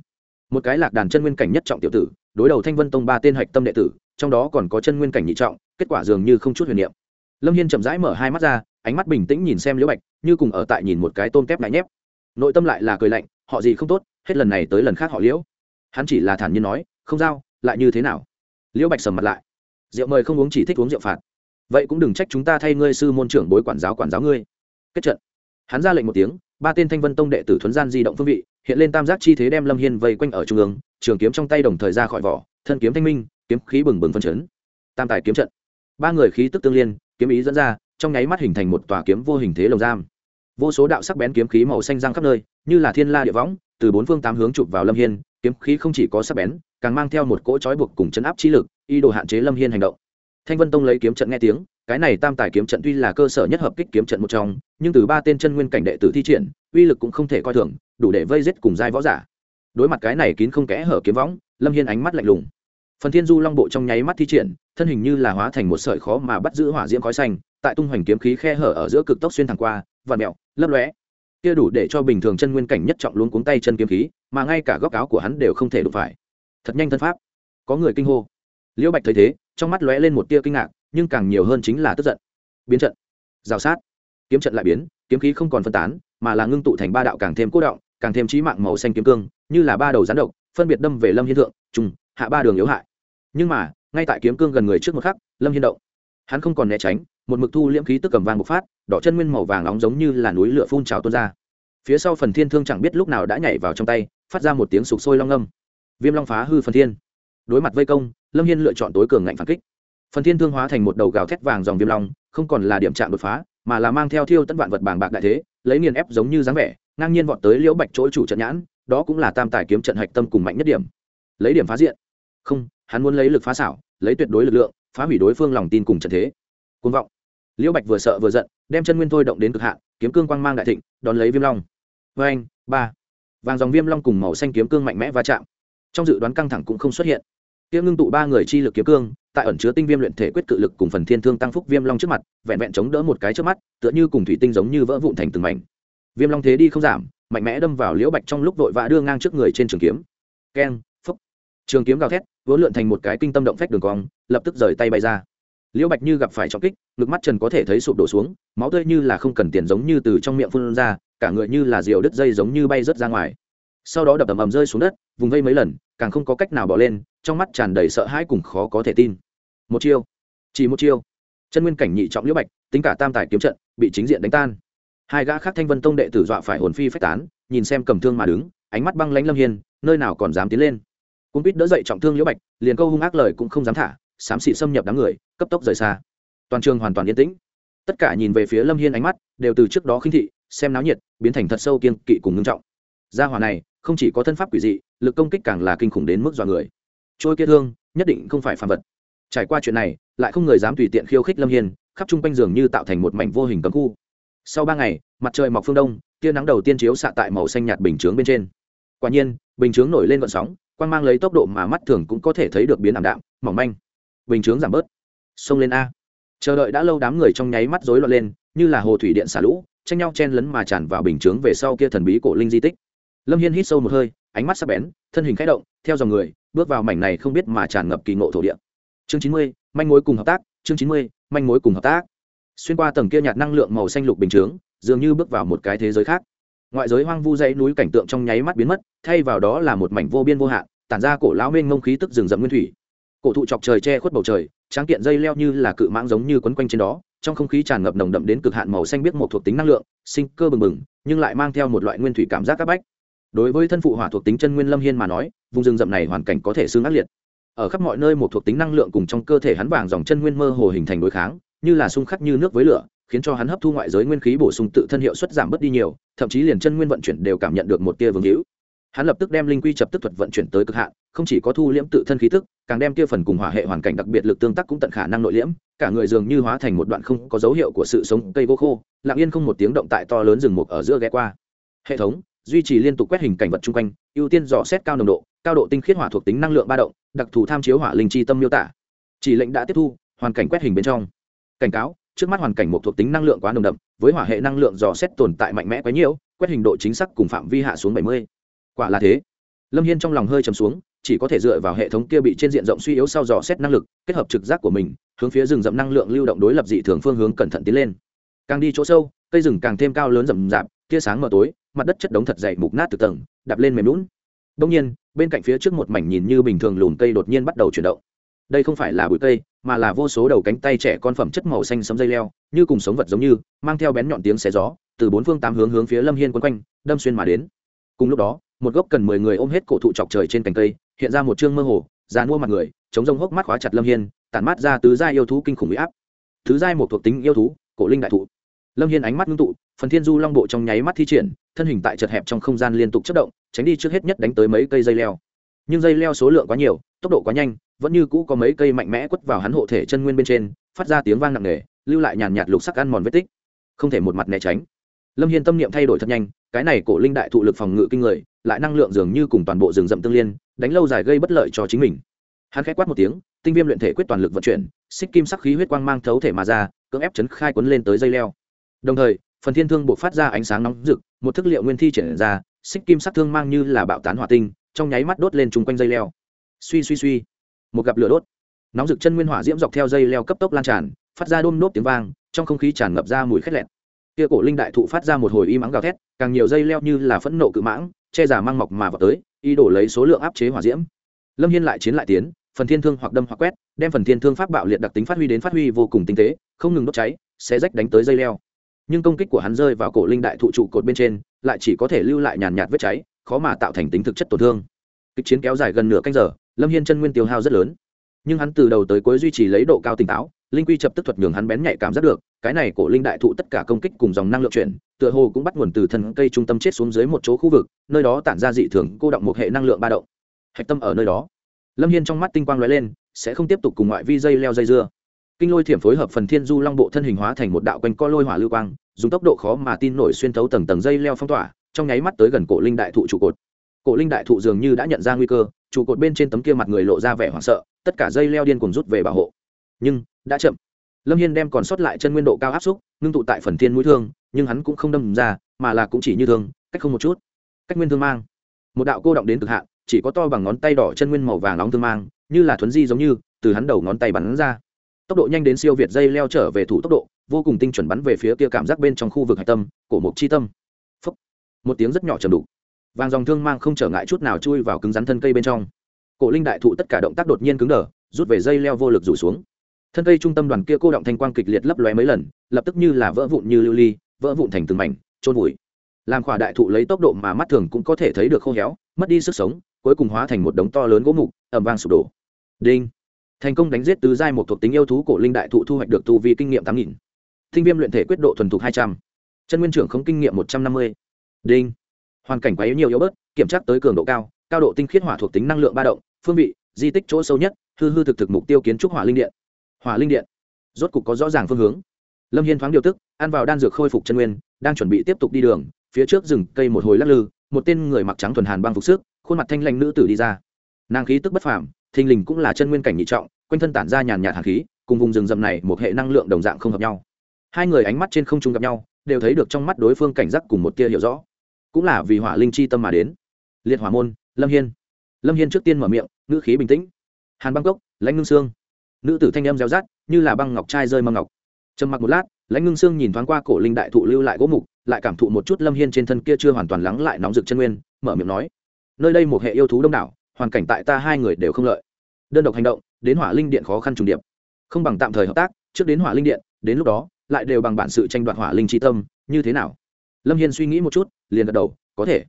Một cái lạc đàn chân nguyên cảnh nhất trọng tiểu tử, đối đầu thanh vân tông ba tên hạch tâm đệ tử, trong đó còn có chân nguyên cảnh nhị trọng, kết quả dường như không chút huyền niệm. Lâm hiên chậm rãi mở hai mắt ra, ánh mắt bình tĩnh nhìn xem liễu bạch, như cùng ở tại nhìn một cái tôm kép ngại nhép. Nội tâm lại là cười lạnh, họ gì không tốt, hết lần này tới lần khác họ liễu. Hắn chỉ là thản nhiên nói, không giao, lại như thế nào? Liễu bạch sầm mặt lại. Rượu mời không uống chỉ thích uống rượu phạt. Vậy cũng đừng trách chúng ta thay ngươi sư môn trưởng bối quản giáo quản giáo ngươi. Kết trận hắn ra lệnh một tiếng, ba tên thanh vân tông đệ tử thuấn gian di động phương vị, hiện lên tam giác chi thế đem lâm hiên vây quanh ở trung ương, trường kiếm trong tay đồng thời ra khỏi vỏ, thân kiếm thanh minh, kiếm khí bừng bừng phân chấn. Tam tài kiếm trận. Ba người khí tức tương liên, kiếm ý dẫn ra, trong nháy mắt hình thành một tòa kiếm vô hình thế lồng giam. Vô số đạo sắc bén kiếm khí màu xanh răng khắp nơi, như là thiên la địa võng, từ bốn phương tám hướng chụp vào lâm hiên, kiếm khí không chỉ có sắc bén, càng mang theo một cỗ trói buộc cùng chấn áp chi lực y đồ hạn chế lâm hiên hành động. Thanh vân tông lấy kiếm trận nghe tiếng cái này tam tài kiếm trận tuy là cơ sở nhất hợp kích kiếm trận một trong, nhưng từ ba tên chân nguyên cảnh đệ tử thi triển, uy lực cũng không thể coi thường, đủ để vây giết cùng giai võ giả. Đối mặt cái này kín không kẽ hở kiếm võng, lâm hiên ánh mắt lạnh lùng. Phần thiên du long bộ trong nháy mắt thi triển, thân hình như là hóa thành một sợi khó mà bắt giữ hỏa diễm khói xanh, tại tung hoành kiếm khí khe hở ở giữa cực tốc xuyên thẳng qua và mẹo, lấp lóe. Kia đủ để cho bình thường chân nguyên cảnh nhất trọng luôn cuống tay chân kiếm khí, mà ngay cả góc áo của hắn đều không thể đụng phải. Thật nhanh thân pháp. Có người kinh hô. Liễu bạch thấy thế trong mắt lóe lên một tia kinh ngạc, nhưng càng nhiều hơn chính là tức giận. Biến trận. Rào sát. Kiếm trận lại biến, kiếm khí không còn phân tán, mà là ngưng tụ thành ba đạo càng thêm cố động, càng thêm trí mạng màu xanh kiếm cương, như là ba đầu rắn độc, phân biệt đâm về lâm hiên thượng, trùng, hạ ba đường yếu hại. Nhưng mà, ngay tại kiếm cương gần người trước một khắc, lâm hiên động. Hắn không còn né tránh, một mực thu liễm khí tức cầm vàng bộc phát, đỏ chân nguyên màu vàng nóng giống như là núi lửa phun trào tuôn ra. Phía sau phần thiên thương chẳng biết lúc nào đã nhảy vào trong tay, phát ra một tiếng sục sôi long âm. Viêm long phá hư phần thiên. Đối mặt vây công lâm hiên lựa chọn tối cường ngạnh phản kích. Phần thiên thương hóa thành một đầu gào thét vàng dòng viêm long, không còn là điểm chạm đột phá, mà là mang theo thiêu tấn vạn vật bàng bạc đại thế, lấy nghiền ép giống như dáng vẻ, ngang nhiên vọt tới liễu bạch chỗ chủ trận nhãn, đó cũng là tam tài kiếm trận hạch tâm cùng mạnh nhất điểm. Lấy điểm phá diện. Không, hắn muốn lấy lực phá xảo, lấy tuyệt đối lực lượng, phá hủy đối phương lòng tin cùng trận thế. Côn vọng. Liễu bạch vừa sợ vừa giận, đem chân nguyên thôi động đến cực hạn, kiếm cương quang mang đại thịnh, đón lấy viêm long. Vê anh ba. Vàng dòng viêm long cùng màu xanh kiếm cương mạnh mẽ va chạm. Trong dự đoán căng thẳng cũng không xuất hiện kia ngưng tụ ba người chi lực kiếm cương, tại ẩn chứa tinh viêm luyện thể quyết cự lực cùng phần thiên thương tăng phúc viêm long trước mặt, vẹn vẹn chống đỡ một cái trước mắt, tựa như cùng thủy tinh giống như vỡ vụn thành từng mảnh. Viêm long thế đi không giảm, mạnh mẽ đâm vào liễu bạch trong lúc vội vã đưa ngang trước người trên trường kiếm. Keng, phúc. Trường kiếm gào thét, vỡ lượn thành một cái kinh tâm động phách đường cong, lập tức rời tay bay ra. Liễu bạch như gặp phải trọng kích, ngực mắt trần có thể thấy sụp đổ xuống, máu tươi như là không cần tiền giống như từ trong miệng phun ra, cả người như là diều đứt dây giống như bay rớt ra ngoài. Sau đó đập ầm ầm rơi xuống đất, vùng vây mấy lần, càng không có cách nào bỏ lên trong mắt tràn đầy sợ hãi cùng khó có thể tin. Một chiêu, chỉ một chiêu. Chân nguyên cảnh nhị trọng liễu bạch, tính cả tam tài kiếm trận, bị chính diện đánh tan. Hai gã khác thanh vân tông đệ tử dọa phải hồn phi phách tán, nhìn xem cầm thương mà đứng, ánh mắt băng lãnh lâm hiên, nơi nào còn dám tiến lên. Cung quýt đỡ dậy trọng thương liễu bạch, liền câu hung ác lời cũng không dám thả, xám xịt xâm nhập đám người, cấp tốc rời xa. Toàn trường hoàn toàn yên tĩnh. Tất cả nhìn về phía lâm hiên ánh mắt, đều từ trước đó khinh thị, xem náo nhiệt, biến thành thật sâu kiên kỵ cùng ngưng trọng. Gia hỏa này, không chỉ có thân pháp quỷ dị, lực công kích càng là kinh khủng đến mức dọa người trôi kia thương, nhất định không phải phàm vật. Trải qua chuyện này, lại không người dám tùy tiện khiêu khích lâm hiên, khắp chung quanh giường như tạo thành một mảnh vô hình cấm khu. Sau ba ngày, mặt trời mọc phương đông, tia nắng đầu tiên chiếu xạ tại màu xanh nhạt bình chướng bên trên. Quả nhiên, bình chướng nổi lên vận sóng quan mang lấy tốc độ mà mắt thường cũng có thể thấy được biến ảm đạm, mỏng manh. Bình chướng giảm bớt. Xông lên a. Chờ đợi đã lâu đám người trong nháy mắt rối loạn lên, như là hồ thủy điện xả lũ, tranh nhau chen lấn mà tràn vào bình chướng về sau kia thần bí cổ linh di tích. Lâm hiên hít sâu một hơi, ánh mắt sắc bén, thân hình k h ẽ động, theo dòng người bước vào mảnh này không biết mà tràn ngập kỳ ngộ thổ địa. Chương chín mươi, manh mối cùng hợp tác, chương chín mươi, manh mối cùng hợp tác. Xuyên qua tầng kia nhạt năng lượng màu xanh lục bình chướng, dường như bước vào một cái thế giới khác. Ngoại giới hoang vu dãy núi cảnh tượng trong nháy mắt biến mất, thay vào đó là một mảnh vô biên vô hạn, tản ra cổ lão mênh ngông khí tức rừng rậm nguyên thủy. Cổ thụ chọc trời che khuất bầu trời, tráng kiện dây leo như là cự mãng giống như quấn quanh trên đó, trong không khí tràn ngập nồng đậm đến cực hạn màu xanh biết một thuộc tính năng lượng, sinh cơ bừng bừng, nhưng lại mang theo một loại nguyên thủy cảm giác áp bách đối với thân phụ hỏa thuộc tính chân nguyên lâm hiên mà nói, vùng rừng rậm này hoàn cảnh có thể xương ác liệt. Ở khắp mọi nơi một thuộc tính năng lượng cùng trong cơ thể hắn vàng dòng chân nguyên mơ hồ hình thành đối kháng, như là xung khắc như nước với lửa, khiến cho hắn hấp thu ngoại giới nguyên khí bổ sung tự thân hiệu suất giảm bớt đi nhiều, thậm chí liền chân nguyên vận chuyển đều cảm nhận được một tia vương hữu. Hắn lập tức đem linh quy chập tức thuật vận chuyển tới cực hạn, không chỉ có thu liễm tự thân khí tức, càng đem kia phần cùng hỏa hệ hoàn cảnh đặc biệt lực tương tác cũng tận khả năng nội liễm, cả người dường như hóa thành một đoạn không có dấu hiệu của sự sống cây gỗ khô, lặng yên không một tiếng động tại to lớn rừng mục ở giữa ghé qua. Hệ thống duy trì liên tục quét hình cảnh vật chung quanh, ưu tiên dò xét cao nồng độ, cao độ tinh khiết hỏa thuộc tính năng lượng ba động, đặc thù tham chiếu hỏa linh chi tâm miêu tả. Chỉ lệnh đã tiếp thu, hoàn cảnh quét hình bên trong. Cảnh cáo, trước mắt hoàn cảnh một thuộc tính năng lượng quá nồng đậm, với hỏa hệ năng lượng dò xét tồn tại mạnh mẽ quá nhiều, quét hình độ chính xác cùng phạm vi hạ xuống bảy mươi. Quả là thế. Lâm hiên trong lòng hơi chầm xuống, chỉ có thể dựa vào hệ thống kia bị trên diện rộng suy yếu sau dò xét năng lực, kết hợp trực giác của mình, hướng phía rừng rậm năng lượng lưu động đối lập dị thường phương hướng cẩn thận tiến lên. Càng đi chỗ sâu, cây rừng càng thêm cao lớn rậm rạp, tia sáng mờ tối mặt đất chất đống thật dày mục nát từ tầng, đạp lên mềm lún đông nhiên, bên cạnh phía trước một mảnh nhìn như bình thường lùn cây đột nhiên bắt đầu chuyển động. Đây không phải là bụi cây, mà là vô số đầu cánh tay trẻ con phẩm chất màu xanh sấm dây leo, như cùng sống vật giống như, mang theo bén nhọn tiếng xé gió, từ bốn phương tám hướng hướng phía lâm hiên quấn quanh, đâm xuyên mà đến. Cùng lúc đó, một gốc cần mười người ôm hết cổ thụ chọc trời trên cành cây, hiện ra một chương mơ hồ, già mua mặt người, chống rông hốc mắt khóa chặt lâm hiên, tản mát ra tứ gia yêu thú kinh khủng bị áp. Thứ giai một thuộc tính yêu thú, cổ linh đại thụ. Lâm hiên ánh mắt ngưng tụ phần thiên du long bộ trong nháy mắt thi triển, thân hình tại chật hẹp trong không gian liên tục chất động, tránh đi trước hết nhất đánh tới mấy cây dây leo. Nhưng dây leo số lượng quá nhiều, tốc độ quá nhanh, vẫn như cũ có mấy cây mạnh mẽ quất vào hắn hộ thể chân nguyên bên trên, phát ra tiếng vang nặng nề, lưu lại nhàn nhạt lục sắc ăn mòn vết tích. Không thể một mặt né tránh. Lâm hiên tâm niệm thay đổi thật nhanh, cái này cổ linh đại thụ lực phòng ngự kinh người, lại năng lượng dường như cùng toàn bộ rừng rậm tương liên, đánh lâu dài gây bất lợi cho chính mình. Hắn khẽ quát một tiếng, tinh viêm luyện thể quyết toàn lực vận chuyển, xích kim sắc khí huyết quang mang thấu thể mà ra, cưỡng ép chấn khai quấn lên tới dây leo. Đồng thời phần thiên thương buộc phát ra ánh sáng nóng rực, một thức liệu nguyên thi triển ra, xích kim sắc thương mang như là bạo tán hỏa tinh, trong nháy mắt đốt lên chung quanh dây leo. Suy suy suy. Một gặp lửa đốt. Nóng rực chân nguyên hỏa diễm dọc theo dây leo cấp tốc lan tràn, phát ra đôm nốt tiếng vang, trong không khí tràn ngập ra mùi khét lẹt. Kia cổ linh đại thụ phát ra một hồi y mắng gào thét, càng nhiều dây leo như là phẫn nộ cự mãng, che giả mang mọc mà vào tới y đổ lấy số lượng áp chế hỏa diễm. Lâm hiên lại chiến lại tiến, phần thiên thương hoặc đâm hoặc quét, đem phần thiên thương pháp bạo liệt đặc tính phát huy đến phát huy vô cùng tinh tế, không ngừng đốt cháy sẽ rách đánh tới dây leo nhưng công kích của hắn rơi vào cổ linh đại thụ trụ cột bên trên, lại chỉ có thể lưu lại nhàn nhạt vết cháy, khó mà tạo thành tính thực chất tổn thương. Kịch chiến kéo dài gần nửa canh giờ, lâm hiên chân nguyên tiêu hao rất lớn. Nhưng hắn từ đầu tới cuối duy trì lấy độ cao tỉnh táo, linh quy chập tức thuật nhường hắn bén nhạy cảm giác được, cái này cổ linh đại thụ tất cả công kích cùng dòng năng lượng chuyển, tựa hồ cũng bắt nguồn từ thân cây trung tâm chết xuống dưới một chỗ khu vực, nơi đó tản ra dị thường cô động một hệ năng lượng ba động. Hạch tâm ở nơi đó. Lâm hiên trong mắt tinh quang lóe lên, sẽ không tiếp tục cùng ngoại vi dây leo dây dưa kinh lôi thiểm phối hợp phần thiên du long bộ thân hình hóa thành một đạo quanh co lôi hỏa lưu quang, dùng tốc độ khó mà tin nổi xuyên thấu tầng tầng dây leo phong tỏa, trong nháy mắt tới gần cổ linh đại thụ trụ cột. Cổ linh đại thụ dường như đã nhận ra nguy cơ, trụ cột bên trên tấm kia mặt người lộ ra vẻ hoảng sợ, tất cả dây leo điên cùng rút về bảo hộ. Nhưng, đã chậm. Lâm hiên đem còn sót lại chân nguyên độ cao áp xúc, ngưng tụ tại phần thiên mũi thương, nhưng hắn cũng không đâm ra, mà là cũng chỉ như thương cách không một chút. Cách nguyên thương mang. Một đạo cô động đến cực hạn, chỉ có to bằng ngón tay đỏ chân nguyên màu vàng nóng thương mang, như là thuấn di giống như, từ hắn đầu ngón tay bắn ra tốc độ nhanh đến siêu việt dây leo trở về thủ tốc độ, vô cùng tinh chuẩn bắn về phía kia cảm giác bên trong khu vực hạch tâm, cổ mục chi tâm. Phúc. một tiếng rất nhỏ trầm đủ. Vàng dòng thương mang không trở ngại chút nào chui vào cứng rắn thân cây bên trong. Cổ linh đại thụ tất cả động tác đột nhiên cứng đờ, rút về dây leo vô lực rủ xuống. Thân cây trung tâm đoàn kia cô động thanh quang kịch liệt lấp lóe mấy lần, lập tức như là vỡ vụn như lưu ly, vỡ vụn thành từng mảnh trôn vùi. Làm khỏa đại thụ lấy tốc độ mà mắt thường cũng có thể thấy được khô héo, mất đi sức sống, cuối cùng hóa thành một đống to lớn gỗ mục ẩm vang sụp đổ. Đinh thành công đánh giết tứ giai một thuộc tính yêu thú cổ linh đại thụ thu hoạch được tu vi kinh nghiệm tám nghìn. Thinh viêm luyện thể quyết độ thuần thục hai trăm. Chân nguyên trưởng không kinh nghiệm một trăm năm mươi. Đinh. Hoàn cảnh quá yếu nhiều yếu bớt, kiểm tra tới cường độ cao cao độ tinh khiết hỏa thuộc tính năng lượng ba động, phương vị, di tích chỗ sâu nhất, hư hư thực thực mục tiêu kiến trúc hỏa linh điện. Hỏa linh điện. Rốt cục có rõ ràng phương hướng. Lâm hiên thoáng điều tức, ăn vào đan dược khôi phục chân nguyên, đang chuẩn bị tiếp tục đi đường, phía trước rừng cây một hồi lắc lư, một tên người mặc trắng thuần hàn băng phục sức, khuôn mặt thanh lanh nữ tử đi ra. Nàng khí tức bất phàm thình lình cũng là chân nguyên cảnh nhị trọng, quanh thân tản ra nhàn nhạt hàn khí, cùng vùng rừng rậm này một hệ năng lượng đồng dạng không hợp nhau. Hai người ánh mắt trên không trung gặp nhau, đều thấy được trong mắt đối phương cảnh giác cùng một tia hiểu rõ. Cũng là vì hỏa linh chi tâm mà đến. Liệt hỏa môn, lâm hiên. Lâm hiên trước tiên mở miệng, ngữ khí bình tĩnh. Hàn băng cốc, lãnh ngưng xương. Nữ tử thanh âm reo rát như là băng ngọc trai rơi mâm ngọc. Trầm mặc một lát, lãnh ngưng xương nhìn thoáng qua cổ linh đại thụ lưu lại gỗ mục, lại cảm thụ một chút lâm hiên trên thân kia chưa hoàn toàn lắng lại nóng rực chân nguyên, mở miệng nói, nơi đây một hệ yêu thú đông đảo hoàn cảnh tại ta hai người đều không lợi. Đơn độc hành động, đến hỏa linh điện khó khăn trùng điệp. Không bằng tạm thời hợp tác, trước đến hỏa linh điện, đến lúc đó, lại đều bằng bản sự tranh đoạt hỏa linh tri tâm, như thế nào? Lâm hiên suy nghĩ một chút, liền gật đầu, có thể.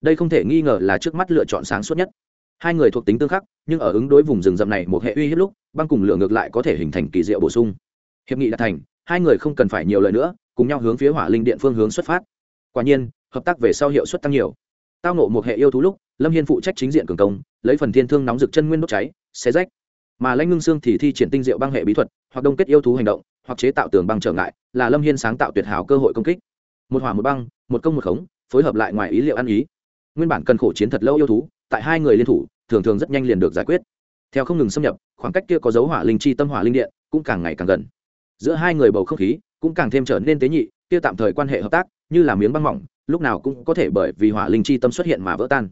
Đây không thể nghi ngờ là trước mắt lựa chọn sáng suốt nhất. Hai người thuộc tính tương khắc, nhưng ở ứng đối vùng rừng rậm này một hệ uy hiếp lúc, băng cùng lửa ngược lại có thể hình thành kỳ diệu bổ sung. Hiệp nghị đã thành, hai người không cần phải nhiều lời nữa, cùng nhau hướng phía hỏa linh điện phương hướng xuất phát. Quả nhiên, hợp tác về sau hiệu suất tăng nhiều tao nộ một hệ yêu thú lúc, lâm hiên phụ trách chính diện cường công, lấy phần thiên thương nóng rực chân nguyên đốt cháy, xé rách. Mà lãnh ngưng xương thì thi triển tinh diệu băng hệ bí thuật, hoặc đông kết yêu thú hành động, hoặc chế tạo tường băng trở ngại, là lâm hiên sáng tạo tuyệt hảo cơ hội công kích. Một hỏa một băng, một công một khống, phối hợp lại ngoài ý liệu ăn ý. Nguyên bản cần khổ chiến thật lâu yêu thú, tại hai người liên thủ, thường thường rất nhanh liền được giải quyết. Theo không ngừng xâm nhập, khoảng cách kia có dấu hỏa linh chi tâm hỏa linh điện cũng càng ngày càng gần. Giữa hai người bầu không khí cũng càng thêm trở nên tế nhị, kia tạm thời quan hệ hợp tác, như là miếng băng mỏng lúc nào cũng có thể bởi vì hỏa linh chi tâm xuất hiện mà vỡ tan.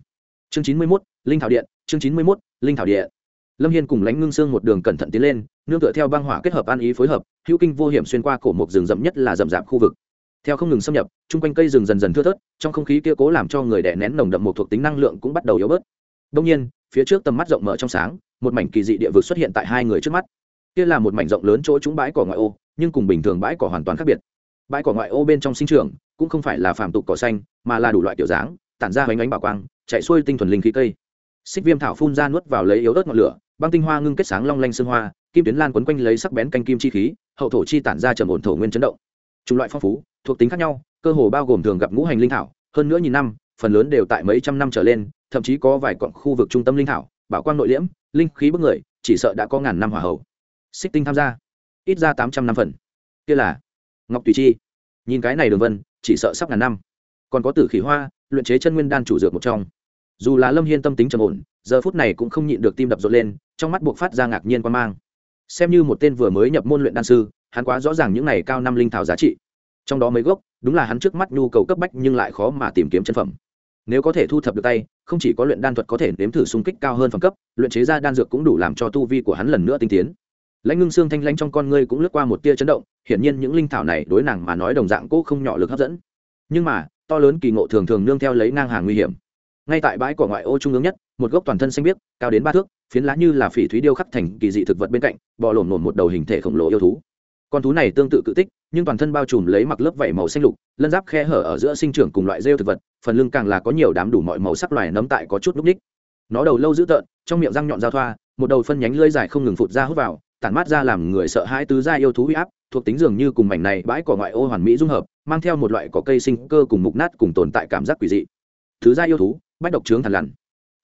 Chương chín mươi mốt, linh thảo điện, chương chín mươi mốt, linh thảo điện. Lâm hiên cùng lãnh ngưng xương một đường cẩn thận tiến lên, nương tựa theo băng hỏa kết hợp an ý phối hợp, hữu kinh vô hiểm xuyên qua cổ một rừng rậm nhất là rậm rạp khu vực. Theo không ngừng xâm nhập, chung quanh cây rừng dần dần thưa thớt, trong không khí kia cố làm cho người đẻ nén nồng đậm một thuộc tính năng lượng cũng bắt đầu yếu bớt. Đông nhiên, phía trước tầm mắt rộng mở trong sáng, một mảnh kỳ dị địa vực xuất hiện tại hai người trước mắt. Kia là một mảnh rộng lớn chỗ trúng bãi cỏ ngoại ô, nhưng cùng bình thường bãi cỏ hoàn toàn khác biệt. Bãi cỏ ngoại ô bên trong sinh trường cũng không phải là phàm tục cỏ xanh, mà là đủ loại kiểu dáng, tản ra bánh ánh bảo quang, chạy xuôi tinh thuần linh khí cây. Xích viêm thảo phun ra nuốt vào lấy yếu ớt ngọn lửa, băng tinh hoa ngưng kết sáng long lanh sương hoa, kim tuyến lan quấn quanh lấy sắc bén canh kim chi khí, hậu thổ chi tản ra trầm ổn thổ nguyên chấn động. Chủng loại phong phú, thuộc tính khác nhau, cơ hồ bao gồm thường gặp ngũ hành linh thảo, hơn nữa nhìn năm, phần lớn đều tại mấy trăm năm trở lên, thậm chí có vài quặng khu vực trung tâm linh thảo, bảo quang nội liễm, linh khí bức người, chỉ sợ đã có ngàn năm hỏa hậu. Xích tinh tham gia, ít ra tám trăm năm phần. Kia là ngọc tùy chi nhìn cái này đường vân, chỉ sợ sắp ngàn năm. Còn có tử khí hoa, luyện chế chân nguyên đan chủ dược một trong. Dù là lâm hiên tâm tính trầm ổn, giờ phút này cũng không nhịn được tim đập rộn lên, trong mắt buộc phát ra ngạc nhiên quan mang. Xem như một tên vừa mới nhập môn luyện đan sư, hắn quá rõ ràng những này cao năm linh thảo giá trị. Trong đó mấy gốc, đúng là hắn trước mắt nhu cầu cấp bách nhưng lại khó mà tìm kiếm chân phẩm. Nếu có thể thu thập được tay, không chỉ có luyện đan thuật có thể nếm thử xung kích cao hơn phẩm cấp, luyện chế ra đan dược cũng đủ làm cho tu vi của hắn lần nữa tinh tiến lãnh ngưng xương thanh lãnh trong con ngươi cũng lướt qua một tia chấn động, hiển nhiên những linh thảo này đối nàng mà nói đồng dạng cô không nhỏ lực hấp dẫn. Nhưng mà, to lớn kỳ ngộ thường thường nương theo lấy ngang hàng nguy hiểm. Ngay tại bãi cỏ ngoại ô trung ương nhất, một gốc toàn thân xanh biếc, cao đến ba thước, phiến lá như là phỉ thúy điêu khắc thành kỳ dị thực vật bên cạnh, bò lổn lổn một đầu hình thể khổng lồ yêu thú. Con thú này tương tự cự tích, nhưng toàn thân bao trùm lấy mặc lớp vảy màu xanh lục, lân giáp khe hở ở giữa sinh trưởng cùng loại rêu thực vật, phần lưng càng là có nhiều đám đủ mọi màu sắc loài nấm tại có chút núc ních. Nó đầu lâu dữ tợn, trong miệng răng nhọn giao thoa, một đầu phân nhánh lưỡi dài không ngừng phụt ra hút vào tản mát ra làm người sợ hãi tứ gia yêu thú huy áp, thuộc tính dường như cùng mảnh này bãi cỏ ngoại ô hoàn mỹ dung hợp, mang theo một loại cỏ cây sinh cơ cùng mục nát cùng tồn tại cảm giác quỷ dị. Thứ gia yêu thú, bách độc trướng thằn lằn.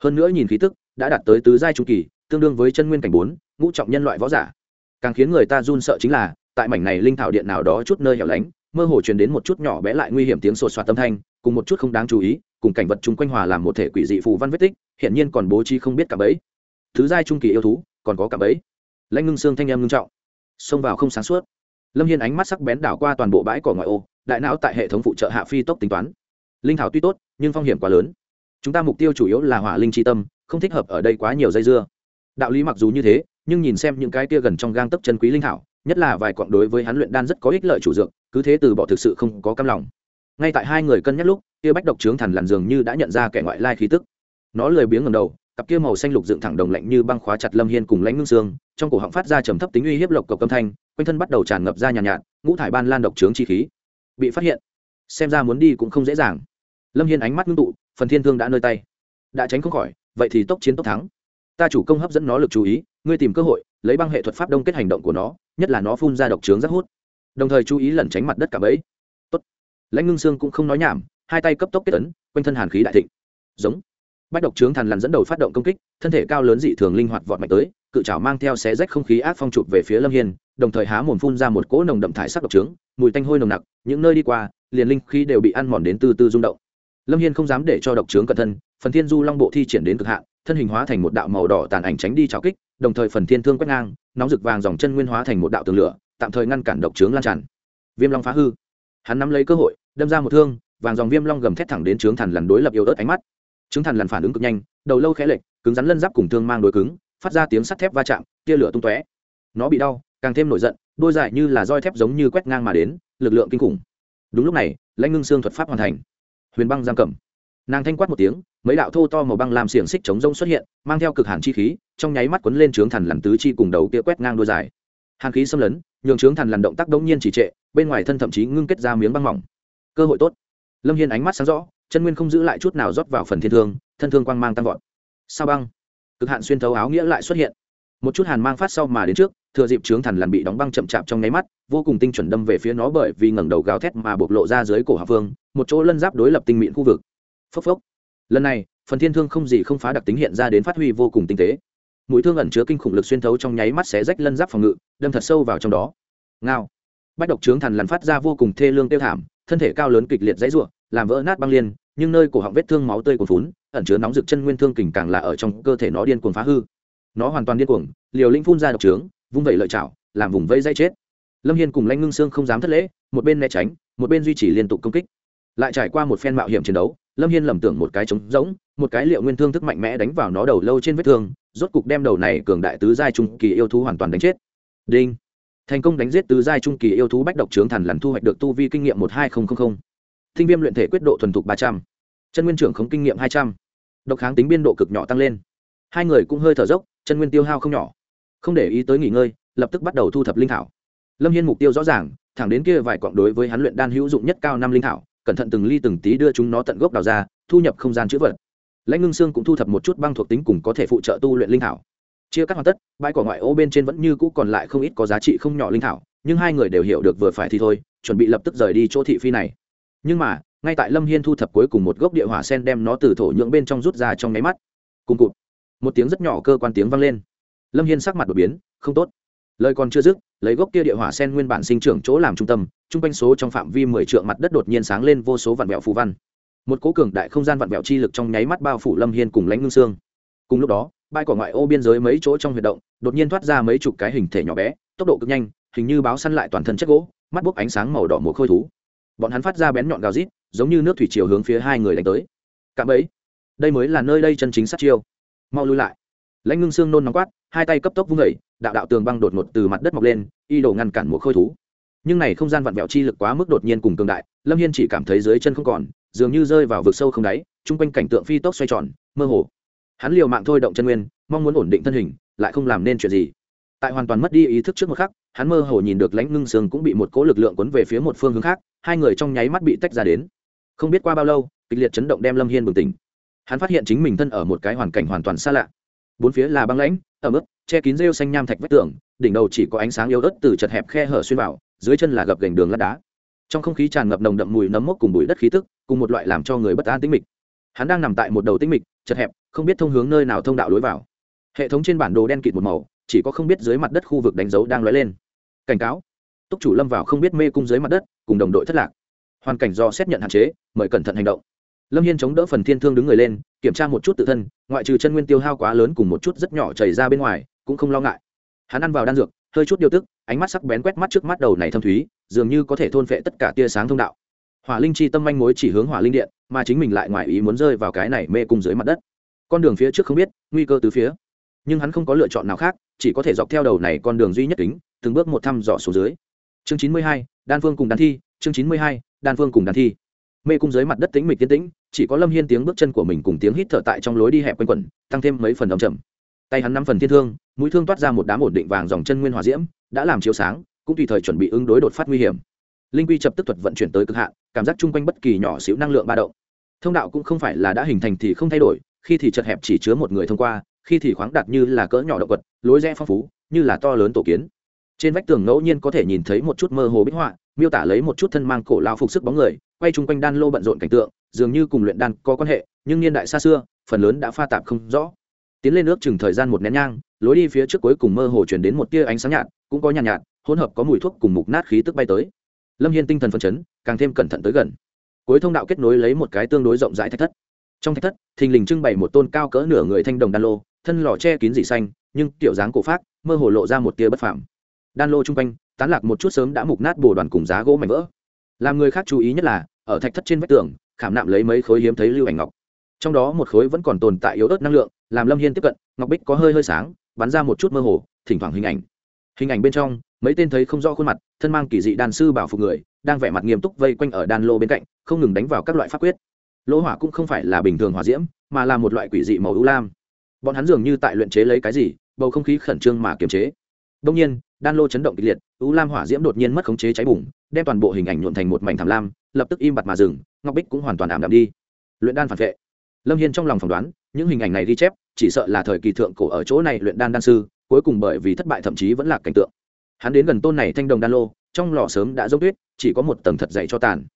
Hơn nữa nhìn khí tức, đã đạt tới tứ giai trung kỳ, tương đương với chân nguyên cảnh bốn, ngũ trọng nhân loại võ giả. Càng khiến người ta run sợ chính là, tại mảnh này linh thảo điện nào đó chút nơi hẻo lánh, mơ hồ truyền đến một chút nhỏ bé lại nguy hiểm tiếng sột soạt tâm thanh, cùng một chút không đáng chú ý, cùng cảnh vật chung quanh hòa làm một thể quỷ dị phù văn vết tích hiện nhiên còn bố trí không biết cả bấy thứ giai trung kỳ yêu thú, còn có cả bấy lãnh ngưng xương thanh em ngưng trọng, xông vào không sáng suốt. Lâm hiên ánh mắt sắc bén đảo qua toàn bộ bãi cỏ ngoại ô, đại não tại hệ thống phụ trợ hạ phi tốc tính toán. Linh thảo tuy tốt, nhưng phong hiểm quá lớn. Chúng ta mục tiêu chủ yếu là hỏa linh tri tâm, không thích hợp ở đây quá nhiều dây dưa. Đạo lý mặc dù như thế, nhưng nhìn xem những cái kia gần trong gang tấp chân quý linh thảo, nhất là vài quặng đối với hắn luyện đan rất có ích lợi chủ dược, cứ thế từ bỏ thực sự không có cam lòng. Ngay tại hai người cân nhắc lúc tia bách độc trướng thần làn dường như đã nhận ra kẻ ngoại lai khí tức. Nó lười biếng ngầm đầu cặp kia màu xanh lục dựng thẳng đồng lạnh như băng khóa chặt lâm hiên cùng lãnh ngưng xương trong cổ họng phát ra trầm thấp tính uy hiếp lộc cộc âm thanh quanh thân bắt đầu tràn ngập ra nhàn nhạt, nhạt ngũ thải ban lan độc trướng chi khí. Bị phát hiện xem ra muốn đi cũng không dễ dàng. Lâm hiên ánh mắt ngưng tụ phần thiên thương đã nơi tay. Đã tránh không khỏi vậy thì tốc chiến tốc thắng. Ta chủ công hấp dẫn nó lực chú ý ngươi tìm cơ hội lấy băng hệ thuật pháp đông kết hành động của nó nhất là nó phun ra độc trướng rất hút. Đồng thời chú ý lẩn tránh mặt đất cả bẫy. Tốt. Lãnh ngưng xương cũng không nói nhảm hai tay cấp tốc kết ấn quanh thân hàn khí đại thịnh. Giống bách độc trướng thằn lằn dẫn đầu phát động công kích, thân thể cao lớn dị thường linh hoạt vọt mạnh tới, cự trào mang theo xé rách không khí ác phong chụp về phía lâm hiên, đồng thời há mồm phun ra một cỗ nồng đậm thải sắc độc trướng, mùi tanh hôi nồng nặc, những nơi đi qua, liền linh khí đều bị ăn mòn đến từ từ rung động. Lâm hiên không dám để cho độc trướng cẩn thân, phần thiên du long bộ thi triển đến cực hạn, thân hình hóa thành một đạo màu đỏ tàn ảnh tránh đi trào kích, đồng thời phần thiên thương quét ngang, nóng rực vàng dòng chân nguyên hóa thành một đạo tường lửa, tạm thời ngăn cản độc trướng lan tràn. Viêm long phá hư. Hắn nắm lấy cơ hội, đâm ra một thương, vàng dòng viêm long gầm thét thẳng đến trướng thần lằn đối lập yếu ớt ánh mắt trướng thần lằn phản ứng cực nhanh, đầu lâu khẽ lệch, cứng rắn lân giáp cùng thương mang đối cứng, phát ra tiếng sắt thép va chạm, tia lửa tung tóe. Nó bị đau, càng thêm nổi giận, đôi dài như là roi thép giống như quét ngang mà đến, lực lượng kinh khủng. Đúng lúc này, lãnh ngưng xương thuật pháp hoàn thành. Huyền băng giam cầm. Nàng thanh quát một tiếng, mấy đạo thô to màu băng làm xiềng xích chống rông xuất hiện, mang theo cực hàn chi khí, trong nháy mắt quấn lên trướng thần lằn tứ chi cùng đầu kia quét ngang đôi dài. Hàn khí xâm lấn, nhường trướng thần lằn động tác đống nhiên chỉ trệ, bên ngoài thân thậm chí ngưng kết ra miếng băng mỏng. Cơ hội tốt. Lâm hiên ánh mắt sáng rõ chân nguyên không giữ lại chút nào rót vào phần thiên thương, thân thương quang mang tăng vọt. Sao băng? Cực hạn xuyên thấu áo nghĩa lại xuất hiện. Một chút hàn mang phát sau mà đến trước, thừa dịp trướng thần lằn bị đóng băng chậm chạp trong nháy mắt, vô cùng tinh chuẩn đâm về phía nó bởi vì ngẩng đầu gào thét mà bộc lộ ra dưới cổ hạ phương, một chỗ lân giáp đối lập tinh mịn khu vực. Phốc phốc. Lần này, phần thiên thương không gì không phá đặc tính hiện ra đến phát huy vô cùng tinh tế. Mũi thương ẩn chứa kinh khủng lực xuyên thấu trong nháy mắt xé rách lân giáp phòng ngự, đâm thật sâu vào trong đó. Ngao. Bách độc trướng thần lằn phát ra vô cùng thê lương tiêu thảm, thân thể cao lớn kịch liệt dãy ruộng làm vỡ nát băng liên nhưng nơi cổ họng vết thương máu tươi cuồn phún, ẩn chứa nóng rực chân nguyên thương kình càng là ở trong cơ thể nó điên cuồng phá hư. Nó hoàn toàn điên cuồng, liều lĩnh phun ra độc trướng, vung vẩy lợi chảo, làm vùng vây dây chết. Lâm hiên cùng lanh ngưng xương không dám thất lễ, một bên né tránh, một bên duy trì liên tục công kích. Lại trải qua một phen mạo hiểm chiến đấu, lâm hiên lầm tưởng một cái trống rỗng, một cái liệu nguyên thương thức mạnh mẽ đánh vào nó đầu lâu trên vết thương, rốt cục đem đầu này cường đại tứ giai trung kỳ yêu thú hoàn toàn đánh chết. Đinh. Thành công đánh giết tứ giai trung kỳ yêu thú bách độc trướng thần lần thu hoạch được tu vi kinh nghiệm một hai nghìn thinh viêm luyện thể quyết độ thuần thục ba trăm, chân nguyên trưởng khống kinh nghiệm hai trăm, độc kháng tính biên độ cực nhỏ tăng lên. Hai người cũng hơi thở dốc, chân nguyên tiêu hao không nhỏ. Không để ý tới nghỉ ngơi, lập tức bắt đầu thu thập linh thảo. Lâm hiên mục tiêu rõ ràng, thẳng đến kia vài cọng đối với hắn luyện đan hữu dụng nhất cao năm linh thảo, cẩn thận từng ly từng tí đưa chúng nó tận gốc đào ra, thu nhập không gian chữ vật. Lãnh ngưng Sương cũng thu thập một chút băng thuộc tính cùng có thể phụ trợ tu luyện linh thảo. Chia cắt hoàn tất, bãi cỏ ngoại ô bên trên vẫn như cũ còn lại không ít có giá trị không nhỏ linh thảo, nhưng hai người đều hiểu được vừa phải thì thôi, chuẩn bị lập tức rời đi chỗ thị phi này nhưng mà, ngay tại lâm hiên thu thập cuối cùng một gốc địa hỏa sen đem nó từ thổ nhưỡng bên trong rút ra trong nháy mắt. Cùng cụt. Một tiếng rất nhỏ cơ quan tiếng vang lên. Lâm hiên sắc mặt đột biến, không tốt. Lời còn chưa dứt, lấy gốc kia địa hỏa sen nguyên bản sinh trưởng chỗ làm trung tâm, chung quanh số trong phạm vi mười trượng mặt đất đột nhiên sáng lên vô số vạn vẹo phù văn. Một cố cường đại không gian vạn vẹo chi lực trong nháy mắt bao phủ lâm hiên cùng lãnh ngưng xương. Cùng lúc đó, bãi cỏ ngoại ô biên giới mấy chỗ trong huyệt động, đột nhiên thoát ra mấy chục cái hình thể nhỏ bé, tốc độ cực nhanh, hình như báo săn lại toàn thân chất gỗ, mắt bốc ánh sáng màu đỏ mùa khôi thú bọn hắn phát ra bén nhọn gào rít, giống như nước thủy chiều hướng phía hai người đánh tới. Cạm ấy đây mới là nơi đây chân chính sát chiêu. Mau lui lại. Lãnh ngưng xương nôn nóng quát, hai tay cấp tốc vung vẩy đạo đạo tường băng đột ngột từ mặt đất mọc lên, y đổ ngăn cản một khôi thú. Nhưng này không gian vặn vẹo chi lực quá mức đột nhiên cùng cường đại, lâm hiên chỉ cảm thấy dưới chân không còn, dường như rơi vào vực sâu không đáy, chung quanh cảnh tượng phi tốc xoay tròn, mơ hồ. Hắn liều mạng thôi động chân nguyên, mong muốn ổn định thân hình, lại không làm nên chuyện gì. Tại hoàn toàn mất đi ý thức trước một khắc hắn mơ hồ nhìn được lãnh ngưng sương cũng bị một cỗ lực lượng cuốn về phía một phương hướng khác, hai người trong nháy mắt bị tách ra đến. Không biết qua bao lâu, kịch liệt chấn động đem lâm hiên bừng tỉnh. Hắn phát hiện chính mình thân ở một cái hoàn cảnh hoàn toàn xa lạ. Bốn phía là băng lãnh, ẩm ướt, che kín rêu xanh nham thạch vách tường, đỉnh đầu chỉ có ánh sáng yếu ớt từ chật hẹp khe hở xuyên vào, dưới chân là gập gành đường lát đá. Trong không khí tràn ngập nồng đậm mùi nấm mốc cùng bụi đất khí tức, cùng một loại làm cho người bất an tĩnh mịch. Hắn đang nằm tại một đầu tĩnh mịch, chật hẹp, không biết thông hướng nơi nào thông đạo lối vào. Hệ thống trên bản đồ đen kịt một màu, chỉ có không biết dưới mặt đất khu vực đánh dấu đang lóe lên cảnh cáo. Túc chủ lâm vào không biết mê cung dưới mặt đất, cùng đồng đội thất lạc. Hoàn cảnh do xét nhận hạn chế, mời cẩn thận hành động. Lâm hiên chống đỡ phần thiên thương đứng người lên, kiểm tra một chút tự thân, ngoại trừ chân nguyên tiêu hao quá lớn cùng một chút rất nhỏ chảy ra bên ngoài, cũng không lo ngại. Hắn ăn vào đan dược, hơi chút điều tức, ánh mắt sắc bén quét mắt trước mắt đầu này thâm thúy, dường như có thể thôn phệ tất cả tia sáng thông đạo. Hỏa linh chi tâm manh mối chỉ hướng hỏa linh điện, mà chính mình lại ngoài ý muốn rơi vào cái này mê cung dưới mặt đất. Con đường phía trước không biết, nguy cơ từ phía. Nhưng hắn không có lựa chọn nào khác, chỉ có thể dọc theo đầu này con đường duy nhất tính từng bước một thăm dò số dưới. Chương chín mươi hai, đan phương cùng đan thi, chương chín mươi hai, đan phương cùng đan thi. Mê cung dưới mặt đất tính mịch tiến tĩnh, chỉ có lâm hiên tiếng bước chân của mình cùng tiếng hít thở tại trong lối đi hẹp quanh quẩn, tăng thêm mấy phần đ chậm tay hắn năm phần thiên thương, mũi thương toát ra một đám ổn định vàng dòng chân nguyên hòa diễm, đã làm chiếu sáng, cũng tùy thời chuẩn bị ứng đối đột phát nguy hiểm. Linh quy chập tức thuật vận chuyển tới cực hạn, cảm giác chung quanh bất kỳ nhỏ xíu năng lượng ba động. Thông đạo cũng không phải là đã hình thành thì không thay đổi, khi thì chật hẹp chỉ chứa một người thông qua, khi thì khoáng đạt như là cỡ nhỏ động vật, lối rẽ phong phú, như là to lớn tổ kiến trên vách tường ngẫu nhiên có thể nhìn thấy một chút mơ hồ bích họa miêu tả lấy một chút thân mang cổ lao phục sức bóng người quay chung quanh đan lô bận rộn cảnh tượng dường như cùng luyện đan có quan hệ nhưng niên đại xa xưa phần lớn đã pha tạp không rõ. Tiến lên nước chừng thời gian một nén nhang lối đi phía trước cuối cùng mơ hồ chuyển đến một tia ánh sáng nhạt cũng có nhàn nhạt, nhạt hỗn hợp có mùi thuốc cùng mục nát khí tức bay tới. Lâm hiên tinh thần phấn chấn càng thêm cẩn thận tới gần. Cuối thông đạo kết nối lấy một cái tương đối rộng rãi thạch thất. Trong thạch thất thình lình trưng bày một tôn cao cỡ nửa người thanh đồng đan lô thân lò che kín dị xanh nhưng tiểu dáng cổ phát mơ hồ lộ ra một tia bất phàm đan lô chung quanh, tán lạc một chút sớm đã mục nát bồ đoàn cùng giá gỗ mảnh vỡ. Làm người khác chú ý nhất là, ở thạch thất trên vách tường, khảm nạm lấy mấy khối hiếm thấy lưu ảnh ngọc. Trong đó một khối vẫn còn tồn tại yếu ớt năng lượng, làm lâm hiên tiếp cận, ngọc bích có hơi hơi sáng, bắn ra một chút mơ hồ, thỉnh thoảng hình ảnh. Hình ảnh bên trong, mấy tên thấy không rõ khuôn mặt, thân mang kỳ dị đàn sư bảo phục người, đang vẻ mặt nghiêm túc vây quanh ở đan lô bên cạnh, không ngừng đánh vào các loại pháp quyết. Lỗ hỏa cũng không phải là bình thường hỏa diễm, mà là một loại quỷ dị màu ưu lam. Bọn hắn dường như tại luyện chế lấy cái gì, bầu không khí khẩn trương mà kiềm chế. Đông nhiên đan lô chấn động kịch liệt, U lam hỏa diễm đột nhiên mất khống chế cháy bùng, đem toàn bộ hình ảnh nhuộn thành một mảnh thảm lam, lập tức im bặt mà dừng, ngọc bích cũng hoàn toàn ảm đạm đi. Luyện đan phản vệ. Lâm hiên trong lòng phỏng đoán, những hình ảnh này ghi chép, chỉ sợ là thời kỳ thượng cổ ở chỗ này luyện đan đan sư, cuối cùng bởi vì thất bại thậm chí vẫn là cảnh tượng. Hắn đến gần tôn này thanh đồng đan lô, trong lò sớm đã dốc tuyết, chỉ có một tầng thật dày cho tàn.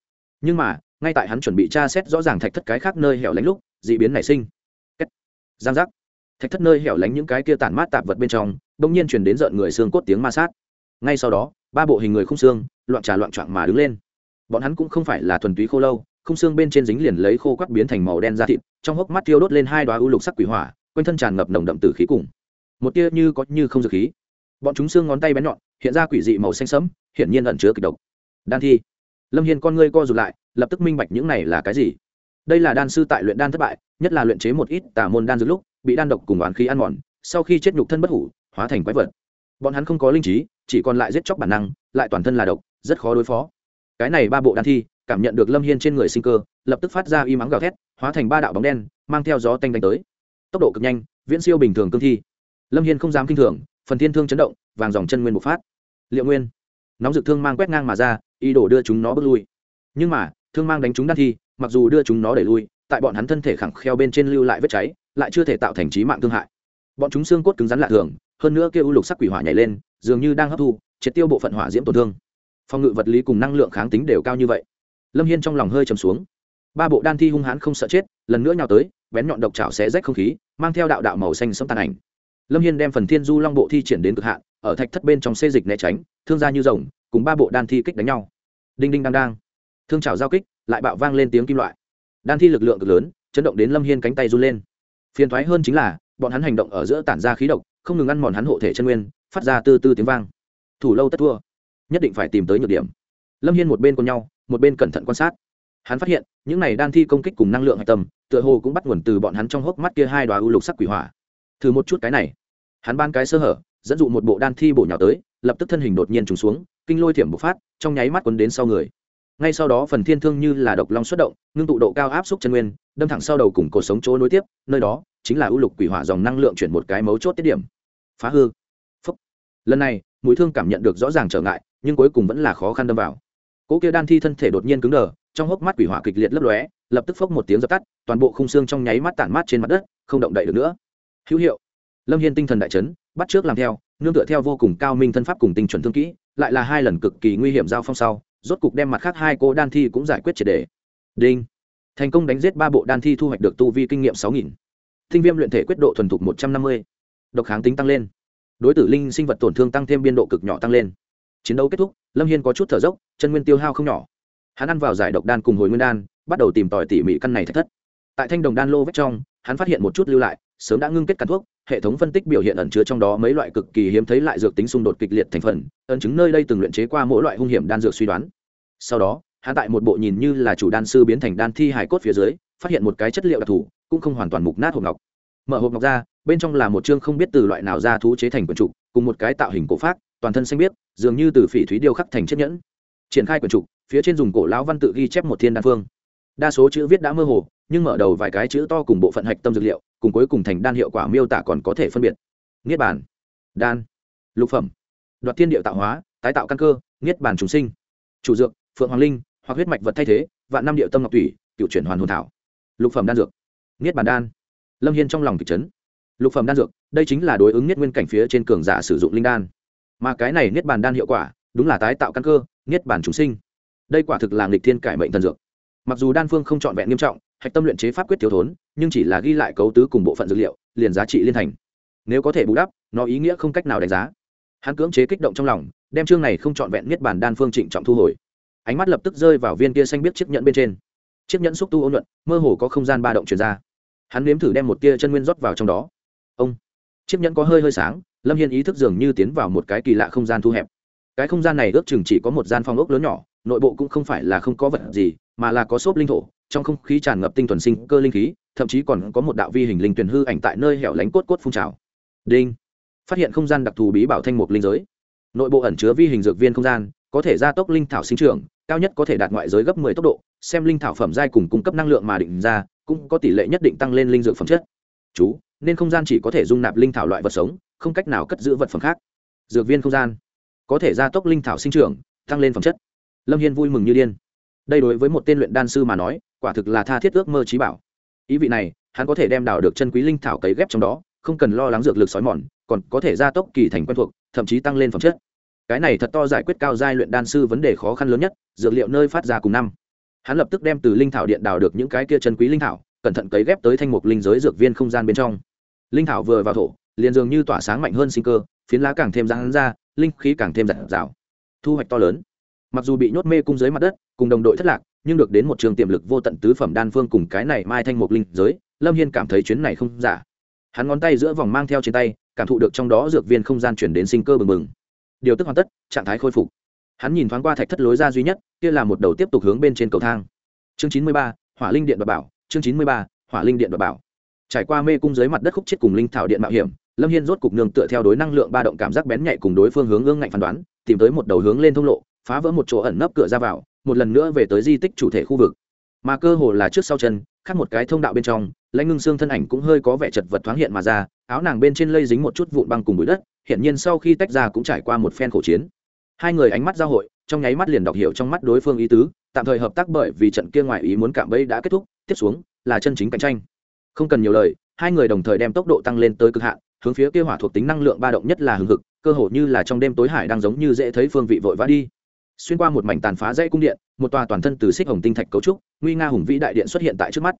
Nhưng mà, ngay tại hắn chuẩn bị tra xét rõ ràng thạch thất cái khác nơi hẻo lánh lúc d ị biến nảy sinh. Giang giác thạch thất nơi hẻo lánh những cái kia tản mát tạp vật bên trong, bỗng nhiên chuyển đến rợn người xương cốt tiếng ma sát. Ngay sau đó, ba bộ hình người không xương, loạn trà loạn trạng mà đứng lên. Bọn hắn cũng không phải là thuần túy khô lâu không xương bên trên dính liền lấy khô quắc biến thành màu đen da thịt, trong hốc mắt tiêu đốt lên hai đoá u lục sắc quỷ hỏa, quanh thân tràn ngập nồng đậm tử khí cùng. Một tia như có như không dược khí. Bọn chúng xương ngón tay bén nhọn, hiện ra quỷ dị màu xanh sẫm, hiển nhiên ẩn chứa kịch độc. Đan thi. Lâm hiên con ngươi co rụt lại, lập tức minh bạch những này là cái gì. Đây là đan sư tại luyện đan thất bại, nhất là luyện chế một ít tà môn đan dược lúc bị đan độc cùng oán khí ăn mòn, sau khi chết nhục thân bất hủ, hóa thành quái vật. Bọn hắn không có linh trí, chỉ còn lại giết chóc bản năng, lại toàn thân là độc, rất khó đối phó. Cái này ba bộ đan thi, cảm nhận được lâm hiên trên người sinh cơ, lập tức phát ra y mắng gào thét, hóa thành ba đạo bóng đen, mang theo gió tanh đánh tới. Tốc độ cực nhanh, viễn siêu bình thường cương thi. Lâm hiên không dám k i n h thường, phần thiên thương chấn động, vàng dòng chân nguyên bộc phát. Liệu nguyên, nóng rực thương mang quét ngang mà ra, ý đồ đưa chúng nó bước lui. Nhưng mà, thương mang đánh chúng đan thi, mặc dù đưa chúng nó đẩy lui, tại bọn hắn thân thể khẳng kheo bên trên lưu lại vết cháy lại chưa thể tạo thành trí mạng thương hại. Bọn chúng xương cốt cứng rắn lạ thường, hơn nữa kêu lục sắc quỷ hỏa nhảy lên, dường như đang hấp thu, triệt tiêu bộ phận hỏa diễm tổn thương. Phòng ngự vật lý cùng năng lượng kháng tính đều cao như vậy. Lâm hiên trong lòng hơi trầm xuống. Ba bộ đan thi hung hãn không sợ chết, lần nữa nhào tới, bén nhọn độc chảo xé rách không khí, mang theo đạo đạo màu xanh sẫm tàn ảnh. Lâm hiên đem phần thiên du long bộ thi triển đến cực hạn, ở thạch thất bên trong xê dịch né tránh, thương ra như rồng, cùng ba bộ đan thi kích đánh nhau. Đinh đinh đang đang thương chảo giao kích, lại bạo vang lên tiếng kim loại. Đan thi lực lượng cực lớn, chấn động đến lâm hiên cánh tay run lên phiền thoái hơn chính là, bọn hắn hành động ở giữa tản ra khí độc, không ngừng ăn mòn hắn hộ thể chân nguyên, phát ra tư tư tiếng vang. Thủ lâu tất thua. Nhất định phải tìm tới nhược điểm. Lâm hiên một bên con nhau, một bên cẩn thận quan sát. Hắn phát hiện, những này đan thi công kích cùng năng lượng hạch tâm, tựa hồ cũng bắt nguồn từ bọn hắn trong hốc mắt kia hai đoá ưu lục sắc quỷ hỏa. Thử một chút cái này. Hắn ban cái sơ hở, dẫn dụ một bộ đan thi bổ nhào tới, lập tức thân hình đột nhiên trùng xuống, kinh lôi thiểm bộc phát, trong nháy mắt quấn đến sau người ngay sau đó phần thiên thương như là độc long xuất động, ngưng tụ độ cao áp xúc chân nguyên, đâm thẳng sau đầu cùng cột sống chỗ nối tiếp, nơi đó chính là ưu lục quỷ hỏa dòng năng lượng chuyển một cái mấu chốt tiết điểm. Phá hư. Phúc. lần này, mũi thương cảm nhận được rõ ràng trở ngại, nhưng cuối cùng vẫn là khó khăn đâm vào. Cỗ kia đan thi thân thể đột nhiên cứng đờ, trong hốc mắt quỷ hỏa kịch liệt lấp lóe, lập tức phốc một tiếng dập tắt, toàn bộ khung xương trong nháy mắt tản mát trên mặt đất, không động đậy được nữa. Hữu hiệu. Lâm hiên tinh thần đại chấn, bắt trước làm theo, nương tựa theo vô cùng cao minh thân pháp cùng tinh chuẩn thương kỹ, lại là hai lần cực kỳ nguy hiểm giao phong sau rốt cục đem mặt khác hai cô đan thi cũng giải quyết triệt đề. Đinh. Thành công đánh giết ba bộ đan thi thu hoạch được tu vi kinh nghiệm sáu nghìn. Thinh viêm luyện thể quyết độ thuần thục một trăm năm mươi. Độc kháng tính tăng lên. Đối tử linh sinh vật tổn thương tăng thêm biên độ cực nhỏ tăng lên. Chiến đấu kết thúc, lâm hiên có chút thở dốc, chân nguyên tiêu hao không nhỏ. Hắn ăn vào giải độc đan cùng hồi nguyên đan, bắt đầu tìm tòi tỉ mỉ căn này thách thất. Tại thanh đồng đan lô vách trong, hắn phát hiện một chút lưu lại, sớm đã ngưng kết cắn thuốc hệ thống phân tích biểu hiện ẩn chứa trong đó mấy loại cực kỳ hiếm thấy lại dược tính xung đột kịch liệt thành phần, ẩn chứng nơi đây từng luyện chế qua mỗi loại hung hiểm đan dược suy đoán. Sau đó, hắn tại một bộ nhìn như là chủ đan sư biến thành đan thi hài cốt phía dưới, phát hiện một cái chất liệu đặc thù, cũng không hoàn toàn mục nát hộp ngọc. Mở hộp ngọc ra, bên trong là một chương không biết từ loại nào ra thú chế thành quần trục, cùng một cái tạo hình cổ phát toàn thân xanh biếc, dường như từ phỉ thúy điêu khắc thành chiếc nhẫn. Triển khai quần trục, phía trên dùng cổ lão văn tự ghi chép một thiên đan phương. Đa số chữ viết đã mơ hồ, nhưng mở đầu vài cái chữ to cùng bộ phận hạch tâm dược liệu cùng cuối cùng thành đan hiệu quả miêu tả còn có thể phân biệt. Niết bàn, đan, lục phẩm. Đoạt thiên địa tạo hóa, tái tạo căn cơ, niết bàn chúng sinh. Chủ dược, phượng hoàng linh, hoặc huyết mạch vật thay thế, vạn năm điệu tâm ngọc thủy cựu chuyển hoàn hồn thảo. Lục phẩm đan dược, niết bàn đan. Lâm hiên trong lòng thị trấn lục phẩm đan dược, đây chính là đối ứng niết nguyên cảnh phía trên cường giả sử dụng linh đan. Mà cái này niết bàn đan hiệu quả, đúng là tái tạo căn cơ, niết bàn chúng sinh. Đây quả thực là nghịch thiên cải mệnh thần dược mặc dù đan phương không trọn vẹn nghiêm trọng, hạch tâm luyện chế pháp quyết thiếu thốn, nhưng chỉ là ghi lại cấu tứ cùng bộ phận dược liệu, liền giá trị liên thành. Nếu có thể bù đắp, nó ý nghĩa không cách nào đánh giá. Hắn cưỡng chế kích động trong lòng, đem chương này không trọn vẹn niết bàn đan phương trịnh trọng thu hồi. Ánh mắt lập tức rơi vào viên kia xanh biết chiếc nhẫn bên trên. Chiếc nhẫn xúc tu ôn luận, mơ hồ có không gian ba động truyền ra. Hắn nếm thử đem một tia chân nguyên rót vào trong đó. Ông! Chiếc nhẫn có hơi hơi sáng, lâm hiên ý thức dường như tiến vào một cái kỳ lạ không gian thu hẹp. Cái không gian này ước chừng chỉ có một gian phong ốc lớn nhỏ, nội bộ cũng không phải là không có vật gì mà là có xốp linh thổ, trong không khí tràn ngập tinh thuần sinh cơ linh khí, thậm chí còn có một đạo vi hình linh tuyển hư ảnh tại nơi hẻo lánh cốt cốt phun trào. Đinh! Phát hiện không gian đặc thù bí bảo thanh mục linh giới. Nội bộ ẩn chứa vi hình dược viên không gian, có thể gia tốc linh thảo sinh trưởng, cao nhất có thể đạt ngoại giới gấp 10 tốc độ, xem linh thảo phẩm giai cùng cung cấp năng lượng mà định ra, cũng có tỷ lệ nhất định tăng lên linh dược phẩm chất. Chú, nên không gian chỉ có thể dung nạp linh thảo loại vật sống, không cách nào cất giữ vật phẩm khác. Dược viên không gian, có thể gia tốc linh thảo sinh trưởng, tăng lên phẩm chất. Lâm hiên vui mừng như điên đây đối với một tên luyện đan sư mà nói, quả thực là tha thiết ước mơ trí bảo. Ý vị này, hắn có thể đem đào được chân quý linh thảo cấy ghép trong đó, không cần lo lắng dược lực sói mòn, còn có thể gia tốc kỳ thành quen thuộc, thậm chí tăng lên phẩm chất. Cái này thật to giải quyết cao giai luyện đan sư vấn đề khó khăn lớn nhất, dược liệu nơi phát ra cùng năm. Hắn lập tức đem từ linh thảo điện đào được những cái kia chân quý linh thảo, cẩn thận cấy ghép tới thanh mục linh giới dược viên không gian bên trong. Linh thảo vừa vào thổ, liền dường như tỏa sáng mạnh hơn sinh cơ, phiến lá càng thêm ráng ra, linh khí càng thêm giặt rào thu hoạch to lớn mặc dù bị nhốt mê cung dưới mặt đất, cùng đồng đội thất lạc, nhưng được đến một trường tiềm lực vô tận tứ phẩm đan phương cùng cái này mai thanh mục linh giới, lâm hiên cảm thấy chuyến này không giả. Hắn ngón tay giữa vòng mang theo trên tay, cảm thụ được trong đó dược viên không gian chuyển đến sinh cơ bừng bừng. Điều tức hoàn tất, trạng thái khôi phục. Hắn nhìn thoáng qua thạch thất lối ra duy nhất, kia là một đầu tiếp tục hướng bên trên cầu thang. Chương chín mươi ba, hỏa linh điện và bảo, chương chín mươi ba, hỏa linh điện và bảo. Trải qua mê cung dưới mặt đất khúc chết cùng linh thảo điện mạo hiểm, lâm hiên rốt cục nương tựa theo đối năng lượng ba động cảm giác bén nhạy cùng đối phương hướng ương ngạnh phán đoán, tìm tới một đầu hướng lên thông lộ phá vỡ một chỗ ẩn nấp cửa ra vào, một lần nữa về tới di tích chủ thể khu vực. Mà cơ hồ là trước sau chân, khác một cái thông đạo bên trong, lãnh ngưng xương thân ảnh cũng hơi có vẻ chật vật thoáng hiện mà ra, áo nàng bên trên lây dính một chút vụn băng cùng bụi đất hiện nhiên sau khi tách ra cũng trải qua một phen khổ chiến. Hai người ánh mắt giao hội, trong nháy mắt liền đọc hiểu trong mắt đối phương ý tứ, tạm thời hợp tác bởi vì trận kia ngoài ý muốn cạm bẫy đã kết thúc, tiếp xuống là chân chính cạnh tranh. Không cần nhiều lời, hai người đồng thời đem tốc độ tăng lên tới cực hạn, hướng phía kia hỏa thuộc tính năng lượng ba động nhất là hừng hực, cơ hồ như là trong đêm tối hải đang giống như dễ thấy phương vị vội vã đi xuyên qua một mảnh tàn phá dãy cung điện, một tòa toàn thân từ xích hồng tinh thạch cấu trúc, nguy nga hùng vĩ đại điện xuất hiện tại trước mắt.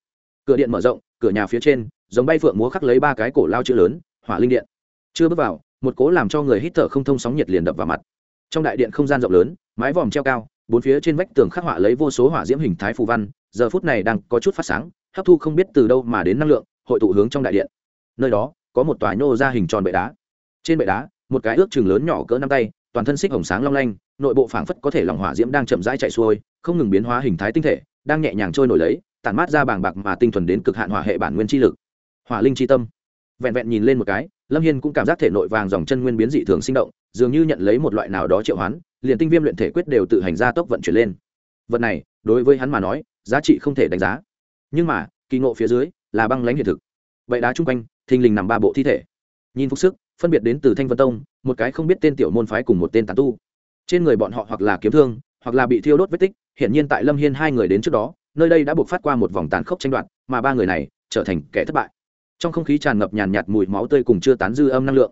Cửa điện mở rộng, cửa nhà phía trên, giống bay phượng múa khắc lấy ba cái cổ lao chữ lớn, hỏa linh điện. Chưa bước vào, một cố làm cho người hít thở không thông sóng nhiệt liền đập vào mặt. Trong đại điện không gian rộng lớn, mái vòm treo cao, bốn phía trên vách tường khắc họa lấy vô số hỏa diễm hình thái phù văn, giờ phút này đang có chút phát sáng, hấp thu không biết từ đâu mà đến năng lượng, hội tụ hướng trong đại điện. Nơi đó, có một tòa nhô ra hình tròn bệ đá. Trên bệ đá, một cái ước chừng lớn nhỏ cỡ năm tay toàn thân xích hồng sáng long lanh, nội bộ phảng phất có thể lòng hỏa diễm đang chậm rãi chạy xuôi, không ngừng biến hóa hình thái tinh thể, đang nhẹ nhàng trôi nổi lấy, tản mát ra bàng bạc mà tinh thuần đến cực hạn hỏa hệ bản nguyên chi lực. Hỏa linh chi tâm. Vẹn vẹn nhìn lên một cái, lâm hiên cũng cảm giác thể nội vàng dòng chân nguyên biến dị thường sinh động, dường như nhận lấy một loại nào đó triệu hoán, liền tinh viêm luyện thể quyết đều tự hành ra tốc vận chuyển lên. Vật này, đối với hắn mà nói, giá trị không thể đánh giá. Nhưng mà, kỳ ngộ phía dưới là băng lãnh hiện thực. Vậy đá chung quanh, thình lình nằm ba bộ thi thể. Nhìn phúc sức phân biệt đến từ thanh vân tông, một cái không biết tên tiểu môn phái cùng một tên tàn tu. Trên người bọn họ hoặc là kiếm thương, hoặc là bị thiêu đốt vết tích hiện nhiên tại lâm hiên hai người đến trước đó, nơi đây đã buộc phát qua một vòng tàn khốc tranh đoạt, mà ba người này trở thành kẻ thất bại. Trong không khí tràn ngập nhàn nhạt mùi máu tươi cùng chưa tán dư âm năng lượng.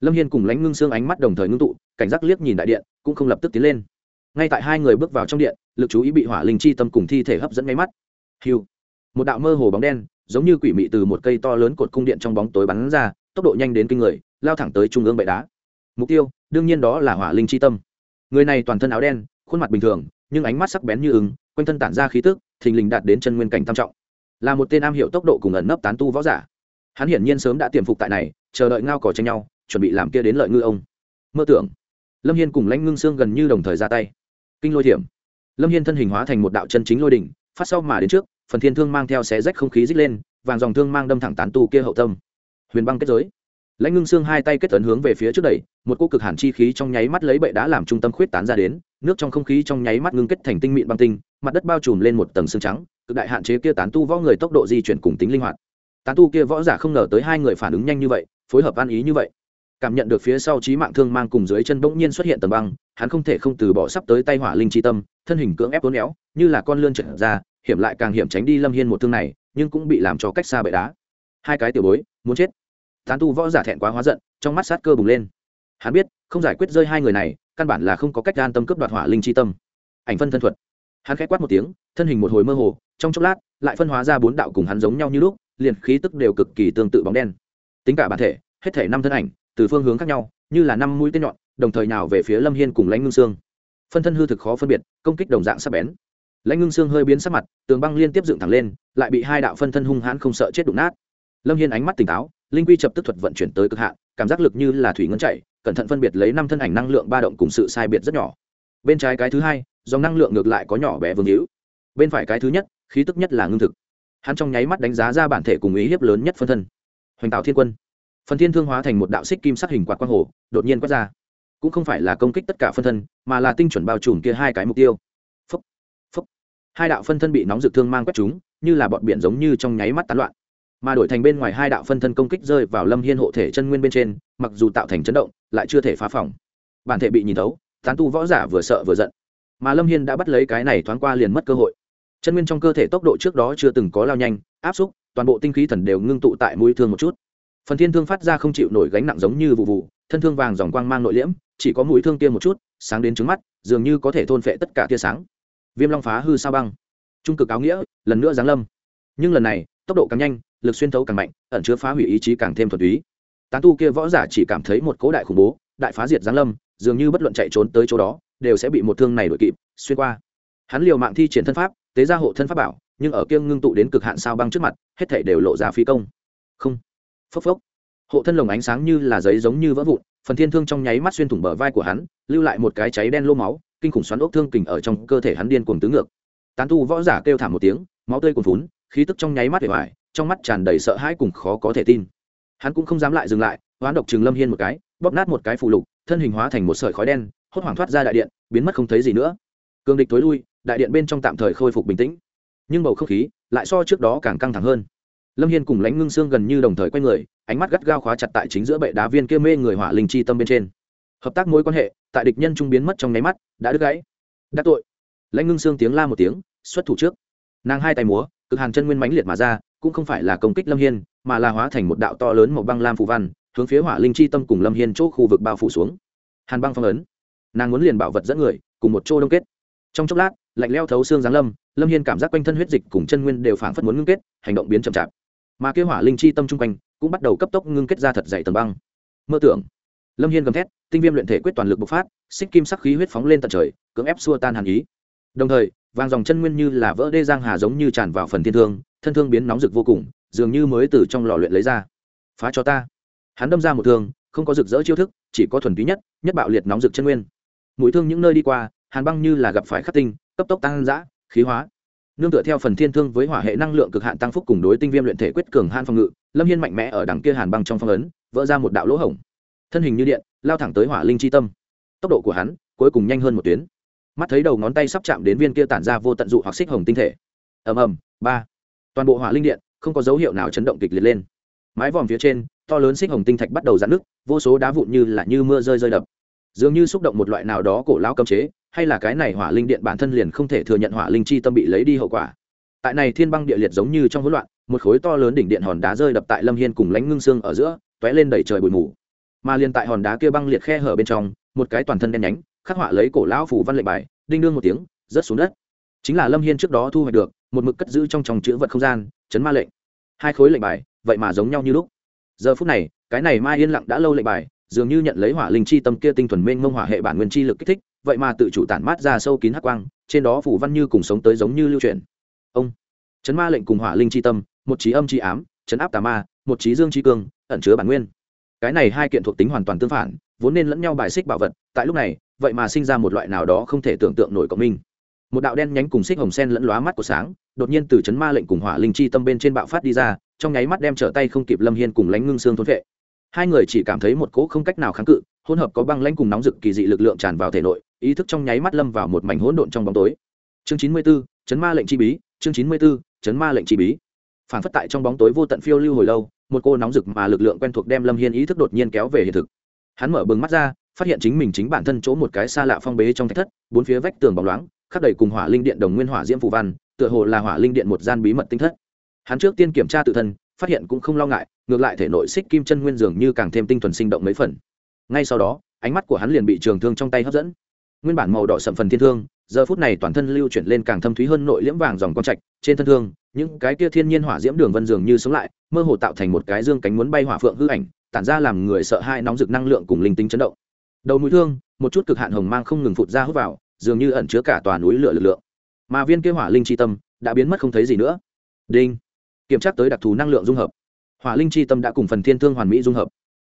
Lâm hiên cùng lãnh ngưng xương ánh mắt đồng thời ngưng tụ, cảnh giác liếc nhìn đại điện, cũng không lập tức tiến lên. Ngay tại hai người bước vào trong điện, lực chú ý bị hỏa linh chi tâm cùng thi thể hấp dẫn ngay mắt. Hiu một đạo mơ hồ bóng đen, giống như quỷ mị từ một cây to lớn cột cung điện trong bóng tối bắn ra, tốc độ nhanh đến kinh người lao thẳng tới trung ương bệ đá. Mục tiêu, đương nhiên đó là hỏa linh chi tâm. Người này toàn thân áo đen, khuôn mặt bình thường, nhưng ánh mắt sắc bén như ứng quanh thân tản ra khí tức, thình lình đạt đến chân nguyên cảnh tam trọng. Là một tên am hiểu tốc độ cùng ẩn nấp tán tu võ giả. Hắn hiển nhiên sớm đã tiềm phục tại này, chờ đợi ngao cỏ tranh nhau, chuẩn bị làm kia đến lợi ngư ông. Mơ tưởng, lâm hiên cùng lãnh ngưng xương gần như đồng thời ra tay. Kinh lôi thiểm. Lâm hiên thân hình hóa thành một đạo chân chính lôi đỉnh, phát sau mà đến trước, phần thiên thương mang theo xé rách không khí dích lên, vàng dòng thương mang đâm thẳng tán tu kia hậu tâm. Huyền băng kết giới lãnh ngưng xương hai tay kết tấn hướng về phía trước đẩy, một cô cực hàn chi khí trong nháy mắt lấy bệ đá làm trung tâm khuyết tán ra đến, nước trong không khí trong nháy mắt ngưng kết thành tinh mịn băng tinh, mặt đất bao trùm lên một tầng xương trắng, cực đại hạn chế kia tán tu võ người tốc độ di chuyển cùng tính linh hoạt. Tán tu kia võ giả không ngờ tới hai người phản ứng nhanh như vậy, phối hợp ăn ý như vậy. Cảm nhận được phía sau trí mạng thương mang cùng dưới chân bỗng nhiên xuất hiện tầng băng, hắn không thể không từ bỏ sắp tới tay hỏa linh chi tâm, thân hình cưỡng ép tốn éo, như là con lươn trở ra, hiểm lại càng hiểm tránh đi lâm hiên một thương này, nhưng cũng bị làm cho cách xa bệ đá. Hai cái tiểu bối, muốn chết tán tu võ giả thẹn quá hóa giận trong mắt sát cơ bùng lên. Hắn biết không giải quyết rơi hai người này căn bản là không có cách an tâm cướp đoạt hỏa linh chi tâm. Ảnh phân thân thuật. Hắn khẽ quát một tiếng thân hình một hồi mơ hồ trong chốc lát lại phân hóa ra bốn đạo cùng hắn giống nhau như lúc liền khí tức đều cực kỳ tương tự bóng đen. Tính cả bản thể hết thể năm thân ảnh từ phương hướng khác nhau như là năm mũi tên nhọn đồng thời nào về phía lâm hiên cùng lãnh ngưng Sương, phân thân hư thực khó phân biệt công kích đồng dạng sắc bén. Lãnh ngưng Sương hơi biến sắc mặt tường băng liên tiếp dựng thẳng lên lại bị hai đạo phân thân hung hãn không sợ chết đụng nát. Lâm hiên ánh mắt tỉnh táo linh quy chập tức thuật vận chuyển tới cực hạn, cảm giác lực như là thủy ngân chạy, cẩn thận phân biệt lấy năm thân ảnh năng lượng ba động cùng sự sai biệt rất nhỏ. Bên trái cái thứ hai, dòng năng lượng ngược lại có nhỏ bé vương hữu. Bên phải cái thứ nhất, khí tức nhất là ngưng thực. Hắn trong nháy mắt đánh giá ra bản thể cùng ý hiếp lớn nhất phân thân. Hoành tạo thiên quân. Phần thiên thương hóa thành một đạo xích kim sắc hình quạt quang hồ, đột nhiên quét ra. Cũng không phải là công kích tất cả phân thân, mà là tinh chuẩn bao trùm kia hai cái mục tiêu. Phấp phấp hai đạo phân thân bị nóng rực thương mang quét chúng, như là bọn biển giống như trong nháy mắt tán loạn mà đổi thành bên ngoài hai đạo phân thân công kích rơi vào lâm hiên hộ thể chân nguyên bên trên, mặc dù tạo thành chấn động, lại chưa thể phá phòng. Bản thể bị nhìn thấu, tán tu võ giả vừa sợ vừa giận. Mà lâm hiên đã bắt lấy cái này thoáng qua liền mất cơ hội. Chân nguyên trong cơ thể tốc độ trước đó chưa từng có lao nhanh, áp xúc, toàn bộ tinh khí thần đều ngưng tụ tại mũi thương một chút. Phần thiên thương phát ra không chịu nổi gánh nặng giống như vụ vụ, thân thương vàng dòng quang mang nội liễm, chỉ có mũi thương tiêm một chút, sáng đến trứng mắt, dường như có thể thôn phệ tất cả tia sáng. Viêm long phá hư sao băng. Trung cực áo nghĩa, lần nữa giáng lâm. Nhưng lần này, tốc độ càng nhanh lực xuyên thấu càng mạnh, ẩn chứa phá hủy ý chí càng thêm thuật túy. Tán tu kia võ giả chỉ cảm thấy một cố đại khủng bố, đại phá diệt giáng lâm, dường như bất luận chạy trốn tới chỗ đó, đều sẽ bị một thương này đuổi kịp, xuyên qua. Hắn liều mạng thi triển thân pháp, tế ra hộ thân pháp bảo, nhưng ở kiêng ngưng tụ đến cực hạn sao băng trước mặt, hết thể đều lộ ra phi công. Không. Phốc phốc. Hộ thân lồng ánh sáng như là giấy giống như vỡ vụn, phần thiên thương trong nháy mắt xuyên thủng bờ vai của hắn, lưu lại một cái cháy đen lô máu, kinh khủng xoắn ốc thương kình ở trong cơ thể hắn điên cuồng tứ ngược. Tán tu võ giả kêu thảm một tiếng, máu tươi cuồn phún khí tức trong nháy mắt để hoài trong mắt tràn đầy sợ hãi cùng khó có thể tin. Hắn cũng không dám lại dừng lại, hoán độc trừng lâm hiên một cái, bóp nát một cái phù lục, thân hình hóa thành một sợi khói đen, hốt hoảng thoát ra đại điện, biến mất không thấy gì nữa. Cường địch tối lui, đại điện bên trong tạm thời khôi phục bình tĩnh. Nhưng bầu không khí lại so trước đó càng căng thẳng hơn. Lâm hiên cùng lãnh ngưng xương gần như đồng thời quay người, ánh mắt gắt gao khóa chặt tại chính giữa bệ đá viên kia mê người hỏa linh chi tâm bên trên. Hợp tác mối quan hệ, tại địch nhân trung biến mất trong nháy mắt, đã đứt gãy. Đắc tội. Lãnh ngưng xương tiếng la một tiếng, xuất thủ trước. Nàng hai tay múa, cực hàng chân nguyên mãnh liệt mà ra cũng không phải là công kích lâm hiên, mà là hóa thành một đạo to lớn màu băng lam phù văn, hướng phía hỏa linh chi tâm cùng lâm hiên chỗ khu vực bao phủ xuống. Hàn băng phong ấn. Nàng muốn liền bảo vật dẫn người, cùng một chỗ đông kết. Trong chốc lát, lạnh leo thấu xương giáng lâm lâm hiên cảm giác quanh thân huyết dịch cùng chân nguyên đều phảng phất muốn ngưng kết, hành động biến chậm chạp. Mà kế hỏa linh chi tâm chung quanh, cũng bắt đầu cấp tốc ngưng kết ra thật dày tầng băng. Mơ tưởng. Lâm hiên gầm thét, tinh viêm luyện thể quyết toàn lực bộc phát, xích kim sắc khí huyết phóng lên tận trời, cưỡng ép xua tan hàn ý. Đồng thời, vàng dòng chân nguyên như là vỡ đê giang hà giống như tràn vào phần thiên thương thân thương biến nóng rực vô cùng, dường như mới từ trong lò luyện lấy ra. Phá cho ta. Hắn đâm ra một thương, không có rực rỡ chiêu thức, chỉ có thuần túy nhất nhất bạo liệt nóng rực chân nguyên. Mũi thương những nơi đi qua, hàn băng như là gặp phải khắc tinh, cấp tốc tăng giã khí hóa. Nương tựa theo phần thiên thương với hỏa hệ năng lượng cực hạn tăng phúc cùng đối tinh viêm luyện thể quyết cường han phòng ngự, lâm hiên mạnh mẽ ở đằng kia hàn băng trong phong ấn, vỡ ra một đạo lỗ hổng. Thân hình như điện, lao thẳng tới hỏa linh chi tâm. Tốc độ của hắn, cuối cùng nhanh hơn một tuyến. Mắt thấy đầu ngón tay sắp chạm đến viên kia tản ra vô tận dụ hoặc xích hồng tinh thể. Ầm ầm, ba toàn bộ hỏa linh điện, không có dấu hiệu nào chấn động kịch liệt lên. Mái vòm phía trên, to lớn xích hồng tinh thạch bắt đầu giãn nứt, vô số đá vụn như là như mưa rơi rơi đập. Dường như xúc động một loại nào đó cổ lão cấm chế, hay là cái này hỏa linh điện bản thân liền không thể thừa nhận hỏa linh chi tâm bị lấy đi hậu quả. Tại này thiên băng địa liệt giống như trong hỗn loạn, một khối to lớn đỉnh điện hòn đá rơi đập tại lâm hiên cùng lánh ngưng xương ở giữa, t ó é lên đẩy trời bụi mù. Mà liền tại hòn đá kia băng liệt khe hở bên trong, một cái toàn thân đen nhánh, khắc họa lấy cổ lão phủ văn lệnh bài, đinh đương một tiếng, rớt xuống đất chính là lâm hiên trước đó thu hoạch được một mực cất giữ trong tròng chữ vật không gian chấn ma lệnh hai khối lệnh bài vậy mà giống nhau như lúc giờ phút này cái này mai yên lặng đã lâu lệnh bài dường như nhận lấy hỏa linh chi tâm kia tinh thuần mênh mông hỏa hệ bản nguyên chi lực kích thích vậy mà tự chủ tản mát ra sâu kín hắc quang trên đó phủ văn như cùng sống tới giống như lưu truyền ông chấn ma lệnh cùng hỏa linh chi tâm một trí âm chi ám chấn áp tà ma một trí dương chi cương ẩn chứa bản nguyên cái này hai kiện thuộc tính hoàn toàn tương phản vốn nên lẫn nhau bài xích bảo vật tại lúc này vậy mà sinh ra một loại nào đó không thể tưởng tượng nổi cộng minh một đạo đen nhánh cùng xích hồng sen lẫn lóa mắt của sáng đột nhiên từ chấn ma lệnh cùng hỏa linh chi tâm bên trên bạo phát đi ra trong nháy mắt đem trở tay không kịp lâm hiên cùng lánh ngưng xương thốn vệ hai người chỉ cảm thấy một cỗ không cách nào kháng cự hỗn hợp có băng lãnh cùng nóng rực kỳ dị lực lượng tràn vào thể nội ý thức trong nháy mắt lâm vào một mảnh hỗn độn trong bóng tối. Chương chín mươi 94, chấn ma lệnh chi bí chương chín mươi 94, chấn ma lệnh chi bí. Phản phất tại trong bóng tối vô tận phiêu lưu hồi lâu một cô nóng rực mà lực lượng quen thuộc đem lâm hiên ý thức đột nhiên kéo về hiện thực. Hắn mở bừng mắt ra phát hiện chính mình chính bản thân chỗ một cái xa lạ phong bế trong thạch thất bốn phía vách tường bóng loáng khắc đầy cùng hỏa linh điện đồng nguyên hỏa diễm phù văn, tựa hồ là hỏa linh điện một gian bí mật tinh thất. Hắn trước tiên kiểm tra tự thân, phát hiện cũng không lo ngại, ngược lại thể nội xích kim chân nguyên dường như càng thêm tinh thuần sinh động mấy phần. Ngay sau đó, ánh mắt của hắn liền bị trường thương trong tay hấp dẫn. Nguyên bản màu đỏ sậm phần thiên thương, giờ phút này toàn thân lưu chuyển lên càng thâm thúy hơn nội liễm vàng dòng con trạch, trên thân thương, những cái kia thiên nhiên hỏa diễm đường vân dường như sống lại, mơ hồ tạo thành một cái dương cánh muốn bay hỏa phượng hư ảnh, tản ra làm người sợ hai nóng rực năng lượng cùng linh tính chấn động. Đầu mũi thương, một chút cực hạn hồng mang không ngừng phụt ra hút vào dường như ẩn chứa cả tòa núi lửa lực lượng. Mà viên kia hỏa linh chi tâm đã biến mất không thấy gì nữa. Đinh. Kiểm tra tới đặc thù năng lượng dung hợp. Hỏa linh chi tâm đã cùng phần thiên thương hoàn mỹ dung hợp.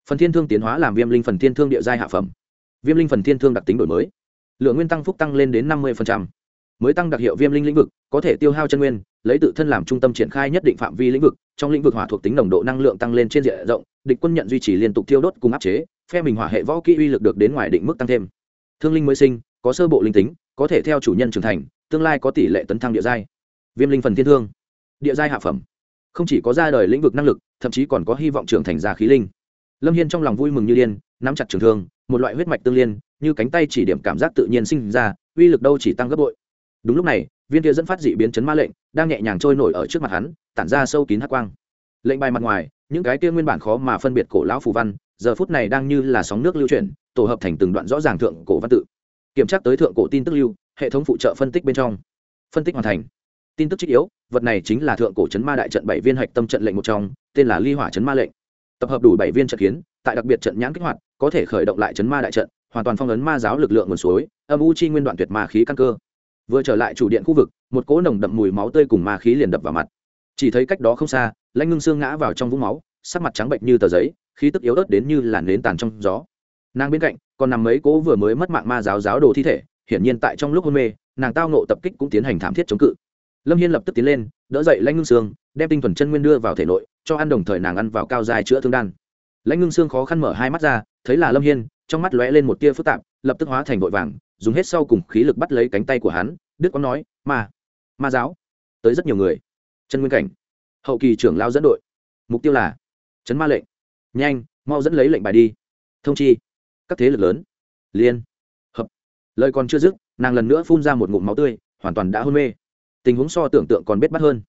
Phần thiên thương tiến hóa làm viêm linh phần thiên thương địa giai hạ phẩm. Viêm linh phần thiên thương đặc tính đổi mới. Lượng nguyên tăng phúc tăng lên đến năm mươi mới tăng đặc hiệu viêm linh lĩnh vực, có thể tiêu hao chân nguyên, lấy tự thân làm trung tâm triển khai nhất định phạm vi lĩnh vực, trong lĩnh vực hỏa thuộc tính nồng độ năng lượng tăng lên trên diện rộng, địch quân nhận duy trì liên tục tiêu đốt cùng áp chế, phe mình hỏa hệ võ kỹ uy lực được đến ngoài định mức tăng thêm. Thương linh mới sinh có sơ bộ linh tính, có thể theo chủ nhân trưởng thành, tương lai có tỷ lệ tấn thăng địa giai. Viêm linh phần thiên thương, địa giai hạ phẩm. Không chỉ có ra đời lĩnh vực năng lực, thậm chí còn có hy vọng trưởng thành ra khí linh. Lâm hiên trong lòng vui mừng như điên, nắm chặt trường thương, một loại huyết mạch tương liên, như cánh tay chỉ điểm cảm giác tự nhiên sinh ra, uy lực đâu chỉ tăng gấp bội. Đúng lúc này, viên kia dẫn phát dị biến chấn ma lệnh, đang nhẹ nhàng trôi nổi ở trước mặt hắn, tản ra sâu kín hát quang. Lệnh bài mặt ngoài, những cái kia nguyên bản khó mà phân biệt cổ lão phù văn, giờ phút này đang như là sóng nước lưu chuyển, tổ hợp thành từng đoạn rõ ràng thượng cổ văn tự kiểm tra tới thượng cổ tin tức lưu, hệ thống phụ trợ phân tích bên trong. Phân tích hoàn thành. Tin tức trích yếu, vật này chính là thượng cổ chấn ma đại trận bảy viên hạch tâm trận lệnh một trong, tên là ly hỏa chấn ma lệnh. Tập hợp đủ bảy viên trận kiến, tại đặc biệt trận nhãn kích hoạt, có thể khởi động lại chấn ma đại trận, hoàn toàn phong ấn ma giáo lực lượng nguồn suối, âm u chi nguyên đoạn tuyệt ma khí căn cơ. Vừa trở lại chủ điện khu vực, một cỗ nồng đậm mùi máu tươi cùng ma khí liền đập vào mặt. Chỉ thấy cách đó không xa lãnh ngưng xương ngã vào trong vũng máu, sắc mặt trắng bệnh như tờ giấy, khí tức yếu ớt đến như làn nến tàn trong gió nàng bên cạnh, còn nằm mấy cỗ vừa mới mất mạng ma giáo giáo đồ thi thể, hiển nhiên tại trong lúc hôn mê, nàng tao nộ tập kích cũng tiến hành thảm thiết chống cự. Lâm hiên lập tức tiến lên, đỡ dậy lãnh ngưng xương đem tinh thuần chân nguyên đưa vào thể nội, cho ăn đồng thời nàng ăn vào cao dài chữa thương đan. Lãnh ngưng xương khó khăn mở hai mắt ra, thấy là lâm hiên, trong mắt lóe lên một tia phức tạp, lập tức hóa thành vội vàng, dùng hết sau cùng khí lực bắt lấy cánh tay của hắn đức có nói, ma ma giáo, tới rất nhiều người. Chân nguyên cảnh. Hậu kỳ trưởng lao dẫn đội. Mục tiêu là, chấn ma lệnh. Nhanh, mau dẫn lấy lệnh bài đi. Thông chi các thế lực lớn. Liên. Hợp. Lời còn chưa dứt, nàng lần nữa phun ra một ngụm máu tươi, hoàn toàn đã hôn mê. Tình huống so tưởng tượng còn bết bắt hơn.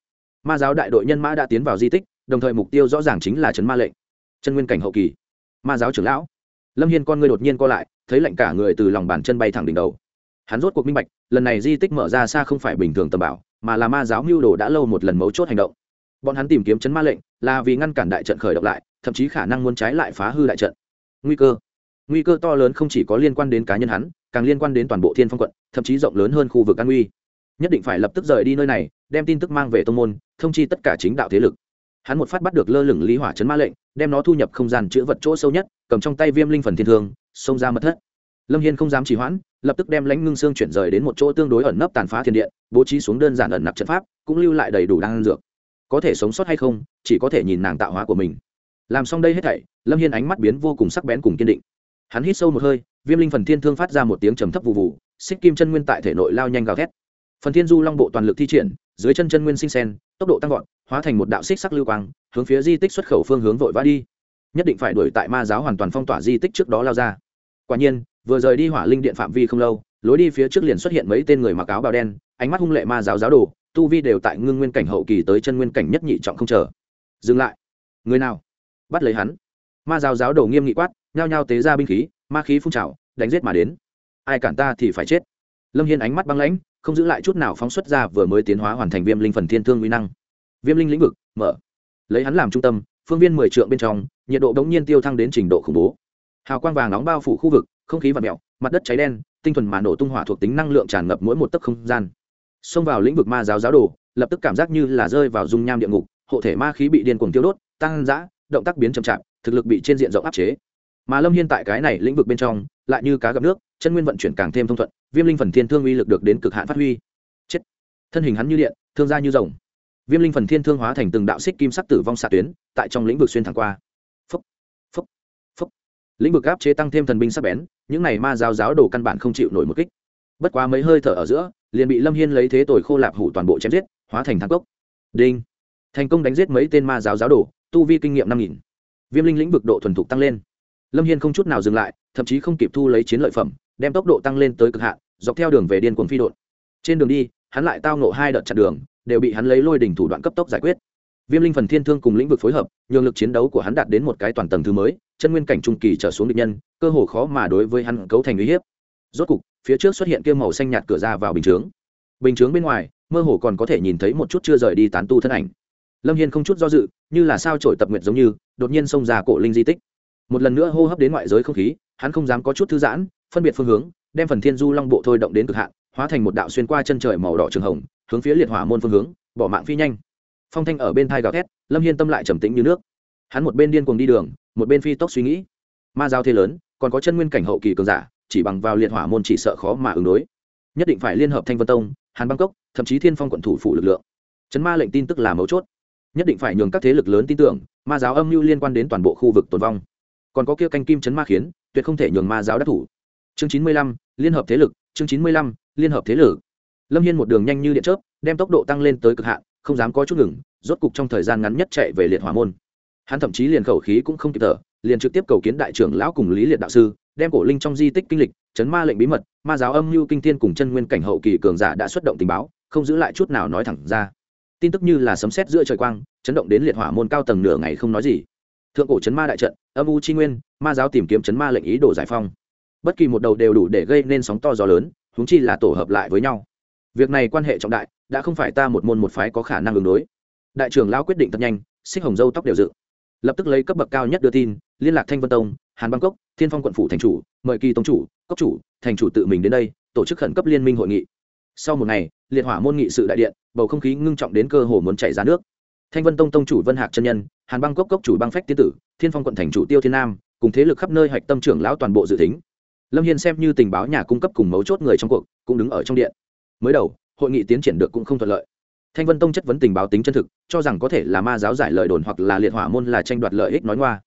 Ma giáo đại đội nhân mã đã tiến vào di tích, đồng thời mục tiêu rõ ràng chính là trấn ma lệnh. Chân nguyên cảnh hậu kỳ. Ma giáo trưởng lão. Lâm hiên con người đột nhiên co lại, thấy lạnh cả người từ lòng bàn chân bay thẳng đỉnh đầu. Hắn rốt cuộc minh bạch, lần này di tích mở ra xa không phải bình thường tầm bảo, mà là ma giáo mưu đồ đã lâu một lần mấu chốt hành động. Bọn hắn tìm kiếm chấn ma lệnh là vì ngăn cản đại trận khởi động lại, thậm chí khả năng muốn trái lại phá hư đại trận. Nguy cơ nguy cơ to lớn không chỉ có liên quan đến cá nhân hắn, càng liên quan đến toàn bộ thiên phong quận, thậm chí rộng lớn hơn khu vực an nguy. Nhất định phải lập tức rời đi nơi này, đem tin tức mang về tông môn, thông chi tất cả chính đạo thế lực. Hắn một phát bắt được lơ lửng lý hỏa chấn ma lệnh, đem nó thu nhập không gian chữ vật chỗ sâu nhất, cầm trong tay viêm linh phần thiên thương, xông ra mật thất. Lâm hiên không dám trì hoãn, lập tức đem lãnh ngưng xương chuyển rời đến một chỗ tương đối ẩn nấp tàn phá thiên điện bố trí xuống đơn giản ẩn nặc trận pháp, cũng lưu lại đầy đủ đan dược. Có thể sống sót hay không, chỉ có thể nhìn nàng tạo hóa của mình. Làm xong đây hết thảy, lâm hiên ánh mắt biến vô cùng sắc bén cùng kiên định hắn hít sâu một hơi, viêm linh phần thiên thương phát ra một tiếng trầm thấp vụ vụ xích kim chân nguyên tại thể nội lao nhanh gào thét. Phần thiên du long bộ toàn lực thi triển, dưới chân chân nguyên sinh sen, tốc độ tăng vọt, hóa thành một đạo xích sắc lưu quang, hướng phía di tích xuất khẩu phương hướng vội vã đi. Nhất định phải đuổi tại ma giáo hoàn toàn phong tỏa di tích trước đó lao ra. Quả nhiên, vừa rời đi hỏa linh điện phạm vi không lâu, lối đi phía trước liền xuất hiện mấy tên người mặc áo bào đen, ánh mắt hung lệ ma giáo giáo đồ, tu vi đều tại ngưng nguyên cảnh hậu kỳ tới chân nguyên cảnh nhất nhị trọng không chờ. Dừng lại. Người nào? Bắt lấy hắn. Ma giáo giáo đồ nghiêm nghị quát nhao nhao tế ra binh khí, ma khí phun trào, đánh giết mà đến. Ai cản ta thì phải chết. Lâm hiên ánh mắt băng lãnh, không giữ lại chút nào phóng xuất ra vừa mới tiến hóa hoàn thành viêm linh phần thiên thương uy năng. Viêm linh lĩnh vực, mở. Lấy hắn làm trung tâm, phương viên mười trượng bên trong, nhiệt độ đống nhiên tiêu thăng đến trình độ khủng bố. Hào quang vàng nóng bao phủ khu vực, không khí và mẹo mặt đất cháy đen, tinh thuần mà nổ tung hỏa thuộc tính năng lượng tràn ngập mỗi một tấc không gian. Xông vào lĩnh vực ma giáo giáo đồ, lập tức cảm giác như là rơi vào dung nham địa ngục, hộ thể ma khí bị điên cuồng tiêu đốt, tăng dã, động tác biến chậm chạp, thực lực bị trên diện rộng áp chế mà lâm hiên tại cái này lĩnh vực bên trong lại như cá gặp nước chân nguyên vận chuyển càng thêm thông thuận viêm linh phần thiên thương uy lực được đến cực hạn phát huy chết thân hình hắn như điện thương ra như rồng viêm linh phần thiên thương hóa thành từng đạo xích kim sắc tử vong xạ tuyến tại trong lĩnh vực xuyên thẳng qua phúc, phúc, phúc. lĩnh vực áp chế tăng thêm thần binh sắc bén những này ma giáo giáo đồ căn bản không chịu nổi một kích bất quá mấy hơi thở ở giữa liền bị lâm hiên lấy thế tội khô lạp hủ toàn bộ chém giết hóa thành thang cốc đinh thành công đánh giết mấy tên ma giáo giáo đồ tu vi kinh nghiệm năm nghìn viêm linh lĩnh vực độ thuần thục tăng lên lâm hiên không chút nào dừng lại, thậm chí không kịp thu lấy chiến lợi phẩm, đem tốc độ tăng lên tới cực hạn, dọc theo đường về điên cuồng phi đột trên đường đi, hắn lại tao nộ hai đợt chặn đường, đều bị hắn lấy lôi đỉnh thủ đoạn cấp tốc giải quyết. Viêm linh phần thiên thương cùng lĩnh vực phối hợp, nhường lực chiến đấu của hắn đạt đến một cái toàn tầng thứ mới, chân nguyên cảnh trung kỳ trở xuống địch nhân, cơ hồ khó mà đối với hắn cấu thành uy hiếp. Rốt cục, phía trước xuất hiện kia màu xanh nhạt cửa ra vào bình chướng. Bình chướng bên ngoài, mơ hồ còn có thể nhìn thấy một chút chưa rời đi tán tu thân ảnh. Lâm hiên không chút do dự, như là sao trổi tập nguyệt giống như, đột nhiên xông ra cổ linh di tích một lần nữa hô hấp đến ngoại giới không khí, hắn không dám có chút thư giãn, phân biệt phương hướng, đem phần thiên du long bộ thôi động đến cực hạn, hóa thành một đạo xuyên qua chân trời màu đỏ trường hồng, hướng phía liệt hỏa môn phương hướng, bỏ mạng phi nhanh. Phong thanh ở bên thai gào thét, lâm hiên tâm lại trầm tĩnh như nước. Hắn một bên điên cuồng đi đường, một bên phi tốc suy nghĩ. Ma giao thế lớn, còn có chân nguyên cảnh hậu kỳ cường giả, chỉ bằng vào liệt hỏa môn chỉ sợ khó mà ứng đối. Nhất định phải liên hợp thanh vân tông, hàn bangkok thậm chí thiên phong quận thủ phủ lực lượng. Chấn ma lệnh tin tức là mấu chốt. Nhất định phải nhường các thế lực lớn tin tưởng, ma giáo âm mưu liên quan đến toàn bộ khu vực tồn vong còn có kia canh kim chấn ma khiến, tuyệt không thể nhường ma giáo đắc thủ. Chương chín mươi lăm, liên hợp thế lực, chương chín mươi lăm, liên hợp thế lực. Lâm hiên một đường nhanh như điện chớp, đem tốc độ tăng lên tới cực hạn, không dám có chút ngừng, rốt cục trong thời gian ngắn nhất chạy về liệt hỏa môn. Hắn thậm chí liền khẩu khí cũng không kịp thở, liền trực tiếp cầu kiến đại trưởng lão cùng lý liệt đạo sư, đem cổ linh trong di tích kinh lịch, chấn ma lệnh bí mật, ma giáo âm mưu kinh thiên cùng chân nguyên cảnh hậu kỳ cường giả đã xuất động tình báo, không giữ lại chút nào nói thẳng ra. Tin tức như là sấm sét giữa trời quang, chấn động đến liệt hỏa môn cao tầng nửa ngày không nói gì thượng cổ chấn ma đại trận, âm u chi nguyên, ma giáo tìm kiếm chấn ma lệnh ý đồ giải phong. Bất kỳ một đầu đều đủ để gây nên sóng to gió lớn húng chi là tổ hợp lại với nhau. Việc này quan hệ trọng đại, đã không phải ta một môn một phái có khả năng ứng đối. Đại trưởng lão quyết định thật nhanh, xích hồng dâu tóc đều dự lập tức lấy cấp bậc cao nhất đưa tin, liên lạc thanh vân tông, hàn bangkok thiên phong quận phủ thành chủ, mời kỳ tông chủ, cốc chủ, thành chủ tự mình đến đây, tổ chức khẩn cấp liên minh hội nghị. Sau một ngày, liệt hỏa môn nghị sự đại điện, bầu không khí ngưng trọng đến cơ hồ muốn chảy ra nước thanh vân tông tông chủ vân hạc chân nhân, hàn băng cốc cốc chủ băng phách tiên tử, thiên phong quận thành chủ tiêu thiên nam, cùng thế lực khắp nơi hạch tâm trưởng lão toàn bộ dự tính. Lâm hiên xem như tình báo nhà cung cấp cùng mấu chốt người trong cuộc, cũng đứng ở trong điện. Mới đầu, hội nghị tiến triển được cũng không thuận lợi. Thanh vân tông chất vấn tình báo tính chân thực, cho rằng có thể là ma giáo giải lời đồn hoặc là liệt hỏa môn là tranh đoạt lợi ích nói ngoa.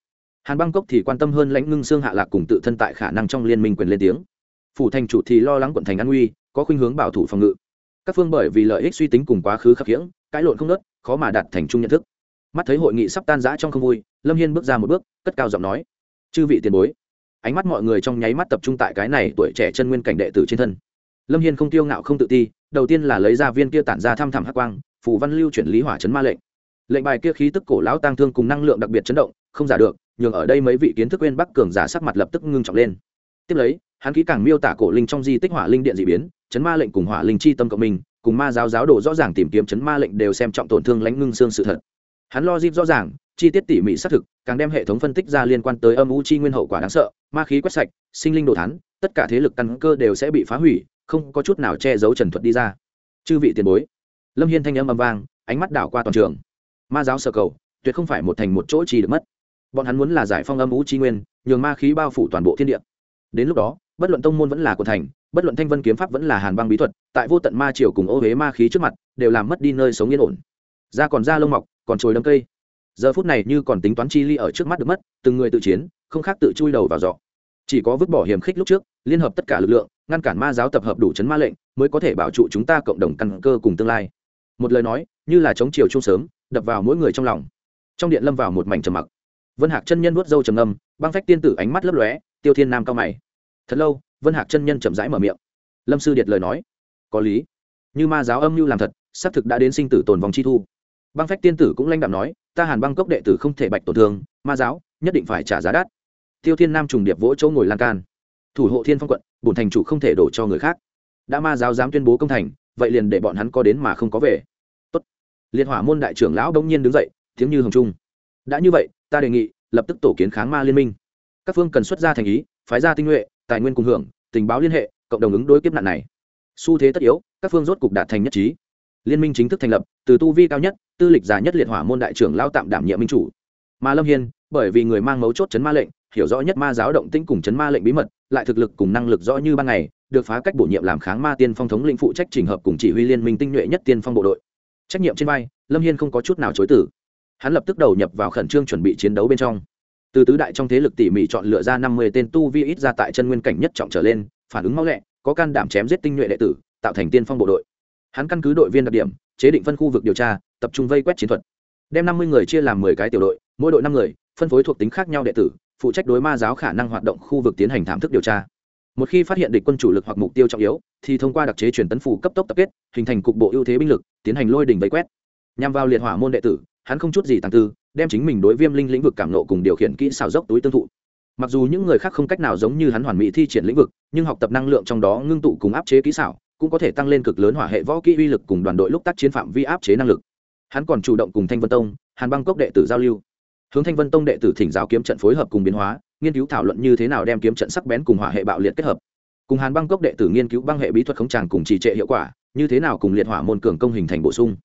Hàn băng cốc thì quan tâm hơn lãnh ngưng xương hạ lạc cùng tự thân tại khả năng trong liên minh quyền lên tiếng. Phủ thành chủ thì lo lắng quận thành an nguy, có khuynh hướng bảo thủ phòng ngự. Các phương bởi vì lợi ích suy tính cùng quá khứ khắc khiễng cãi lộn không nớt, khó mà đạt thành chung nhận thức. Mắt thấy hội nghị sắp tan rã trong không vui, lâm hiên bước ra một bước, cất cao giọng nói, chư vị tiền bối. Ánh mắt mọi người trong nháy mắt tập trung tại cái này tuổi trẻ chân nguyên cảnh đệ tử trên thân. Lâm hiên không tiêu ngạo không tự ti, đầu tiên là lấy ra viên kia tản ra thăm thẳm hắc quang, phù văn lưu chuyển lý hỏa chấn ma lệnh. Lệnh bài kia khí tức cổ lão tăng thương cùng năng lượng đặc biệt chấn động, không giả được, nhường ở đây mấy vị kiến thức quên bắc cường giả sắc mặt lập tức ngưng trọng lên. Tiếp lấy, hắn kỹ càng miêu tả cổ linh trong di tích hỏa linh điện dị biến, chấn ma lệnh cùng hỏa linh chi tâm cộng minh cùng ma giáo giáo đồ rõ ràng tìm kiếm chấn ma lệnh đều xem trọng tổn thương lãnh ngưng xương sự thật. Hắn lo dịp rõ ràng, chi tiết tỉ mỉ xác thực, càng đem hệ thống phân tích ra liên quan tới âm u chi nguyên hậu quả đáng sợ, ma khí quét sạch, sinh linh đồ thán, tất cả thế lực căn cơ đều sẽ bị phá hủy, không có chút nào che giấu trần thuật đi ra. Chư vị tiền bối, lâm hiên thanh âm âm vang, ánh mắt đảo qua toàn trường. Ma giáo sở cầu, tuyệt không phải một thành một chỗ chi được mất. Bọn hắn muốn là giải phong âm u chi nguyên, nhường ma khí bao phủ toàn bộ thiên địa. Đến lúc đó, bất luận tông môn vẫn là của thành bất luận thanh vân kiếm pháp vẫn là hàn băng bí thuật, tại vô tận ma triều cùng ô huế ma khí trước mặt, đều làm mất đi nơi sống yên ổn. Da còn da lông mọc, còn trồi đâm cây. Giờ phút này như còn tính toán chi ly ở trước mắt được mất, từng người tự chiến, không khác tự chui đầu vào giọ chỉ có vứt bỏ hiểm khích lúc trước, liên hợp tất cả lực lượng, ngăn cản ma giáo tập hợp đủ chấn ma lệnh, mới có thể bảo trụ chúng ta cộng đồng căn cơ cùng tương lai. Một lời nói, như là chống chiều chung sớm, đập vào mỗi người trong lòng. Trong điện lâm vào một mảnh trầm mặc. Vân hạc chân nhân vuốt râu trầm ngâm, băng phách tiên tử ánh mắt lấp lóe, tiêu thiên nam cao mày. Thật lâu vân hạc chân nhân chậm rãi mở miệng. Lâm sư điệt lời nói, có lý. Như ma giáo âm mưu làm thật, xác thực đã đến sinh tử tồn vòng chi thu. Băng phách tiên tử cũng lanh đạm nói, ta hàn băng cốc đệ tử không thể bạch tổn thương, ma giáo nhất định phải trả giá đắt. Tiêu thiên nam trùng điệp vỗ chỗ ngồi lan can. Thủ hộ thiên phong quận, bổn thành chủ không thể đổ cho người khác. Đã ma giáo dám tuyên bố công thành, vậy liền để bọn hắn có đến mà không có về. Tốt. liệt hỏa môn đại trưởng lão đông nhiên đứng dậy, tiếng như hồng trung. Đã như vậy, ta đề nghị lập tức tổ kiến kháng ma liên minh. Các phương cần xuất ra thành ý, phái ra tinh nhuệ tài nguyên cùng hưởng, tình báo liên hệ, cộng đồng ứng đối kiếp nạn này. Xu thế tất yếu, các phương rốt cục đạt thành nhất trí. Liên minh chính thức thành lập, từ tu vi cao nhất, tư lịch già nhất liệt hỏa môn đại trưởng lao tạm đảm nhiệm minh chủ. Mà lâm hiên, bởi vì người mang mấu chốt chấn ma lệnh, hiểu rõ nhất ma giáo động tĩnh cùng chấn ma lệnh bí mật, lại thực lực cùng năng lực rõ như ban ngày, được phá cách bổ nhiệm làm kháng ma tiên phong thống lĩnh phụ trách trình hợp cùng chỉ huy liên minh tinh nhuệ nhất tiên phong bộ đội. Trách nhiệm trên vai, lâm hiên không có chút nào chối tử hắn lập tức đầu nhập vào khẩn trương chuẩn bị chiến đấu bên trong từ tứ đại trong thế lực tỉ mỉ chọn lựa ra năm mươi tên tu vi ít ra tại chân nguyên cảnh nhất trọng trở lên, phản ứng mau lẹ, có can đảm chém giết tinh nhuệ đệ tử, tạo thành tiên phong bộ đội. Hắn căn cứ đội viên đặc điểm, chế định phân khu vực điều tra, tập trung vây quét chiến thuật. Đem năm mươi người chia làm mười cái tiểu đội, mỗi đội năm người, phân phối thuộc tính khác nhau đệ tử, phụ trách đối ma giáo khả năng hoạt động khu vực tiến hành thảm thức điều tra. Một khi phát hiện địch quân chủ lực hoặc mục tiêu trọng yếu, thì thông qua đặc chế truyền tấn phủ cấp tốc tập kết, hình thành cục bộ ưu thế binh lực, tiến hành lôi đỉnh vây quét. Nhằm vào liệt hỏa môn đệ tử, hắn không chút gì tàng tư đem chính mình đối viêm linh lĩnh vực cảm nộ cùng điều khiển kỹ xảo dốc túi tương thụ. Mặc dù những người khác không cách nào giống như hắn hoàn mỹ thi triển lĩnh vực, nhưng học tập năng lượng trong đó ngưng tụ cùng áp chế kỹ xảo, cũng có thể tăng lên cực lớn hỏa hệ võ kỹ uy lực cùng đoàn đội lúc tác chiến phạm vi áp chế năng lực. Hắn còn chủ động cùng thanh vân tông, hàn băng cốc đệ tử giao lưu. Hướng thanh vân tông đệ tử thỉnh giáo kiếm trận phối hợp cùng biến hóa, nghiên cứu thảo luận như thế nào đem kiếm trận sắc bén cùng hỏa hệ bạo liệt kết hợp. Cùng hàn băng cốc đệ tử nghiên cứu băng hệ bí thuật khống tràng cùng trì trệ hiệu quả, như thế nào cùng liệt hỏa môn cường công hình thành bổ sung.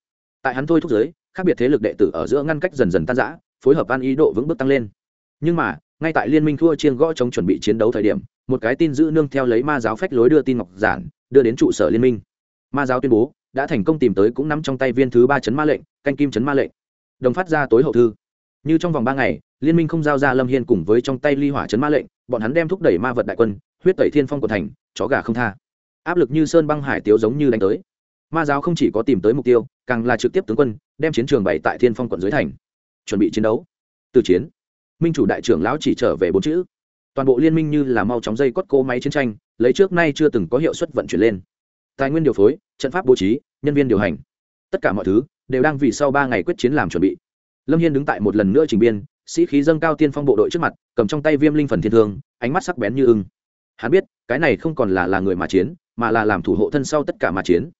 Tại hắn thôi thúc giới khác biệt thế lực đệ tử ở giữa ngăn cách dần dần tan rã, phối hợp an ý độ vững bước tăng lên. Nhưng mà, ngay tại liên minh thua chiên gõ chống chuẩn bị chiến đấu thời điểm, một cái tin giữ nương theo lấy ma giáo phách lối đưa tin ngọc giản, đưa đến trụ sở liên minh. Ma giáo tuyên bố, đã thành công tìm tới cũng nắm trong tay viên thứ ba chấn ma lệnh, canh kim chấn ma lệnh. Đồng phát ra tối hậu thư. Như trong vòng ba ngày, liên minh không giao ra lâm hiên cùng với trong tay ly hỏa chấn ma lệnh, bọn hắn đem thúc đẩy ma vật đại quân, huyết tẩy thiên phong của thành, chó gà không tha. Áp lực như sơn băng hải tiếu giống như đánh tới. Ma giáo không chỉ có tìm tới mục tiêu, càng là trực tiếp tướng quân đem chiến trường bày tại thiên phong quận dưới thành, chuẩn bị chiến đấu. Từ chiến, minh chủ đại trưởng lão chỉ trở về bốn chữ. Toàn bộ liên minh như là mau chóng dây cốt cỗ máy chiến tranh, lấy trước nay chưa từng có hiệu suất vận chuyển lên. Tài nguyên điều phối, trận pháp bố trí, nhân viên điều hành, tất cả mọi thứ đều đang vì sau ba ngày quyết chiến làm chuẩn bị. Lâm hiên đứng tại một lần nữa trình biên, sĩ khí dâng cao tiên phong bộ đội trước mặt, cầm trong tay viêm linh phần thiên thương, ánh mắt sắc bén như ưng. Hắn biết, cái này không còn là là người mà chiến, mà là làm thủ hộ thân sau tất cả mà chiến.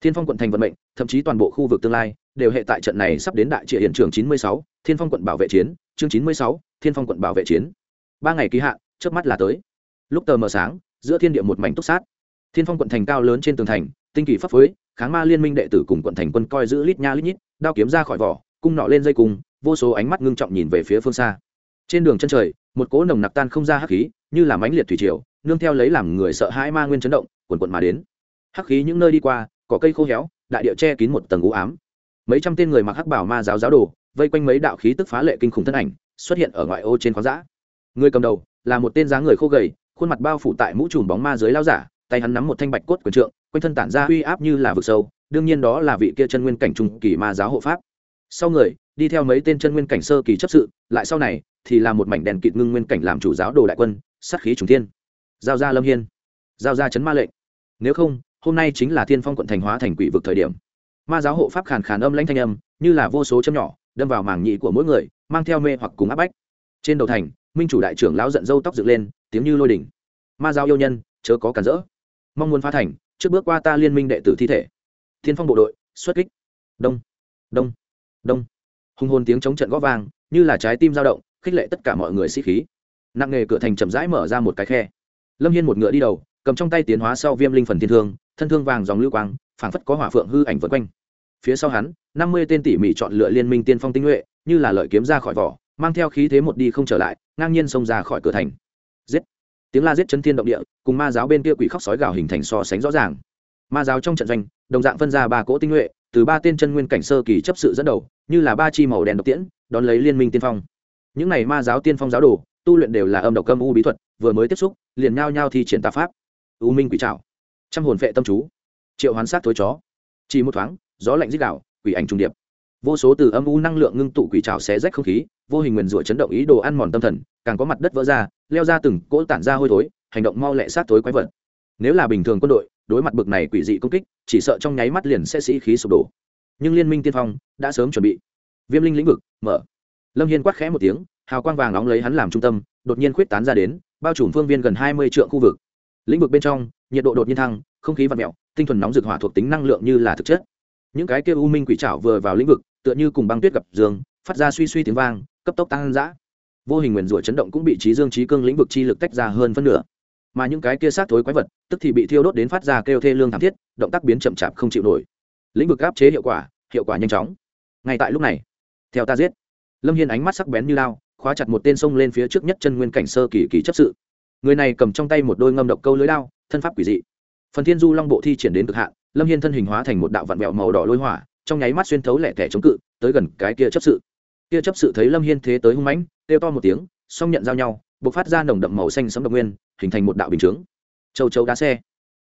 Thiên phong quận thành vận mệnh, thậm chí toàn bộ khu vực tương lai đều hệ tại trận này sắp đến đại trị hiện trường chín mươi sáu, thiên phong quận bảo vệ chiến, chương chín mươi sáu, thiên phong quận bảo vệ chiến. Ba ngày ký hạn trước mắt là tới. Lúc tờ mờ sáng, giữa thiên địa một mảnh túc sát. Thiên phong quận thành cao lớn trên tường thành, tinh kỳ pháp phối, kháng ma liên minh đệ tử cùng quận thành quân coi giữ lít nha lít nhít, đao kiếm ra khỏi vỏ, cung nọ lên dây cung, vô số ánh mắt ngưng trọng nhìn về phía phương xa. Trên đường chân trời, một cỗ nồng nặc tan không ra hắc khí, như là mãnh liệt thủy triều, nương theo lấy làm người sợ hãi ma nguyên chấn động, quần quần mà đến. Hắc khí những nơi đi qua, cỏ cây khô héo, đại địa che kín một tầng u ám mấy trăm tên người mặc hắc bảo ma giáo giáo đồ, vây quanh mấy đạo khí tức phá lệ kinh khủng thân ảnh, xuất hiện ở ngoại ô trên khoáng dã. Người cầm đầu là một tên dáng người khô gầy, khuôn mặt bao phủ tại mũ trùm bóng ma dưới lao giả, tay hắn nắm một thanh bạch cốt quyền trượng, quanh thân tản ra uy áp như là vực sâu, đương nhiên đó là vị kia chân nguyên cảnh trung kỳ ma giáo hộ pháp. Sau người, đi theo mấy tên chân nguyên cảnh sơ kỳ chấp sự, lại sau này thì là một mảnh đèn kịt ngưng nguyên cảnh làm chủ giáo đồ đại quân, sát khí trùng thiên. Giao ra lâm hiên, giao ra chấn ma lệnh. Nếu không, hôm nay chính là thiên phong quận thành hóa thành quỷ vực thời điểm ma giáo hộ pháp khàn khàn âm lãnh thanh âm, như là vô số châm nhỏ, đâm vào màng nhị của mỗi người, mang theo mê hoặc cùng áp bách. Trên đầu thành, minh chủ đại trưởng lão giận dâu tóc dựng lên, tiếng như lôi đỉnh. Ma giáo yêu nhân, chớ có cản rỡ. Mong muốn phá thành, trước bước qua ta liên minh đệ tử thi thể. Thiên phong bộ đội, xuất kích. Đông đông đông. Hùng hồn tiếng chống trận gõ vang, như là trái tim dao động, khích lệ tất cả mọi người sĩ khí. Nặng nghề cửa thành chậm rãi mở ra một cái khe. Lâm hiên một ngựa đi đầu, cầm trong tay tiến hóa sau viêm linh phần thiên thương, thân thương vàng dòng lưu quang phảng phất có hỏa phượng hư ảnh vượt quanh. Phía sau hắn, năm mươi tên tỉ mỉ chọn lựa liên minh tiên phong tinh nhuệ, như là lợi kiếm ra khỏi vỏ, mang theo khí thế một đi không trở lại, ngang nhiên xông ra khỏi cửa thành. Giết! Tiếng la giết chân thiên động địa, cùng ma giáo bên kia quỷ khóc sói gào hình thành so sánh rõ ràng. Ma giáo trong trận doanh, đồng dạng phân ra ba cỗ tinh nhuệ, từ ba tên chân nguyên cảnh sơ kỳ chấp sự dẫn đầu, như là ba chi màu đen độc tiễn, đón lấy liên minh tiên phong. Những này ma giáo tiên phong giáo đồ, tu luyện đều là âm độc âm u bí thuật, vừa mới tiếp xúc, liền nhao nhao thi triển tà pháp. U minh quỷ trảo. Trăm hồn phệ tâm chú triệu hoán sát thối chó. Chỉ một thoáng, gió lạnh dích đạo quỷ ảnh trung điệp. Vô số từ âm u năng lượng ngưng tụ quỷ trào xé rách không khí, vô hình nguyền rủa chấn động ý đồ ăn mòn tâm thần, càng có mặt đất vỡ ra, leo ra từng cỗ tản ra hôi thối, hành động mau lẹ sát thối quái vật. Nếu là bình thường quân đội, đối mặt bực này quỷ dị công kích, chỉ sợ trong nháy mắt liền sẽ sĩ khí sụp đổ. Nhưng liên minh tiên phong đã sớm chuẩn bị. Viêm linh lĩnh vực, mở. Lâm hiên quát khẽ một tiếng, hào quang vàng nóng lấy hắn làm trung tâm, đột nhiên khuyết tán ra đến, bao trùm phương viên gần hai mươi triệu khu vực. Lĩnh vực bên trong, nhiệt độ đột nhiên thăng, không khí vặn mẹo tinh thuần nóng rực hỏa thuộc tính năng lượng như là thực chất. Những cái kia u minh quỷ trảo vừa vào lĩnh vực, tựa như cùng băng tuyết gặp dương, phát ra suy suy tiếng vang, cấp tốc tăng dã vô hình nguyền rủa chấn động cũng bị trí dương trí cương lĩnh vực chi lực tách ra hơn phân nửa. Mà những cái kia sát thối quái vật, tức thì bị thiêu đốt đến phát ra kêu thê lương thảm thiết, động tác biến chậm chạp không chịu nổi. Lĩnh vực áp chế hiệu quả hiệu quả nhanh chóng. Ngay tại lúc này, theo ta giết, lâm hiên ánh mắt sắc bén như lao, khóa chặt một tên sông lên phía trước nhất chân nguyên cảnh sơ kỳ kỳ chấp sự. Người này cầm trong tay một đôi ngâm độc câu lưới lao thân pháp quỷ dị phần thiên du long bộ thi triển đến cực hạn, lâm hiên thân hình hóa thành một đạo vạn vẹo màu đỏ lôi hỏa, trong nháy mắt xuyên thấu lẻ tẻ chống cự, tới gần cái kia chấp sự. Kia chấp sự thấy lâm hiên thế tới hung mãnh, kêu to một tiếng, song nhận giao nhau b ộ c phát ra nồng đậm màu xanh sấm độc nguyên, hình thành một đạo bình chướng. Châu châu đá xe.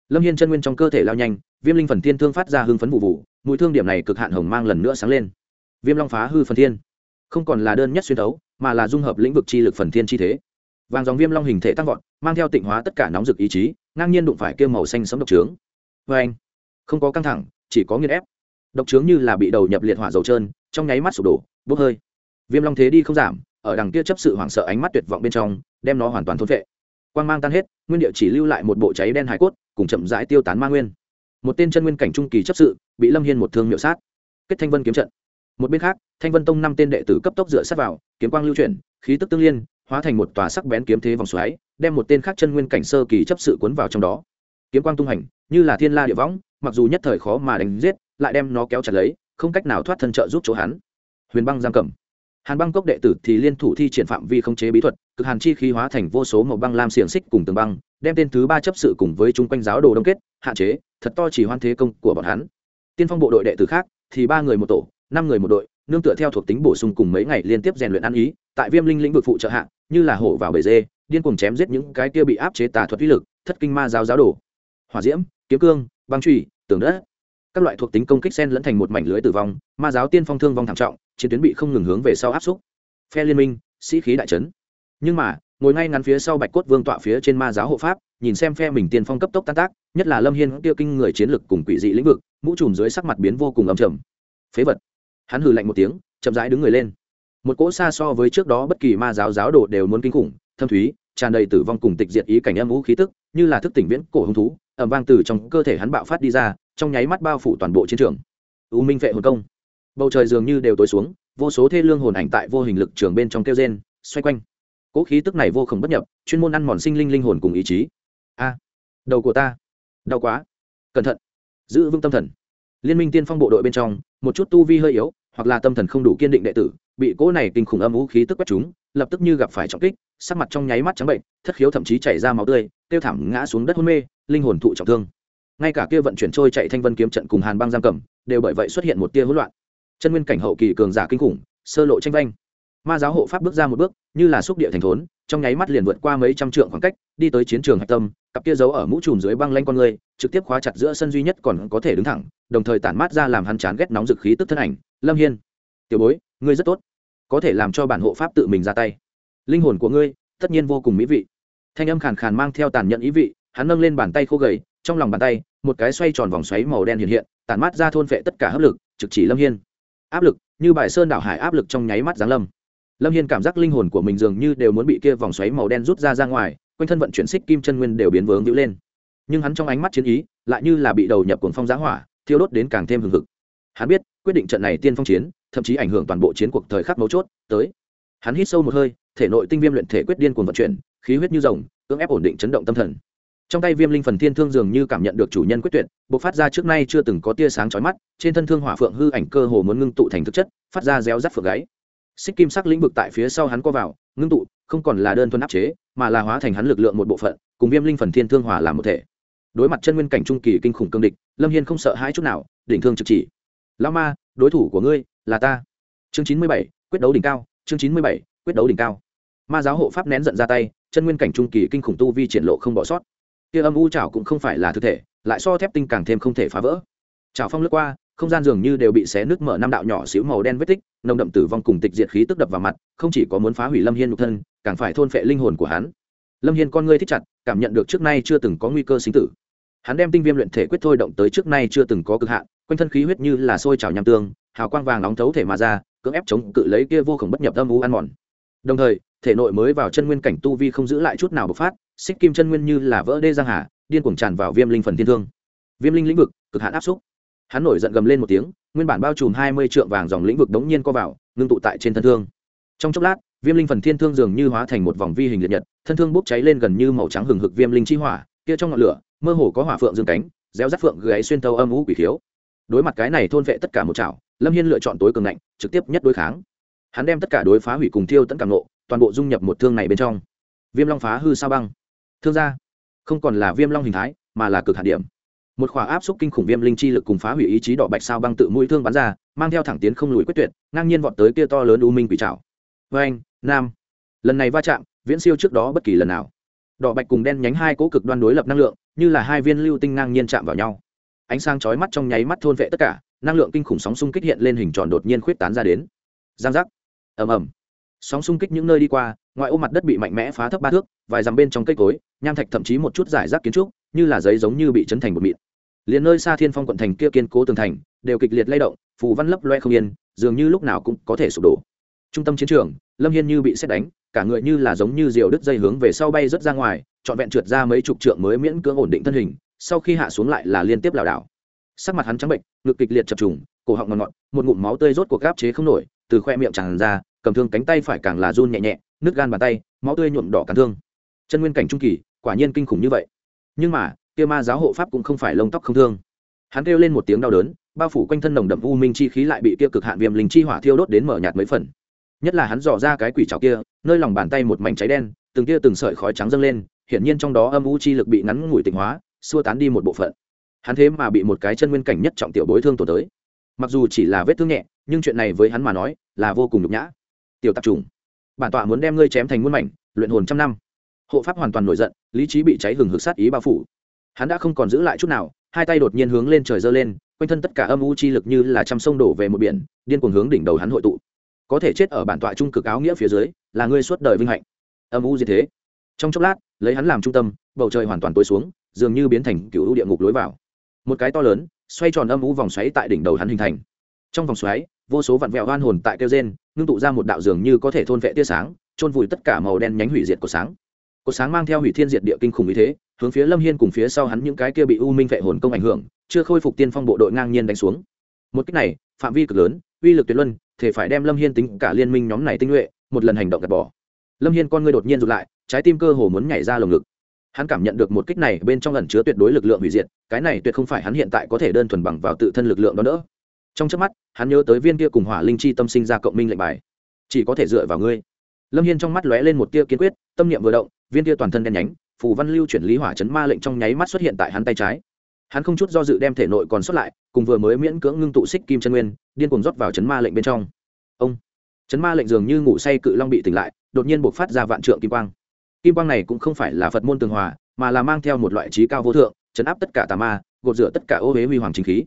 Lâm hiên chân nguyên trong cơ thể lao nhanh, viêm linh phần thiên thương phát ra hưng phấn vụ vụ, mũi thương điểm này cực hạn hồng mang lần nữa sáng lên. Viêm long phá hư phần thiên. Không còn là đơn nhất xuyên thấu, mà là dung hợp lĩnh vực chi lực phần thiên chi thế. Vàng dòng viêm long hình thể tăng vọt, mang theo tịnh hóa tất cả nóng rực ý chí ngang nhiên đụng phải kia màu xanh sấm độc trướng. Vê anh, không có căng thẳng, chỉ có nghiền ép. Độc trướng như là bị đầu nhập liệt hỏa dầu trơn, trong nháy mắt sụp đổ, bốc hơi. Viêm long thế đi không giảm, ở đằng kia chấp sự hoảng sợ ánh mắt tuyệt vọng bên trong, đem nó hoàn toàn thôn vệ quang mang tan hết, nguyên địa chỉ lưu lại một bộ cháy đen hải cốt, cùng chậm rãi tiêu tán ma nguyên. Một tên chân nguyên cảnh trung kỳ chấp sự, bị lâm hiên một thương miệu sát. Kết thanh vân kiếm trận. Một bên khác, thanh vân tông năm tên đệ tử cấp tốc dựa sát vào, kiếm quang lưu chuyển, khí tức tương liên, hóa thành một tòa sắc bén kiếm thế vòng xoáy đem một tên khác chân nguyên cảnh sơ kỳ chấp sự cuốn vào trong đó. Kiếm quang tung hành, như là thiên la địa võng, mặc dù nhất thời khó mà đánh giết, lại đem nó kéo chặt lấy, không cách nào thoát thân trợ giúp chỗ hắn. Huyền băng giam cầm. Hàn băng cốc đệ tử thì liên thủ thi triển phạm vi không chế bí thuật, cực hàn chi khí hóa thành vô số màu băng lam xiềng xích cùng tường băng, đem tên thứ ba chấp sự cùng với chung quanh giáo đồ đông kết hạn chế, thật to chỉ hoan thế công của bọn hắn. Tiên phong bộ đội đệ tử khác thì ba người một tổ, năm người một đội, nương tựa theo thuộc tính bổ sung cùng mấy ngày liên tiếp rèn luyện ăn ý, tại viêm linh lĩnh vực phụ trợ hạng như là hổ vào bể dê điên cuồng chém giết những cái kia bị áp chế tà thuật uy lực, thất kinh ma giáo giáo đồ. Hỏa diễm, kiếm cương, băng truy tường đất. Các loại thuộc tính công kích sen lẫn thành một mảnh lưới tử vong, ma giáo tiên phong thương vong thảm trọng, chiến tuyến bị không ngừng hướng về sau áp xúc. Phe liên minh, sĩ khí đại trấn nhưng mà, ngồi ngay ngắn phía sau bạch cốt vương tọa phía trên ma giáo hộ pháp, nhìn xem phe mình tiên phong cấp tốc tan tác, nhất là lâm hiên tiêu kinh người chiến lực cùng quỷ dị lĩnh vực, mũ trùm dưới sắc mặt biến vô cùng âm trầm. Phế vật. Hắn hừ lạnh một tiếng, chậm rãi đứng người lên. Một cỗ xa so với trước đó bất kỳ ma giáo giáo đồ đều muốn kinh khủng, thâm thúy tràn đầy tử vong cùng tịch diệt ý cảnh âm vũ khí tức, như là thức tỉnh viễn cổ hung thú ẩm vang từ trong cơ thể hắn bạo phát đi ra, trong nháy mắt bao phủ toàn bộ chiến trường. U minh vệ hồn công. Bầu trời dường như đều tối xuống, vô số thê lương hồn ảnh tại vô hình lực trường bên trong kêu gen xoay quanh. Cỗ khí tức này vô khổng bất nhập, chuyên môn ăn mòn sinh linh linh hồn cùng ý chí. A, đầu của ta. Đau quá. Cẩn thận. Giữ vững tâm thần. Liên minh tiên phong bộ đội bên trong, một chút tu vi hơi yếu, hoặc là tâm thần không đủ kiên định đệ tử bị cỗ này kinh khủng âm vũ khí tức quét chúng, lập tức như gặp phải trọng kích, sắc mặt trong nháy mắt trắng bệnh, thất khiếu thậm chí chảy ra máu tươi, tiêu thảm ngã xuống đất hôn mê, linh hồn thụ trọng thương. Ngay cả kia vận chuyển trôi chạy thanh vân kiếm trận cùng hàn băng giam cầm, đều bởi vậy xuất hiện một tia hỗn loạn. Chân nguyên cảnh hậu kỳ cường giả kinh khủng, sơ lộ tranh vanh. Ma giáo hộ pháp bước ra một bước, như là xúc địa thành thốn, trong nháy mắt liền vượt qua mấy trăm trượng khoảng cách, đi tới chiến trường hạch tâm, cặp kia giấu ở mũ trùm dưới băng lanh con người, trực tiếp khóa chặt giữa sân duy nhất còn có thể đứng thẳng, đồng thời tản mát ra làm hắn chán ghét nóng dực khí tức thân ảnh, lâm hiên. Tiểu bối ngươi rất tốt, có thể làm cho bản hộ pháp tự mình ra tay. Linh hồn của ngươi tất nhiên vô cùng mỹ vị. Thanh âm khàn khàn mang theo tàn nhẫn ý vị, hắn nâng lên bàn tay khô gầy, trong lòng bàn tay, một cái xoay tròn vòng xoáy màu đen hiện hiện, tản mát ra thôn phệ tất cả hấp lực, trực chỉ lâm hiên. Áp lực, như bài sơn đảo hải áp lực trong nháy mắt giáng lâm. Lâm hiên cảm giác linh hồn của mình dường như đều muốn bị kia vòng xoáy màu đen rút ra ra ngoài, quanh thân vận chuyển xích kim chân nguyên đều biến vướng dữ lên. Nhưng hắn trong ánh mắt chiến ý, lại như là bị đầu nhập cuồng phong giá hỏa, thiêu đốt đến càng thêm hừng hực. Hắn biết, quyết định trận này tiên phong chiến thậm chí ảnh hưởng toàn bộ chiến cuộc thời khắc mấu chốt, tới. Hắn hít sâu một hơi, thể nội tinh viêm luyện thể quyết điên cuồng vận chuyển, khí huyết như rồng, cưỡng ép ổn định chấn động tâm thần. Trong tay viêm linh phần thiên thương dường như cảm nhận được chủ nhân quyết tuyệt b ộ c phát ra trước nay chưa từng có tia sáng chói mắt, trên thân thương hỏa phượng hư ảnh cơ hồ muốn ngưng tụ thành thực chất, phát ra réo rắt phượng gáy. Xích kim sắc lĩnh vực tại phía sau hắn co vào, ngưng tụ, không còn là đơn thuần áp chế, mà là hóa thành hắn lực lượng một bộ phận, cùng viêm linh phần thiên thương hỏa làm một thể. Đối mặt chân nguyên cảnh trung kỳ kinh khủng cương địch, lâm hiên không sợ hãi chút nào, đỉnh thương trực chỉ. Lao ma, đối thủ của ngươi là ta. Chương chín mươi bảy, quyết đấu đỉnh cao, chương chín mươi bảy, quyết đấu đỉnh cao. Ma giáo hộ pháp nén giận ra tay, chân nguyên cảnh trung kỳ kinh khủng tu vi triển lộ không bỏ sót. Kia âm u chảo cũng không phải là thực thể, lại so thép tinh càng thêm không thể phá vỡ. Chảo phong lướt qua, không gian dường như đều bị xé nước mở năm đạo nhỏ xíu màu đen vết tích, nồng đậm tử vong cùng tịch diệt khí tức đập vào mặt, không chỉ có muốn phá hủy lâm hiên nhục thân, càng phải thôn phệ linh hồn của hắn. Lâm hiên con ngươi thích chặt, cảm nhận được trước nay chưa từng có nguy cơ sinh tử. Hắn đem tinh viêm luyện thể quyết thôi động tới trước nay chưa từng có cực hạn, quanh thân khí huyết như là sôi trào nham tương hào quang vàng nóng thấu thể mà ra, cưỡng ép chống cự lấy kia vô khổng bất nhập âm u ăn mòn. Đồng thời, thể nội mới vào chân nguyên cảnh tu vi không giữ lại chút nào bộc phát, xích kim chân nguyên như là vỡ đê giang hà, điên cuồng tràn vào viêm linh phần thiên thương. Viêm linh lĩnh vực, cực hạn áp xúc. Hắn nổi giận gầm lên một tiếng, nguyên bản bao trùm hai mươi trượng vàng dòng lĩnh vực đống nhiên co vào, ngưng tụ tại trên thân thương. Trong chốc lát, viêm linh phần thiên thương dường như hóa thành một vòng vi hình liệt nhật, thân thương bốc cháy lên gần như màu trắng hừng hực viêm linh chi hỏa, kia trong ngọn lửa, mơ hồ có hỏa phượng dương cánh, réo rắt phượng gáy xuyên thâu âm ú quỷ khiếu. Đối mặt cái này thôn vệ tất cả một chảo lâm hiên lựa chọn tối cường ngạnh, trực tiếp nhất đối kháng. Hắn đem tất cả đối phá hủy cùng thiêu tận càng nộ, toàn bộ dung nhập một thương này bên trong. Viêm long phá hư sao băng. Thương ra không còn là viêm long hình thái, mà là cực hạt điểm. Một khỏa áp xúc kinh khủng viêm linh chi lực cùng phá hủy ý chí đỏ bạch sao băng tự mũi thương bắn ra, mang theo thẳng tiến không lùi quyết tuyệt, ngang nhiên vọt tới kia to lớn u minh quỷ trào vê anh nam. Lần này va chạm, viễn siêu trước đó bất kỳ lần nào. Đỏ bạch cùng đen nhánh hai cỗ cực đoan đối lập năng lượng, như là hai viên lưu tinh ngang nhiên chạm vào nhau. Ánh sáng chói mắt trong nháy mắt thôn vệ tất cả năng lượng kinh khủng sóng xung kích hiện lên hình tròn đột nhiên khuyết tán ra đến. Giang giác. Ầm ầm. Sóng xung kích những nơi đi qua, ngoại ô mặt đất bị mạnh mẽ phá thấp ba thước, vài dằm bên trong cây cối, nham thạch thậm chí một chút giải rác kiến trúc, như là giấy giống như bị chấn thành một mịn. Liền nơi xa thiên phong quận thành kia kiên cố tường thành, đều kịch liệt lay động, phù văn lấp loe không yên, dường như lúc nào cũng có thể sụp đổ. Trung tâm chiến trường, lâm hiên như bị xét đánh, cả người như là giống như diều đứt dây hướng về sau bay rớt ra ngoài, trọn vẹn trượt ra mấy chục trượng mới miễn cưỡng ổn định thân hình, sau khi hạ xuống lại là liên tiếp lảo đảo sắc mặt hắn trắng bệnh, ngực kịch liệt chập trùng, cổ họng ngọt ngọt, một ngụm máu tươi rốt cuộc gáp chế không nổi, từ khoe miệng tràn ra, cầm thương cánh tay phải càng là run nhẹ nhẹ nước gan bàn tay, máu tươi nhuộm đỏ cản thương. Chân nguyên cảnh trung kỳ, quả nhiên kinh khủng như vậy. Nhưng mà, kia ma giáo hộ pháp cũng không phải lông tóc không thương. Hắn kêu lên một tiếng đau đớn, bao phủ quanh thân nồng đậm u minh chi khí lại bị kia cực hạn viêm linh chi hỏa thiêu đốt đến mở nhạt mấy phần. Nhất là hắn dò ra cái quỷ trào kia, nơi lòng bàn tay một mảnh cháy đen, từng kia từng sợi khói trắng dâng lên, hiển nhiên trong đó âm u chi lực bị ngắn ngủi tịnh hóa, xua tán đi một bộ phận hắn thế mà bị một cái chân nguyên cảnh nhất trọng tiểu bối thương tổn tới. Mặc dù chỉ là vết thương nhẹ, nhưng chuyện này với hắn mà nói là vô cùng nhục nhã. Tiểu tạp trùng, bản tọa muốn đem ngươi chém thành muôn mảnh, luyện hồn trăm năm. Hộ pháp hoàn toàn nổi giận, lý trí bị cháy hừng hực sát ý bao phủ. Hắn đã không còn giữ lại chút nào, hai tay đột nhiên hướng lên trời giơ lên, quanh thân tất cả âm u chi lực như là trăm sông đổ về một biển, điên cuồng hướng đỉnh đầu hắn hội tụ. Có thể chết ở bản tọa trung cực áo nghĩa phía dưới, là ngươi suốt đời vinh hạnh. Âm u gì thế. Trong chốc lát, lấy hắn làm trung tâm, bầu trời hoàn toàn tối xuống, dường như biến thành cựu địa ngục lối vào một cái to lớn, xoay tròn âm u vòng xoáy tại đỉnh đầu hắn hình thành. Trong vòng xoáy, vô số vặn vẹo hoan hồn tại kêu gen ngưng tụ ra một đạo dường như có thể thôn vệ tia sáng trôn vùi tất cả màu đen nhánh hủy diệt của sáng. Của sáng mang theo hủy thiên diệt địa kinh khủng như thế, hướng phía lâm hiên cùng phía sau hắn những cái kia bị u minh vệ hồn công ảnh hưởng, chưa khôi phục tiên phong bộ đội ngang nhiên đánh xuống. Một cách này, phạm vi cực lớn, uy lực tuyệt luân, thể phải đem lâm hiên tính cả liên minh nhóm này tinh nhuệ, một lần hành động gạt bỏ. Lâm hiên con ngươi đột nhiên rụt lại, trái tim cơ hồ muốn nhảy ra lồng ngực hắn cảm nhận được một kích này bên trong ẩn chứa tuyệt đối lực lượng hủy diệt, cái này tuyệt không phải hắn hiện tại có thể đơn thuần bằng vào tự thân lực lượng đó nữa. Trong trước mắt, hắn nhớ tới viên kia cùng hỏa linh chi tâm sinh ra cộng minh lệnh bài. Chỉ có thể dựa vào ngươi. Lâm hiên trong mắt lóe lên một tia kiên quyết, tâm niệm vừa động, viên kia toàn thân đen nhánh, phù văn lưu chuyển lý hỏa chấn ma lệnh trong nháy mắt xuất hiện tại hắn tay trái. Hắn không chút do dự đem thể nội còn xuất lại, cùng vừa mới miễn cưỡng ngưng tụ xích kim chân nguyên, điên cuồng rót vào chấn ma lệnh bên trong. Ông! Chấn ma lệnh dường như ngủ say cự long bị tỉnh lại, đột nhiên buộc phát ra vạn trượng kim quang kim quang này cũng không phải là phật môn tường hòa, mà là mang theo một loại trí cao vô thượng, chấn áp tất cả tà ma, gột rửa tất cả ô huế huy hoàng chính khí.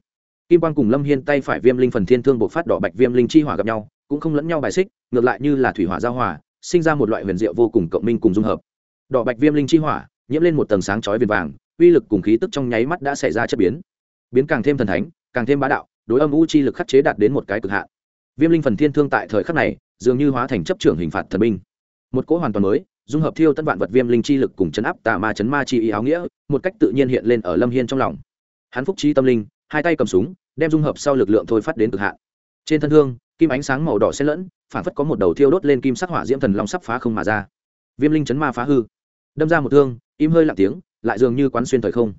Kim quang cùng lâm hiên tay phải viêm linh phần thiên thương bộ phát đỏ bạch viêm linh chi hỏa gặp nhau, cũng không lẫn nhau bài xích, ngược lại như là thủy hỏa giao hòa, sinh ra một loại huyền diệu vô cùng cộng minh cùng dung hợp. Đỏ bạch viêm linh chi hỏa, nhiễm lên một tầng sáng chói viền vàng, uy lực cùng khí tức trong nháy mắt đã xảy ra chất biến. Biến càng thêm thần thánh, càng thêm bá đạo, đối âm u chi lực khắc chế đạt đến một cái cực hạn. Viêm linh phần thiên thương tại thời khắc này, dường như hóa thành chấp trưởng hình phạt thần binh. Một cỗ hoàn toàn mới dung hợp thiêu tân vạn vật viêm linh chi lực cùng chấn áp tà ma chấn ma chi ý áo nghĩa, một cách tự nhiên hiện lên ở lâm hiên trong lòng. Hắn phúc chi tâm linh, hai tay cầm súng, đem dung hợp sau lực lượng thôi phát đến cực hạn. Trên thân hương kim ánh sáng màu đỏ xen lẫn, phản phất có một đầu thiêu đốt lên kim sắc hỏa diễm thần long sắp phá không mà ra. Viêm linh chấn ma phá hư. Đâm ra một thương, im hơi lặng tiếng, lại dường như quán xuyên thời không.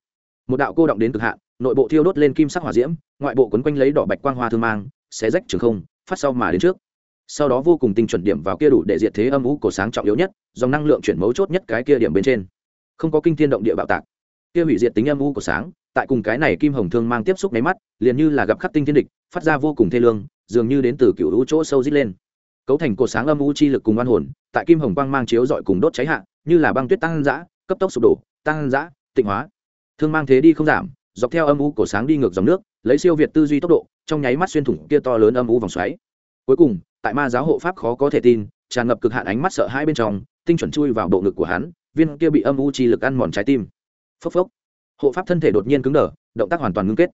Một đạo cô động đến cực hạn, nội bộ thiêu đốt lên kim sắc hỏa diễm, ngoại bộ quấn quanh lấy đỏ bạch quang hoa thương mang, xé rách trường không, phát sau mà đến trước sau đó vô cùng tinh chuẩn điểm vào kia đủ để diệt thế âm u cổ sáng trọng yếu nhất, dòng năng lượng chuyển mấu chốt nhất cái kia điểm bên trên. Không có kinh thiên động địa bạo tạc. Kia hủy diệt tính âm u của sáng, tại cùng cái này kim hồng thương mang tiếp xúc máy mắt, liền như là gặp khắc tinh thiên địch, phát ra vô cùng thê lương, dường như đến từ cựu lũ chỗ sâu dít lên. Cấu thành cổ sáng âm u chi lực cùng oan hồn, tại kim hồng quang mang chiếu dọi cùng đốt cháy hạ, như là băng tuyết tăng dã, cấp tốc sụp đổ, tăng dã, tịnh hóa. Thương mang thế đi không giảm, dọc theo âm u cổ sáng đi ngược dòng nước, lấy siêu việt tư duy tốc độ, trong nháy mắt xuyên thủng kia to lớn âm u vòng xoáy cuối cùng, tại ma giáo hộ pháp khó có thể tin, tràn ngập cực hạn ánh mắt sợ hai bên trong, tinh chuẩn chui vào bộ ngực của hắn, viên kia bị âm u chi lực ăn mòn trái tim. Phốc phốc. Hộ pháp thân thể đột nhiên cứng đờ, động tác hoàn toàn ngưng kết.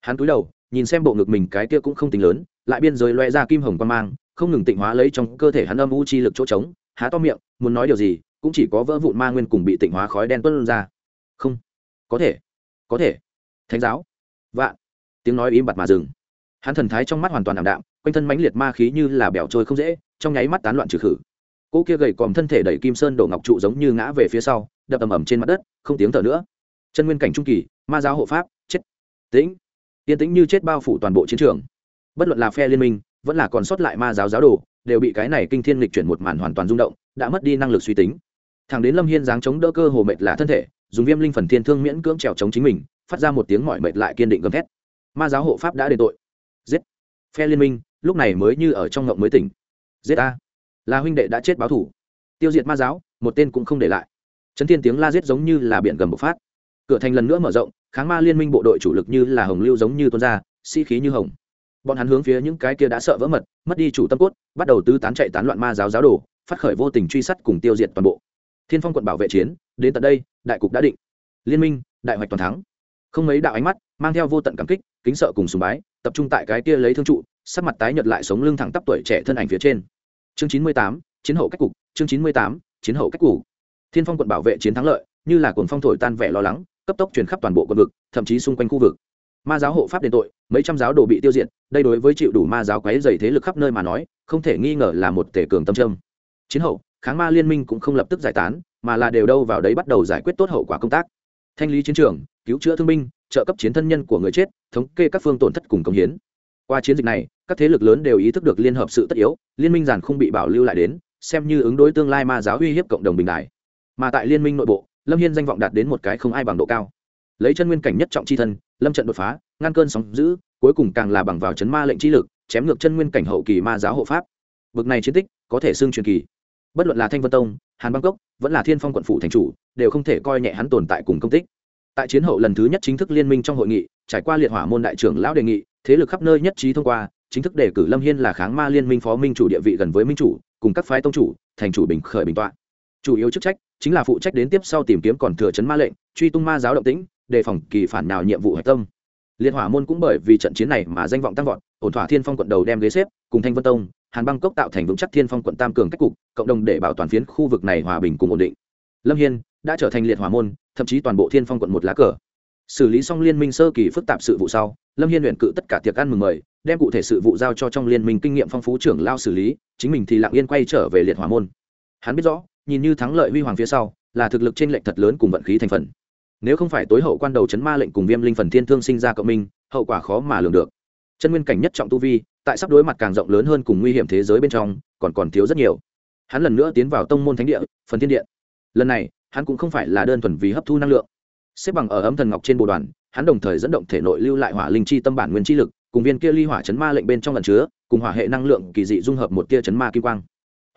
Hắn cúi đầu, nhìn xem bộ ngực mình cái kia cũng không tính lớn, lại biên giới loe ra kim hồng quan mang, không ngừng tịnh hóa lấy trong cơ thể hắn âm u chi lực chỗ trống, há to miệng, muốn nói điều gì, cũng chỉ có vỡ vụn ma nguyên cùng bị tịnh hóa khói đen tuân ra. Không. Có thể. Có thể. Thánh giáo. Vạn. Tiếng nói im bặt mà dừng hắn thần thái trong mắt hoàn toàn ảm đạm, quanh thân mãnh liệt ma khí như là bẻo trôi không dễ, trong nháy mắt tán loạn trừ khử. Cô kia gầy còm thân thể đẩy kim sơn đổ ngọc trụ giống như ngã về phía sau, đập ầm ầm trên mặt đất, không tiếng thở nữa. Chân nguyên cảnh trung kỳ, ma giáo hộ pháp, chết. Tĩnh. Yên tĩnh như chết bao phủ toàn bộ chiến trường. Bất luận là phe liên minh, vẫn là còn sót lại ma giáo giáo đồ, đều bị cái này kinh thiên lịch chuyển một màn hoàn toàn rung động, đã mất đi năng lực suy tính. Thằng đến lâm hiên dáng chống đỡ cơ hồ mệt là thân thể, dùng viêm linh phần thiên thương miễn cưỡng trèo chống chính mình, phát ra một tiếng mỏi mệt lại kiên định gầm thét. Ma giáo hộ pháp đã đền tội phe liên minh, lúc này mới như ở trong ngộng mới tỉnh. Giết a. Là huynh đệ đã chết báo thủ. Tiêu diệt ma giáo, một tên cũng không để lại. Chấn thiên tiếng la giết giống như là biển gầm bộc phát. Cửa thành lần nữa mở rộng, kháng ma liên minh bộ đội chủ lực như là hồng lưu giống như tuôn ra, sĩ、si、khí như hồng. Bọn hắn hướng phía những cái kia đã sợ vỡ mật, mất đi chủ tâm cốt, bắt đầu tứ tán chạy tán loạn ma giáo giáo đồ, phát khởi vô tình truy sát cùng tiêu diệt toàn bộ. Thiên phong quận bảo vệ chiến, đến tận đây, đại cục đã định. Liên minh, đại hoạch toàn thắng. Không mấy đạo ánh mắt, mang theo vô tận cảm kích, kính sợ cùng sùng bái tập trung tại cái kia lấy thương trụ, sắc mặt tái nhợt lại sống lưng thẳng tắp tuổi trẻ thân ảnh phía trên. Chương chín mươi tám, chiến hậu cách cục, chương chín mươi tám, chiến hậu cách cục. Thiên phong quận bảo vệ chiến thắng lợi, như là cuồng phong thổi tan vẻ lo lắng, cấp tốc truyền khắp toàn bộ quận vực, thậm chí xung quanh khu vực. Ma giáo hộ pháp đền tội, mấy trăm giáo đồ bị tiêu diệt, đây đối với chịu đủ ma giáo quấy dày thế lực khắp nơi mà nói, không thể nghi ngờ là một tể cường tâm trâm chiến hậu, kháng ma liên minh cũng không lập tức giải tán, mà là đều đâu vào đấy bắt đầu giải quyết tốt hậu quả công tác. Thanh lý chiến trường, cứu chữa thương binh trợ cấp chiến thân nhân của người chết, thống kê các phương tổn thất cùng công hiến. Qua chiến dịch này, các thế lực lớn đều ý thức được liên hợp sự tất yếu, liên minh giàn không bị bảo lưu lại đến, xem như ứng đối tương lai ma giáo uy hiếp cộng đồng bình đại. Mà tại liên minh nội bộ, lâm hiên danh vọng đạt đến một cái không ai bằng độ cao. Lấy chân nguyên cảnh nhất trọng c h i thân, lâm trận đột phá, ngăn cơn sóng giữ cuối cùng càng là bằng vào chấn ma lệnh trí lực, chém ngược chân nguyên cảnh hậu kỳ ma giáo hộ pháp. Vực này chiến tích, có thể xưng truyền kỳ. Bất luận là thanh vân tông, hàn bangkok vẫn là thiên phong quận phủ thành chủ, đều không thể coi nhẹ hắn tồn tại cùng công tích tại chiến hậu lần thứ nhất chính thức liên minh trong hội nghị, trải qua liệt hỏa môn đại trưởng lão đề nghị, thế lực khắp nơi nhất trí thông qua, chính thức đề cử lâm hiên là kháng ma liên minh phó minh chủ địa vị gần với minh chủ, cùng các phái tông chủ, thành chủ bình khởi bình tọa. Chủ yếu chức trách chính là phụ trách đến tiếp sau tìm kiếm còn thừa chấn ma lệnh, truy tung ma giáo động tĩnh, đề phòng kỳ phản nào nhiệm vụ hạch tâm. Liệt hỏa môn cũng bởi vì trận chiến này mà danh vọng tăng vọt, ổn thỏa thiên phong quận đầu đem ghế xếp, cùng thanh vân tông, hàn băng cốc tạo thành vững chắc thiên phong quận tam cường cách cục, cộng đồng để bảo toàn phiến khu vực này hòa bình cùng ổn định. Lâm hiên đã trở thành liệt hỏa môn, thậm chí toàn bộ thiên phong quận một lá cờ. Xử lý xong liên minh sơ kỳ phức tạp sự vụ sau, lâm hiên luyện cự tất cả tiệc ăn mừng mời, đem cụ thể sự vụ giao cho trong liên minh kinh nghiệm phong phú trưởng lao xử lý, chính mình thì lặng yên quay trở về liệt hỏa môn. Hắn biết rõ, nhìn như thắng lợi huy hoàng phía sau, là thực lực trên lệnh thật lớn cùng vận khí thành phần. Nếu không phải tối hậu quan đầu chấn ma lệnh cùng viêm linh phần thiên thương sinh ra cộng minh, hậu quả khó mà lường được. Chân nguyên cảnh nhất trọng tu vi, tại sắp đối mặt càng rộng lớn hơn cùng nguy hiểm thế giới bên trong, còn còn thiếu rất nhiều. Hắn lần nữa tiến vào tông môn thánh địa, phần thiên điện lần này hắn cũng không phải là đơn thuần vì hấp thu năng lượng. Xếp bằng ở ấm thần ngọc trên bộ đoàn, hắn đồng thời dẫn động thể nội lưu lại hỏa linh chi tâm bản nguyên chi lực, cùng viên kia ly hỏa chấn ma lệnh bên trong lần chứa, cùng hỏa hệ năng lượng kỳ dị dung hợp một tia chấn ma kim quang.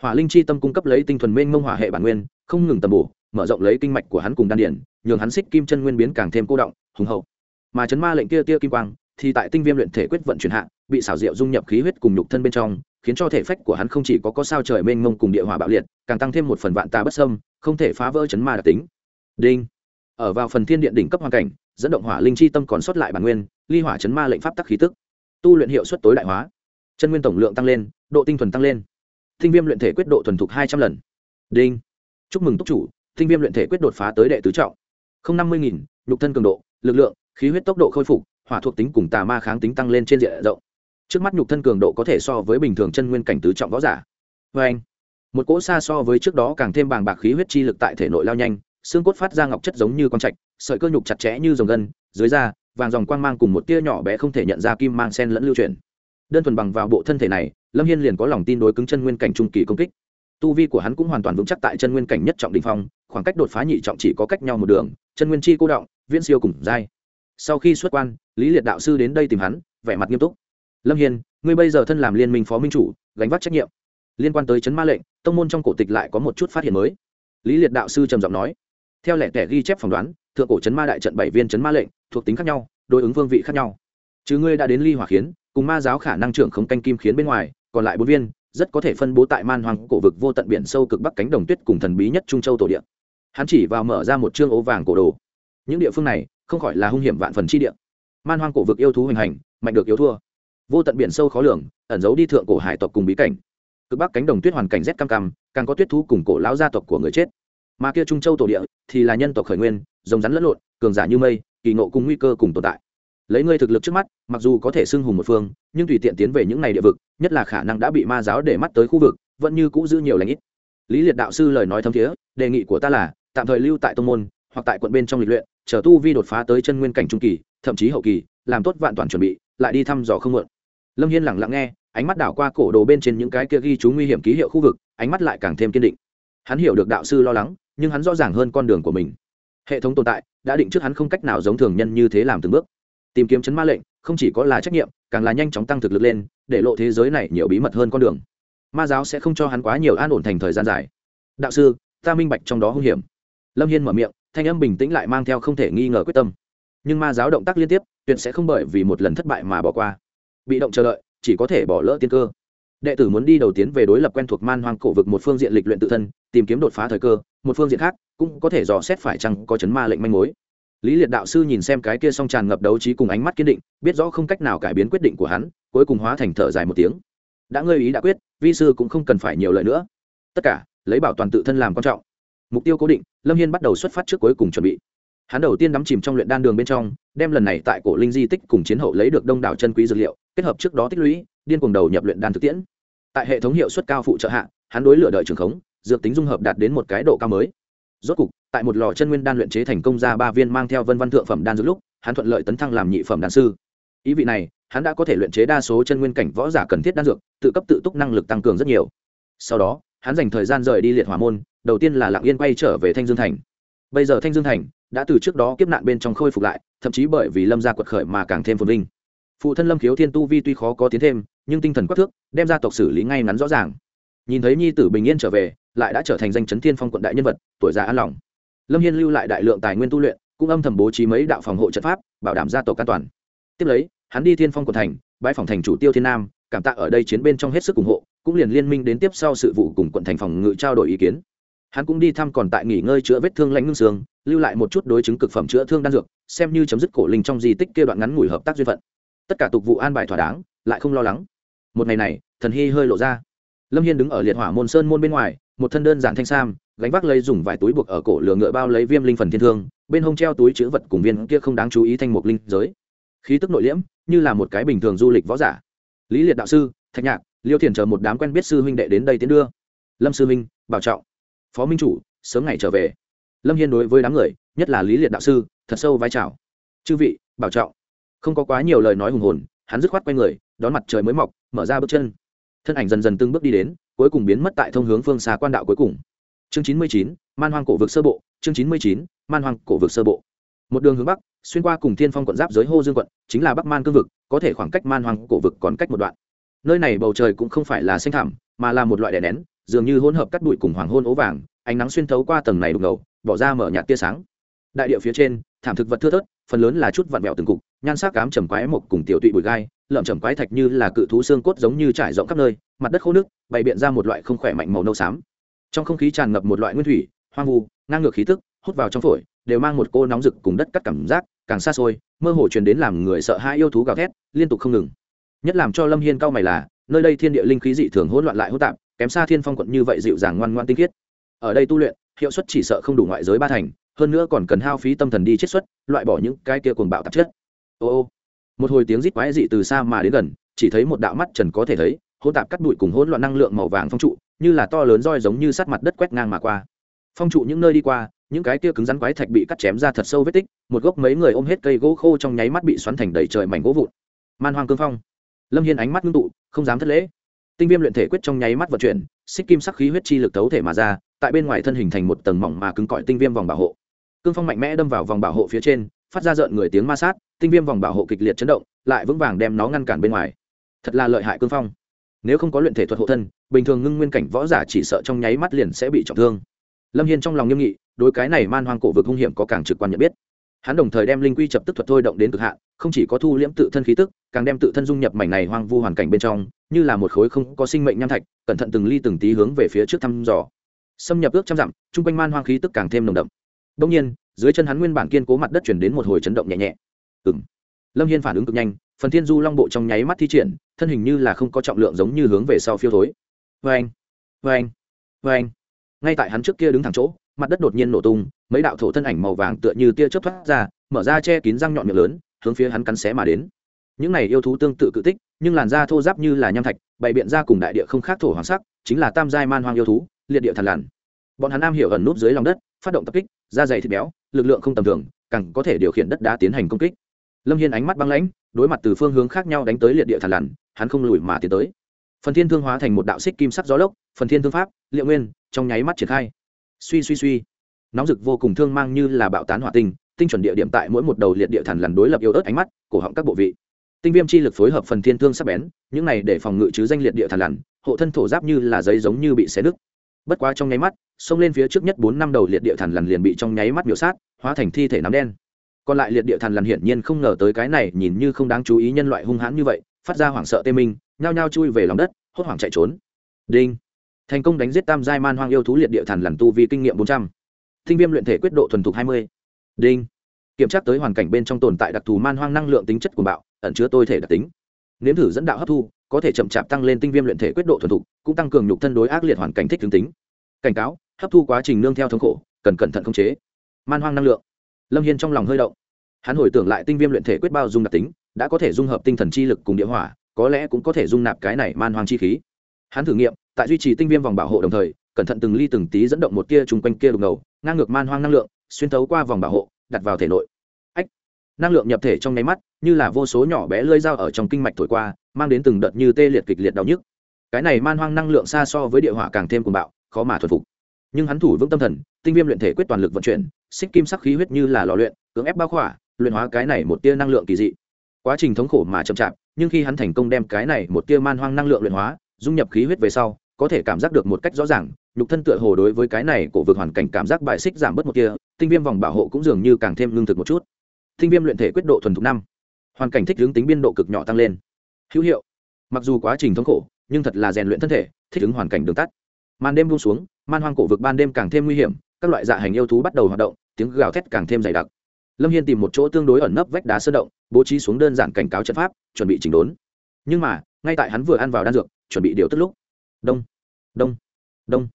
Hỏa linh chi tâm cung cấp lấy tinh thuần mênh mông hỏa hệ bản nguyên, không ngừng tầm bổ, mở rộng lấy kinh mạch của hắn cùng đan điển, nhường hắn xích kim chân nguyên biến càng thêm cô động, hùng hậu. Mà chấn ma lệnh kia tia kim quang, thì tại tinh viêm luyện thể quyết vận chuyển hạ, bị xảo diệu dung nhập khí huyết cùng nhục thân bên trong khiến cho thể phách của hắn không chỉ có có sao trời mênh mông cùng địa hỏa bạo liệt, càng tăng thêm một phần vạn tà bất sâm không thể phá vỡ chấn ma đặc tính. Đinh. Ở vào phần thiên điện đỉnh cấp hoàn cảnh, dẫn động hỏa linh chi tâm còn sót lại bản nguyên, ly hỏa chấn ma lệnh pháp tắc khí tức. Tu luyện hiệu suất tối đại hóa. Chân nguyên tổng lượng tăng lên, độ tinh thuần tăng lên. Tinh viêm luyện thể quyết độ thuần thục hai trăm lần. Đinh. Chúc mừng túc chủ, tinh viêm luyện thể quyết đột phá tới đệ tứ trọng. Không năm mươi nghìn, nhục thân cường độ, lực lượng, khí huyết tốc độ khôi phục, hỏa thuộc tính cùng tà ma kháng tính tăng lên trên diện rộng trước mắt nhục thân cường độ có thể so với bình thường chân nguyên cảnh tứ trọng võ giả. Vê anh, một cỗ xa so với trước đó càng thêm bàng bạc khí huyết chi lực tại thể nội lao nhanh, xương cốt phát ra ngọc chất giống như con trạch, sợi cơ nhục chặt chẽ như dòng gân, dưới da, vàng dòng quang mang cùng một tia nhỏ bé không thể nhận ra kim mang sen lẫn lưu chuyển. Đơn thuần bằng vào bộ thân thể này, lâm hiên liền có lòng tin đối cứng chân nguyên cảnh trung kỳ công kích. Tu vi của hắn cũng hoàn toàn vững chắc tại chân nguyên cảnh nhất trọng đình phong, khoảng cách đột phá nhị trọng chỉ có cách nhau một đường, chân nguyên chi cô động, viễn siêu cùng dai sau khi xuất quan, lý liệt đạo sư đến đây tìm hắn, vẻ mặt nghiêm túc lâm hiên, ngươi bây giờ thân làm liên minh phó minh chủ, gánh vác trách nhiệm. Liên quan tới chấn ma lệnh, tông môn trong cổ tịch lại có một chút phát hiện mới. Lý liệt đạo sư trầm giọng nói. Theo lẽ tẻ ghi chép phỏng đoán, thượng cổ chấn ma đại trận bảy viên chấn ma lệnh, thuộc tính khác nhau, đối ứng vương vị khác nhau. Chứ ngươi đã đến ly hỏa khiến, cùng ma giáo khả năng trưởng không canh kim khiến bên ngoài, còn lại bốn viên, rất có thể phân bố tại man hoàng cổ vực vô tận biển sâu cực bắc cánh đồng tuyết cùng thần bí nhất trung châu tổ địa. Hắn chỉ vào mở ra một chương ố vàng cổ đồ. Những địa phương này, không khỏi là hung hiểm vạn phần chi địa. Man hoang cổ vực yêu thú hoành hành, mạnh được yếu thua vô tận biển sâu khó lường, ẩn giấu đi thượng cổ hải tộc cùng bí cảnh. Cực bắc cánh đồng tuyết hoàn cảnh rét cam cam, càng có tuyết thú cùng cổ lão gia tộc của người chết. Mà kia trung châu tổ địa thì là nhân tộc khởi nguyên, rồng rắn lẫn lộn, cường giả như mây, kỳ ngộ cùng nguy cơ cùng tồn tại. Lấy ngươi thực lực trước mắt, mặc dù có thể xưng hùng một phương, nhưng tùy tiện tiến về những ngày địa vực, nhất là khả năng đã bị ma giáo để mắt tới khu vực, vẫn như cũ giữ nhiều lãnh ít. Lý liệt đạo sư lời nói thấm thiế, đề nghị của ta là, tạm thời lưu tại tông môn, hoặc tại quận bên trong lịch luyện, chờ tu vi đột phá tới chân nguyên cảnh trung kỳ, thậm chí hậu kỳ, làm tốt vạn toàn chuẩn bị, lại đi thăm dò không mượn lâm hiên lẳng lặng nghe, ánh mắt đảo qua cổ đồ bên trên những cái kia ghi chú nguy hiểm ký hiệu khu vực, ánh mắt lại càng thêm kiên định. Hắn hiểu được đạo sư lo lắng, nhưng hắn rõ ràng hơn con đường của mình. Hệ thống tồn tại, đã định trước hắn không cách nào giống thường nhân như thế làm từng bước. Tìm kiếm chấn ma lệnh, không chỉ có là trách nhiệm, càng là nhanh chóng tăng thực lực lên, để lộ thế giới này nhiều bí mật hơn con đường. Ma giáo sẽ không cho hắn quá nhiều an ổn thành thời gian dài. Đạo sư, ta minh bạch trong đó hung hiểm. Lâm hiên mở miệng, thanh âm bình tĩnh lại mang theo không thể nghi ngờ quyết tâm. Nhưng ma giáo động tác liên tiếp, tuyệt sẽ không bởi vì một lần thất bại mà bỏ qua bị động chờ đợi, chỉ có thể bỏ lỡ tiên cơ. Đệ tử muốn đi đầu tiến về đối lập quen thuộc man hoang cổ vực một phương diện lịch luyện tự thân, tìm kiếm đột phá thời cơ, một phương diện khác cũng có thể dò xét phải chăng có chấn ma lệnh manh mối. Lý liệt đạo sư nhìn xem cái kia song tràn ngập đấu trí cùng ánh mắt kiên định, biết rõ không cách nào cải biến quyết định của hắn, cuối cùng hóa thành thở dài một tiếng. Đã ngơi ý đã quyết, vi sư cũng không cần phải nhiều lời nữa. Tất cả, lấy bảo toàn tự thân làm quan trọng. Mục tiêu cố định, lâm hiên bắt đầu xuất phát trước cuối cùng chuẩn bị. Hắn đầu tiên đắm chìm trong luyện đan đường bên trong, đem lần này tại cổ linh di tích cùng chiến hậu lấy được đông đảo chân quý dược liệu kết hợp trước đó tích lũy, điên cuồng đầu nhập luyện đan thực tiễn. Tại hệ thống hiệu suất cao phụ trợ hạ, hắn đối lửa đợi trường khống, dược tính dung hợp đạt đến một cái độ cao mới. Rốt cục, tại một lò chân nguyên đan luyện chế thành công ra ba viên mang theo vân văn thượng phẩm đan dược lúc, hắn thuận lợi tấn thăng làm nhị phẩm đan sư. Ý vị này, hắn đã có thể luyện chế đa số chân nguyên cảnh võ giả cần thiết đan dược, tự cấp tự túc năng lực tăng cường rất nhiều. Sau đó, hắn dành thời gian rời đi liệt hỏa môn, đầu tiên là lạng yên quay trở về thanh dương thành. Bây giờ thanh dương thành đã từ trước đó kiếp nạn bên trong khôi phục lại, thậm chí bởi vì lâm gia quật khởi mà càng thêm phồn vinh phụ thân lâm khiếu thiên tu vi tuy khó có tiến thêm, nhưng tinh thần quắc thước, đem ra tộc xử lý ngay ngắn rõ ràng. Nhìn thấy nhi tử bình yên trở về, lại đã trở thành danh chấn thiên phong quận đại nhân vật, tuổi già an lòng. Lâm hiên lưu lại đại lượng tài nguyên tu luyện, cũng âm thầm bố trí mấy đạo phòng hộ trận pháp, bảo đảm gia tộc an toàn. Tiếp lấy, hắn đi thiên phong quận thành bãi phòng thành chủ tiêu thiên nam, cảm tạ ở đây chiến bên trong hết sức ủng hộ, cũng liền liên minh đến tiếp sau sự vụ cùng quận thành phòng ngự trao đổi ý kiến. Hắn cũng đi thăm còn tại nghỉ ngơi chữa vết thương lãnh ngưng xương, lưu lại một chút đối chứng cực phẩm chữa thương đan dược, xem như chấm dứt cổ linh trong di tích kia đoạn ngắn ngủi hợp tác duyên phận tất cả tục vụ an bài thỏa đáng, lại không lo lắng. Một ngày này, thần hy hơi lộ ra. Lâm hiên đứng ở liệt hỏa môn sơn môn bên ngoài, một thân đơn giản thanh sam, gánh vác lấy dùng vài túi buộc ở cổ lửa ngựa bao lấy viêm linh phần thiên thương, bên hông treo túi chữ vật cùng viên kia không đáng chú ý thanh mục linh giới. Khí tức nội liễm, như là một cái bình thường du lịch võ giả. Lý liệt đạo sư, thạch nhạc, liêu thiền chờ một đám quen biết sư huynh đệ đến đây tiến đưa. Lâm sư huynh, bảo trọng. Phó minh chủ, sớm ngày trở về. Lâm hiên đối với đám người, nhất là lý liệt đạo sư, thật sâu vai trào chư vị, bảo trọng không có quá nhiều lời nói hùng hồn, hắn dứt khoát quay người, đón mặt trời mới mọc, mở ra bước chân. Thân ảnh dần dần từng bước đi đến, cuối cùng biến mất tại thông hướng phương xa quan đạo cuối cùng. Chương chín mươi chín, man hoang cổ vực sơ bộ, chương chín mươi chín, man hoang cổ vực sơ bộ. Một đường hướng bắc, xuyên qua cùng thiên phong quận giáp giới hô dương quận, chính là bắc man cương vực, có thể khoảng cách man hoang cổ vực còn cách một đoạn. Nơi này bầu trời cũng không phải là xanh thảm mà là một loại đè nén, dường như hỗn hợp cắt bụi cùng hoàng hôn ố vàng, ánh nắng xuyên thấu qua tầng này đục ngầu, bỏ ra mở nhạt tia sáng. Đại địa phía trên, thảm thực vật thưa thớt, phần lớn là chút vặn vẹo từng cục nhan sắc cám trầm quái một cùng tiểu tụy bụi gai, lợm trầm quái thạch như là cự thú xương cốt giống như trải rộng khắp nơi, mặt đất khô nước, bày biện ra một loại không khỏe mạnh màu nâu xám. Trong không khí tràn ngập một loại nguyên thủy, hoang vu, ngang ngược khí tức, hút vào trong phổi, đều mang một cô nóng rực cùng đất cắt cảm giác, càng xa xôi, mơ hồ truyền đến làm người sợ hãi yêu thú gào thét, liên tục không ngừng. Nhất làm cho lâm hiên cao mày là, nơi đây thiên địa linh khí dị thường hỗn loạn lại hỗn tạp, kém xa thiên phong quận như vậy dịu dàng ngoan ngoan tinh khiết. Ở đây tu luyện, hiệu suất chỉ sợ không đủ ngoại giới ba thành, hơn nữa còn cần hao phí tâm thần đi chiết xuất, loại bỏ những cái kia cuồng bạo tạp chất ô ô. Một hồi tiếng rít quái dị từ xa mà đến gần, chỉ thấy một đạo mắt trần có thể thấy, hỗn tạp cắt bụi cùng hỗn loạn năng lượng màu vàng phong trụ, như là to lớn roi giống như sát mặt đất quét ngang mà qua. Phong trụ những nơi đi qua, những cái kia cứng rắn quái thạch bị cắt chém ra thật sâu vết tích, một gốc mấy người ôm hết cây gỗ khô trong nháy mắt bị xoắn thành đầy trời mảnh gỗ vụn. Man hoang cương phong. Lâm hiên ánh mắt ngưng tụ, không dám thất lễ. Tinh viêm luyện thể quyết trong nháy mắt vận chuyển, xích kim sắc khí huyết chi lực tấu thể mà ra, tại bên ngoài thân hình thành một tầng mỏng mà cứng cỏi tinh viêm vòng bảo hộ. Cương phong mạnh mẽ đâm vào vòng bảo hộ phía trên, phát ra rợn người tiếng ma sát tinh viêm vòng bảo hộ kịch liệt chấn động, lại vững vàng đem nó ngăn cản bên ngoài. Thật là lợi hại cương phong. Nếu không có luyện thể thuật hộ thân, bình thường ngưng nguyên cảnh võ giả chỉ sợ trong nháy mắt liền sẽ bị trọng thương. Lâm hiên trong lòng nghiêm nghị, đối cái này man hoang cổ vực hung hiểm có càng trực quan nhận biết. Hắn đồng thời đem linh quy chập tức thuật thôi động đến cực hạn, không chỉ có thu liễm tự thân khí tức, càng đem tự thân dung nhập mảnh này hoang vu hoàn cảnh bên trong, như là một khối không có sinh mệnh nham thạch, cẩn thận từng ly từng tí hướng về phía trước thăm dò. Xâm nhập ước trăm dặm, chung quanh man hoang khí tức càng thêm nồng đậm. Đông nhiên, dưới chân hắn nguyên bản kiên cố mặt đất chuyển đến một hồi chấn động nhẹ nhẹ ừ lâm hiên phản ứng cực nhanh, phần thiên du long bộ trong nháy mắt thi triển, thân hình như là không có trọng lượng giống như hướng về sau phiêu thối. Vê anh vê anh vê anh ngay tại hắn trước kia đứng thẳng chỗ, mặt đất đột nhiên nổ tung, mấy đạo thổ thân ảnh màu vàng tựa như tia chớp thoát ra, mở ra che kín răng nhọn miệng lớn, hướng phía hắn cắn xé mà đến. Những này yêu thú tương tự cự tích, nhưng làn da thô giáp như là nham thạch, bày biện ra cùng đại địa không khác thổ hoàng sắc, chính là tam giai man hoang yêu thú, liệt địa thần lằn. Bọn hắn am hiểu ẩn núp dưới lòng đất, phát động tập kích, da dày thịt béo, lực lượng không tầm thường, càng có thể điều khiển đất đá tiến hành công kích lâm hiên ánh mắt băng lãnh, đối mặt từ phương hướng khác nhau đánh tới liệt địa thản lằn, hắn không lùi mà tiến tới. Phần thiên thương hóa thành một đạo xích kim sắc gió lốc, phần thiên thương pháp liệu nguyên, trong nháy mắt triển khai. Suy suy suy. Nóng rực vô cùng thương mang như là bạo tán hỏa tinh tinh chuẩn địa điểm tại mỗi một đầu liệt địa thản lằn đối lập yếu ớt ánh mắt, cổ họng các bộ vị. Tinh viêm chi lực phối hợp phần thiên thương sắc bén, những này để phòng ngự chứ danh liệt địa thản lằn, hộ thân thổ giáp như là giấy giống như bị xé nứt. Bất quá trong nháy mắt, xông lên phía trước nhất bốn năm đầu liệt địa thản lằn liền bị trong nháy mắt miểu sát, hóa thành thi thể nắm đen còn lại liệt địa thần lằn hiển nhiên không ngờ tới cái này nhìn như không đáng chú ý nhân loại hung hãn như vậy, phát ra hoảng sợ tê minh, nhao nhao chui về lòng đất, hốt hoảng chạy trốn. Đinh. Thành công đánh giết tam giai man hoang yêu thú liệt địa thần lằn tu vì kinh nghiệm bốn trăm. Thinh viêm luyện thể quyết độ thuần thục hai mươi. Đinh. Kiểm tra tới hoàn cảnh bên trong tồn tại đặc thù man hoang năng lượng tính chất của bạo, ẩn chứa tôi thể đặc tính. Nếm thử dẫn đạo hấp thu, có thể chậm chạp tăng lên tinh viêm luyện thể quyết độ thuần thục, cũng tăng cường nhục thân đối ác liệt hoàn cảnh thích tướng tính. Cảnh cáo, hấp thu quá trình nương theo thống khổ, cần cẩn thận khống chế. Man hoang năng lượng lâm hiên trong lòng hơi động. Hắn hồi tưởng lại tinh viêm luyện thể quyết bao dung đặc tính, đã có thể dung hợp tinh thần chi lực cùng địa hỏa, có lẽ cũng có thể dung nạp cái này man hoang chi khí. Hắn thử nghiệm, tại duy trì tinh viêm vòng bảo hộ đồng thời, cẩn thận từng ly từng tí dẫn động một tia chung quanh kia đục ngầu, ngang ngược man hoang năng lượng, xuyên thấu qua vòng bảo hộ, đặt vào thể nội. Ách! Năng lượng nhập thể trong nháy mắt, như là vô số nhỏ bé lơi dao ở trong kinh mạch thổi qua, mang đến từng đợt như tê liệt kịch liệt đau nhức. Cái này man hoang năng lượng xa so với địa hỏa càng thêm cuồng bạo, khó mà thuần phục nhưng hắn thủ vững tâm thần, tinh viêm luyện thể quyết toàn lực vận chuyển, xích kim sắc khí huyết như là lò luyện, cưỡng ép bao khỏa, luyện hóa cái này một tia năng lượng kỳ dị. Quá trình thống khổ mà chậm chạp, nhưng khi hắn thành công đem cái này một tia man hoang năng lượng luyện hóa, dung nhập khí huyết về sau, có thể cảm giác được một cách rõ ràng, nhục thân tựa hồ đối với cái này của vực hoàn cảnh cảm giác bại xích giảm bớt một tia, tinh viêm vòng bảo hộ cũng dường như càng thêm lương thực một chút. Tinh viêm luyện thể quyết độ thuần thục năm. Hoàn cảnh thích hướng tính biên độ cực nhỏ tăng lên. Hữu hiệu. Mặc dù quá trình thống khổ, nhưng thật là rèn luyện thân thể, thích ứng hoàn cảnh đường tắt màn đêm buông xuống, man hoang cổ vực ban đêm càng thêm nguy hiểm, các loại dạ hành yêu thú bắt đầu hoạt động, tiếng gào thét càng thêm dày đặc. Lâm hiên tìm một chỗ tương đối ẩn nấp vách đá sơ động, bố trí xuống đơn giản cảnh cáo trận pháp, chuẩn bị chỉnh đốn. Nhưng mà, ngay tại hắn vừa ăn vào đan dược, chuẩn bị điều tức lúc. Đông đông đông.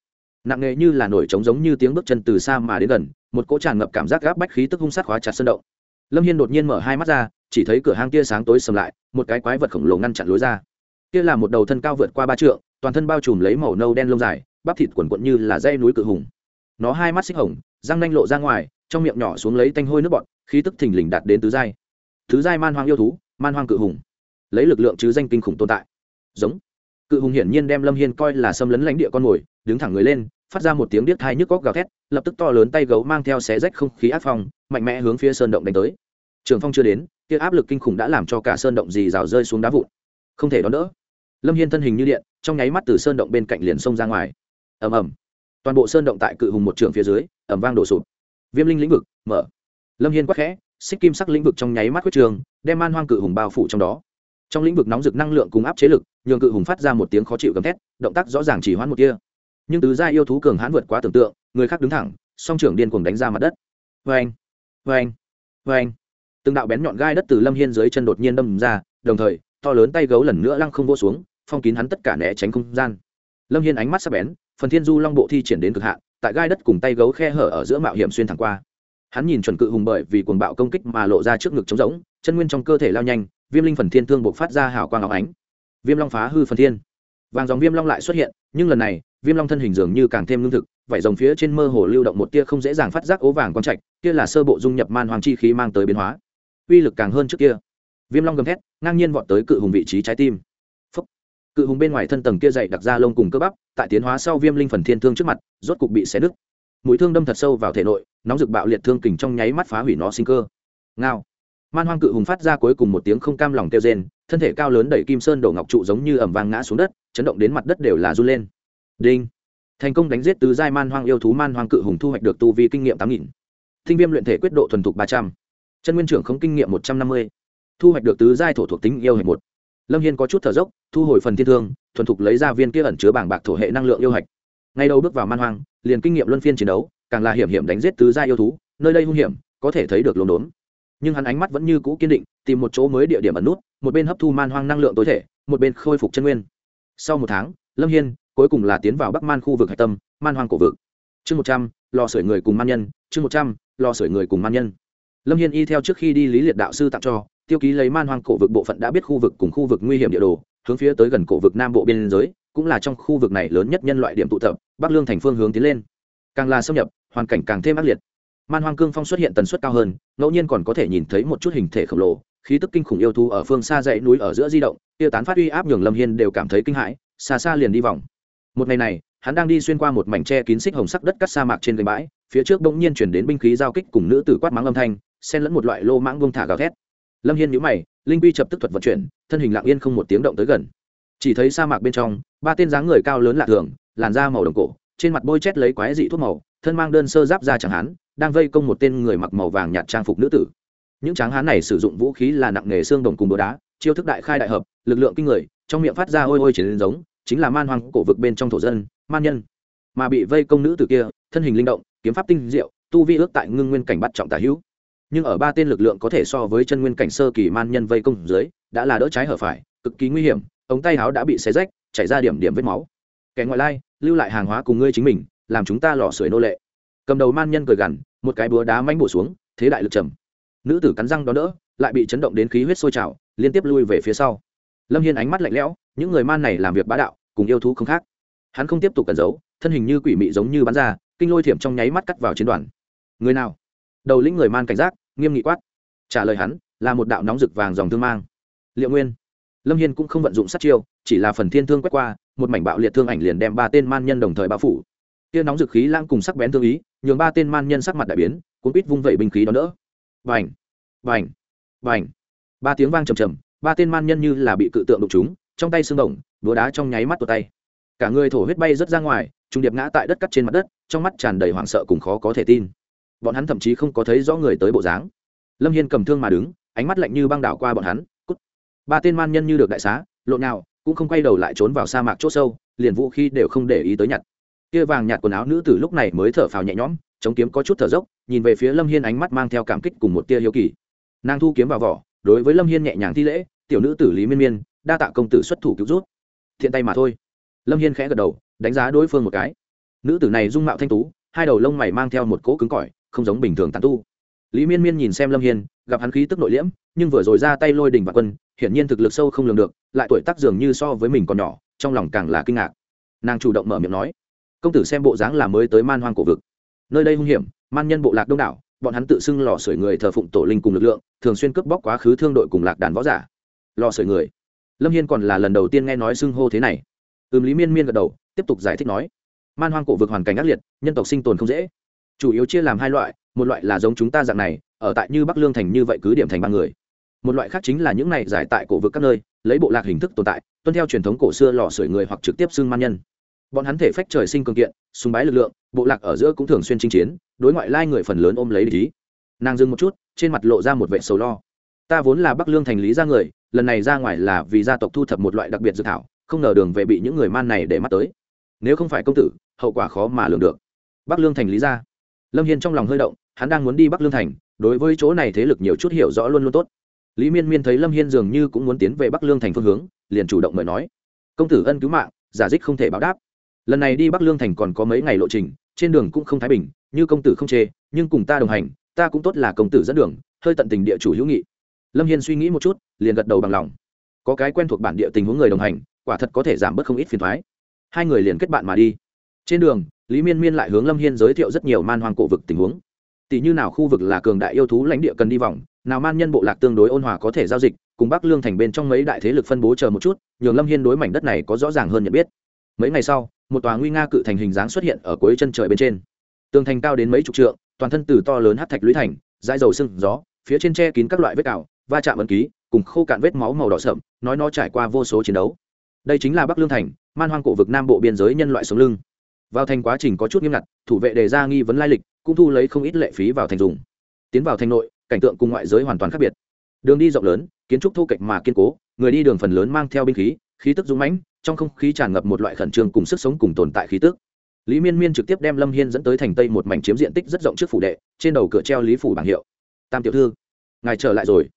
Nặng nề như là nổi trống giống như tiếng bước chân từ xa mà đến gần, một cỗ tràn ngập cảm giác gáp bách khí tức hung sát khóa chặt sân động. Lâm hiên đột nhiên mở hai mắt ra, chỉ thấy cửa hang kia sáng tối sầm lại, một cái quái vật khổng lồ ngăn chặn lối ra. Kia là một đầu thân cao vượt qua ba trượng, toàn thân bao trùm lấy màu nâu đen lông dài bắp thịt quần quận như là dây núi cự hùng. Nó hai mắt xích hồng, răng nanh lộ ra ngoài, trong miệng nhỏ xuống lấy tanh hôi nước bọt, khí tức thình lình đạt đến tứ giai. Thứ giai man hoang yêu thú, man hoang cự hùng. Lấy lực lượng chứ danh kinh khủng tồn tại. Giống. Cự hùng hiển nhiên đem lâm hiên coi là xâm lấn lãnh địa con mồi, đứng thẳng người lên, phát ra một tiếng điếc thai nhức góc gào thét, lập tức to lớn tay gấu mang theo xé rách không khí áp phong, mạnh mẽ hướng phía sơn động đánh tới. Trường phong chưa đến, kia áp lực kinh khủng đã làm cho cả sơn động dì rào rơi xuống đá vụn. Không thể đón đỡ. Lâm hiên thân hình như điện, trong nháy mắt từ sơn động bên cạnh liền xông ra ngoài ầm ầm. Toàn bộ sơn động tại cự hùng một trường phía dưới, ầm vang đổ sụp. Viêm linh lĩnh vực, mở. Lâm hiên quắc khẽ, xích kim sắc lĩnh vực trong nháy mắt quyết trường, đem man hoang cự hùng bao phủ trong đó. Trong lĩnh vực nóng rực năng lượng cùng áp chế lực, nhường cự hùng phát ra một tiếng khó chịu gầm thét, động tác rõ ràng chỉ hoãn một kia nhưng tứ gia yêu thú cường hãn vượt quá tưởng tượng, người khác đứng thẳng, song trưởng điên cuồng đánh ra mặt đất. Vê anh vê anh vê anh từng đạo bén nhọn gai đất từ lâm hiên dưới chân đột nhiên đâm ra, đồng thời, to lớn tay gấu lần nữa lăng không vô xuống, phong kín hắn tất cả né tránh không gian. Lâm hiên ánh mắt sắp bén phần thiên du long bộ thi triển đến cực hạn, tại gai đất cùng tay gấu khe hở ở giữa mạo hiểm xuyên thẳng qua. Hắn nhìn chuẩn cự hùng bởi vì cuồng bạo công kích mà lộ ra trước ngực trống rỗng, chân nguyên trong cơ thể lao nhanh, viêm linh phần thiên thương buộc phát ra hào quang áo ánh. Viêm long phá hư phần thiên. Vàng dòng viêm long lại xuất hiện, nhưng lần này, viêm long thân hình dường như càng thêm lương thực vải rồng phía trên mơ hồ lưu động một tia không dễ dàng phát giác ố vàng quang trạch, kia là sơ bộ dung nhập man hoàng chi khí mang tới biến hóa. Uy lực càng hơn trước kia. Viêm long gầm thét, ngang nhiên vọt tới cự hùng vị trí trái tim cự hùng bên ngoài thân tầng kia dày đặc ra lông cùng cơ bắp, tại tiến hóa sau viêm linh phần thiên thương trước mặt, rốt cục bị xé đứt mũi thương đâm thật sâu vào thể nội, nóng rực bạo liệt thương kình trong nháy mắt phá hủy nó sinh cơ. Ngao. Man hoang cự hùng phát ra cuối cùng một tiếng không cam lòng kêu rên, thân thể cao lớn đẩy kim sơn đổ ngọc trụ giống như ẩm vang ngã xuống đất, chấn động đến mặt đất đều là run lên. Đinh. Thành công đánh giết tứ giai man hoang yêu thú man hoang cự hùng thu hoạch được tu vi kinh nghiệm tám nghìn. Thinh viêm luyện thể quyết độ thuần thục ba trăm. Chân nguyên trưởng không kinh nghiệm một trăm năm mươi. Thu hoạch được tứ giai thổ thuộc tính yêu hệ một lâm hiên có chút thở dốc, thu hồi phần thiên thương, thuần thục lấy ra viên kia ẩn chứa bảng bạc thổ hệ năng lượng yêu hạch. Ngay đầu bước vào man hoang, liền kinh nghiệm luân phiên chiến đấu, càng là hiểm hiểm đánh giết tứ gia yêu thú, nơi đây hung hiểm, có thể thấy được lồn đốn. Nhưng hắn ánh mắt vẫn như cũ kiên định, tìm một chỗ mới địa điểm ẩn nút, một bên hấp thu man hoang năng lượng tối thể, một bên khôi phục chân nguyên. Sau một tháng, lâm hiên cuối cùng là tiến vào bắc man khu vực hạch tâm, man hoang cổ vực. Chương một trăm, lò sưởi người cùng man nhân, chương một trăm, lò sưởi người cùng man nhân. Lâm hiên y theo trước khi đi lý liệt đạo sư tặng cho tiêu ký lấy man hoang cổ vực bộ phận đã biết khu vực cùng khu vực nguy hiểm địa đồ, hướng phía tới gần cổ vực nam bộ biên giới, cũng là trong khu vực này lớn nhất nhân loại điểm tụ tập, bắc lương thành phương hướng tiến lên. Càng là xâm nhập, hoàn cảnh càng thêm ác liệt. Man hoang cương phong xuất hiện tần suất cao hơn, ngẫu nhiên còn có thể nhìn thấy một chút hình thể khổng lồ, khí tức kinh khủng yêu thú ở phương xa dãy núi ở giữa di động, tiêu tán phát uy áp nhường lâm hiên đều cảm thấy kinh hãi, xa xa liền đi vòng. Một ngày này, hắn đang đi xuyên qua một mảnh tre kín xích hồng sắc đất cắt sa mạc trên gành bãi, phía trước bỗng nhiên chuyển đến binh khí giao kích cùng nữ tử quát mắng âm thanh, xen lẫn một loại lô mãng vông thả gào thét lâm hiên nhữ mày, linh quy chập tức thuật vận chuyển, thân hình lặng yên không một tiếng động tới gần. Chỉ thấy sa mạc bên trong, ba tên dáng người cao lớn lạ thường, làn da màu đồng cổ, trên mặt bôi chét lấy quái dị thuốc màu, thân mang đơn sơ giáp ra chẳng hán, đang vây công một tên người mặc màu vàng nhạt trang phục nữ tử. Những tráng hán này sử dụng vũ khí là nặng nghề xương đồng cùng đồ đá, chiêu thức đại khai đại hợp, lực lượng kinh người, trong miệng phát ra ôi ôi chiến giống, chính là man hoang cổ vực bên trong thổ dân, man nhân. Mà bị vây công nữ tử kia, thân hình linh động, kiếm pháp tinh diệu, tu vi ước tại ngưng nguyên cảnh bắt trọng tả hữu nhưng ở ba tên lực lượng có thể so với chân nguyên cảnh sơ kỳ man nhân vây công dưới, đã là đỡ trái hở phải, cực kỳ nguy hiểm, ống tay áo đã bị xé rách, chảy ra điểm điểm vết máu. Kẻ ngoại lai, lưu lại hàng hóa cùng ngươi chính mình, làm chúng ta lò sưởi nô lệ. Cầm đầu man nhân cười gằn, một cái búa đá manh bổ xuống, thế đại lực trầm. Nữ tử cắn răng đó đỡ, lại bị chấn động đến khí huyết sôi trào, liên tiếp lui về phía sau. Lâm hiên ánh mắt lạnh lẽo, những người man này làm việc bá đạo, cùng yêu thú không khác. Hắn không tiếp tục cẩn giấu, thân hình như quỷ mị giống như bắn ra, kinh lôi thiểm trong nháy mắt cắt vào chiến đoàn. Người nào? Đầu lĩnh người man cảnh giác, nghiêm nghị quát. Trả lời hắn, là một đạo nóng rực vàng dòng thương mang. Liệu nguyên. Lâm hiên cũng không vận dụng sát chiêu, chỉ là phần thiên thương quét qua, một mảnh bạo liệt thương ảnh liền đem ba tên man nhân đồng thời bao phủ. Kia nóng dực khí lãng cùng sắc bén thương ý, nhường ba tên man nhân sắc mặt đại biến, cuốn quýt vung vẩy binh khí đó nữa. vành vành vành ba tiếng vang trầm trầm, ba tên man nhân như là bị cự tượng đục chúng trong tay xương đồng đúa đá trong nháy mắt tuột tay. Cả người thổ huyết bay rớt ra ngoài, trung điệp ngã tại đất cắt trên mặt đất, trong mắt tràn đầy hoảng sợ cùng khó có thể tin bọn hắn thậm chí không có thấy rõ người tới bộ dáng. Lâm hiên cầm thương mà đứng, ánh mắt lạnh như băng đảo qua bọn hắn, cút. Ba tên man nhân như được đại xá, lộn nào, cũng không quay đầu lại trốn vào sa mạc c h ỗ sâu, liền vũ khí đều không để ý tới nhặt. Kia vàng nhạt quần áo nữ tử lúc này mới thở phào nhẹ nhõm, chống kiếm có chút thở dốc, nhìn về phía lâm hiên ánh mắt mang theo cảm kích cùng một tia hiếu kỳ. Nàng thu kiếm vào vỏ, đối với lâm hiên nhẹ nhàng thi lễ, tiểu nữ tử lý miên miên, đa tạ công tử xuất thủ cứu rút thiện tay mà thôi. Lâm hiên khẽ gật đầu, đánh giá đối phương một cái. Nữ tử này dung mạo thanh tú, hai đầu lông mày mang theo một cỗ cứng cỏi không giống bình thường tán tu. Lý miên miên nhìn xem lâm hiên, gặp hắn khí tức nội liễm, nhưng vừa rồi ra tay lôi đình và quân, hiển nhiên thực lực sâu không lường được, lại tuổi tác dường như so với mình còn nhỏ, trong lòng càng là kinh ngạc. Nàng chủ động mở miệng nói, công tử xem bộ dáng là mới tới man hoang cổ vực. Nơi đây hung hiểm, man nhân bộ lạc đông đảo, bọn hắn tự xưng lò sưởi người thờ phụng tổ linh cùng lực lượng, thường xuyên cướp bóc quá khứ thương đội cùng lạc đàn võ giả. Lò sưởi người? Lâm hiên còn là lần đầu tiên nghe nói xưng hô thế này. Ừm, lý miên miên gật đầu, tiếp tục giải thích nói, man hoang cổ vực hoàn cảnh ác liệt, nhân tộc sinh tồn không dễ chủ yếu chia làm hai loại, một loại là giống chúng ta dạng này, ở tại như bắc lương thành như vậy cứ điểm thành ba người. Một loại khác chính là những này giải tại cổ vực các nơi, lấy bộ lạc hình thức tồn tại, tuân theo truyền thống cổ xưa lò sưởi người hoặc trực tiếp xưng man nhân. Bọn hắn thể phách trời sinh cường kiện súng bái lực lượng, bộ lạc ở giữa cũng thường xuyên chinh chiến, đối ngoại lai người phần lớn ôm lấy lý nàng dừng một chút, trên mặt lộ ra một vệ sầu lo. Ta vốn là bắc lương thành lý ra người, lần này ra ngoài là vì gia tộc thu thập một loại đặc biệt dự thảo, không ngờ đường về bị những người man này để mắt tới. Nếu không phải công tử, hậu quả khó mà lường được. Bắc lương thành lý ra lâm hiên trong lòng hơi động, hắn đang muốn đi bắc lương thành, đối với chỗ này thế lực nhiều chút hiểu rõ luôn luôn tốt. Lý miên miên thấy lâm hiên dường như cũng muốn tiến về bắc lương thành phương hướng, liền chủ động mời nói, công tử ân cứu mạng, giả dích không thể báo đáp. Lần này đi bắc lương thành còn có mấy ngày lộ trình, trên đường cũng không thái bình, như công tử không chê, nhưng cùng ta đồng hành, ta cũng tốt là công tử dẫn đường, hơi tận tình địa chủ hữu nghị. Lâm hiên suy nghĩ một chút, liền gật đầu bằng lòng. Có cái quen thuộc bản địa tình huống người đồng hành, quả thật có thể giảm bớt không ít phiền thoái hai người liền kết bạn mà đi. Trên đường lý miên miên lại hướng lâm hiên giới thiệu rất nhiều man hoang cổ vực tình huống. Tỷ như nào khu vực là cường đại yêu thú lãnh địa cần đi vòng, nào man nhân bộ lạc tương đối ôn hòa có thể giao dịch, cùng bắc lương thành bên trong mấy đại thế lực phân bố chờ một chút, nhường lâm hiên đối mảnh đất này có rõ ràng hơn nhận biết. Mấy ngày sau, một tòa nguy nga cự thành hình dáng xuất hiện ở cuối chân trời bên trên. Tường thành cao đến mấy chục trượng, toàn thân từ to lớn hát thạch lũy thành, dãi dầu sưng gió, phía trên tre kín các loại vết cào, va chạm ấn ký, cùng khô cạn vết máu màu đỏ sậm, nói nó trải qua vô số chiến đấu. Đây chính là bắc lương thành, man hoang cổ vực nam bộ biên giới nhân loại sống lưng vào thành quá trình có chút nghiêm ngặt, thủ vệ đề ra nghi vấn lai lịch, cũng thu lấy không ít lệ phí vào thành dùng. Tiến vào thành nội, cảnh tượng cùng ngoại giới hoàn toàn khác biệt. Đường đi rộng lớn, kiến trúc thô kệch mà kiên cố, người đi đường phần lớn mang theo binh khí khí tức dũng mãnh, trong không khí tràn ngập một loại khẩn trương cùng sức sống cùng tồn tại khí tức. Lý miên miên trực tiếp đem lâm hiên dẫn tới thành tây một mảnh chiếm diện tích rất rộng trước phủ đệ, trên đầu cửa treo lý phủ bảng hiệu. Tam tiểu thư, ngài trở lại rồi.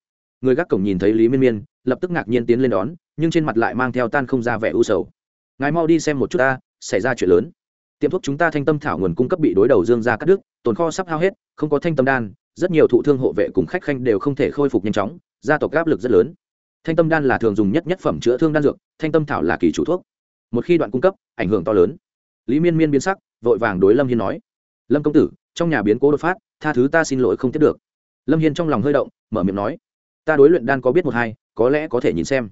Người gác cổng nhìn thấy lý miên miên, lập tức ngạc nhiên tiến lên đón, nhưng trên mặt lại mang theo tan không ra vẻ u sầu. Ngài mau đi xem một chút ta, xảy ra chuyện lớn tiệm thuốc chúng ta thanh tâm thảo nguồn cung cấp bị đối đầu dương ra cắt đứt tồn kho sắp hao hết, không có thanh tâm đan, rất nhiều thụ thương hộ vệ cùng khách khanh đều không thể khôi phục nhanh chóng, gia tộc áp lực rất lớn. Thanh tâm đan là thường dùng nhất nhất phẩm chữa thương đan dược, thanh tâm thảo là kỳ chủ thuốc. Một khi đoạn cung cấp, ảnh hưởng to lớn. Lý miên miên biến sắc, vội vàng đối lâm hiên nói, lâm công tử, trong nhà biến cố đột phát, tha thứ ta xin lỗi không tiếp được. Lâm hiên trong lòng hơi động, mở miệng nói, ta đối luyện đan có biết một hai, có lẽ có thể nhìn xem.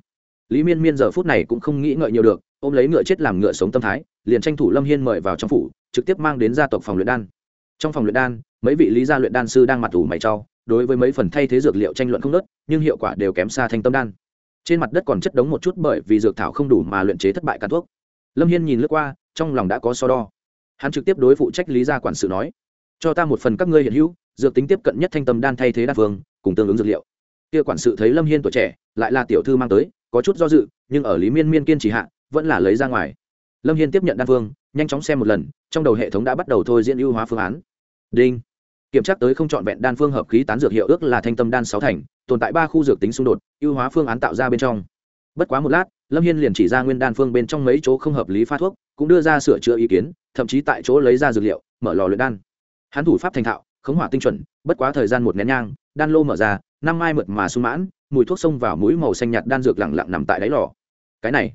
Lý miên miên giờ phút này cũng không nghĩ ngợi nhiều được ôm lấy ngựa chết làm ngựa sống tâm thái, liền tranh thủ lâm hiên mời vào trong phủ, trực tiếp mang đến gia tộc phòng luyện đan. Trong phòng luyện đan, mấy vị lý gia luyện đan sư đang mặt ủ mày trao. đối với mấy phần thay thế dược liệu tranh luận không nớt nhưng hiệu quả đều kém xa thanh tâm đan. Trên mặt đất còn chất đống một chút bởi vì dược thảo không đủ mà luyện chế thất bại cắn thuốc. Lâm hiên nhìn lướt qua, trong lòng đã có so đo. Hắn trực tiếp đối phụ trách lý gia quản sự nói, cho ta một phần các ngươi hiện hữu, dược tính tiếp cận nhất thanh tâm đan thay thế đan phương, cùng tương ứng dược liệu. Kia quản sự thấy lâm hiên tuổi trẻ, lại là tiểu thư mang tới, có chút do dự, nhưng ở lý miên miên kiên trì hạ vẫn là lấy ra ngoài. Lâm hiên tiếp nhận đan phương, nhanh chóng xem một lần, trong đầu hệ thống đã bắt đầu thôi diễn ưu hóa phương án. Đinh. Kiểm tra tới không trọn vẹn đan phương hợp khí tán dược hiệu ước là thanh tâm đan sáu thành, tồn tại ba khu dược tính xung đột, ưu hóa phương án tạo ra bên trong. Bất quá một lát, lâm hiên liền chỉ ra nguyên đan phương bên trong mấy chỗ không hợp lý pha thuốc, cũng đưa ra sửa chữa ý kiến, thậm chí tại chỗ lấy ra dược liệu, mở lò luyện đan. Hắn thủ pháp thành thạo, khống hỏa tinh chuẩn, bất quá thời gian một nén nhang, đan lô mở ra, năm mai mượt mà sung mãn, mùi thuốc xông vào mũi màu xanh nhạt đan dược lẳng lặng nằm tại đáy lò. Cái này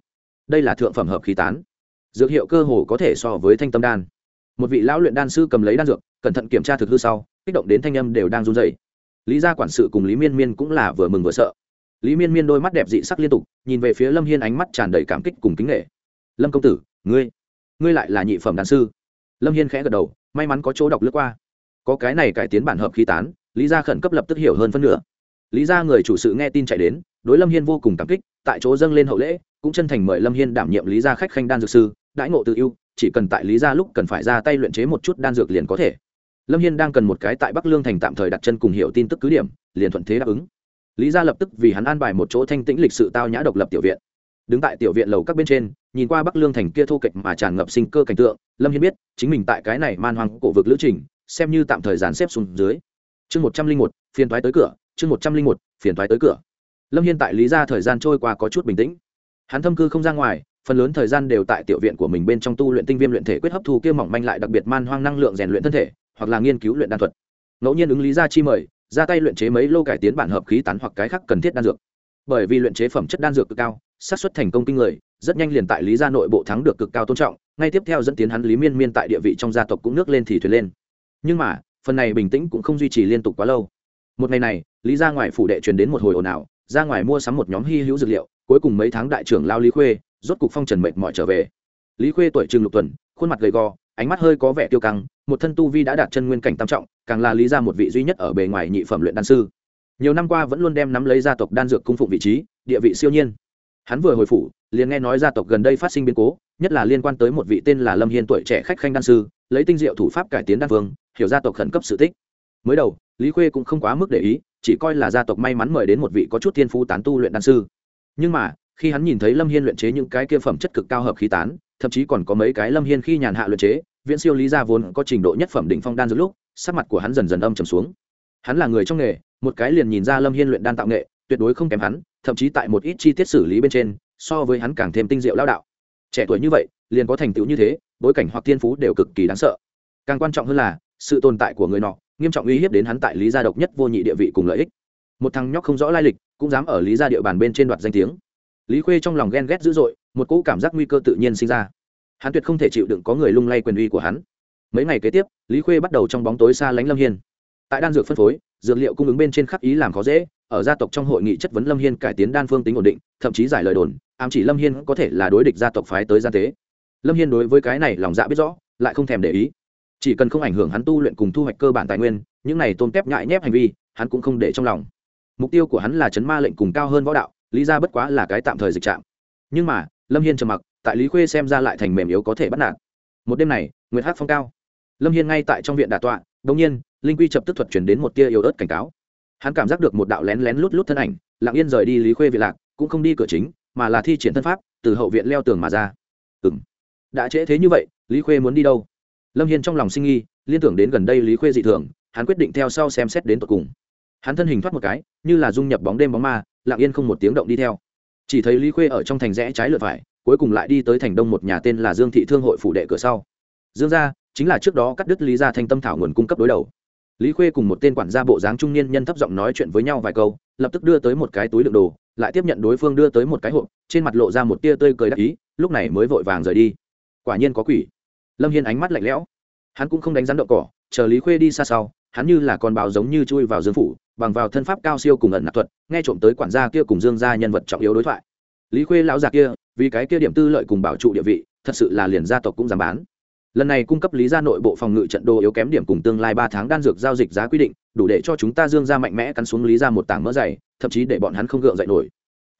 đây là thượng phẩm hợp khí tán. Dược hiệu cơ hồ có thể so với thanh tâm đan. Một vị lão luyện đan sư cầm lấy đan dược, cẩn thận kiểm tra thực hư sau, kích động đến thanh âm đều đang run dày lý gia quản sự cùng lý miên miên cũng là vừa mừng vừa sợ. Lý miên miên đôi mắt đẹp dị sắc liên tục, nhìn về phía lâm hiên ánh mắt tràn đầy cảm kích cùng kính nghệ lâm công tử, ngươi ngươi lại là nhị phẩm đan sư? Lâm hiên khẽ gật đầu, may mắn có chỗ đọc lướt qua. Có cái này cải tiến bản hợp khí tán, lý gia khẩn cấp lập tức hiểu hơn phân nửa lý gia người chủ sự nghe tin chạy đến, đối lâm hiên vô cùng cảm kích, tại chỗ dâng lên hậu lễ, cũng chân thành mời lâm hiên đảm nhiệm lý gia khách khanh đan dược sư, đãi ngộ tự ưu, chỉ cần tại lý gia lúc cần phải ra tay luyện chế một chút đan dược liền có thể. Lâm hiên đang cần một cái tại bắc lương thành tạm thời đặt chân cùng hiểu tin tức cứ điểm, liền thuận thế đáp ứng. Lý gia lập tức vì hắn an bài một chỗ thanh tĩnh lịch sự tao nhã độc lập tiểu viện. Đứng tại tiểu viện lầu các bên trên, nhìn qua bắc lương thành kia thô kệch mà tràn ngập sinh cơ cảnh tượng, lâm hiên biết, chính mình tại cái này man hoang cổ vực lữ trình, xem như tạm thời dàn xếp xuống dưới. Chương một trăm linh một phiên thoái tới cửa chương một trăm linh một, phiền thoái tới cửa. Lâm hiên tại lý gia thời gian trôi qua có chút bình tĩnh. Hắn thâm cư không ra ngoài, phần lớn thời gian đều tại tiểu viện của mình bên trong tu luyện tinh viêm luyện thể quyết hấp thu kia mỏng manh lại đặc biệt man hoang năng lượng rèn luyện thân thể, hoặc là nghiên cứu luyện đan thuật. Ngẫu nhiên ứng lý gia chi mời, ra tay luyện chế mấy lô cải tiến bản hợp khí tán hoặc cái khác cần thiết đan dược. Bởi vì luyện chế phẩm chất đan dược cực cao, xác suất thành công kinh người, rất nhanh liền tại lý gia nội bộ thắng được cực cao tôn trọng, ngay tiếp theo dẫn tiến hắn lý miên miên tại địa vị trong gia tộc cũng nước lên thì thuyền lên. Nhưng mà, phần này bình tĩnh cũng không duy trì liên tục quá lâu một ngày này, lý ra ngoài phủ đệ truyền đến một hồi ồn ào, ra ngoài mua sắm một nhóm hy hữu dược liệu, cuối cùng mấy tháng đại trưởng lao lý khuê, rốt cục phong trần mệt mỏi trở về. Lý khuê tuổi trừng lục tuần, khuôn mặt gầy gò, ánh mắt hơi có vẻ tiêu căng, một thân tu vi đã đạt chân nguyên cảnh tam trọng, càng là lý ra một vị duy nhất ở bề ngoài nhị phẩm luyện đan sư. Nhiều năm qua vẫn luôn đem nắm lấy gia tộc đan dược cung phụng vị trí, địa vị siêu nhiên. Hắn vừa hồi phủ, liền nghe nói gia tộc gần đây phát sinh biến cố, nhất là liên quan tới một vị tên là lâm hiên tuổi trẻ khách khanh đan sư, lấy tinh diệu thủ pháp cải tiến đan vương, hiểu gia tộc khẩn cấp sự tích mới đầu, lý khuê cũng không quá mức để ý, chỉ coi là gia tộc may mắn mời đến một vị có chút thiên phú tán tu luyện đan sư. Nhưng mà, khi hắn nhìn thấy lâm hiên luyện chế những cái kia phẩm chất cực cao hợp khí tán, thậm chí còn có mấy cái lâm hiên khi nhàn hạ luyện chế, viễn siêu lý gia vốn có trình độ nhất phẩm đỉnh phong đan giữa lúc, sắc mặt của hắn dần dần âm trầm xuống. Hắn là người trong nghề, một cái liền nhìn ra lâm hiên luyện đan tạo nghệ, tuyệt đối không kém hắn, thậm chí tại một ít chi tiết xử lý bên trên, so với hắn càng thêm tinh diệu lao đạo. Trẻ tuổi như vậy, liền có thành tựu như thế, bối cảnh hoặc tiên phú đều cực kỳ đáng sợ. Càng quan trọng hơn là, sự tồn tại của người nọ nghiêm trọng uy hiếp đến hắn tại lý gia độc nhất vô nhị địa vị cùng lợi ích. Một thằng nhóc không rõ lai lịch, cũng dám ở lý gia địa bàn bên trên đoạt danh tiếng. Lý khuê trong lòng ghen ghét dữ dội, một cỗ cảm giác nguy cơ tự nhiên sinh ra. Hắn tuyệt không thể chịu đựng có người lung lay quyền uy của hắn. Mấy ngày kế tiếp, lý khuê bắt đầu trong bóng tối xa lánh lâm hiên. Tại đan dược phân phối, dược liệu cung ứng bên trên khắc ý làm khó dễ, ở gia tộc trong hội nghị chất vấn lâm hiên cải tiến đan phương tính ổn định, thậm chí giải lời đồn, ám chỉ lâm hiên có thể là đối địch gia tộc phái tới gian tế. Lâm hiên đối với cái này lòng dạ biết rõ, lại không thèm để ý chỉ cần không ảnh hưởng hắn tu luyện cùng thu hoạch cơ bản tài nguyên, những này tôn tép nhại nhép hành vi, hắn cũng không để trong lòng. Mục tiêu của hắn là chấn ma lệnh cùng cao hơn võ đạo, lý ra bất quá là cái tạm thời dịch trạm. Nhưng mà, lâm hiên trầm mặc, tại lý khuê xem ra lại thành mềm yếu có thể bắt nạt. Một đêm này, nguyệt hát phong cao. Lâm hiên ngay tại trong viện đà tọa đông nhiên, linh quy chập tức thuật chuyển đến một tia yếu ớt cảnh cáo. Hắn cảm giác được một đạo lén lén lút lút thân ảnh, lặng yên rời đi lý khuê viện lạc, cũng không đi cửa chính, mà là thi triển thân pháp, từ hậu viện leo tường mà ra. Ừng đã trễ thế như vậy, lý khuê muốn đi đâu? Lâm hiên trong lòng sinh nghi, liên tưởng đến gần đây lý khuê dị thường, hắn quyết định theo sau xem xét đến tột cùng. Hắn thân hình thoát một cái, như là dung nhập bóng đêm bóng ma, lặng yên không một tiếng động đi theo. Chỉ thấy lý khuê ở trong thành rẽ trái lượt phải, cuối cùng lại đi tới thành đông một nhà tên là dương thị thương hội phủ đệ cửa sau. Dương gia, chính là trước đó cắt đứt lý gia thanh tâm thảo nguồn cung cấp đối đầu. Lý khuê cùng một tên quản gia bộ dáng trung niên nhân thấp giọng nói chuyện với nhau vài câu, lập tức đưa tới một cái túi đựng đồ, lại tiếp nhận đối phương đưa tới một cái hộp, trên mặt lộ ra một tia tươi cười đắc ý, lúc này mới vội vàng rời đi. Quả nhiên có quỷ lâm hiên ánh mắt lạnh lẽo. Hắn cũng không đánh rắn đậu cỏ, chờ lý khuê đi xa sau, hắn như là con báo giống như chui vào dương phủ, bằng vào thân pháp cao siêu cùng ẩn nạp thuật, nghe trộm tới quản gia kia cùng dương gia nhân vật trọng yếu đối thoại. Lý khuê lão già kia, vì cái kia điểm tư lợi cùng bảo trụ địa vị, thật sự là liền gia tộc cũng giảm bán. Lần này cung cấp lý gia nội bộ phòng ngự trận đồ yếu kém điểm cùng tương lai ba tháng đan dược giao dịch giá quy định, đủ để cho chúng ta dương ra mạnh mẽ cắn xuống lý ra một tảng mỡ dày, thậm chí để bọn hắn không gượng dậy nổi.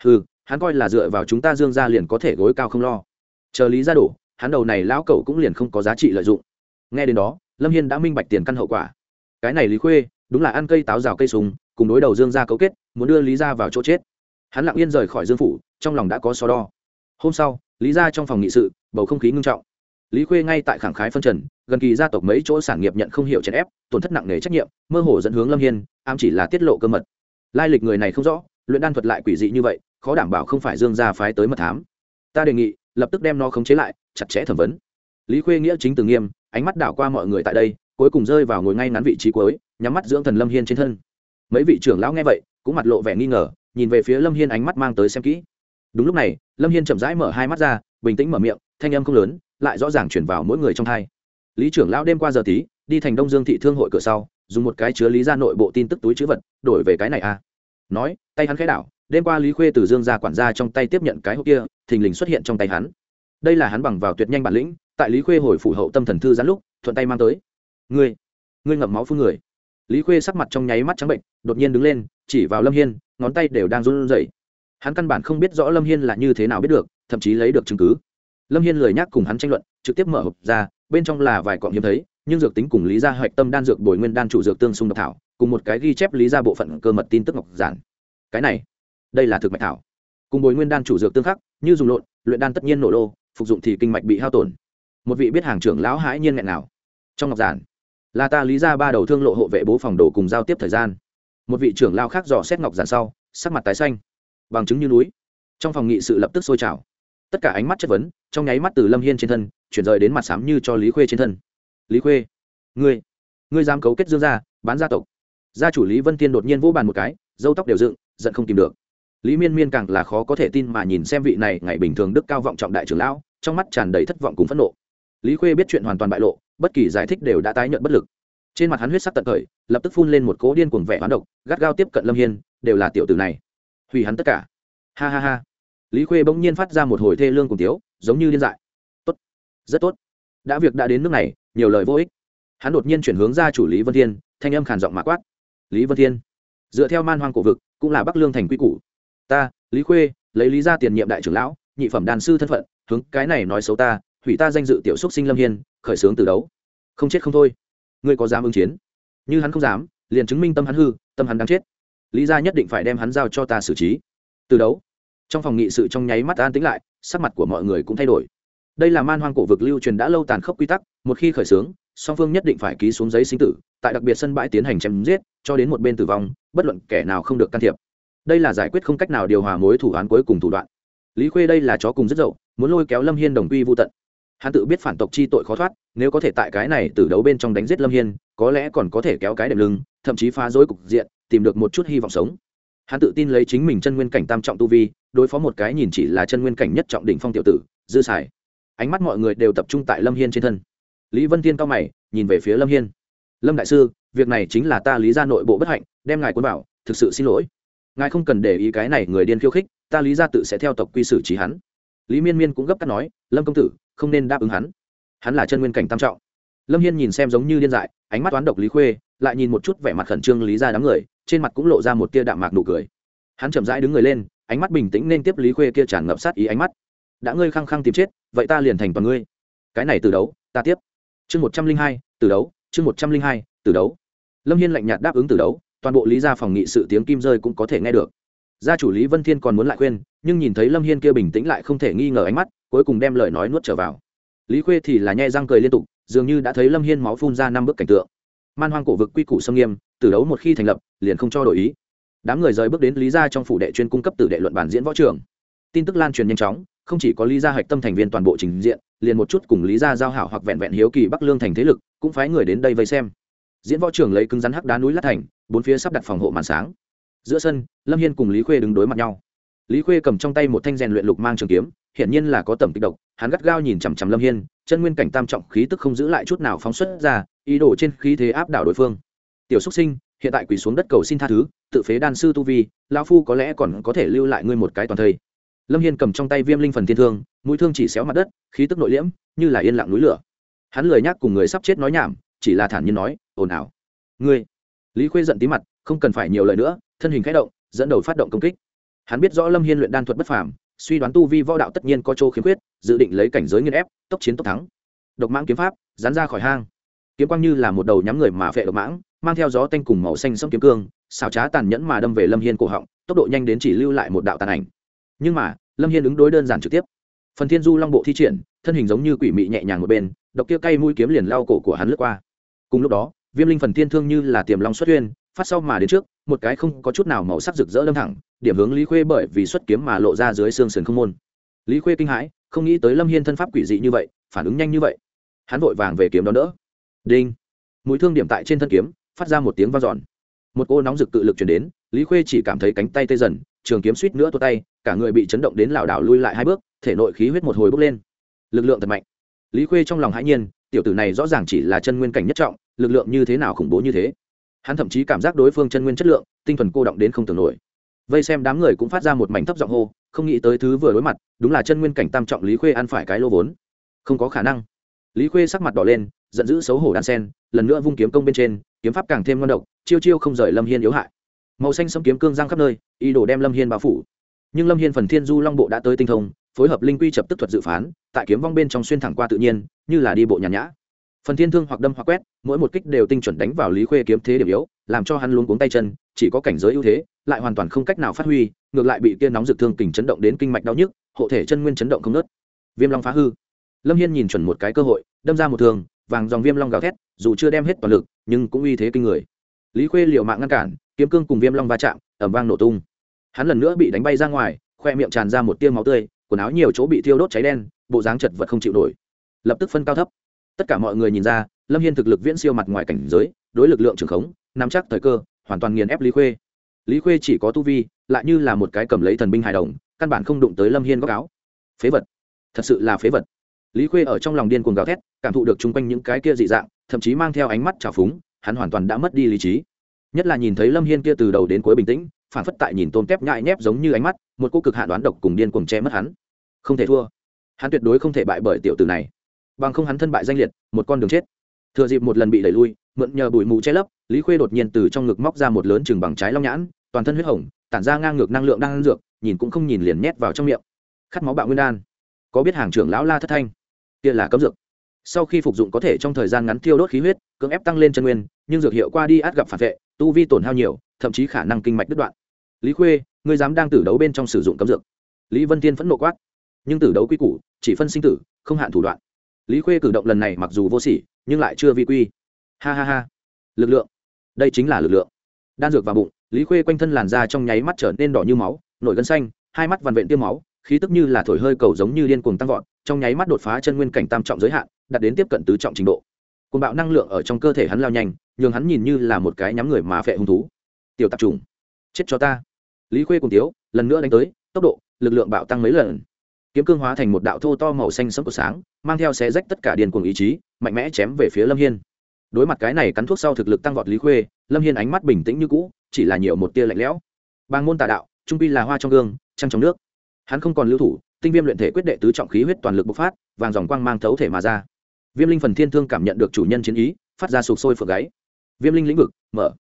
Ừ hắn coi là dựa vào chúng ta dương ra liền có thể gối cao không lo. Chờ lý ra đổ hắn đầu này lão cậu cũng liền không có giá trị lợi dụng. Nghe đến đó, lâm hiên đã minh bạch tiền căn hậu quả. Cái này lý khuê, đúng là ăn cây táo rào cây sùng cùng đối đầu dương ra cấu kết, muốn đưa lý ra vào chỗ chết. Hắn lặng yên rời khỏi dương phủ, trong lòng đã có so đo. Hôm sau, lý ra trong phòng nghị sự, bầu không khí ngưng trọng. Lý khuê ngay tại khẳng khái phân trần, gần kỳ gia tộc mấy chỗ sản nghiệp nhận không hiểu chèn ép, tổn thất nặng nề trách nhiệm, mơ hồ dẫn hướng lâm hiên am chỉ là tiết lộ cơ mật. Lai lịch người này không rõ, luyện đan thuật lại quỷ dị như vậy, khó đảm bảo không phải dương gia phái tới mật thám. Ta đề nghị lập tức đem nó khống chế lại, chặt chẽ thẩm vấn. Lý khuê nghĩa chính từ nghiêm, ánh mắt đảo qua mọi người tại đây, cuối cùng rơi vào ngồi ngay ngắn vị trí cuối, nhắm mắt dưỡng thần lâm hiên trên thân. Mấy vị trưởng lão nghe vậy, cũng mặt lộ vẻ nghi ngờ, nhìn về phía lâm hiên ánh mắt mang tới xem kỹ. Đúng lúc này, lâm hiên chậm rãi mở hai mắt ra, bình tĩnh mở miệng, thanh âm không lớn, lại rõ ràng chuyển vào mỗi người trong thai lý trưởng lão đêm qua giờ tí, đi thành đông dương thị thương hội cửa sau, dùng một cái chứa lý ra nội bộ tin tức túi chữ vật, đổi về cái này a à. nói, tay hắn khẽ đảo đêm qua lý khuê từ dương ra quản gia trong tay tiếp nhận cái hộp kia, thình lình xuất hiện trong tay hắn. Đây là hắn bằng vào tuyệt nhanh bản lĩnh, tại lý khuê hồi phủ hậu tâm thần thư giãn lúc, thuận tay mang tới. Ngươi ngươi ngậm máu phương người. Lý khuê sắc mặt trong nháy mắt trắng bệnh, đột nhiên đứng lên, chỉ vào lâm hiên, ngón tay đều đang run rẩy. Hắn căn bản không biết rõ lâm hiên là như thế nào biết được, thậm chí lấy được chứng cứ. Lâm hiên lười nhắc cùng hắn tranh luận, trực tiếp mở hộp ra, bên trong là vài cọng hiếm thấy, nhưng dược tính cùng lý gia hạch tâm đan dược bồi nguyên đan chủ dược tương xung độc thảo, cùng một cái ghi chép lý gia bộ phận cơ mật tin tức ngọc giản. Cái này đây là thực mạch thảo. Cùng bồi nguyên đan chủ dược tương khắc, như dùng lộn, luyện đan tất nhiên nổ lô, phục dụng thì kinh mạch bị hao tổn. Một vị biết hàng trưởng lão hãi nhiên nghẹn nào trong ngọc giản, là ta lý ra ba đầu thương lộ hộ vệ bố phòng đồ cùng giao tiếp thời gian. Một vị trưởng lao khác dò xét ngọc giản sau, sắc mặt tái xanh. Bằng chứng như núi. Trong phòng nghị sự lập tức sôi trào. Tất cả ánh mắt chất vấn, trong nháy mắt từ lâm hiên trên thân, chuyển rời đến mặt sám như cho lý khuê trên thân. Lý khuê, ngươi ngươi dám cấu kết dương gia, bán gia tộc. Gia chủ lý vân tiên đột nhiên vỗ bàn một cái dâu tóc đều dựng, giận không tìm được lý miên miên càng là khó có thể tin mà nhìn xem vị này ngày bình thường đức cao vọng trọng đại trưởng lão, trong mắt tràn đầy thất vọng cùng phẫn nộ. Lý khuê biết chuyện hoàn toàn bại lộ, bất kỳ giải thích đều đã tái nhận bất lực. Trên mặt hắn huyết sắc tận khởi lập tức phun lên một cố điên cuồng vẻ hoán độc, gắt gao tiếp cận lâm hiên, đều là tiểu tử này. Hủy hắn tất cả. Ha ha ha. Lý khuê bỗng nhiên phát ra một hồi thê lương cùng tiếu, giống như điên dại. Tốt. Rất tốt. Đã việc đã đến nước này, nhiều lời vô ích. Hắn đột nhiên chuyển hướng ra chủ lý vân thiên, thanh âm khàn giọng mã quát. Lý vân thiên. Dựa theo man hoang cổ vực, cũng là bắc lương thành quy củ ta, lý khuê, lấy lý ra tiền nhiệm đại trưởng lão, nhị phẩm đàn sư thân phận, hướng cái này nói xấu ta, hủy ta danh dự tiểu xúc sinh lâm hiên, khởi xướng từ đấu. Không chết không thôi. Ngươi có dám ứng chiến? Như hắn không dám, liền chứng minh tâm hắn hư, tâm hắn đáng chết. Lý ra nhất định phải đem hắn giao cho ta xử trí. Từ đấu. Trong phòng nghị sự trong nháy mắt an tĩnh lại, sắc mặt của mọi người cũng thay đổi. Đây là man hoang cổ vực lưu truyền đã lâu tàn khốc quy tắc, một khi khởi xướng, song phương nhất định phải ký xuống giấy sinh tử, tại đặc biệt sân bãi tiến hành chém giết, cho đến một bên tử vong, bất luận kẻ nào không được can thiệp đây là giải quyết không cách nào điều hòa mối thủ án cuối cùng thủ đoạn. Lý khuê đây là chó cùng rất dậu, muốn lôi kéo lâm hiên đồng quy vô tận. Hắn tự biết phản tộc chi tội khó thoát, nếu có thể tại cái này từ đấu bên trong đánh giết lâm hiên, có lẽ còn có thể kéo cái đệm lưng, thậm chí phá rối cục diện, tìm được một chút hy vọng sống. Hắn tự tin lấy chính mình chân nguyên cảnh tam trọng tu vi, đối phó một cái nhìn chỉ là chân nguyên cảnh nhất trọng đỉnh phong tiểu tử, dư xài. Ánh mắt mọi người đều tập trung tại lâm hiên trên thân. Lý vân thiên cao mày, nhìn về phía lâm hiên. Lâm đại sư, việc này chính là ta lý ra nội bộ bất hạnh, đem ngài quân bảo thực sự xin lỗi ngài không cần để ý cái này người điên khiêu khích, ta lý ra tự sẽ theo tộc quy xử trí hắn. Lý miên miên cũng gấp cắt nói, lâm công tử, không nên đáp ứng hắn. Hắn là chân nguyên cảnh tam trọng. Lâm hiên nhìn xem giống như điên dại, ánh mắt toán độc lý khuê, lại nhìn một chút vẻ mặt khẩn trương lý ra đám người, trên mặt cũng lộ ra một tia đạm mạc nụ cười. Hắn chậm rãi đứng người lên, ánh mắt bình tĩnh nên tiếp lý khuê kia tràn ngập sát ý ánh mắt. Đã ngươi khăng khăng tìm chết, vậy ta liền thành toàn ngươi. Cái này từ đấu, ta tiếp. Chương một trăm linh hai, từ đấu, chương một trăm linh hai, từ đấu. Lâm hiên lạnh nhạt đáp ứng từ đấu toàn bộ lý gia phòng nghị sự tiếng kim rơi cũng có thể nghe được. Gia chủ lý vân thiên còn muốn lại khuyên, nhưng nhìn thấy lâm hiên kia bình tĩnh lại không thể nghi ngờ ánh mắt, cuối cùng đem lời nói nuốt trở vào. Lý khuê thì là nhai răng cười liên tục, dường như đã thấy lâm hiên máu phun ra năm bức cảnh tượng. Man hoang cổ vực quy củ xâm nghiêm, từ đấu một khi thành lập, liền không cho đổi ý. Đám người rời bước đến lý gia trong phủ đệ chuyên cung cấp tử đệ luận bản diễn võ trường. Tin tức lan truyền nhanh chóng, không chỉ có lý gia hạch tâm thành viên toàn bộ trình diện, liền một chút cùng lý gia giao hảo hoặc vẹn vẹn hiếu kỳ bắc lương thành thế lực, cũng phái người đến đây vây xem. Diễn võ trường lấy cứng rắn hắc đá núi lát thành bốn phía sắp đặt phòng hộ màn sáng. Giữa sân, lâm hiên cùng lý khuê đứng đối mặt nhau. Lý khuê cầm trong tay một thanh rèn luyện lục mang trường kiếm, hiển nhiên là có tầm kích độc, hắn gắt gao nhìn chằm chằm lâm hiên, chân nguyên cảnh tam trọng khí tức không giữ lại chút nào phóng xuất ra, ý đồ trên khí thế áp đảo đối phương. Tiểu xúc sinh, hiện tại quỳ xuống đất cầu xin tha thứ, tự phế đan sư tu vi, lão phu có lẽ còn có thể lưu lại ngươi một cái toàn thây. Lâm hiên cầm trong tay viêm linh phần thiên thương, mũi thương chỉ xéo mặt đất, khí tức nội liễm, như là yên lặng núi lửa. Hắn lười nhắc cùng người sắp chết nói nhảm, chỉ là thản nhiên nói, ồn ào. Ngươi lý khuê giận tí mặt, không cần phải nhiều lời nữa, thân hình k h ẽ động, dẫn đầu phát động công kích. Hắn biết rõ lâm hiên luyện đan thuật bất phàm, suy đoán tu vi võ đạo tất nhiên có chỗ khiếm khuyết, dự định lấy cảnh giới nghiên ép, tốc chiến tốc thắng. Độc mãng kiếm pháp dán ra khỏi hang. Kiếm quang như là một đầu nhắm người mà phệ độc mãng, mang theo gió tanh cùng màu xanh sông kiếm cương xào trá tàn nhẫn mà đâm về lâm hiên cổ họng, tốc độ nhanh đến chỉ lưu lại một đạo tàn ảnh. Nhưng mà, lâm hiên ứng đối đơn giản trực tiếp. Phần thiên du long bộ thi triển, thân hình giống như quỷ mị nhẹ nhàng một bên, độc kia cay mũi kiếm liền lao cổ của hắn lướt qua. Cùng lúc đó viêm linh phần thiên thương như là tiềm long xuất huyên, phát sau mà đến trước, một cái không có chút nào màu sắc rực rỡ lâm thẳng, điểm hướng lý khuê bởi vì xuất kiếm mà lộ ra dưới xương sườn không môn. Lý khuê kinh hãi, không nghĩ tới lâm hiên thân pháp quỷ dị như vậy, phản ứng nhanh như vậy. Hắn vội vàng về kiếm đón đỡ. Đinh. Mũi thương điểm tại trên thân kiếm, phát ra một tiếng v a n giòn một cô nóng rực tự lực chuyển đến, lý khuê chỉ cảm thấy cánh tay tê dần, trường kiếm suýt nữa tua tay, cả người bị chấn động đến lảo đảo lui lại hai bước, thể nội khí huyết một hồi bốc lên. Lực lượng thật mạnh. Lý khuê trong lòng hãi nhiên, tiểu tử này rõ ràng chỉ là chân nguyên cảnh nhất trọng lực lượng như thế nào khủng bố như thế. Hắn thậm chí cảm giác đối phương chân nguyên chất lượng, tinh thần cô động đến không tưởng nổi. Vây xem đám người cũng phát ra một mảnh thấp giọng hô, không nghĩ tới thứ vừa đối mặt, đúng là chân nguyên cảnh tam trọng lý khuê ăn phải cái lô vốn. Không có khả năng. Lý khuê sắc mặt đỏ lên, giận dữ xấu hổ đan sen, lần nữa vung kiếm công bên trên, kiếm pháp càng thêm ngon độc, chiêu chiêu không rời lâm hiên yếu hại. Màu xanh xâm kiếm cương giang khắp nơi, ý đồ đem lâm hiên bao phủ. Nhưng lâm hiên phần thiên du long bộ đã tới tinh thông, phối hợp linh quy chập tức thuật dự phán, tại kiếm vong bên trong xuyên thẳng qua tự nhiên, như là đi bộ nhàn nhã phần thiên thương hoặc đâm hoặc quét, mỗi một kích đều tinh chuẩn đánh vào lý khuê kiếm thế điểm yếu, làm cho hắn luống cuống tay chân, chỉ có cảnh giới ưu thế, lại hoàn toàn không cách nào phát huy, ngược lại bị kia nóng rực thương kình chấn động đến kinh mạch đau nhức, hộ thể chân nguyên chấn động không nớt viêm long phá hư. Lâm hiên nhìn chuẩn một cái cơ hội, đâm ra một thường vàng dòng viêm long gào thét, dù chưa đem hết toàn lực, nhưng cũng uy thế kinh người. Lý khuê liều mạng ngăn cản, kiếm cương cùng viêm long va chạm ẩm vang nổ tung. Hắn lần nữa bị đánh bay ra ngoài, khoe miệng tràn ra một tiêu máu tươi, quần áo nhiều chỗ bị thiêu đốt cháy đen, bộ dáng chật vật không chịu nổi. Lập tức phân cao thấp tất cả mọi người nhìn ra, lâm hiên thực lực viễn siêu mặt ngoài cảnh giới, đối lực lượng trường khống, nắm chắc thời cơ, hoàn toàn nghiền ép lý khuê. Lý khuê chỉ có tu vi, lại như là một cái cầm lấy thần binh hài đồng, căn bản không đụng tới lâm hiên góc áo. Phế vật. Thật sự là phế vật. Lý khuê ở trong lòng điên cuồng gào thét, cảm thụ được chung quanh những cái kia dị dạng, thậm chí mang theo ánh mắt trào phúng, hắn hoàn toàn đã mất đi lý trí. Nhất là nhìn thấy lâm hiên kia từ đầu đến cuối bình tĩnh, phản phất tại nhìn tôm tép nhại nhép giống như ánh mắt, một cô cực hạn đoán độc cùng điên cuồng che mất hắn. Không thể thua. Hắn tuyệt đối không thể bại bởi tiểu tử này bằng không hắn thân bại danh liệt, một con đường chết. Thừa dịp một lần bị đẩy lui, mượn nhờ bụi mù che lấp, lý khuê đột nhiên từ trong ngực móc ra một lớn chừng bằng trái long nhãn, toàn thân huyết hồng, tản ra ngang ngược năng lượng đang ăn dược, nhìn cũng không nhìn liền nhét vào trong miệng. Khát máu bạo nguyên đan. Có biết hàng trưởng lão la thất thanh? Kia là cấm dược. Sau khi phục dụng có thể trong thời gian ngắn tiêu đốt khí huyết, cưỡng ép tăng lên chân nguyên, nhưng dược hiệu qua đi át gặp phản vệ, tu vi tổn hao nhiều, thậm chí khả năng kinh mạch đứt đoạn. Lý khuê, ngươi dám đang tử đấu bên trong sử dụng cấm dược? Lý vân tiên phẫn nộ quát. Nhưng tử đấu quy củ, chỉ phân sinh tử, không hạn thủ đoạn lý khuê cử động lần này mặc dù vô sỉ, nhưng lại chưa vi quy. Ha ha ha. Lực lượng. Đây chính là lực lượng. Đan dược vào bụng, lý khuê quanh thân làn da trong nháy mắt trở nên đỏ như máu, nổi gân xanh, hai mắt vằn vện tiêm máu, khí tức như là thổi hơi cầu giống như điên cuồng tăng vọt, trong nháy mắt đột phá chân nguyên cảnh tam trọng giới hạn, đạt đến tiếp cận tứ trọng trình độ. Côn bạo năng lượng ở trong cơ thể hắn lao nhanh, nhường hắn nhìn như là một cái nhắm người mà phệ hung thú. Tiểu tạp trùng. Chết cho ta. Lý khuê cùng tiếu, lần nữa đánh tới, tốc độ, lực lượng bạo tăng mấy lần kiếm cương hóa thành một đạo thô to màu xanh sẫm của sáng, mang theo xé rách tất cả điền cuồng ý chí, mạnh mẽ chém về phía lâm hiên. Đối mặt cái này cắn thuốc sau thực lực tăng vọt lý khuê, lâm hiên ánh mắt bình tĩnh như cũ, chỉ là nhiều một tia lạnh lẽo. Bang môn tà đạo, trung pi là hoa trong gương, trăng trong nước. Hắn không còn lưu thủ, tinh viêm luyện thể quyết đệ tứ trọng khí huyết toàn lực bộc phát, vàng dòng quang mang thấu thể mà ra. Viêm linh phần thiên thương cảm nhận được chủ nhân chiến ý, phát ra sụp sôi phượng gáy. Viêm linh lĩnh vực, mở.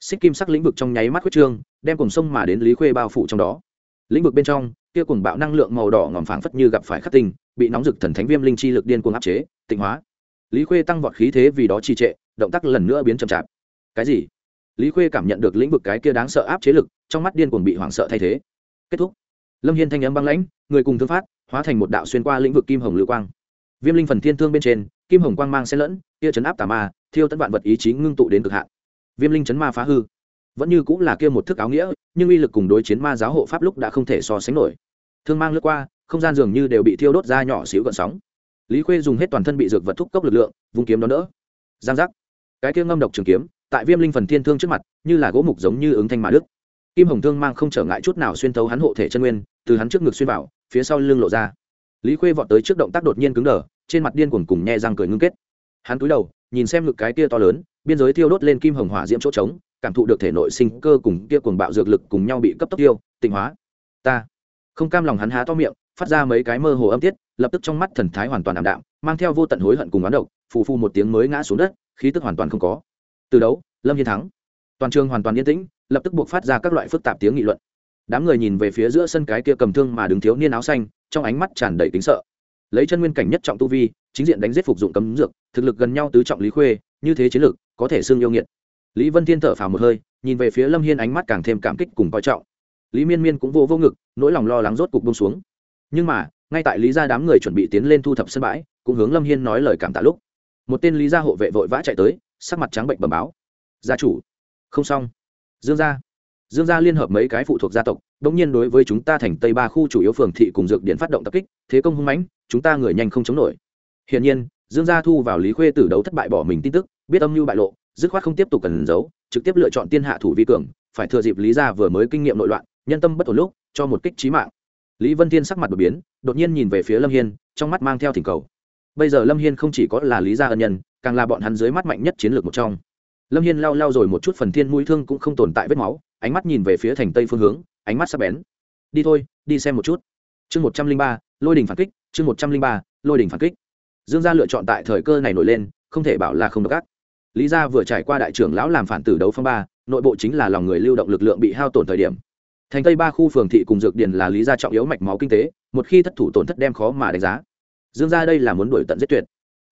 Xích kim sắc lĩnh vực trong nháy mắt huyết trương, đem cùng sông mà đến lý khuê bao phủ trong đó. Lĩnh vực bên trong kia cuồng bạo năng lượng màu đỏ ngòm phảng phất như gặp phải khắc tinh, bị nóng rực thần thánh viêm linh chi lực điên cuồng áp chế, tịnh hóa. Lý khuê tăng vọt khí thế vì đó trì trệ, động tác lần nữa biến chậm chạp. Cái gì? Lý khuê cảm nhận được lĩnh vực cái kia đáng sợ áp chế lực, trong mắt điên cuồng bị hoảng sợ thay thế. Kết thúc. Lâm hiên thanh âm băng lãnh, người cùng thương phát, hóa thành một đạo xuyên qua lĩnh vực kim hồng lưu quang. Viêm linh phần thiên thương bên trên, kim hồng quang mang xen lẫn, kia chấn áp tà ma, thiêu tận vạn vật ý chí ngưng tụ đến cực hạn. Viêm linh chấn ma phá hư. Vẫn như cũng là kia một thức áo nghĩa, nhưng uy lực cùng đối chiến ma giáo hộ pháp lúc đã không thể so sánh nổi thương mang lướt qua, không gian dường như đều bị thiêu đốt ra nhỏ xíu gợn sóng. Lý khuê dùng hết toàn thân bị dược vật thúc cốc lực lượng, vung kiếm đón đỡ. Giang giác. Cái kia ngâm độc trường kiếm, tại viêm linh phần thiên thương trước mặt, như là gỗ mục giống như ứng thanh mà đức kim hồng thương mang không trở ngại chút nào xuyên thấu hắn hộ thể chân nguyên, từ hắn trước ngực xuyên vào, phía sau lưng lộ ra. Lý khuê vọt tới trước động tác đột nhiên cứng đờ, trên mặt điên cuồng cùng nhe răng cười ngưng kết. Hắn cúi đầu, nhìn xem ngực cái kia to lớn, biên giới thiêu đốt lên kim hồng hỏa diễm chỗ trống, cảm thụ được thể nội sinh cơ cùng kia cuồng bạo dược lực cùng nhau bị cấp tốc tiêu, tịnh hóa. Ta không cam lòng hắn há to miệng, phát ra mấy cái mơ hồ âm tiết, lập tức trong mắt thần thái hoàn toàn ảm đạm, mang theo vô tận hối hận cùng oán độc, phù phu một tiếng mới ngã xuống đất, khí tức hoàn toàn không có. Từ đấu, lâm hiên thắng. Toàn trường hoàn toàn yên tĩnh, lập tức buộc phát ra các loại phức tạp tiếng nghị luận. Đám người nhìn về phía giữa sân cái kia cầm thương mà đứng thiếu niên áo xanh, trong ánh mắt tràn đầy kính sợ. Lấy chân nguyên cảnh nhất trọng tu vi, chính diện đánh giết phục dụng cấm dược, thực lực gần nhau tứ trọng lý khuê, như thế chiến lược có thể xương yêu nghiệt. Lý vân thiên thở phào một hơi, nhìn về phía lâm hiên ánh mắt càng thêm cảm kích cùng coi trọng lý miên miên cũng vô vô ngực, nỗi lòng lo lắng rốt cục bông xuống. Nhưng mà, ngay tại lý gia đám người chuẩn bị tiến lên thu thập sân bãi, cũng hướng lâm hiên nói lời cảm tạ lúc. Một tên lý gia hộ vệ vội vã chạy tới, sắc mặt trắng bệnh bầm báo. Gia chủ. Không xong. Dương gia. Dương gia liên hợp mấy cái phụ thuộc gia tộc đ ỗ n g nhiên đối với chúng ta thành tây ba khu chủ yếu phường thị cùng dược điện phát động tập kích, thế công hung mãnh, chúng ta người nhanh không chống nổi. Hiện nhiên, dương gia thu vào lý khuê tử đấu thất bại bỏ mình tin tức, biết âm mưu bại lộ, dứt khoát không tiếp tục cần giấu, trực tiếp lựa chọn tiên hạ thủ vi cường, phải thừa dịp lý gia vừa mới kinh nghiệm nội loạn nhân tâm bất ổn lúc, cho một kích trí mạng. Lý vân thiên sắc mặt đột biến, đột nhiên nhìn về phía lâm hiên, trong mắt mang theo thỉnh cầu. Bây giờ lâm hiên không chỉ có là lý gia ân nhân, càng là bọn hắn dưới mắt mạnh nhất chiến lược một trong. Lâm hiên lao lao rồi một chút phần thiên mũi thương cũng không tồn tại vết máu, ánh mắt nhìn về phía thành tây phương hướng, ánh mắt sắp bén. Đi thôi, đi xem một chút. Chương một trăm linh ba, lôi đình phản kích, chương một trăm linh ba, lôi đình phản kích. Dương gia lựa chọn tại thời cơ này nổi lên, không thể bảo là không độc ác. Lý gia vừa trải qua đại trưởng lão làm phản tử đấu phong ba, nội bộ chính là lòng người lưu động lực lượng bị hao tổn thời điểm thành tây ba khu phường thị cùng dược điền là lý gia trọng yếu mạch máu kinh tế, một khi thất thủ tổn thất đem khó mà đánh giá. Dương gia đây là muốn đuổi tận giết tuyệt.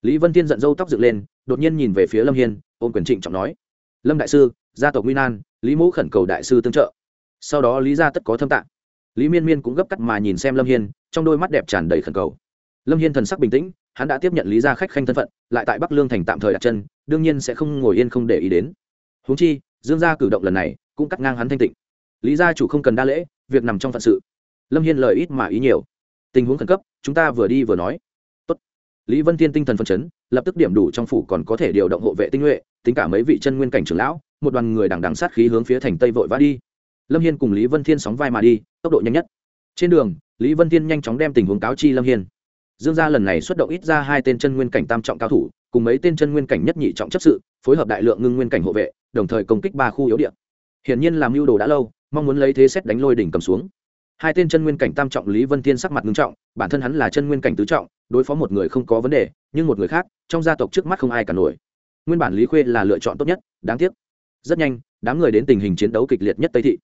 Lý vân thiên giận dâu tóc dựng lên, đột nhiên nhìn về phía lâm hiên, ôm quyền trịnh trọng nói, lâm đại sư, gia tộc nguy nan, lý mẫu khẩn cầu đại sư tương trợ. Sau đó lý gia tất có thâm tạng. Lý miên miên cũng gấp cắt mà nhìn xem lâm hiên, trong đôi mắt đẹp tràn đầy khẩn cầu. Lâm hiên thần sắc bình tĩnh, hắn đã tiếp nhận lý gia khách khanh thân phận, lại tại bắc lương thành tạm thời đặt chân, đương nhiên sẽ không ngồi yên không để ý đến. Húng chi, dương gia cử động lần này cũng cắt ngang hắn thanh tịnh lý gia chủ không cần đa lễ, việc nằm trong phận sự. Lâm hiên lời ít mà ý nhiều. Tình huống khẩn cấp, chúng ta vừa đi vừa nói. Tốt. lý vân thiên tinh thần phân chấn, lập tức điểm đủ trong phủ còn có thể điều động hộ vệ tinh nhuệ, tính cả mấy vị chân nguyên cảnh trưởng lão, một đoàn người đằng đằng sát khí hướng phía thành tây vội vã đi. Lâm hiên cùng lý vân thiên sóng vai mà đi, tốc độ nhanh nhất. Trên đường, lý vân thiên nhanh chóng đem tình huống cáo chi lâm hiên. Dương gia lần này xuất động ít ra hai tên chân nguyên cảnh tam trọng cao thủ, cùng mấy tên chân nguyên cảnh nhất nhị trọng chấp sự, phối hợp đại lượng ngưng nguyên cảnh hộ vệ, đồng thời công kích ba khu yếu điện hiển nhiên làm mưu đồ đã lâu mong muốn lấy thế xét đánh lôi đỉnh cầm xuống. Hai tên chân nguyên cảnh tam trọng lý vân thiên sắc mặt nghiêm trọng, bản thân hắn là chân nguyên cảnh tứ trọng, đối phó một người không có vấn đề, nhưng một người khác, trong gia tộc trước mắt không ai cả nổi. Nguyên bản lý khuê là lựa chọn tốt nhất, đáng tiếc. Rất nhanh, đám người đến tình hình chiến đấu kịch liệt nhất tây thị.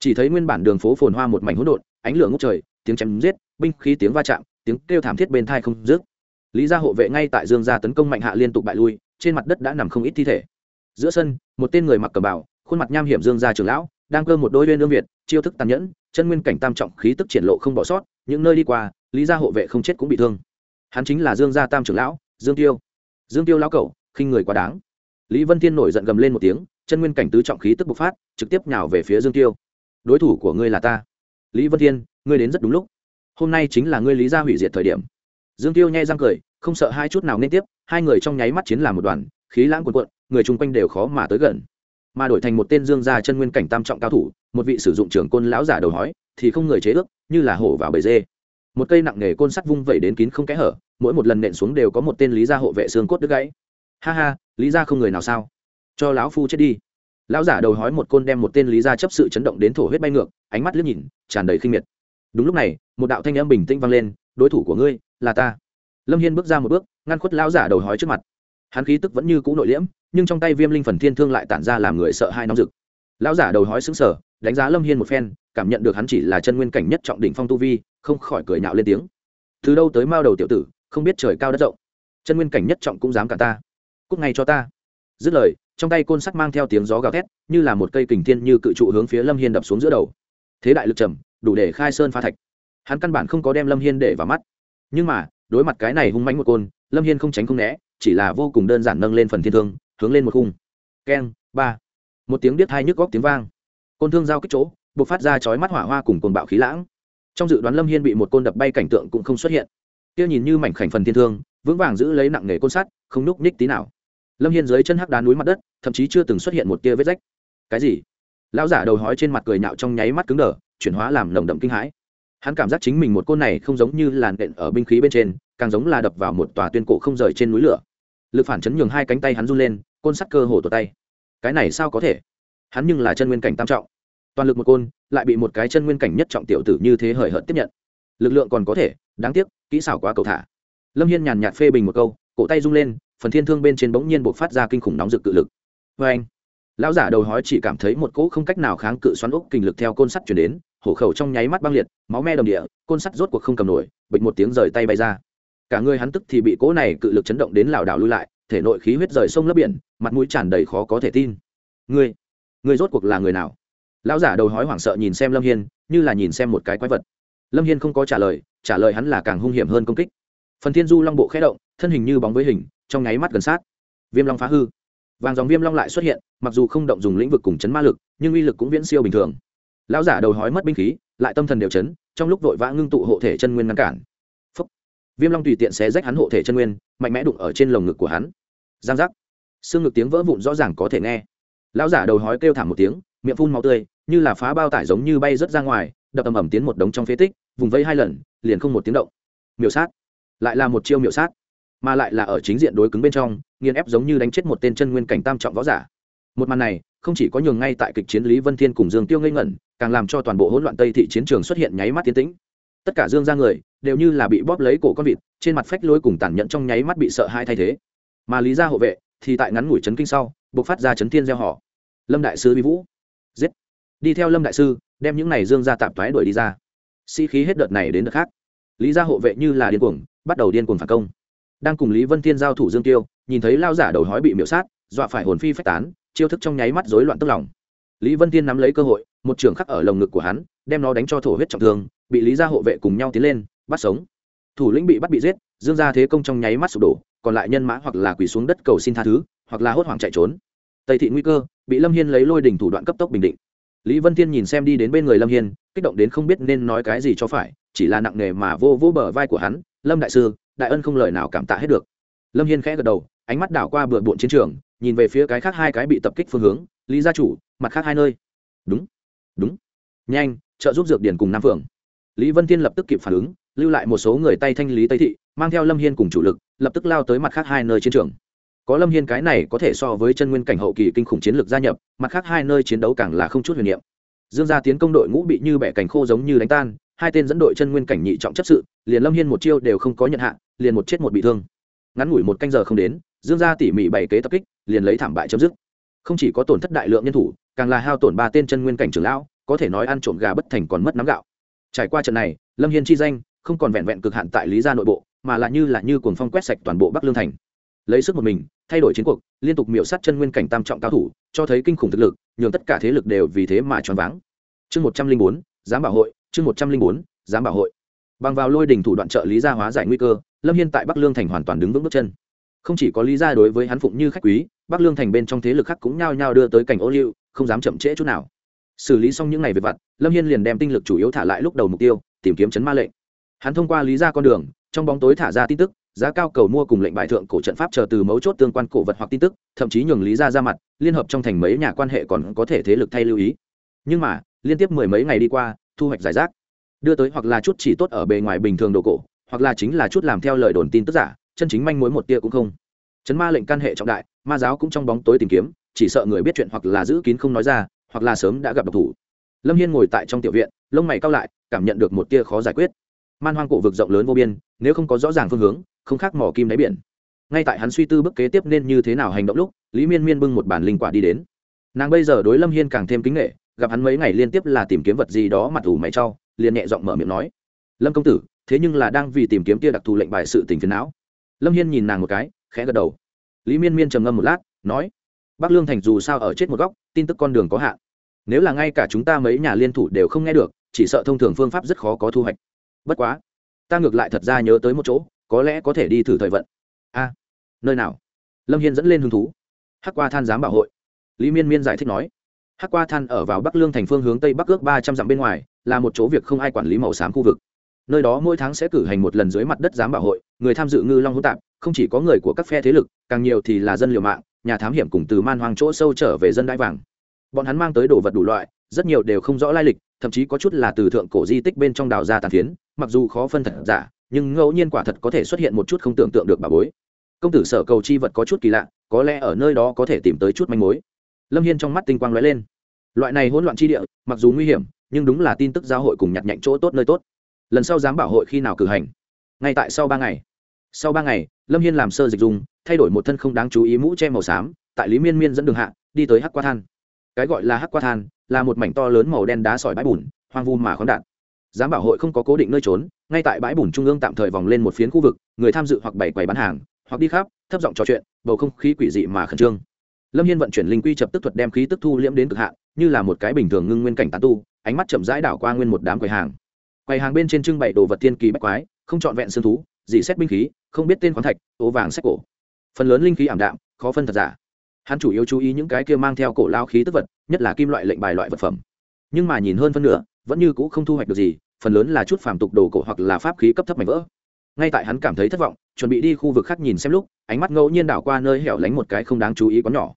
Chỉ thấy nguyên bản đường phố phồn hoa một mảnh hỗn độn, ánh lửa ngốc trời, tiếng chém giết, binh khí tiếng va chạm, tiếng kêu thảm thiết bên thai không dứt. Lý gia hộ vệ ngay tại dương gia tấn công mạnh hạ liên tục bại lui, trên mặt đất đã nằm không ít thi thể. Giữa sân, một tên người mặc cờ bảo khuôn mặt nham hiểm dương gia trưởng lão đang cơ một đôi bên ương việt, chiêu thức tàn nhẫn, chân nguyên cảnh tam trọng, khí tức triển lộ không bỏ sót, những nơi đi qua, lý gia hộ vệ không chết cũng bị thương. Hắn chính là dương gia tam trưởng lão, dương tiêu. Dương tiêu lão cẩu, khinh người quá đáng. Lý vân thiên nổi giận gầm lên một tiếng, chân nguyên cảnh tứ trọng khí tức bộc phát, trực tiếp nhào về phía dương tiêu. Đối thủ của ngươi là ta. Lý vân thiên, ngươi đến rất đúng lúc. Hôm nay chính là ngươi lý gia hủy diệt thời điểm. Dương tiêu nhai răng cười, không sợ hai chút nào nên tiếp, hai người trong nháy mắt chiến làm một đoàn, khí lãng cuồn cuộn, người chung quanh đều khó mà tới gần mà đổi thành một tên dương gia chân nguyên cảnh tam trọng cao thủ, một vị sử dụng trưởng côn lão giả đầu hói, thì không người chế ước, như là hổ vào bầy dê. Một cây nặng nghề côn sắt vung vẩy đến kín không kẽ hở, mỗi một lần nện xuống đều có một tên lý gia hộ vệ xương cốt đứt gãy. Ha ha, lý gia không người nào sao? Cho lão phu chết đi. Lão giả đầu hói một côn đem một tên lý gia chấp sự chấn động đến thổ huyết bay ngược, ánh mắt liếc nhìn, tràn đầy khinh miệt. Đúng lúc này, một đạo thanh âm bình tĩnh vang lên, đối thủ của ngươi là ta. Lâm hiên bước ra một bước, ngăn khuất lão giả đầu hói trước mặt. Hắn khí tức vẫn như cũ nội liễm nhưng trong tay viêm linh phần thiên thương lại tản ra làm người sợ hai nóng rực. Lão giả đầu hói xứng sở đánh giá lâm hiên một phen, cảm nhận được hắn chỉ là chân nguyên cảnh nhất trọng đỉnh phong tu vi, không khỏi cười nhạo lên tiếng. Từ đâu tới mao đầu tiểu tử, không biết trời cao đất rộng. Chân nguyên cảnh nhất trọng cũng dám cả ta. Cúc ngay cho ta. Dứt lời, trong tay côn sắc mang theo tiếng gió gào thét, như là một cây kình thiên như cự trụ hướng phía lâm hiên đập xuống giữa đầu. Thế đại lực trầm, đủ để khai sơn phá thạch. Hắn căn bản không có đem lâm hiên để vào mắt. Nhưng mà, đối mặt cái này hung mánh một côn, lâm hiên không tránh không né, chỉ là vô cùng đơn giản nâng lên phần thiên thương hướng lên một khung. Keng, ba. Một tiếng điếc hai nhức góc tiếng vang. Côn thương giao kích chỗ, buộc phát ra chói mắt hỏa hoa cùng cồn bạo khí lãng. Trong dự đoán lâm hiên bị một côn đập bay cảnh tượng cũng không xuất hiện. Kia nhìn như mảnh khảnh phần thiên thương, vững vàng giữ lấy nặng nghề côn sắt, không núc ních tí nào. Lâm hiên dưới chân hắc đá núi mặt đất, thậm chí chưa từng xuất hiện một tia vết rách. Cái gì? Lão giả đầu hói trên mặt cười nhạo trong nháy mắt cứng đờ, chuyển hóa làm nồng đậm kinh hãi. Hắn cảm giác chính mình một côn này không giống như làn đện ở binh khí bên trên, càng giống là đập vào một tòa tuyên cổ không rời trên núi lửa lực phản chấn nhường hai cánh tay hắn run lên, côn sắt cơ hồ tột tay. Cái này sao có thể? Hắn nhưng là chân nguyên cảnh tam trọng. Toàn lực một côn, lại bị một cái chân nguyên cảnh nhất trọng tiểu tử như thế hời hợt tiếp nhận. Lực lượng còn có thể, đáng tiếc, kỹ xảo quá cầu thả. Lâm hiên nhàn nhạt phê bình một câu, cổ tay rung lên, phần thiên thương bên trên bỗng nhiên buộc phát ra kinh khủng nóng rực cự lực. Vê anh lão giả đầu hói chỉ cảm thấy một cỗ không cách nào kháng cự xoắn ốc kinh lực theo côn sắt chuyển đến, hổ khẩu trong nháy mắt băng liệt, máu me đồng địa, côn sắt rốt cuộc không cầm nổi, bịch một tiếng rời tay bay ra cả người hắn tức thì bị cỗ này cự lực chấn động đến lảo đảo lui lại, thể nội khí huyết rời sông lấp biển, mặt mũi tràn đầy khó có thể tin. Ngươi ngươi rốt cuộc là người nào? Lão giả đầu hói hoảng sợ nhìn xem lâm hiên, như là nhìn xem một cái quái vật. Lâm hiên không có trả lời trả lời hắn là càng hung hiểm hơn công kích. Phần thiên du long bộ khẽ động, thân hình như bóng với hình, trong nháy mắt gần sát. Viêm long phá hư. Vàng dòng viêm long lại xuất hiện, mặc dù không động dùng lĩnh vực cùng chấn ma lực, nhưng uy lực cũng viễn siêu bình thường. Lão giả đầu hói mất binh khí, lại tâm thần đều chấn, trong lúc vội vã ngưng tụ hộ thể chân nguyên ngăn cản viêm long tùy tiện xé rách hắn hộ thể chân nguyên, mạnh mẽ đụng ở trên lồng ngực của hắn. Giang giác. Xương ngực tiếng vỡ vụn rõ ràng có thể nghe. Lão giả đầu hói kêu thảm một tiếng, miệng phun màu tươi, như là phá bao tải giống như bay rớt ra ngoài, đập ầm ầm tiến một đống trong phế tích, vùng vây hai lần, liền không một tiếng động. Miểu sát. Lại là một chiêu miểu sát. Mà lại là ở chính diện đối cứng bên trong, nghiền ép giống như đánh chết một tên chân nguyên cảnh tam trọng võ giả. Một màn này, không chỉ có nhường ngay tại kịch chiến lý vân thiên cùng dương tiêu ngây ngẩn, càng làm cho toàn bộ hỗn loạn tây thị chiến trường xuất hiện nháy mắt tiến tĩnh. Tất cả dương ra người đều như là bị bóp lấy cổ con vịt, trên mặt phách lối cùng tàn nhẫn trong nháy mắt bị sợ hai thay thế. Mà lý gia hộ vệ thì tại ngắn ngủi chấn kinh sau, buộc phát ra chấn thiên gieo họ. Lâm đại sư bị vũ. Giết. Đi theo lâm đại sư, đem những này dương ra tạp thoái đuổi đi ra. Sĩ、si、khí hết đợt này đến đợt khác. Lý gia hộ vệ như là điên cuồng, bắt đầu điên cuồng phản công. Đang cùng lý vân thiên giao thủ dương tiêu, nhìn thấy lao giả đầu hói bị miễu sát, dọa phải hồn phi phách tán, chiêu thức trong nháy mắt rối loạn tức lòng. Lý vân thiên nắm lấy cơ hội, một trường khắc ở lồng ngực của hắn, đem nó đánh cho thổ huyết trọng thương, bị lý gia hộ vệ cùng nhau tiến lên bắt sống. Thủ lĩnh bị bắt bị giết, dương gia thế công trong nháy mắt sụp đổ, còn lại nhân mã hoặc là quỳ xuống đất cầu xin tha thứ, hoặc là hốt hoảng chạy trốn. Tây thị nguy cơ, bị lâm hiên lấy lôi đỉnh thủ đoạn cấp tốc bình định. Lý vân thiên nhìn xem đi đến bên người lâm hiên, kích động đến không biết nên nói cái gì cho phải, chỉ là nặng nề mà vô vô bờ vai của hắn, lâm đại sư, đại ân không lời nào cảm tạ hết được. Lâm hiên khẽ gật đầu, ánh mắt đảo qua bừa bộn chiến trường, nhìn về phía cái khác hai cái bị tập kích phương hướng, lý gia chủ, mặt khác hai nơi. Đúng đúng, nhanh, trợ giúp dược điển cùng nam phượng. Lý vân thiên lập tức kịp phản ứng lưu lại một số người tay thanh lý tây thị, mang theo lâm hiên cùng chủ lực, lập tức lao tới mặt khác hai nơi chiến trường. Có lâm hiên cái này có thể so với chân nguyên cảnh hậu kỳ kinh khủng chiến lược gia nhập, mặt khác hai nơi chiến đấu càng là không chút huyền niệm. Dương gia tiến công đội ngũ bị như bẻ cành khô giống như đánh tan, hai tên dẫn đội chân nguyên cảnh nhị trọng chấp sự, liền lâm hiên một chiêu đều không có nhận hạ, liền một chết một bị thương. Ngắn ngủi một canh giờ không đến, dương gia tỉ mỉ bày kế tập kích, liền lấy thảm bại chấm dứt. Không chỉ có tổn thất đại lượng nhân thủ, càng là hao tổn ba tên chân nguyên cảnh trưởng lão, có thể nói ăn trộm gà bất thành còn mất nắm gạo. Trải qua trận này, lâm hiên chi danh không còn vẹn vẹn cực hạn tại lý gia nội bộ, mà là như là như cuồng phong quét sạch toàn bộ bắc lương thành. Lấy sức một mình, thay đổi chiến cuộc, liên tục miểu sát chân nguyên cảnh tam trọng cao thủ, cho thấy kinh khủng thực lực, nhường tất cả thế lực đều vì thế mà choáng váng. Chương một trăm linh bốn, giám bảo hội, chương một trăm linh bốn, giám bảo hội. Bằng vào lôi đình thủ đoạn trợ lý gia hóa giải nguy cơ, lâm hiên tại bắc lương thành hoàn toàn đứng vững bước chân. Không chỉ có lý gia đối với hắn phụng như khách quý, bắc lương thành bên trong thế lực khác cũng nhao nhao đưa tới cảnh ô liu, không dám chậm trễ chút nào. Xử lý xong những ngày về vặt, lâm hiên liền đem tinh lực chủ yếu thả lại lúc đầu mục tiêu, tìm kiếm chấn ma lệnh hắn thông qua lý gia con đường, trong bóng tối thả ra tin tức, giá cao cầu mua cùng lệnh bài thượng cổ trận pháp chờ từ mấu chốt tương quan cổ vật hoặc tin tức, thậm chí nhường lý gia ra mặt, liên hợp trong thành mấy nhà quan hệ còn có thể thế lực thay lưu ý. Nhưng mà, liên tiếp mười mấy ngày đi qua, thu hoạch giải rác. Đưa tới hoặc là chút chỉ tốt ở bề ngoài bình thường đồ cổ, hoặc là chính là chút làm theo lời đồn tin tức giả, chân chính manh mối một tia cũng không. Chấn ma lệnh can hệ trọng đại, ma giáo cũng trong bóng tối tìm kiếm, chỉ sợ người biết chuyện hoặc là giữ kín không nói ra, hoặc là sớm đã gặp độc thủ. Lâm hiên ngồi tại trong tiểu viện, lông mày cao lại, cảm nhận được một tia khó giải quyết man hoang cổ vực rộng lớn vô biên, nếu không có rõ ràng phương hướng, không khác mỏ kim đáy biển. Ngay tại hắn suy tư bước kế tiếp nên như thế nào hành động lúc, lý miên miên bưng một bản linh quả đi đến. Nàng bây giờ đối lâm hiên càng thêm kính nghệ gặp hắn mấy ngày liên tiếp là tìm kiếm vật gì đó mặt ủ mày trau liền nhẹ giọng mở miệng nói. Lâm công tử, thế nhưng là đang vì tìm kiếm tia đặc thù lệnh bài sự tình phiền não. Lâm hiên nhìn nàng một cái, khẽ gật đầu. Lý miên miên trầm ngâm một lát, nói, bắc lương thành dù sao ở chết một góc, tin tức con đường có hạn. Nếu là ngay cả chúng ta mấy nhà liên thủ đều không nghe được, chỉ sợ thông thường phương pháp rất khó có thu hoạch bất quá, ta ngược lại thật ra nhớ tới một chỗ, có lẽ có thể đi thử thời vận. A, nơi nào? Lâm hiên dẫn lên hứng thú. Hắc qua than giám bảo hội. Lý miên miên giải thích nói. Hắc qua than ở vào bắc lương thành phương hướng tây bắc ước ba trăm dặm bên ngoài, là một chỗ việc không ai quản lý màu xám khu vực. Nơi đó mỗi tháng sẽ cử hành một lần dưới mặt đất giám bảo hội, người tham dự ngư long hỗn tạp, không chỉ có người của các phe thế lực, càng nhiều thì là dân liều mạng, nhà thám hiểm cùng từ man hoang chỗ sâu trở về dân đai vàng. Bọn hắn mang tới đồ vật đủ loại, rất nhiều đều không rõ lai lịch thậm chí có chút là từ thượng cổ di tích bên trong đào ra tàn phiến, mặc dù khó phân thật giả, nhưng ngẫu nhiên quả thật có thể xuất hiện một chút không tưởng tượng được bà bối. Công tử sở cầu chi vật có chút kỳ lạ, có lẽ ở nơi đó có thể tìm tới chút manh mối. Lâm hiên trong mắt tinh quang lóe lên. Loại này hỗn loạn chi địa, mặc dù nguy hiểm, nhưng đúng là tin tức giáo hội cùng nhặt nhạnh chỗ tốt nơi tốt. Lần sau dám bảo hội khi nào cử hành? Ngay tại sau ba ngày. Sau ba ngày, lâm hiên làm sơ dịch dùng thay đổi một thân không đáng chú ý mũ che màu xám, tại lý miên miên dẫn đường hạ, đi tới hắc qua than. Cái gọi là hắc qua than là một mảnh to lớn màu đen đá sỏi bãi bùn, hoang vu mà khoáng đạn giám bảo hội không có cố định nơi trốn, ngay tại bãi bùn trung ương tạm thời vòng lên một phiến khu vực, người tham dự hoặc bày quầy bán hàng, hoặc đi khắp, thấp giọng trò chuyện, bầu không khí quỷ dị mà khẩn trương. Lâm hiên vận chuyển linh quy chập tức thuật đem khí tức thu liễm đến cực hạn, như là một cái bình thường ngưng nguyên cảnh tán tu, ánh mắt chậm rãi đảo qua nguyên một đám quầy hàng. Quầy hàng bên trên trưng bày đồ vật thiên kỳ bách quái, không trọn vẹn xương thú, dị xét binh khí, không biết tên khoáng thạch, ố vàng sách cổ. Phần lớn linh khí ảm đạm, khó phân thật giả hắn chủ yếu chú ý những cái kia mang theo cổ lao khí tức vật, nhất là kim loại lệnh bài loại vật phẩm. Nhưng mà nhìn hơn phân nửa, vẫn như c ũ không thu hoạch được gì, phần lớn là chút phàm tục đồ cổ hoặc là pháp khí cấp thấp mảnh vỡ. Ngay tại hắn cảm thấy thất vọng, chuẩn bị đi khu vực khác nhìn xem lúc, ánh mắt ngẫu nhiên đảo qua nơi hẻo lánh một cái không đáng chú ý quán nhỏ.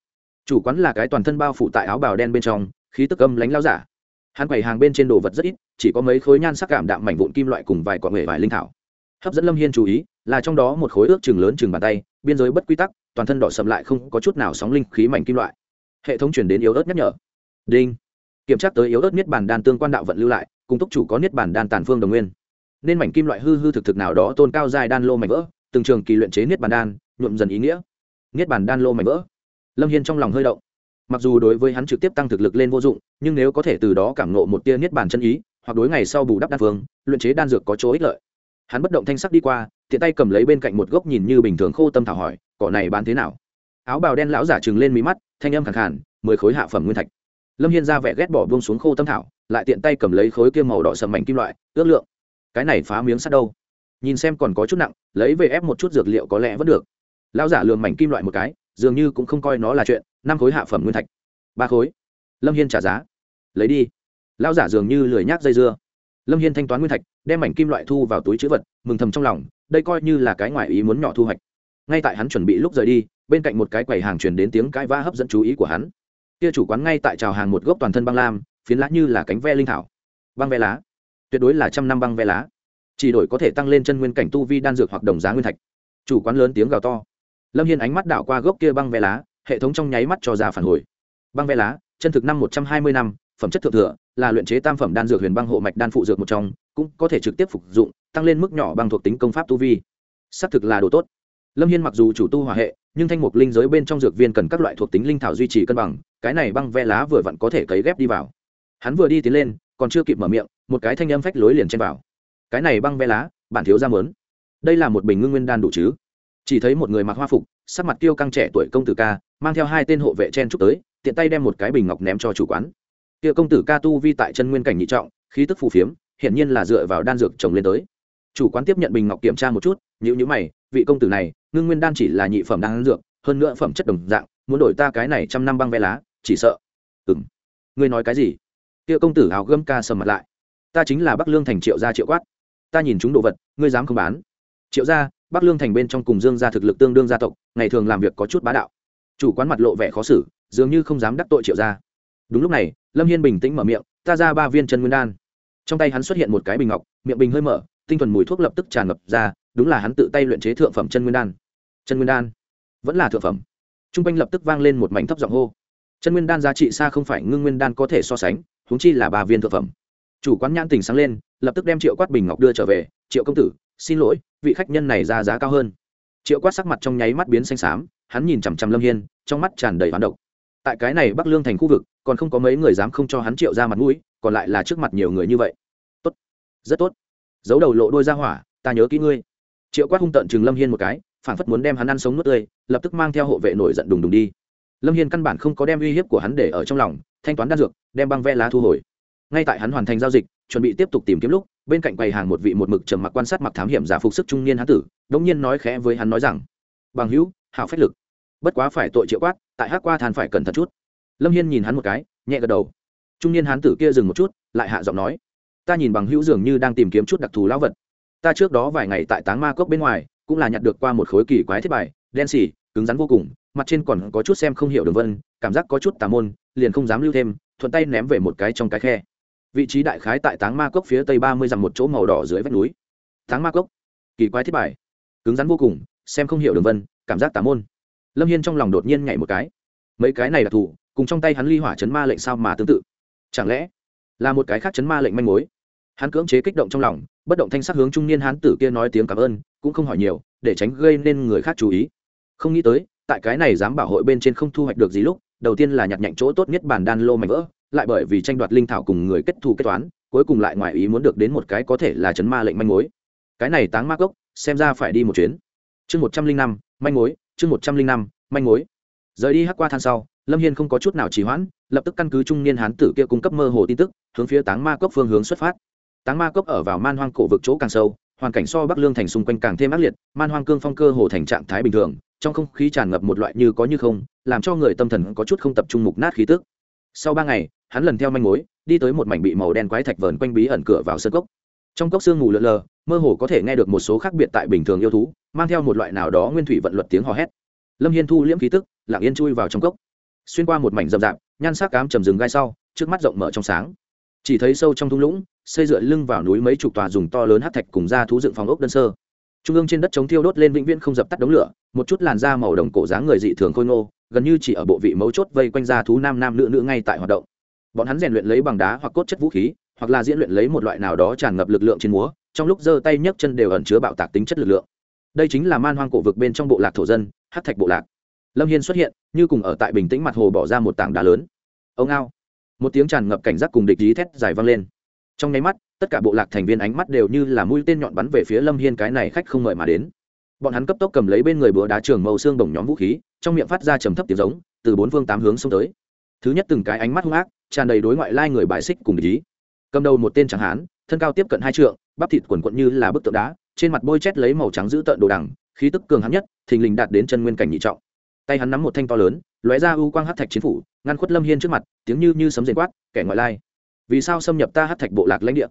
Chủ quán là cái toàn thân bao phủ tại áo bào đen bên trong, khí tức âm lánh lao giả. Hắn quầy hàng bên trên đồ vật rất ít, chỉ có mấy khối nhan sắc cảm đạm mảnh vụn kim loại cùng vài quả nghề vài linh thảo. Hấp dẫn lâm hiên chú ý, là trong đó một khối ước chừng lớn chừng bàn tay biên giới bất quy tắc, toàn thân đỏ sầm lại không có chút nào sóng linh khí mảnh kim loại. Hệ thống chuyển đến yếu ớt nhắc nhở. Đinh. Kiểm tra tới yếu ớt niết bàn đan tương quan đạo vận lưu lại, cùng túc chủ có niết bàn đan tàn phương đồng nguyên. Nên mảnh kim loại hư hư thực thực nào đó tôn cao dài đan lô mảnh vỡ, từng trường kỳ luyện chế niết bàn đan, nhuộm dần ý nghĩa. Niết bàn đan lô mảnh vỡ. Lâm hiên trong lòng hơi động. Mặc dù đối với hắn trực tiếp tăng thực lực lên vô dụng, nhưng nếu có thể từ đó cảm nộ một tia niết bàn chân ý, hoặc đối ngày sau bù đắp đan phương, luyện chế đan dược có chỗ ích lợi hắn bất động thanh sắc đi qua, tiện tay cầm lấy bên cạnh một gốc nhìn như bình thường khô tâm thảo hỏi, cỏ này bán thế nào? Áo bào đen lão giả trừng lên mí mắt, thanh âm khẳng khàn, mười khối hạ phẩm nguyên thạch. Lâm hiên ra vẻ ghét bỏ buông xuống khô tâm thảo, lại tiện tay cầm lấy khối kia màu đỏ sầm mảnh kim loại, ước lượng, cái này phá miếng sắt đâu? Nhìn xem còn có chút nặng, lấy về ép một chút dược liệu có lẽ vẫn được. Lão giả lường mảnh kim loại một cái, dường như cũng không coi nó là chuyện, năm khối hạ phẩm nguyên thạch, ba khối. Lâm hiên trả giá, lấy đi. Lão giả dường như lười nhác dây dưa, lâm hiên thanh toán nguyên thạch đem mảnh kim loại thu vào túi chữ vật, mừng thầm trong lòng, đây coi như là cái ngoài ý muốn nhỏ thu hoạch. Ngay tại hắn chuẩn bị lúc rời đi, bên cạnh một cái quầy hàng truyền đến tiếng cãi vã hấp dẫn chú ý của hắn. Kia chủ quán ngay tại trào hàng một gốc toàn thân băng lam, phiến lá như là cánh ve linh thảo. Băng ve lá. Tuyệt đối là trăm năm băng ve lá. Chỉ đổi có thể tăng lên chân nguyên cảnh tu vi đan dược hoặc đồng giá nguyên thạch. Chủ quán lớn tiếng gào to. Lâm hiên ánh mắt đảo qua gốc kia băng ve lá, hệ thống trong nháy mắt cho ra phản hồi. Băng ve lá, chân thực năm một trăm hai mươi năm, phẩm chất thượng thừa là luyện chế tam phẩm đan dược huyền băng hộ mạch đan phụ dược một trong, cũng có thể trực tiếp phục dụng, tăng lên mức nhỏ bằng thuộc tính công pháp tu vi. Xác thực là đồ tốt. Lâm hiên mặc dù chủ tu hỏa hệ, nhưng thanh mục linh giới bên trong dược viên cần các loại thuộc tính linh thảo duy trì cân bằng, cái này băng ve lá vừa vặn có thể cấy ghép đi vào. Hắn vừa đi tiến lên, còn chưa kịp mở miệng, một cái thanh âm phách lối liền chen vào. Cái này băng ve lá, bản thiếu ra mớn đây là một bình ngưng nguyên đan đủ chứ? Chỉ thấy một người mặc hoa phục, sắc mặt tiêu căng trẻ tuổi công tử ca, mang theo hai tên hộ vệ chen trúc tới, tiện tay đem một cái bình ngọc ném cho chủ quán kia công tử ca tu vi tại chân nguyên cảnh nhị trọng, khí tức phù phiếm, hiển nhiên là dựa vào đan dược trồng lên tới. Chủ quán tiếp nhận bình ngọc kiểm tra một chút nhữ nhữ mày, vị công tử này, ngưng nguyên đan chỉ là nhị phẩm đan dược, hơn nữa phẩm chất đồng dạng, muốn đổi ta cái này trăm năm băng ve lá, chỉ sợ. Ừng ngươi nói cái gì? Kia công tử áo gươm ca sầm mặt lại. Ta chính là bắc lương thành triệu gia triệu quát. Ta nhìn chúng đồ vật, ngươi dám không bán? Triệu gia, bắc lương thành bên trong cùng dương gia thực lực tương đương gia tộc, ngày thường làm việc có chút bá đạo. Chủ quán mặt lộ vẻ khó xử, dường như không dám đắc tội triệu gia. Đúng lúc này lâm hiên bình tĩnh mở miệng, ta ra ba viên chân nguyên đan. Trong tay hắn xuất hiện một cái bình ngọc, miệng bình hơi mở, tinh thuần mùi thuốc lập tức tràn ngập ra, đúng là hắn tự tay luyện chế thượng phẩm chân nguyên đan. Chân nguyên đan? Vẫn là thượng phẩm. T r u n g quanh lập tức vang lên một mảnh thấp giọng hô. Chân nguyên đan giá trị xa không phải ngưng nguyên đan có thể so sánh, huống chi là ba viên thượng phẩm. Chủ quán nhãn tình sáng lên, lập tức đem triệu quát bình ngọc đưa trở về, triệu công tử, xin lỗi, vị khách nhân này ra giá cao hơn. Triệu quát sắc mặt trong nháy mắt biến xanh xám, hắn nhìn chằm chằm lâm hiên, trong mắt tràn đầy hoán độc. Tại cái này bắc lương thành khu vực còn không có mấy người dám không cho hắn triệu ra mặt mũi, còn lại là trước mặt nhiều người như vậy. Tốt. Rất tốt. Giấu đầu lộ đôi ra hỏa, ta nhớ kỹ ngươi. Triệu quát hung tận chừng lâm hiên một cái phản phất muốn đem hắn ăn sống nuốt tươi, lập tức mang theo hộ vệ nổi giận đùng đùng đi. Lâm hiên căn bản không có đem uy hiếp của hắn để ở trong lòng, thanh toán đan dược, đem băng ve lá thu hồi. Ngay tại hắn hoàn thành giao dịch, chuẩn bị tiếp tục tìm kiếm lúc, bên cạnh quầy hàng một vị một mực trầm mặc quan sát mặc thám hiểm giả phục sức trung niên hán tử, đống nhiên nói khẽ với hắn nói rằng, bằng hữu, hảo phách lực. Bất quá phải tội triệu quát, tại hát qua than phải cẩn thận chút lâm hiên nhìn hắn một cái, nhẹ gật đầu. Trung niên hán tử kia dừng một chút, lại hạ giọng nói, ta nhìn bằng hữu dường như đang tìm kiếm chút đặc thù lão vật. Ta trước đó vài ngày tại táng ma cốc bên ngoài, cũng là nhặt được qua một khối kỳ quái thiết bài, đen xỉ, cứng rắn vô cùng, mặt trên còn có chút xem không hiểu đường vân, cảm giác có chút tà môn, liền không dám lưu thêm, thuận tay ném về một cái trong cái khe. Vị trí đại khái tại táng ma cốc phía tây ba mươi dặm một chỗ màu đỏ dưới vách núi. Táng ma cốc, kỳ quái thiết bài, cứng rắn vô cùng, xem không hiểu đường vân, cảm giác tà môn. Lâm hiên trong lòng đột nhiên nhảy một cái. Mấy cái này đặc thù cùng trong tay hắn ly hỏa chấn ma lệnh sao mà tương tự. Chẳng lẽ là một cái khác chấn ma lệnh manh mối? Hắn cưỡng chế kích động trong lòng, bất động thanh sắc hướng trung niên hán tử kia nói tiếng cảm ơn, cũng không hỏi nhiều, để tránh gây nên người khác chú ý. Không nghĩ tới, tại cái này dám bảo hội bên trên không thu hoạch được gì lúc, đầu tiên là nhặt nhạnh chỗ tốt nhất bản đan lô mảnh vỡ, lại bởi vì tranh đoạt linh thảo cùng người kết thù kết toán, cuối cùng lại ngoài ý muốn được đến một cái có thể là chấn ma lệnh manh mối. Cái này táng ma gốc, xem ra phải đi một chuyến. Chương một trăm linh năm, manh mối, chương một trăm linh năm, manh mối. Rời đi hắc qua than sau lâm hiên không có chút nào trì hoãn, lập tức căn cứ trung niên hán tử kia cung cấp mơ hồ tin tức, hướng phía táng ma cốc phương hướng xuất phát. Táng ma cốc ở vào man hoang cổ vực chỗ càng sâu, hoàn cảnh so bắc lương thành xung quanh càng thêm ác liệt, man hoang cương phong cơ hồ thành trạng thái bình thường, trong không khí tràn ngập một loại như có như không, làm cho người tâm thần có chút không tập trung mục nát khí tức. Sau ba ngày, hắn lần theo manh mối, đi tới một mảnh bị màu đen quái thạch vờn quanh bí ẩn cửa vào sân cốc. Trong cốc sương mù lờ lờ, mơ hồ có thể nghe được một số khác biệt tại bình thường yêu thú, mang theo một loại nào đó nguyên thủy vận luật tiếng hò hét. Lâm hiên thu liễm khí tức, lặng yên chui vào trong cốc xuyên qua một mảnh rậm rạp, nhan sắc cám trầm rừng gai sau, trước mắt rộng mở trong sáng. Chỉ thấy sâu trong thung lũng, xây dựa lưng vào núi mấy chục tòa dùng to lớn hát thạch cùng ra thú dựng phòng ốc đơn sơ. Trung ương trên đất chống thiêu đốt lên vĩnh viễn không dập tắt đống lửa, một chút làn da màu đồng cổ dáng người dị thường khôi ngô, gần như chỉ ở bộ vị mấu chốt vây quanh ra thú nam nam nữ nữ ngay tại hoạt động. Bọn hắn rèn luyện lấy bằng đá hoặc cốt chất vũ khí, hoặc là diễn luyện lấy một loại nào đó tràn ngập lực lượng trên múa, trong lúc giơ tay nhấc chân đều ẩn chứa bạo tạc tính chất lực lượng. Đây chính là man hoang cổ vực bên trong bộ lạc thổ dân hát thạch bộ lạc lâm hiên xuất hiện, như cùng ở tại bình tĩnh mặt hồ bỏ ra một tảng đá lớn. Ông ao. Một tiếng tràn ngập cảnh giác cùng địch ý thét dài vang lên. Trong nháy mắt, tất cả bộ lạc thành viên ánh mắt đều như là mũi tên nhọn bắn về phía lâm hiên cái này khách không mời mà đến. Bọn hắn cấp tốc cầm lấy bên người búa đá trường màu xương đồng nhóm vũ khí, trong miệng phát ra trầm thấp tiếng giống, từ bốn phương tám hướng xông tới. Thứ nhất từng cái ánh mắt hung ác, tràn đầy đối ngoại lai người bài xích cùng địch ý. Cầm đầu một tên chẳng hán, thân cao tiếp cận hai trượng, bắp thịt quần quận như là bức tượng đá, trên mặt bôi chét lấy màu trắng giữ tợn đồ đằng, khí tức cường hắn nhất, thình lình đạt đến chân nguyên cảnh nhị trọng tay hắn nắm một thanh to lớn, lóe ra u quang hát thạch chiến phủ, ngăn khuất lâm hiên trước mặt, tiếng như như sấm dền quát, kẻ ngoại lai, vì sao xâm nhập ta hát thạch bộ lạc lãnh địa?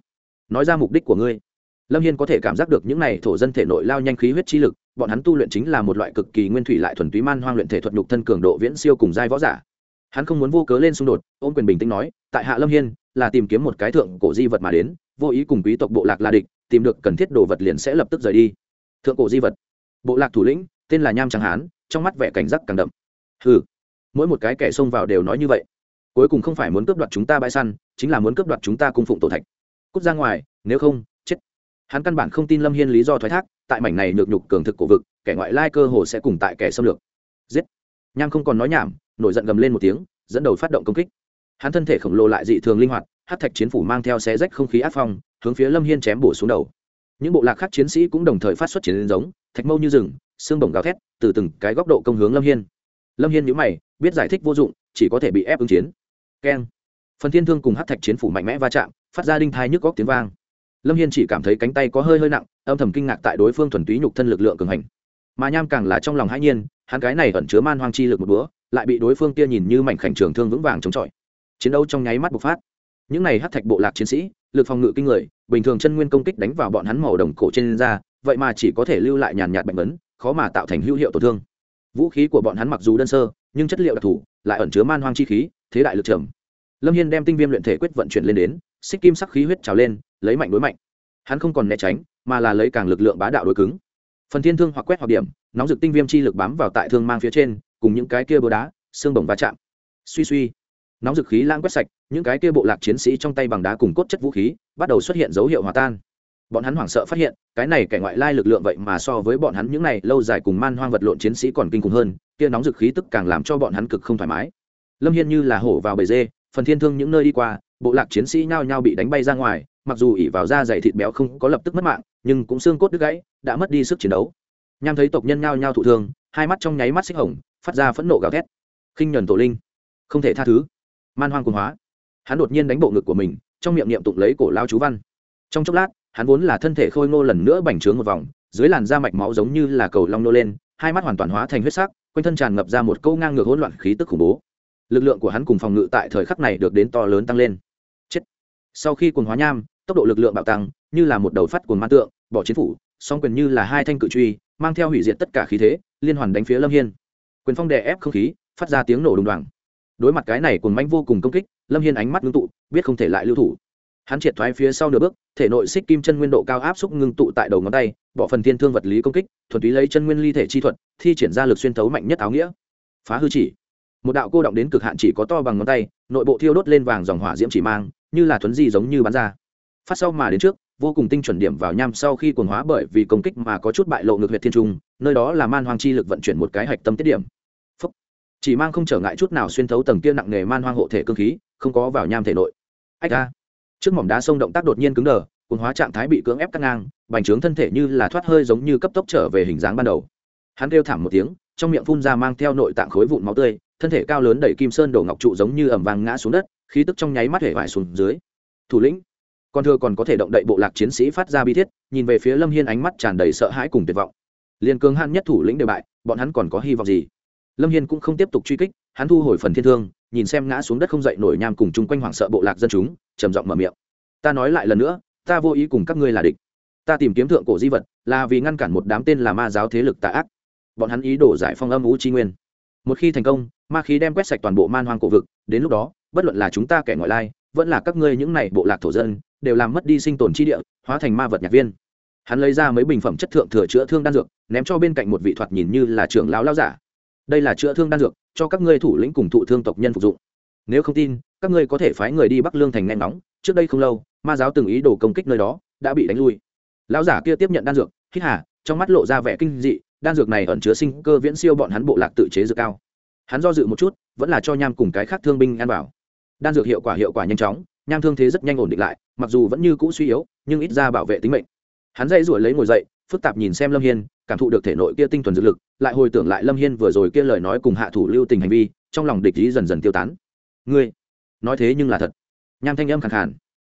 Nói ra mục đích của ngươi. Lâm hiên có thể cảm giác được những này thổ dân thể nội lao nhanh khí huyết chi lực, bọn hắn tu luyện chính là một loại cực kỳ nguyên thủy lại thuần túy man hoang luyện thể thuật nhục thân cường độ viễn siêu cùng giai võ giả. Hắn không muốn vô cớ lên xung đột, ôm quyền bình tĩnh nói, tại hạ lâm hiên, là tìm kiếm một cái thượng cổ di vật mà đến, vô ý cùng quý tộc bộ lạc là địch, tìm được cần thiết đồ vật liền sẽ lập tức rời đi. Thượng cổ di vật. Bộ lạc thủ lĩnh, tên là nham trắng hán trong mắt vẻ cảnh giác càng đậm. Ừ mỗi một cái kẻ xông vào đều nói như vậy. Cuối cùng không phải muốn cướp đoạt chúng ta bãi săn, chính là muốn cướp đoạt chúng ta cung phụng tổ thạch. Cút ra ngoài, nếu không, chết. Hắn căn bản không tin lâm hiên lý do thoái thác, tại mảnh này nhược nhục cường thực cổ vực, kẻ ngoại lai cơ hồ sẽ cùng tại kẻ xâm lược. Giết. Nham không còn nói nhảm, nổi giận gầm lên một tiếng, dẫn đầu phát động công kích. Hắn thân thể khổng lồ lại dị thường linh hoạt hát thạch chiến phủ mang theo xé rách không khí áp phong, hướng phía lâm hiên chém bổ xuống đầu. Những bộ lạc khác chiến sĩ cũng đồng thời phát xuất chiến giống thạch mâu như rừng, xương bổng gào thét, từ từng cái góc độ công hướng lâm hiên. Lâm hiên nhữ mày, biết giải thích vô dụng, chỉ có thể bị ép ứng chiến. Keng. Phần thiên thương cùng hát thạch chiến phủ mạnh mẽ va chạm, phát ra đinh thai nhức góc tiếng vang. Lâm hiên chỉ cảm thấy cánh tay có hơi hơi nặng, âm thầm kinh ngạc tại đối phương thuần túy nhục thân lực lượng cường hành. Mà nham càng là trong lòng hãi nhiên, hắn cái này ẩn chứa man hoang chi lực một búa lại bị đối phương kia nhìn như mảnh khảnh trường thương vững vàng chống chọi. Chiến đấu trong nháy mắt bộc phát. Những này hát thạch bộ lạc chiến sĩ, lực phòng ngự kinh người, bình thường chân nguyên công kích đánh vào bọn hắn màu đồng cổ trên da vậy mà chỉ có thể lưu lại nhàn nhạt bệnh ấn khó mà tạo thành hữu hiệu tổn thương. Vũ khí của bọn hắn mặc dù đơn sơ, nhưng chất liệu đặc thù, lại ẩn chứa man hoang chi khí, thế đại lực trầm. Lâm hiên đem tinh viêm luyện thể quyết vận chuyển lên đến, xích kim sắc khí huyết trào lên, lấy mạnh đối mạnh. Hắn không còn né tránh, mà là lấy càng lực lượng bá đạo đối cứng. Phần thiên thương hoặc quét hoặc điểm, nóng rực tinh viêm chi lực bám vào tại thương mang phía trên, cùng những cái kia búa đá, xương bổng va chạm. Suy suy, nóng dực khí lãng quét sạch, những cái kia bộ lạc chiến sĩ trong tay bằng đá cùng cốt chất vũ khí, bắt đầu xuất hiện dấu hiệu hòa tan bọn hắn hoảng sợ phát hiện, cái này kẻ ngoại lai lực lượng vậy mà so với bọn hắn những này lâu dài cùng man hoang vật lộn chiến sĩ còn kinh khủng hơn, kia nóng dực khí tức càng làm cho bọn hắn cực không thoải mái. Lâm hiên như là hổ vào bầy dê, phần thiên thương những nơi đi qua, bộ lạc chiến sĩ nhao nhao bị đánh bay ra ngoài, mặc dù ỉ vào da dày thịt béo không có lập tức mất mạng, nhưng cũng xương cốt đứt gãy, đã mất đi sức chiến đấu. Nham thấy tộc nhân nhao nhao thụ thương, hai mắt trong nháy mắt xích hồng, phát ra phẫn nộ gào thét. Khinh nhuần tổ linh, không thể tha thứ. Man hoang cùng hóa. Hắn đột nhiên đánh bộ ngực của mình, trong miệng niệm tụng lấy cổ lao chú văn. Trong chốc lát hắn vốn là thân thể khôi ngô lần nữa bành trướng một vòng, dưới làn da mạch máu giống như là cầu long nô lên, hai mắt hoàn toàn hóa thành huyết sắc, quanh thân tràn ngập ra một câu ngang ngược hỗn loạn khí tức khủng bố. Lực lượng của hắn cùng phòng ngự tại thời khắc này được đến to lớn tăng lên. Chết. Sau khi quần hóa nham, tốc độ lực lượng bạo tăng, như là một đầu phát quần man tượng, bỏ chiến phủ, song quyền như là hai thanh cự truy, mang theo hủy diệt tất cả khí thế, liên hoàn đánh phía lâm hiên. Quyền phong đè ép không khí, phát ra tiếng nổ đùng đoàng. Đối mặt cái này cùng manh vô cùng công kích, lâm hiên ánh mắt ngưng tụ, biết không thể lại lưu thủ hắn triệt thoái phía sau nửa bước, thể nội xích kim chân nguyên độ cao áp xúc ngưng tụ tại đầu ngón tay, bỏ phần thiên thương vật lý công kích, thuần túy lấy chân nguyên ly thể chi thuật, thi triển ra lực xuyên thấu mạnh nhất áo nghĩa. Phá hư chỉ. Một đạo cô động đến cực hạn chỉ có to bằng ngón tay, nội bộ thiêu đốt lên vàng dòng hỏa diễm chỉ mang, như là thuấn di giống như bán ra. Phát sau mà đến trước, vô cùng tinh chuẩn điểm vào nham sau khi cuồng hóa bởi vì công kích mà có chút bại lộ ngược huyệt thiên trung, nơi đó là man hoang chi lực vận chuyển một cái hạch tâm tiết điểm. Phúc. chỉ mang không trở ngại chút nào xuyên thấu tầng kia nặng nghề man hoang hộ thể cơ khí, không có vào nham thể nội. Ách a trước mỏm đá sông động tác đột nhiên cứng đờ, cuồng hóa trạng thái bị cưỡng ép cắt ngang, bành trướng thân thể như là thoát hơi giống như cấp tốc trở về hình dáng ban đầu. Hắn kêu thảm một tiếng, trong miệng phun ra mang theo nội tạng khối vụn máu tươi, thân thể cao lớn đẩy kim sơn đổ ngọc trụ giống như ẩm vàng ngã xuống đất, khí tức trong nháy mắt hể vải xuống dưới. Thủ lĩnh, con thưa còn có thể động đậy bộ lạc chiến sĩ phát ra bi thiết, nhìn về phía lâm hiên ánh mắt tràn đầy sợ hãi cùng tuyệt vọng. Liền cường hạn nhất thủ lĩnh đều bại, bọn hắn còn có hy vọng gì? Lâm hiên cũng không tiếp tục truy kích, hắn thu hồi phần thiên thương nhìn xem ngã xuống đất không dậy nổi nham cùng chung quanh hoảng sợ bộ lạc dân chúng, trầm giọng mở miệng. Ta nói lại lần nữa, ta vô ý cùng các ngươi là địch. Ta tìm kiếm thượng cổ di vật, là vì ngăn cản một đám tên là ma giáo thế lực tà ác. Bọn hắn ý đổ giải phong âm ú chi nguyên. Một khi thành công, ma khí đem quét sạch toàn bộ man hoang cổ vực, đến lúc đó, bất luận là chúng ta kẻ ngoại lai, vẫn là các ngươi những này bộ lạc thổ dân, đều làm mất đi sinh tồn chi địa, hóa thành ma vật nhạc viên. Hắn lấy ra mấy bình phẩm chất thượng thừa chữa thương đan dược, ném cho bên cạnh một vị thoạt nhìn như là trưởng lão lao giả đây là chữa thương đan dược, cho các ngươi thủ lĩnh cùng thụ thương tộc nhân phục dụng. Nếu không tin, các ngươi có thể phái người đi bắc lương thành nghe nóng trước đây không lâu, ma giáo từng ý đồ công kích nơi đó, đã bị đánh lui. Lão giả kia tiếp nhận đan dược, hít hà, trong mắt lộ ra vẻ kinh dị, đan dược này ẩn chứa sinh cơ viễn siêu bọn hắn bộ lạc tự chế dược cao. Hắn do dự một chút, vẫn là cho nham cùng cái khác thương binh ăn bảo đan dược hiệu quả hiệu quả nhanh chóng, nham thương thế rất nhanh ổn định lại, mặc dù vẫn như cũ suy yếu, nhưng ít ra bảo vệ tính mệnh. Hắn dây rủi lấy ngồi dậy phức tạp nhìn xem lâm hiên, cảm thụ được thể nội kia tinh thuần dược lực, lại hồi tưởng lại lâm hiên vừa rồi kia lời nói cùng hạ thủ lưu tình hành vi, trong lòng địch ý dần dần tiêu tán. Ngươi, nói thế nhưng là thật. Nham thanh âm khẳng khàn.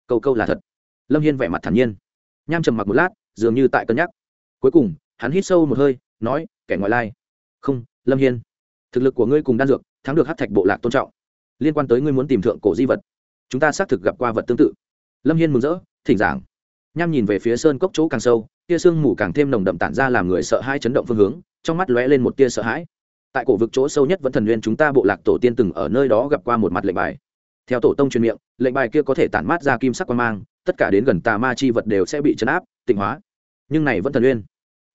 Câu câu là thật. Lâm hiên vẻ mặt thản nhiên. Nham trầm mặc một lát, dường như tại cân nhắc. Cuối cùng, hắn hít sâu một hơi, nói, kẻ ngoại lai. Không, lâm hiên, thực lực của ngươi cùng đan dược, thắng được hát thạch bộ lạc tôn trọng. Liên quan tới ngươi muốn tìm thượng cổ di vật, chúng ta xác thực gặp qua vật tương tự. Lâm hiên mừng rỡ, thỉnh giảng. Nham nhìn về phía sơn cốc chỗ càng sâu tia sương mù càng thêm nồng đậm tản ra làm người sợ hai chấn động phương hướng, trong mắt lóe lên một tia sợ hãi. Tại cổ vực chỗ sâu nhất vẫn thần nguyên chúng ta bộ lạc tổ tiên từng ở nơi đó gặp qua một mặt lệnh bài. Theo tổ tông truyền miệng, lệnh bài kia có thể tản mát ra kim sắc quan mang, tất cả đến gần tà ma chi vật đều sẽ bị chấn áp, tịnh hóa. Nhưng này vẫn thần nguyên,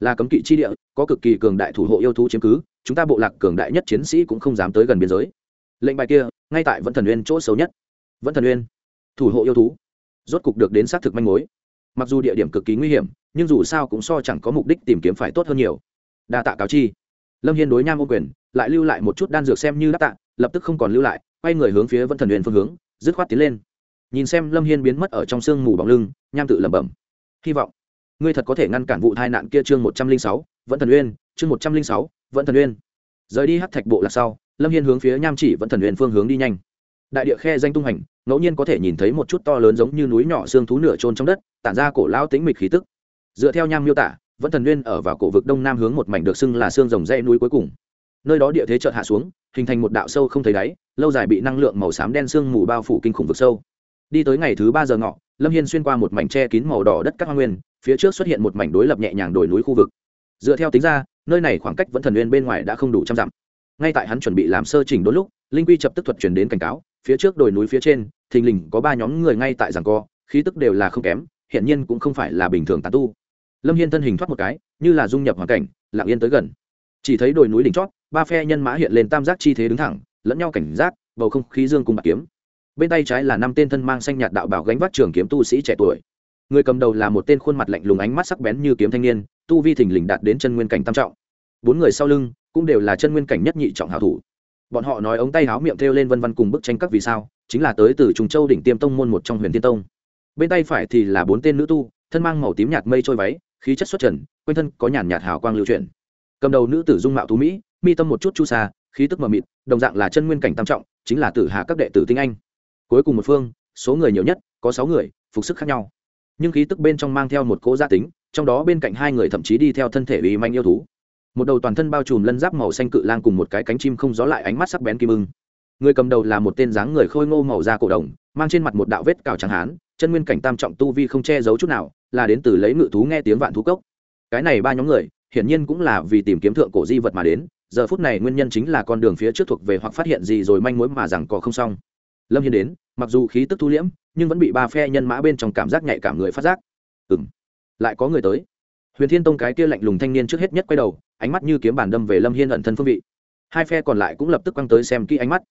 là cấm kỵ chi địa, có cực kỳ cường đại thủ hộ yêu thú chiếm cứ, chúng ta bộ lạc cường đại nhất chiến sĩ cũng không dám tới gần biên giới. Lệnh bài kia, ngay tại vẫn thần nguyên chỗ xấu nhất. Vẫn thần nguyên, thủ hộ yêu thú. Rốt cục được đến xác thực manh mối mặc dù địa điểm cực kỳ nguy hiểm, nhưng dù sao cũng so chẳng có mục đích tìm kiếm phải tốt hơn nhiều. Đa tạ cáo chi. Lâm hiên đối nham ô quyền, lại lưu lại một chút đan dược xem như đáp tạ, lập tức không còn lưu lại, quay người hướng phía vẫn thần huyền phương hướng, dứt khoát tiến lên. Nhìn xem lâm hiên biến mất ở trong sương mù bóng lưng, nham tự lẩm bẩm. Hy vọng, ngươi thật có thể ngăn cản vụ tai nạn kia chương một trăm linh sáu vẫn thần uyên, chương một trăm linh sáu vẫn thần uyên. Rời đi hát thạch bộ là sau, lâm hiên hướng phía nham chỉ vẫn thần uyên phương hướng đi nhanh. Đại địa khe danh tung hành ngẫu nhiên có thể nhìn thấy một chút to lớn giống như núi nhỏ xương thú nửa trôn trong đất, tản ra cổ lao tĩnh mịch khí tức. Dựa theo nham miêu tả, vẫn thần nguyên ở vào cổ vực đông nam hướng một mảnh được xưng là xương rồng dãy núi cuối cùng. Nơi đó địa thế chợt hạ xuống, hình thành một đạo sâu không thấy đáy, lâu dài bị năng lượng màu xám đen sương mù bao phủ kinh khủng vực sâu. Đi tới ngày thứ ba giờ ngọ, lâm hiên xuyên qua một mảnh tre kín màu đỏ đất các hoa nguyên, phía trước xuất hiện một mảnh đối lập nhẹ nhàng đồi núi khu vực. Dựa theo tính ra, nơi này khoảng cách vẫn thần nguyên bên ngoài đã không đủ trăm dặm. Ngay tại hắn chuẩn bị làm sơ chỉnh đốn lúc, linh quy chập tức thuật chuyển đến cảnh cáo phía trước đồi núi phía trên, thình lình có ba nhóm người ngay tại giảng co, khí tức đều là không kém hiện nhiên cũng không phải là bình thường tán tu. Lâm hiên thân hình thoát một cái, như là dung nhập hoàn cảnh lạng yên tới gần. Chỉ thấy đồi núi đỉnh chót, ba phe nhân mã hiện lên tam giác chi thế đứng thẳng, lẫn nhau cảnh giác, bầu không khí dương cùng bạc kiếm. Bên tay trái là năm tên thân mang xanh nhạt đạo bảo gánh vác trường kiếm tu sĩ trẻ tuổi. Người cầm đầu là một tên khuôn mặt lạnh lùng ánh mắt sắc bén như kiếm thanh niên, tu vi thình lình đạt đến chân nguyên cảnh tam trọng. Bốn người sau lưng cũng đều là chân nguyên cảnh nhất nhị trọng hảo thủ bọn họ nói ống tay háo miệng thêu lên vân vân cùng bức tranh các vì sao, chính là tới từ trùng châu đỉnh tiêm tông môn một trong huyền tiên tông. Bên tay phải thì là bốn tên nữ tu, thân mang màu tím nhạt mây trôi váy, khí chất xuất trần, quanh thân có nhàn nhạt hào quang lưu chuyển. Cầm đầu nữ tử dung mạo tú mỹ, mi tâm một chút chu xa khí tức mờ mịt, đồng dạng là chân nguyên cảnh tam trọng, chính là tử hạ các đệ tử tinh anh. Cuối cùng một phương, số người nhiều nhất, có sáu người, phục sức khác nhau. Nhưng khí tức bên trong mang theo một cỗ gia tính, trong đó bên cạnh hai người thậm chí đi theo thân thể uy manh yêu thú một đầu toàn thân bao trùm lân giáp màu xanh cự lang cùng một cái cánh chim không gió lại ánh mắt sắc bén kim ưng. Người cầm đầu là một tên dáng người khôi ngô màu da cổ đồng, mang trên mặt một đạo vết cào trắng hán, chân nguyên cảnh tam trọng tu vi không che giấu chút nào, là đến từ lấy ngự thú nghe tiếng vạn thú cốc. Cái này ba nhóm người, hiển nhiên cũng là vì tìm kiếm thượng cổ di vật mà đến, giờ phút này nguyên nhân chính là con đường phía trước thuộc về hoặc phát hiện gì rồi manh mối mà rằng có không xong. Lâm hiên đến, mặc dù khí tức thu liễm, nhưng vẫn bị ba phe nhân mã bên trong cảm giác nhạy cảm người phát giác. Ừ m lại có người tới huyền thiên tông cái kia lạnh lùng thanh niên trước hết nhất quay đầu, ánh mắt như kiếm bản đâm về lâm hiên ẩn thân phương vị. Hai phe còn lại cũng lập tức quăng tới xem kỹ ánh mắt.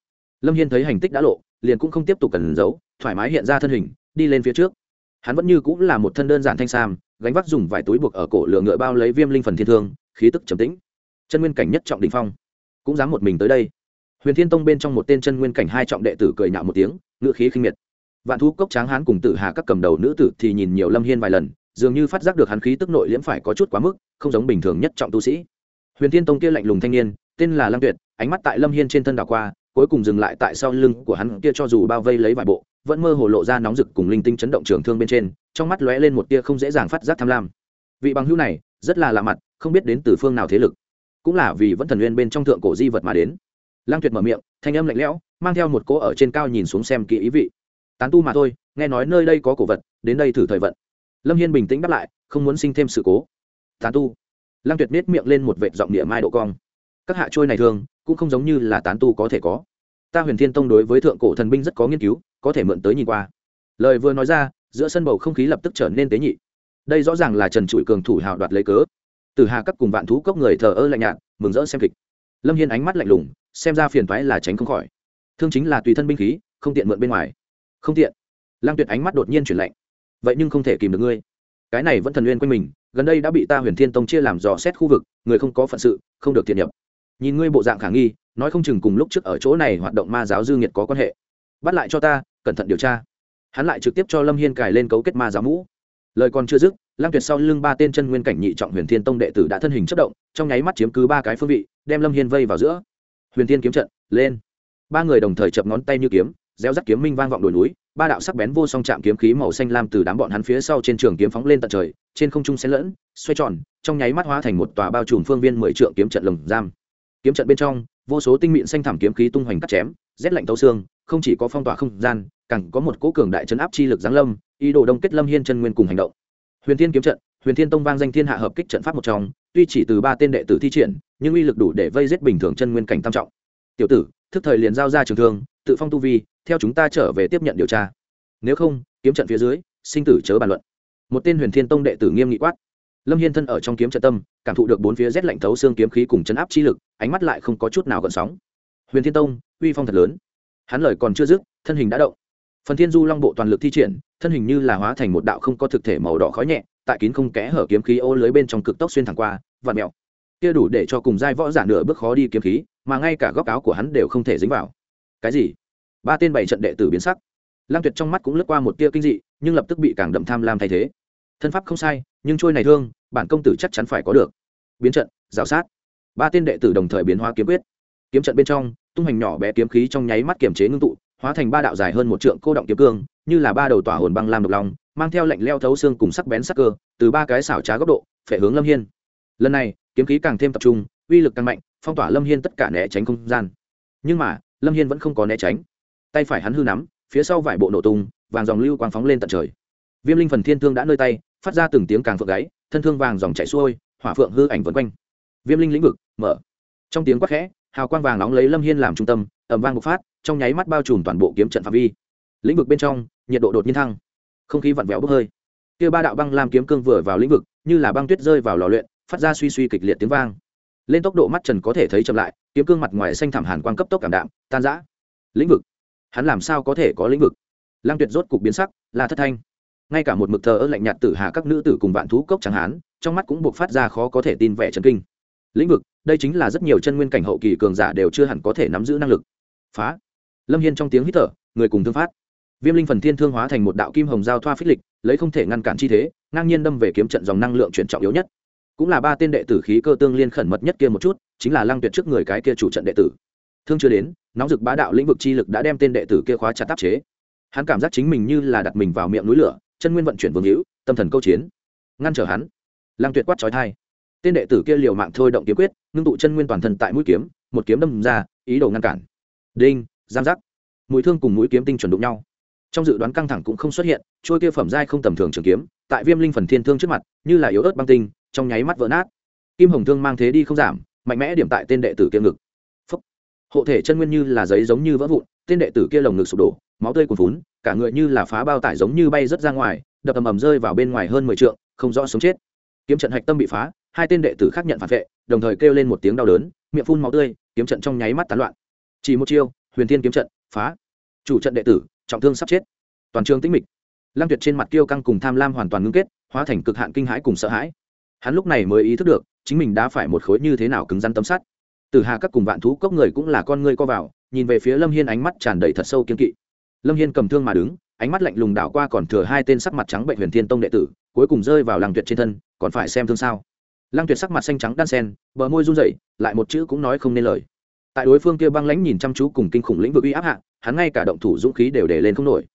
Lâm hiên thấy hành tích đã lộ, liền cũng không tiếp tục cần giấu, thoải mái hiện ra thân hình, đi lên phía trước. Hắn vẫn như cũng là một thân đơn giản thanh sam, gánh vác dùng vài túi buộc ở cổ lửa ngựa bao lấy viêm linh phần thiên thương, khí tức trầm tĩnh. Chân nguyên cảnh nhất trọng đình phong, cũng dám một mình tới đây. Huyền thiên tông bên trong một tên chân nguyên cảnh hai trọng đệ tử cười nhạo một tiếng ngựa khí khinh miệt. Vạn thú cốc tráng hán cùng tử hà các cầm đầu nữ tử thì nhìn nhiều lâm hiên vài lần dường như phát giác được hắn khí tức nội liễm phải có chút quá mức, không giống bình thường nhất trọng tu sĩ. Huyền thiên tông kia lạnh lùng thanh niên, tên là lăng tuyệt, ánh mắt tại lâm hiên trên thân đảo qua, cuối cùng dừng lại tại sau lưng của hắn kia cho dù bao vây lấy vài bộ, vẫn mơ hồ lộ ra nóng rực cùng linh tinh chấn động trường thương bên trên, trong mắt lóe lên một tia không dễ dàng phát giác tham lam. Vị bằng hữu này, rất là lạ mặt, không biết đến từ phương nào thế lực, cũng là vì vẫn thần nguyên bên trong thượng cổ di vật mà đến. Lăng tuyệt mở miệng, thanh âm lạnh lẽo, mang theo một cỗ ở trên cao nhìn xuống xem kỹ ý vị. Tán tu mà thôi, nghe nói nơi đây có cổ vật, đến đây thử thời vận lâm hiên bình tĩnh đáp lại, không muốn sinh thêm sự cố. Tán tu. Lăng tuyệt nết miệng lên một vệt giọng địa mai độ cong. Các hạ trôi này thường, cũng không giống như là tán tu có thể có. Ta huyền thiên tông đối với thượng cổ thần binh rất có nghiên cứu, có thể mượn tới nhìn qua. Lời vừa nói ra, giữa sân bầu không khí lập tức trở nên tế nhị. Đây rõ ràng là trần trụi cường thủ hào đoạt lấy cớ. Từ hà các cùng vạn thú cốc người thờ ơ lạnh nhạt, mừng rỡ xem kịch. Lâm hiên ánh mắt lạnh lùng, xem ra phiền thoái là tránh không khỏi. Thương chính là tùy thân binh khí, không tiện mượn bên ngoài. Không tiện. Lăng tuyệt ánh mắt đột nhiên chuyển lạnh vậy nhưng không thể kìm được ngươi. Cái này vẫn thần nguyên quanh mình, gần đây đã bị ta huyền thiên tông chia làm dò xét khu vực, người không có phận sự, không được thiện nhập. Nhìn ngươi bộ dạng khả nghi, nói không chừng cùng lúc trước ở chỗ này hoạt động ma giáo dư nghiệt có quan hệ. Bắt lại cho ta, cẩn thận điều tra. Hắn lại trực tiếp cho lâm hiên cài lên cấu kết ma giáo mũ. Lời còn chưa dứt lang tuyệt sau lưng ba tên chân nguyên cảnh nhị trọng huyền thiên tông đệ tử đã thân hình chất động, trong nháy mắt chiếm cứ ba cái phương vị, đem lâm hiên vây vào giữa. Huyền thiên kiếm trận, lên. Ba người đồng thời chập ngón tay như kiếm gieo rắc kiếm minh vang vọng đồi núi ba đạo sắc bén vô song chạm kiếm khí màu xanh lam từ đám bọn hắn phía sau trên trường kiếm phóng lên tận trời, trên không trung xen lẫn, xoay tròn, trong nháy mắt hóa thành một tòa bao trùm phương viên mười trượng kiếm trận lồng giam. Kiếm trận bên trong, vô số tinh mịn xanh thảm kiếm khí tung hoành cắt chém, rét lạnh tấu xương, không chỉ có phong tỏa không gian, càng có một cỗ cường đại chấn áp chi lực giáng lâm, ý đồ đông kết lâm hiên chân nguyên cùng hành động. Huyền thiên kiếm trận, huyền thiên tông vang danh thiên hạ hợp kích trận pháp một trong, tuy chỉ từ ba tên đệ tử thi triển, nhưng uy lực đủ để vây giết bình thường chân nguyên cảnh tam trọng. Tiểu tử thức thời liền giao ra trường thương, tự phong tu vi, theo chúng ta trở về tiếp nhận điều tra. Nếu không, kiếm trận phía dưới, sinh tử chớ bàn luận. Một tên huyền thiên tông đệ tử nghiêm nghị quát. Lâm hiên thân ở trong kiếm trận tâm, cảm thụ được bốn phía rét lạnh thấu xương kiếm khí cùng chấn áp chi lực, ánh mắt lại không có chút nào gợn sóng. Huyền thiên tông, uy phong thật lớn. Hắn lời còn chưa dứt, thân hình đã động. Phần thiên du long bộ toàn lực thi triển, thân hình như là hóa thành một đạo không có thực thể màu đỏ khói nhẹ, tại kín không kẽ hở kiếm khí ô lưới bên trong cực tốc xuyên thẳng qua và mèo kia đủ để cho cùng giai võ giả nửa bước khó đi kiếm khí, mà ngay cả góc áo của hắn đều không thể dính vào. Cái gì? Ba tên bảy trận đệ tử biến sắc. Lang tuyệt trong mắt cũng lướt qua một tia kinh dị, nhưng lập tức bị càng đậm tham lam thay thế. Thân pháp không sai, nhưng trôi này thương, bản công tử chắc chắn phải có được. Biến trận, rào sát. Ba tên đệ tử đồng thời biến hóa kiếm quyết. Kiếm trận bên trong, tung hành nhỏ bé kiếm khí trong nháy mắt kiềm chế ngưng tụ, hóa thành ba đạo dài hơn một trượng cô động kiếm cương, như là ba đầu tỏa hồn băng lam độc lòng mang theo lệnh leo thấu xương cùng sắc bén sắc cơ, từ ba cái xảo trá góc độ, phệ hướng lâm hiên. Lần này kiếm khí càng thêm tập trung, uy lực càng mạnh, phong tỏa lâm hiên tất cả né tránh không gian. Nhưng mà, lâm hiên vẫn không có né tránh. Tay phải hắn hư nắm, phía sau vải bộ nổ tung, vàng dòng lưu quang phóng lên tận trời. Viêm linh phần thiên thương đã nơi tay, phát ra từng tiếng càng phượng gáy, thân thương vàng dòng chạy xuôi, hỏa phượng hư ảnh vân quanh. Viêm linh lĩnh vực, mở. Trong tiếng quát khẽ, hào quang vàng nóng lấy lâm hiên làm trung tâm ẩm vang bộc phát, trong nháy mắt bao trùm toàn bộ kiếm trận phạm vi. Lĩnh vực bên trong, nhiệt độ đột nhiên thăng. Không khí vặn vẹo bốc hơi. Kia ba đạo băng lam kiếm cương vừa vào lĩnh vực, như là băng tuyết rơi vào lò luyện phát ra suy suy kịch liệt tiếng vang. Lên tốc độ mắt trần có thể thấy chậm lại, kiếm cương mặt ngoài xanh thảm hàn quang cấp tốc cảm đạm, tan rã. Lĩnh vực. Hắn làm sao có thể có lĩnh vực? Lăng tuyệt rốt cục biến sắc là thất thanh. Ngay cả một mực thờ ơ lạnh nhạt tử hạ các nữ tử cùng vạn thú cốc chẳng hán, trong mắt cũng buộc phát ra khó có thể tin vẻ chấn kinh. Lĩnh vực, đây chính là rất nhiều chân nguyên cảnh hậu kỳ cường giả đều chưa hẳn có thể nắm giữ năng lực. Phá. Lâm hiên trong tiếng hít thở, người cùng thương phát. Viêm linh phần thiên thương hóa thành một đạo kim hồng giao thoa phích lịch, lấy không thể ngăn cản chi thế, ngang nhiên đâm về kiếm trận dòng năng lượng chuyển trọng yếu nhất cũng là ba tên đệ tử khí cơ tương liên khẩn mật nhất kia một chút, chính là lăng tuyệt trước người cái kia chủ trận đệ tử. Thương chưa đến, nóng rực bá đạo lĩnh vực chi lực đã đem tên đệ tử kia khóa chặt tác chế. Hắn cảm giác chính mình như là đặt mình vào miệng núi lửa, chân nguyên vận chuyển vương hữu, tâm thần câu chiến. Ngăn trở hắn. Lăng tuyệt quát trói thai tên đệ tử kia liều mạng thôi động kiếm quyết, ngưng tụ chân nguyên toàn thân tại mũi kiếm, một kiếm đâm ra, ý đồ ngăn cản. Đinh giam giác. Mũi thương cùng mũi kiếm tinh chuẩn đụng nhau. Trong dự đoán căng thẳng cũng không xuất hiện, trôi kia phẩm giai không tầm thường trường kiếm, tại viêm linh phần thiên thương trước mặt, như là yếu ớt băng tinh trong nháy mắt vỡ nát. Kim hồng thương mang thế đi không giảm, mạnh mẽ điểm tại tên đệ tử kia ngực. Phúc. hộ thể chân nguyên như là giấy giống như vỡ vụn, tên đệ tử kia lồng ngực sụp đổ, máu tươi cuồn phún cả người như là phá bao tải giống như bay rớt ra ngoài, đập ầm ầm rơi vào bên ngoài hơn mười trượng, không rõ sống chết. Kiếm trận hạch tâm bị phá, hai tên đệ tử khác nhận phản vệ, đồng thời kêu lên một tiếng đau đớn, miệng phun máu tươi, kiếm trận trong nháy mắt tán loạn. Chỉ một chiêu, huyền thiên kiếm trận, phá. Chủ trận đệ tử, trọng thương sắp chết. Toàn trường tĩnh mịch. Lăng tuyệt trên mặt kiêu căng cùng tham lam hoàn toàn ngưng kết, hóa thành cực hạn kinh hãi cùng sợ hãi hắn lúc này mới ý thức được, chính mình đã phải một khối như thế nào cứng rắn tấm sắt. Từ hà các cùng vạn thú cốc người cũng là con ngươi co vào, nhìn về phía lâm hiên ánh mắt tràn đầy thật sâu kiên kỵ. Lâm hiên cầm thương mà đứng, ánh mắt lạnh lùng đảo qua còn thừa hai tên sắc mặt trắng bệnh huyền thiên tông đệ tử, cuối cùng rơi vào làng tuyệt trên thân, còn phải xem thương sao. Lăng tuyệt sắc mặt xanh trắng đan sen, bờ môi run rẩy, lại một chữ cũng nói không nên lời. Tại đối phương kia băng lãnh nhìn chăm chú cùng kinh khủng lĩnh vực uy áp hạ, hắn ngay cả động thủ dũng khí đều để lên không nổi.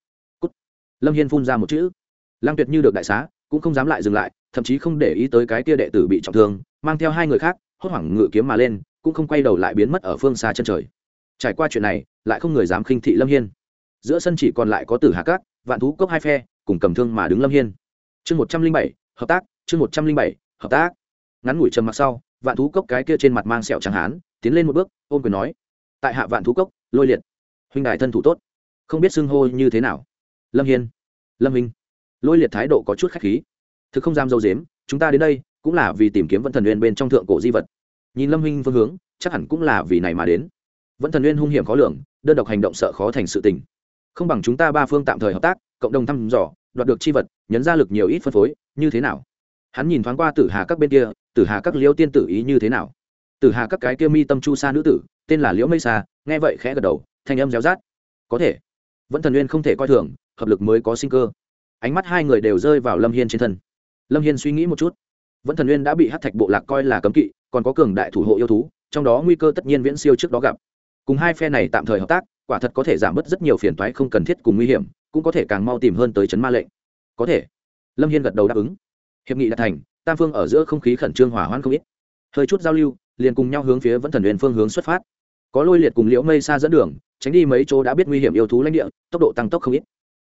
Cút. lâm hiên phun ra một chữ. Lăng tuyệt như được đại xá, cũng không dám lại dừng lại thậm chí không để ý tới cái kia đệ tử bị trọng thương, mang theo hai người khác, hốt hoảng ngự kiếm mà lên, cũng không quay đầu lại biến mất ở phương xa chân trời. Trải qua chuyện này, lại không người dám khinh thị lâm hiên. Giữa sân chỉ còn lại có tử hà cát vạn thú cốc hai phe, cùng cầm thương mà đứng lâm hiên. Chương một trăm linh bảy, hợp tác, chương một trăm linh bảy, hợp tác. Ngắn ngủi trầm mặc sau, vạn thú cốc cái kia trên mặt mang sẹo trắng hán, tiến lên một bước, ôm quyền nói, tại hạ vạn thú cốc, lôi liệt. Huynh đài thân thủ tốt. Không biết xưng hô như thế nào. Lâm hiên. Lâm huynh. Lôi liệt thái độ có chút khách khí thực không dám dâu dếm, chúng ta đến đây cũng là vì tìm kiếm vẫn thần uyên bên trong thượng cổ di vật. Nhìn lâm huynh phương hướng, chắc hẳn cũng là vì này mà đến. Vẫn thần uyên hung hiểm khó lường, đơn độc hành động sợ khó thành sự tình. Không bằng chúng ta ba phương tạm thời hợp tác, cộng đồng thăm dò, đoạt được chi vật, nhấn ra lực nhiều ít phân phối, như thế nào? Hắn nhìn thoáng qua tử hà các bên kia, tử hà các liễu tiên tử ý như thế nào? Tử hà các cái kia mi tâm chu sa nữ tử, tên là liễu mây sa, nghe vậy khẽ gật đầu, thanh âm réo rát. Có thể. Vẫn thần uyên không thể coi thường, hợp lực mới có sinh cơ. Ánh mắt hai người đều rơi vào lâm hiên trên thân lâm hiên suy nghĩ một chút. Vẫn thần uyên đã bị hát thạch bộ lạc coi là cấm kỵ, còn có cường đại thủ hộ yêu thú, trong đó nguy cơ tất nhiên viễn siêu trước đó gặp. Cùng hai phe này tạm thời hợp tác, quả thật có thể giảm bớt rất nhiều phiền toái không cần thiết cùng nguy hiểm, cũng có thể càng mau tìm hơn tới chấn ma lệnh. Có thể. Lâm hiên gật đầu đáp ứng. Hiệp nghị đã thành, tam phương ở giữa không khí khẩn trương hỏa hoãn không ít. Hơi chút giao lưu, liền cùng nhau hướng phía vẫn thần huyền phương hướng xuất phát. Có lôi liệt cùng liễu mây xa dẫn đường, tránh đi mấy chỗ đã biết nguy hiểm yêu thú lãnh địa, tốc độ tăng tốc không ít.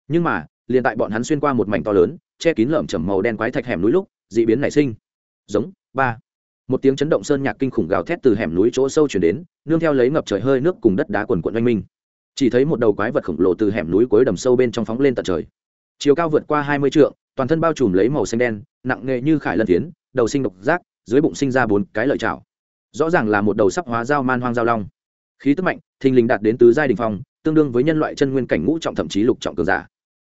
Nhưng mà liền tại bọn hắn xuyên qua một mảnh to lớn, che kín lởm chởm màu đen quái thạch hẻm núi lúc d ị biến nảy sinh. Giống, ba. Một tiếng chấn động sơn nhạc kinh khủng gào thét từ hẻm núi chỗ sâu chuyển đến, nương theo lấy ngập trời hơi nước cùng đất đá quần quận oanh minh. Chỉ thấy một đầu quái vật khổng lồ từ hẻm núi cuối đầm sâu bên trong phóng lên tận trời. Chiều cao vượt qua hai mươi trượng, toàn thân bao trùm lấy màu xanh đen, nặng nghệ như khải lân tiến, đầu sinh độc giác, dưới bụng sinh ra bốn cái lợi chảo rõ ràng là một đầu sắp hóa dao man hoang dao long. Khí tức mạnh, thình lình đạt đến tứ giai đình phong, tương đương với nhân loại chân nguyên cảnh ngũ trọng thậm chí lục trọng cường giả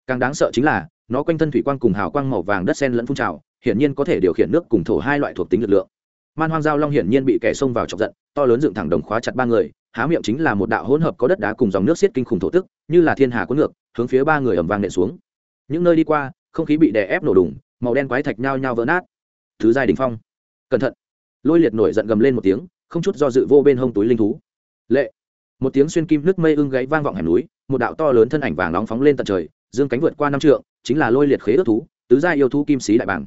càng đáng sợ chính là, nó quanh thân thủy quang cùng hào quang màu vàng đất sen lẫn phun trào, hiển nhiên có thể điều khiển nước cùng thổ hai loại thuộc tính lực lượng. Man hoang giao long hiển nhiên bị kẻ xông vào chọc giận, to lớn dựng thẳng đồng khóa chặt ba người, há miệng chính là một đạo hỗn hợp có đất đá cùng dòng nước xiết kinh khủng thổ tức, như là thiên hà cuốn ngược, hướng phía ba người ẩm vang nện xuống. Những nơi đi qua, không khí bị đè ép nổ đùng, màu đen quái thạch nhao nhao vỡ nát. Thứ giai đình phong. Cẩn thận. Lôi liệt nổi giận gầm lên một tiếng, không chút do dự vô bên hông túi linh thú. Lệ. Một tiếng xuyên kim nước mây ưng gáy vang vọng hẻm núi, một đạo to lớn thân ảnh vàng nóng phóng lên tận trời dương cánh vượt qua năm trượng, chính là lôi liệt khế ước thú, tứ gia yêu thú kim sĩ đại bảng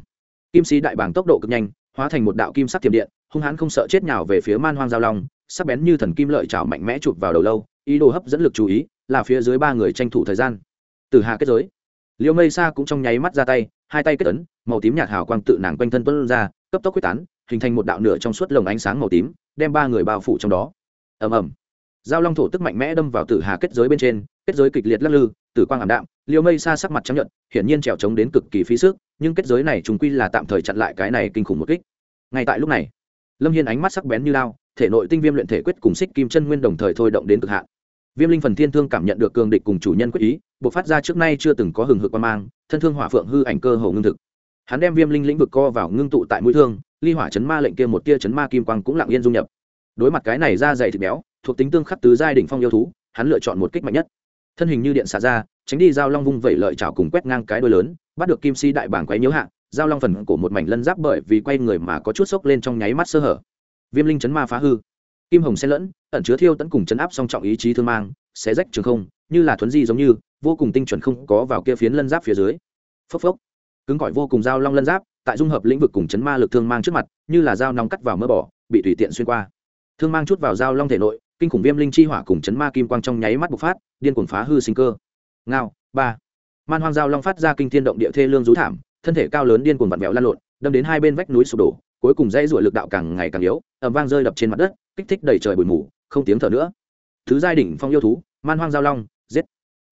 kim sĩ đại bảng tốc độ cực nhanh, hóa thành một đạo kim sắc thiểm điện, hung hãn không sợ chết nhào về phía man hoang giao long, sắc bén như thần kim lợi chảo mạnh mẽ chụp vào đầu lâu, ý đồ hấp dẫn lực chú ý, là phía dưới ba người tranh thủ thời gian. Từ hà kết giới, liêu mây xa cũng trong nháy mắt ra tay, hai tay kết ấn, màu tím nhạt hào quang tự nàng quanh thân tuân ra, cấp tốc quyết tán, hình thành một đạo nửa trong suốt lồng ánh sáng màu tím, đem ba người bao phủ trong đó. Ầm ầm giao long thổ tức mạnh mẽ đâm vào tử hà kết giới bên trên, kết giới kịch liệt lắc lư, tử quang ảm đạm, liêu mây xa sắc mặt trắng nhận hiển nhiên trèo trống đến cực kỳ phí sức, nhưng kết giới này chúng quy là tạm thời chặn lại cái này kinh khủng một kích. Ngay tại lúc này, lâm hiên ánh mắt sắc bén như lao, thể nội tinh viêm luyện thể quyết cùng xích kim chân nguyên đồng thời thôi động đến cực hạn. Viêm linh phần thiên thương cảm nhận được cường địch cùng chủ nhân quyết ý b ộ c phát ra trước nay chưa từng có hừng hực quan mang, thân thương hỏa phượng hư ảnh cơ hồ ngưng thực. Hắn đem viêm linh lĩnh vực co vào ngưng tụ tại mũi thương, ly hỏa chấn ma lệnh kia một tia chấn ma kim quang cũng lặng yên dung nhập. Đối mặt cái này ra dày thịt béo thuộc tính tương khắc tứ giai đỉnh phong yêu thú, hắn lựa chọn một kích mạnh nhất. Thân hình như điện xả ra, tránh đi giao long vung vẩy lợi chảo cùng quét ngang cái đuôi lớn, bắt được kim si đại bảng quấy nhiễu hạ, giao long phần cổ một mảnh lân giáp bởi vì quay người mà có chút sốc lên trong nháy mắt sơ hở. Viêm linh chấn ma phá hư. Kim hồng xen lẫn, ẩn chứa thiêu tấn cùng chấn áp song trọng ý chí thương mang, xé rách trường không, như là thuấn di giống như, vô cùng tinh chuẩn không có vào kia phiến lân giáp phía dưới. Phốc phốc. Cứng cỏi vô cùng giao long lân giáp, tại dung hợp lĩnh vực cùng chấn ma lực thương mang trước mặt, như là dao nóng cắt vào mỡ bỏ, bị tùy tiện xuyên qua. Thương mang chút vào giao long thể nội kinh khủng viêm linh chi hỏa cùng chấn ma kim quang trong nháy mắt bộc phát điên cuồng phá hư sinh cơ. Ngao ba. Man hoang giao long phát ra kinh thiên động địa thê lương rú thảm thân thể cao lớn điên cuồng vặn vẹo lan lộn đâm đến hai bên vách núi sụp đổ cuối cùng dây ruổi lực đạo càng ngày càng yếu ẩm vang rơi đập trên mặt đất kích thích đầy trời bụi mù không tiếng thở nữa. Thứ giai đỉnh phong yêu thú man hoang giao long giết.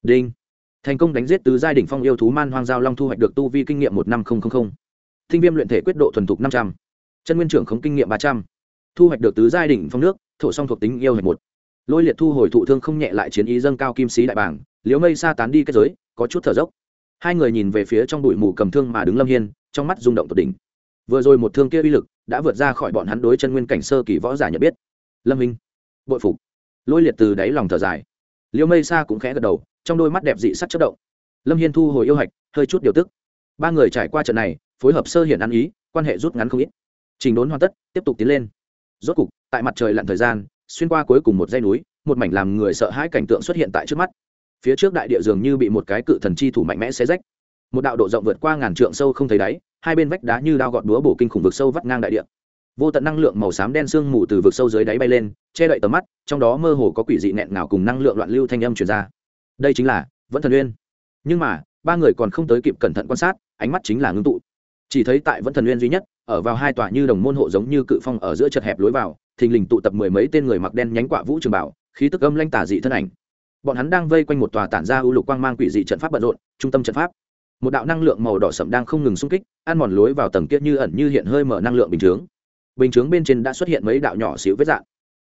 Đinh. Thành công đánh giết tứ giai đỉnh phong yêu thú man hoang giao long thu hoạch được tu vi kinh nghiệm một năm không không không, thinh viêm luyện thể quyết độ thuần thục năm trăm. Chân nguyên trưởng khống kinh nghiệm ba trăm thu hoạch được tứ giai đỉnh phong nước thổ song thuộc tính yêu hạch một. Lôi liệt thu hồi thụ thương không nhẹ lại chiến ý dâng cao kim sĩ đại bảng liếu mây xa tán đi kết giới có chút thở dốc. Hai người nhìn về phía trong bụi mù cầm thương mà đứng lâm hiên trong mắt rung động tột đỉnh. Vừa rồi một thương kia uy lực đã vượt ra khỏi bọn hắn đối chân nguyên cảnh sơ kỳ võ giả nhận biết. Lâm Minh, bội phục. Lôi liệt từ đáy lòng thở dài. Liễu mây xa cũng khẽ gật đầu trong đôi mắt đẹp dị sắc chất động. Lâm hiên thu hồi yêu hạch hơi chút điều tức. Ba người trải qua trận này phối hợp sơ hiển ăn ý quan hệ rút ngắn không ít. Trình đốn hoàn tất tiếp tục tiến lên rốt cục, tại mặt trời lặn thời gian, xuyên qua cuối cùng một dãy núi, một mảnh làm người sợ hãi cảnh tượng xuất hiện tại trước mắt. Phía trước đại địa dường như bị một cái cự thần chi thủ mạnh mẽ xé rách. Một đạo độ rộng vượt qua ngàn trượng sâu không thấy đáy, hai bên vách đá như đao gọt đúa bổ kinh khủng vực sâu vắt ngang đại địa. Vô tận năng lượng màu xám đen sương mù từ vực sâu dưới đáy bay lên, che đậy tầm mắt, trong đó mơ hồ có quỷ dị nẹn nào cùng năng lượng loạn lưu thanh âm truyền ra. Đây chính là vẫn thần uyên. Nhưng mà, ba người còn không tới kịp cẩn thận quan sát, ánh mắt chính là ngưng tụ chỉ thấy tại vẫn thần nguyên duy nhất, ở vào hai tòa như đồng môn hộ giống như cự phong ở giữa chật hẹp lối vào, thình lình tụ tập mười mấy tên người mặc đen nhánh quả vũ trường bảo, khí tức âm lanh tả dị thân ảnh. Bọn hắn đang vây quanh một tòa tản ra ưu lục quang mang quỷ dị trận pháp bận rộn, trung tâm trận pháp. Một đạo năng lượng màu đỏ sậm đang không ngừng xung kích, ăn mòn lối vào tầng kia như ẩn như hiện hơi mở năng lượng bình chướng. Bình chướng bên trên đã xuất hiện mấy đạo nhỏ xíu vết dạng.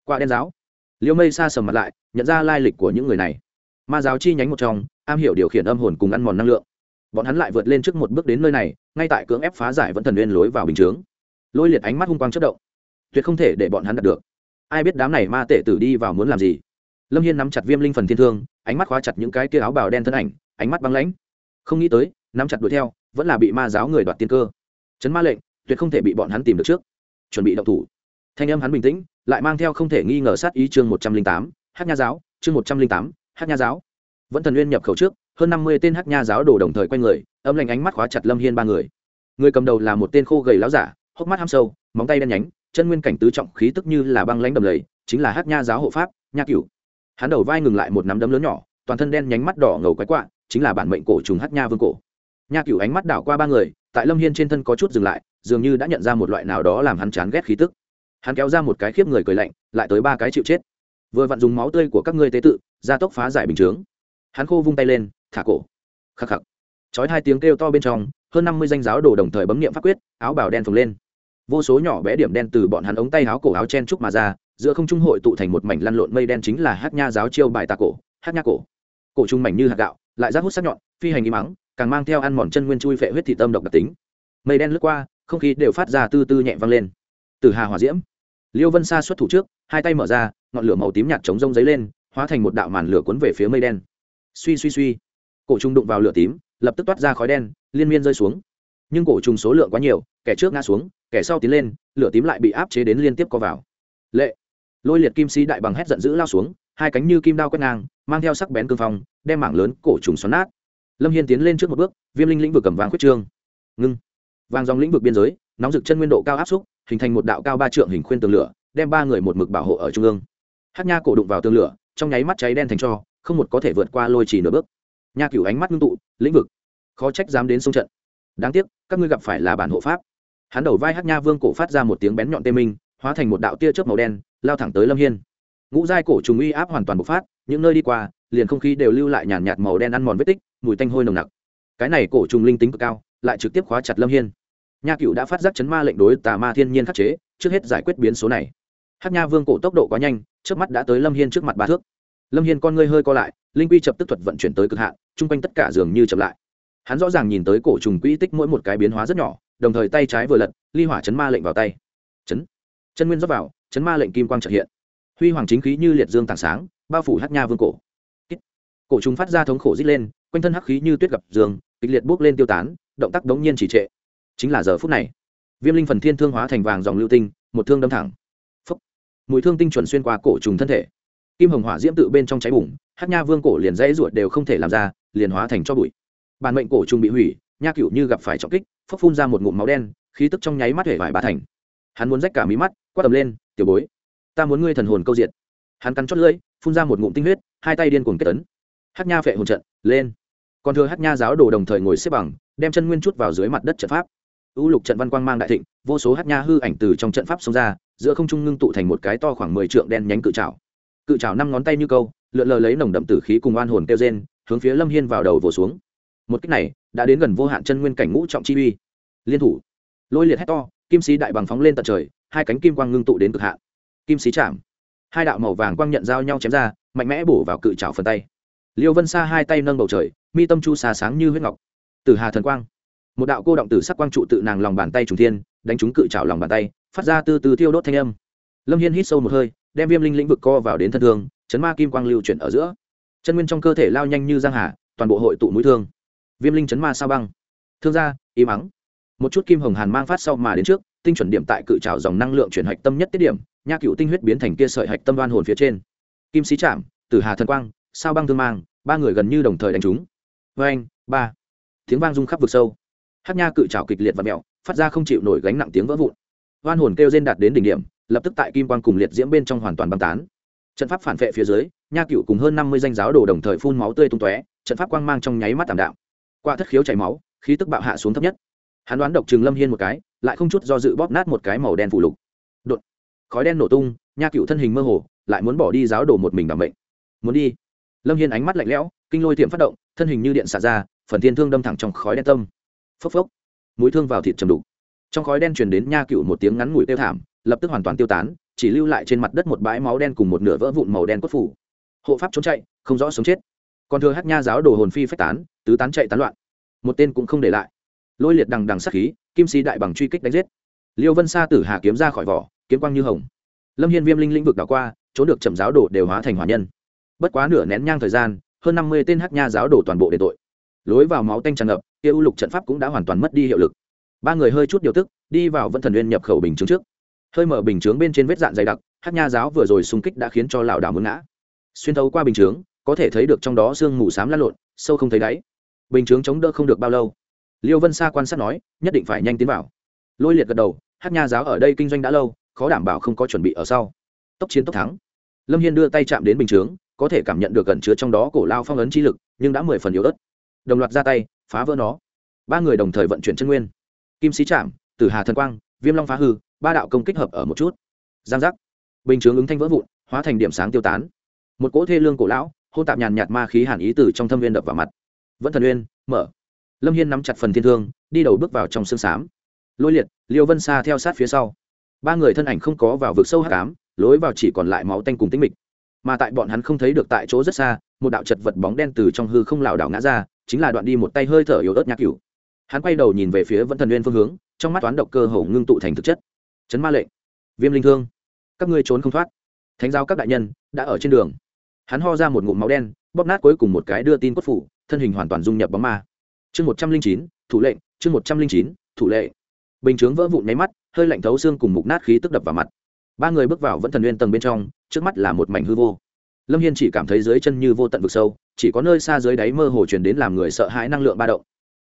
Qua đen giáo. Liêu mây xa sầm mặt lại, nhận ra lai lịch của những người này. Ma giáo chi nhánh một trong, am hiểu điều khiển âm hồn cùng ăn mòn năng lượng bọn hắn lại vượt lên trước một bước đến nơi này, ngay tại cưỡng ép phá giải vẫn thần nguyên lối vào bình chướng. Lôi liệt ánh mắt hung quang chất động. Tuyệt không thể để bọn hắn đạt được. Ai biết đám này ma tệ tử đi vào muốn làm gì? Lâm hiên nắm chặt viêm linh phần thiên thương, ánh mắt khóa chặt những cái kia áo bào đen thân ảnh, ánh mắt băng lãnh. Không nghĩ tới, nắm chặt đuổi theo, vẫn là bị ma giáo người đoạt tiên cơ. Chấn ma lệnh, tuyệt không thể bị bọn hắn tìm được trước. Chuẩn bị động thủ. Thanh âm hắn bình tĩnh, lại mang theo không thể nghi ngờ sát ý chương một trăm linh tám hát nha giáo, chương một trăm linh tám hát nha giáo. Vẫn thần nguyên nhập khẩu trước hơn năm mươi tên hát nha giáo đổ đồng thời quanh người, âm lạnh ánh mắt khóa chặt lâm hiên ba người. Người cầm đầu là một tên khô gầy láo giả, hốc mắt ham sâu, móng tay đen nhánh, chân nguyên cảnh tứ trọng, khí tức như là băng lãnh đầm lầy, chính là hát nha giáo hộ pháp, nha cửu. Hắn đầu vai ngừng lại một nắm đấm lớn nhỏ, toàn thân đen nhánh mắt đỏ ngầu quái quạ, chính là bản mệnh cổ trùng hát nha vương cổ. Nha cửu ánh mắt đảo qua ba người, tại lâm hiên trên thân có chút dừng lại, dường như đã nhận ra một loại nào đó làm hắn chán ghét khí tức. Hắn kéo ra một cái khiếp người cười lạnh, lại tới ba cái chịu chết. Vừa vặn dùng máu tươi của các ngươi tế tự, gia tốc phá giải bình chướng hắn khô vung tay lên, thả cổ. Khắc khắc. Chói hai tiếng kêu to bên trong, hơn năm mươi danh giáo đồ đồng thời bấm nghiệm pháp quyết, áo bào đen phồng lên. Vô số nhỏ bé điểm đen từ bọn hắn ống tay áo cổ áo chen trúc mà ra, giữa không trung hội tụ thành một mảnh lăn lộn mây đen chính là hát nha giáo chiêu bài tà cổ, hát nha cổ. Cổ trung mảnh như hạt gạo, lại rác hút sắc nhọn, phi hành im ắng, càng mang theo ăn mòn chân nguyên chui phệ huyết thị tâm độc đặc tính. Mây đen lướt qua, không khí đều phát ra tư tư nhẹ vang lên. Từ hà hỏa diễm, liêu vân sa xuất thủ trước, hai tay mở ra, ngọn lửa màu tím nhạt chống rông giấy lên, hóa thành một đạo màn lửa cuốn về phía mây đen suy suy suy. Cổ trùng đụng vào lửa tím, lập tức toát ra khói đen, liên miên rơi xuống. Nhưng cổ trùng số lượng quá nhiều, kẻ trước ngã xuống, kẻ sau tiến lên, lửa tím lại bị áp chế đến liên tiếp co vào. Lệ. Lôi liệt kim sĩ đại bằng hét giận dữ lao xuống, hai cánh như kim đao quét ngang, mang theo sắc bén cương phong, đem mảng lớn cổ trùng xoắn nát. Lâm hiên tiến lên trước một bước, viêm linh lĩnh vực cầm vàng khuyết trương. Ngưng. Vàng dòng lĩnh vực biên giới, nóng rực chân nguyên độ cao áp xúc, hình thành một đạo cao ba trượng hình khuyên tường lửa, đem ba người một mực bảo hộ ở trung ương. Hát nha cổ đụng vào tường lửa, trong nháy mắt cháy đen thành cho không một có thể vượt qua lôi chỉ nửa bước. Nha cửu ánh mắt ngưng tụ, lĩnh vực. Khó trách dám đến sông trận. Đáng tiếc, các ngươi gặp phải là bản hộ pháp. Hắn đầu vai hát nha vương cổ phát ra một tiếng bén nhọn tê minh, hóa thành một đạo tia chớp màu đen, lao thẳng tới lâm hiên. Ngũ giai cổ trùng uy áp hoàn toàn bộc phát, những nơi đi qua, liền không khí đều lưu lại nhàn nhạt màu đen ăn mòn vết tích, mùi tanh hôi nồng nặc. Cái này cổ trùng linh tính cực cao, lại trực tiếp khóa chặt lâm hiên. Nha cựu đã phát giác chấn ma lệnh đối tà ma thiên nhiên khắc chế, trước hết giải quyết biến số này. Hát nha vương cổ tốc độ quá nhanh trước mắt đã tới lâm hiên trước mặt ba thước lâm hiên con ngươi hơi co lại, linh quy chập tức thuật vận chuyển tới cực hạn, chung quanh tất cả dường như chậm lại. Hắn rõ ràng nhìn tới cổ trùng quỹ tích mỗi một cái biến hóa rất nhỏ, đồng thời tay trái vừa lật, ly hỏa chấn ma lệnh vào tay. Chấn. Chân nguyên rót vào, chấn ma lệnh kim quang trợ hiện. Huy hoàng chính khí như liệt dương tảng sáng, bao phủ hát nha vương cổ. Cổ trùng phát ra thống khổ rít lên, quanh thân hắc khí như tuyết gặp dương, kịch liệt bốc lên tiêu tán, động tác đống nhiên chỉ trệ. Chính là giờ phút này, viêm linh phần thiên thương hóa thành vàng dòng lưu tinh, một thương đâm thẳng. Phúc. mùi thương tinh chuẩn xuyên qua cổ trùng thân thể kim hồng hỏa diễm tự bên trong cháy bùng, hát nha vương cổ liền dãy ruột đều không thể làm ra, liền hóa thành cho bụi. Bản mệnh cổ trùng bị hủy, nha cựu như gặp phải trọng kích, phốc phun ra một ngụm máu đen, khí tức trong nháy mắt hể vải bà thành. Hắn muốn rách cả mí mắt, quát tầm lên, tiểu bối, ta muốn ngươi thần hồn câu diệt. Hắn cắn chót lưỡi, phun ra một ngụm tinh huyết, hai tay điên cuồng kết tấn hát nha phệ hồn trận, lên. Còn thừa hát nha giáo đồ đồng thời ngồi xếp bằng, đem chân nguyên chút vào dưới mặt đất trận pháp. U lục trận văn quang mang đại thịnh, vô số hát nha hư ảnh từ trong trận pháp xông ra, giữa không trung ngưng tụ thành một cái to khoảng mười trượng đen nhánh cự trào cự trào năm ngón tay như câu, lượn lờ lấy nồng đậm tử khí cùng oan hồn kêu trên hướng phía lâm hiên vào đầu vồ xuống. Một cách này đã đến gần vô hạn chân nguyên cảnh ngũ trọng chi uy. Liên thủ. Lôi liệt hét to, kim sĩ đại bằng phóng lên tận trời, hai cánh kim quang ngưng tụ đến cực hạn. Kim sĩ chạm. Hai đạo màu vàng quang nhận giao nhau chém ra, mạnh mẽ bổ vào cự trào phần tay. Liêu vân xa hai tay nâng bầu trời, mi tâm chu xà sáng như huyết ngọc. Từ hà thần quang. Một đạo cô động tử sắc quang trụ tự nàng lòng bàn tay trùng thiên, đánh trúng cự trào lòng bàn tay, phát ra từ từ tiêu đốt thanh âm. Lâm hiên hít sâu một hơi đem viêm linh lĩnh vực co vào đến thân thương, chấn ma kim quang lưu chuyển ở giữa. Chân nguyên trong cơ thể lao nhanh như giang hà, toàn bộ hội tụ mũi thương. Viêm linh chấn ma sao băng. Thương gia im ắng một chút kim hồng hàn mang phát sau mà đến trước, tinh chuẩn điểm tại cự trào dòng năng lượng chuyển hạch tâm nhất tiết điểm, nha cựu tinh huyết biến thành kia sợi hạch tâm đoan hồn phía trên. Kim sĩ chạm, tử hà thần quang, sao băng thương mang, ba người gần như đồng thời đánh chúng. Vê anh ba. Tiếng vang rung khắp vực sâu. Hát nha cự trào kịch liệt và mẹo phát ra không chịu nổi gánh nặng tiếng vỡ vụn. Hoan hồn kêu rên đạt đến đỉnh điểm lập tức tại kim quang cùng liệt diễm bên trong hoàn toàn băng tán. Trận pháp phản vệ phía dưới, nha cựu cùng hơn năm mươi danh giáo đồ đồng thời phun máu tươi tung tóe, trận pháp quang mang trong nháy mắt tảm đạo qua thất khiếu chảy máu, khí tức bạo hạ xuống thấp nhất. Hắn đoán độc trừng lâm hiên một cái, lại không chút do dự bóp nát một cái màu đen phủ lục. Đột, khói đen nổ tung, nha cựu thân hình mơ hồ, lại muốn bỏ đi giáo đồ một mình bằng bệnh muốn đi. Lâm hiên ánh mắt lạnh lẽo, kinh lôi tiệm phát động, thân hình như điện xả ra, phần thiên thương đâm thẳng trong khói đen tâm. Phốc phốc, mũi thương vào thịt trầm đục. Trong khói đen truyền đến nha cựu một tiếng ngắn ngủi tiêu thảm lập tức hoàn toàn tiêu tán, chỉ lưu lại trên mặt đất một bãi máu đen cùng một nửa vỡ vụn màu đen cốt phủ. Hộ pháp trốn chạy, không rõ sống chết. Còn thừa hát nha giáo đồ hồn phi phách tán, tứ tán chạy tán loạn. Một tên cũng không để lại. Lôi liệt đằng đằng sắc khí, kim sĩ đại bằng truy kích đánh giết. Liêu vân sa tử hà kiếm ra khỏi vỏ, kiếm quang như hồng. Lâm hiên viêm linh lĩnh vực đảo qua, trốn được chậm giáo đồ đều hóa thành hỏa nhân. Bất quá nửa nén nhang thời gian, hơn năm mươi tên hát nha giáo đổ toàn bộ để tội. Lối vào máu tanh tràn ngập, kia u lục trận pháp cũng đã hoàn toàn mất đi hiệu lực. Ba người hơi chút điều tức, đi vào vân thần nguyên nhập khẩu bình chứng trước hơi mở bình chướng bên trên vết dạn dày đặc, hát nha giáo vừa rồi xung kích đã khiến cho lão đảo muốn ngã. Xuyên thấu qua bình chướng, có thể thấy được trong đó sương mù xám lăn lộn, sâu không thấy đáy. Bình chướng chống đỡ không được bao lâu. Liêu vân sa quan sát nói, nhất định phải nhanh tiến vào. Lôi liệt gật đầu, hát nha giáo ở đây kinh doanh đã lâu, khó đảm bảo không có chuẩn bị ở sau. Tốc chiến tốc thắng. Lâm hiên đưa tay chạm đến bình chướng, có thể cảm nhận được gần chứa trong đó cổ lao phong ấn chi lực, nhưng đã mười phần yếu ớt. Đồng loạt ra tay, phá vỡ nó. Ba người đồng thời vận chuyển chân nguyên. Kim sĩ chạm tử hà thần quang, viêm long phá hư ba đạo công kích hợp ở một chút. Giang giác. Bình chướng ứng thanh vỡ vụn, hóa thành điểm sáng tiêu tán. Một cỗ thê lương cổ lão, hôn tạp nhàn nhạt ma khí hàn ý từ trong thâm viên đập vào mặt. Vẫn thần uyên mở. Lâm hiên nắm chặt phần thiên thương, đi đầu bước vào trong xương xám lôi liệt, liêu vân xa theo sát phía sau. Ba người thân ảnh không có vào vực sâu hát cám lối vào chỉ còn lại máu tanh cùng tính mịch. Mà tại bọn hắn không thấy được tại chỗ rất xa, một đạo chật vật bóng đen từ trong hư không lảo đảo ngã ra, chính là đoạn đi một tay hơi thở yếu ớt nhạc cửu. Hắn quay đầu nhìn về phía vẫn thần Uyên phương hướng, trong mắt toán độc cơ hổ ngưng tụ thành thực chất chấn ma lệnh. Viêm linh thương. Các ngươi trốn không thoát. Thánh giáo các đại nhân đã ở trên đường. Hắn ho ra một ngụm máu đen, bóp nát cuối cùng một cái đưa tin quất phủ, thân hình hoàn toàn dung nhập bóng ma. Chương một trăm linh chín, thủ lệnh, chương một trăm linh chín, thủ lệ. Bình chướng vỡ vụn nháy mắt, hơi lạnh thấu xương cùng mục nát khí tức đập vào mặt. Ba người bước vào vẫn thần nguyên tầng bên trong, trước mắt là một mảnh hư vô. Lâm hiên chỉ cảm thấy dưới chân như vô tận vực sâu, chỉ có nơi xa dưới đáy mơ hồ truyền đến làm người sợ hãi năng lượng ba động.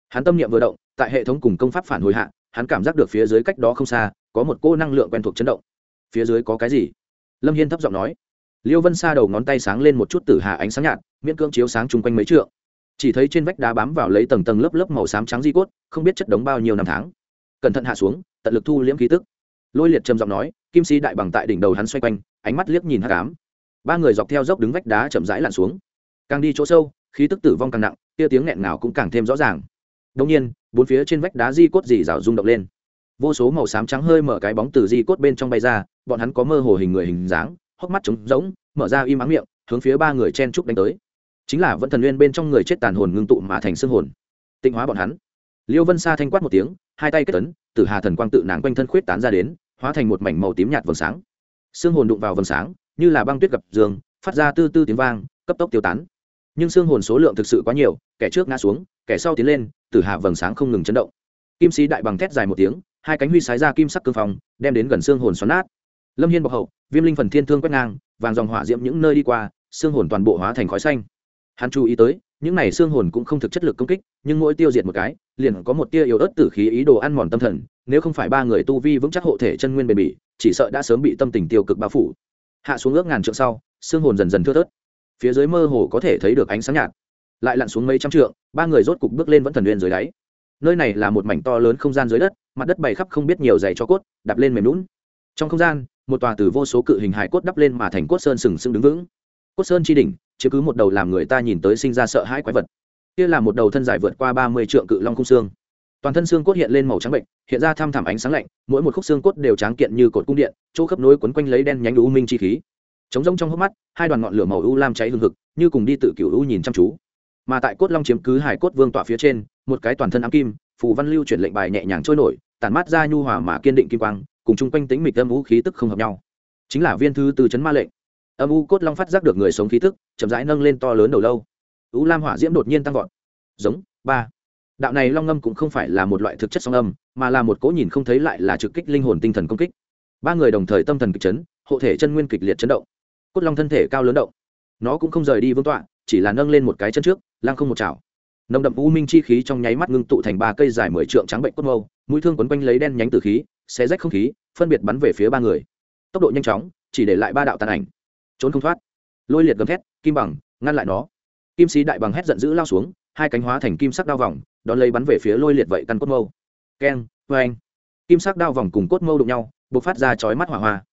Hắn tâm niệm vừa động, tại hệ thống cùng công pháp phản hồi hạ, hắn cảm giác được phía dưới cách đó không xa có một cô năng lượng quen thuộc chấn động. Phía dưới có cái gì? Lâm hiên thấp giọng nói. Liêu vân xa đầu ngón tay sáng lên một chút tử hà ánh sáng nhạt, miễn cưỡng chiếu sáng chung quanh mấy trượng. Chỉ thấy trên vách đá bám vào lấy tầng tầng lớp lớp màu xám trắng di cốt, không biết chất đống bao nhiêu năm tháng. Cẩn thận hạ xuống, tận lực thu liễm khí tức. Lôi liệt trầm giọng nói, kim sĩ đại bằng tại đỉnh đầu hắn xoay quanh, ánh mắt liếc nhìn hát cám ba người dọc theo dốc đứng vách đá chậm rãi lặn xuống. Càng đi chỗ sâu, khí tức tử vong càng nặng kia tiếng nghẹn nào cũng càng thêm rõ ràng. Đông nhiên, bốn phía trên vách đá di cốt dì rào rung động lên vô số màu xám trắng hơi mở cái bóng từ di cốt bên trong bay ra, bọn hắn có mơ hồ hình người hình dáng, hốc mắt trống rỗng, mở ra im áng miệng, hướng phía ba người chen trúc đánh tới. Chính là vẫn thần nguyên bên trong người chết tàn hồn ngưng tụ mà thành xương hồn. Tịnh hóa bọn hắn. Liêu vân sa thanh quát một tiếng, hai tay kết tấn tử hà thần quang tự nàng quanh thân khuyết tán ra đến, hóa thành một mảnh màu tím nhạt vầng sáng. Xương hồn đụng vào vầng sáng, như là băng tuyết gặp giường, phát ra tư tư tiếng vang, cấp tốc tiêu tán. Nhưng xương hồn số lượng thực sự quá nhiều, kẻ trước ngã xuống, kẻ sau tiến lên, tử hà vầng sáng không ngừng chấn động. Kim sĩ đại bằng thét dài một tiếng hai cánh huy sái ra kim sắc cương phòng đem đến gần xương hồn xoắn nát. Lâm hiên bọc hậu, viêm linh phần thiên thương quét ngang, vàng dòng hỏa diễm những nơi đi qua, xương hồn toàn bộ hóa thành khói xanh. Hắn chú ý tới, những này xương hồn cũng không thực chất lực công kích, nhưng mỗi tiêu diệt một cái, liền có một tia yếu ớt tử khí ý đồ ăn mòn tâm thần, nếu không phải ba người tu vi vững chắc hộ thể chân nguyên bền bỉ, chỉ sợ đã sớm bị tâm tình tiêu cực bao phủ. Hạ xuống ước ngàn trượng sau, xương hồn dần dần thưa thớt. Phía dưới mơ hồ có thể thấy được ánh sáng nhạt. Lại lặn xuống mấy trăm trượng, ba người rốt cục bước lên vẫn thần nguyên dưới đáy. Nơi này là một mảnh to lớn không gian dưới đất mặt đất bày khắp không biết nhiều dày cho cốt, đập lên mềm lún trong không gian, một tòa từ vô số cự hình hải cốt đắp lên mà thành cốt sơn sừng sững đứng vững. Cốt sơn chi đỉnh chứ cứ một đầu làm người ta nhìn tới sinh ra sợ hãi quái vật. Kia là một đầu thân dài vượt qua ba mươi trượng cự long khung xương. Toàn thân xương cốt hiện lên màu trắng bệnh, hiện ra thăm thẳm ánh sáng lạnh, mỗi một khúc xương cốt đều tráng kiện như cột cung điện, chỗ khớp nối quấn quanh lấy đen nhánh u minh chi khí. Chống rông trong hốc mắt, hai đoàn ngọn lửa màu u lam cháy hừng hực, như cùng đi tự cựu u nhìn chăm chú. Mà tại cốt long chiếm cứ hải cốt vương tọa phía trên, một cái toàn thân ám kim, phù văn lưu chuyển lệnh bài nhẹ nhàng trôi nổi tản mát ra nhu hòa mà kiên định kim quang, cùng chung quanh tính mịch âm vũ khí tức không hợp nhau. Chính là viên thư từ chấn ma lệnh. Âm u cốt long phát giác được người sống khí tức, chậm rãi nâng lên to lớn đầu lâu. U lam hỏa diễm đột nhiên tăng vọt. Giống, ba. Đạo này long ngâm cũng không phải là một loại thực chất song âm, mà là một cố nhìn không thấy lại là trực kích linh hồn tinh thần công kích. Ba người đồng thời tâm thần kịch chấn, hộ thể chân nguyên kịch liệt chấn động. Cốt long thân thể cao lớn động. Nó cũng không rời đi vương tọa, chỉ là nâng lên một cái chân trước lang không một chảo nồng đậm u minh chi khí trong nháy mắt ngưng tụ thành ba cây dài mười trượng trắng bệnh cốt mâu, mũi thương quấn quanh lấy đen nhánh từ khí, xé rách không khí, phân biệt bắn về phía ba người. Tốc độ nhanh chóng, chỉ để lại ba đạo tàn ảnh. Trốn không thoát. Lôi liệt gầm thét, kim bằng, ngăn lại nó. Kim sĩ đại bằng hét giận dữ lao xuống, hai cánh hóa thành kim sắc đao vòng, đón lấy bắn về phía lôi liệt vậy căn cốt mâu. Keng vê anh kim sắc đao vòng cùng cốt mâu đụng nhau b ộ c phát ra chói mắt hỏa hoa.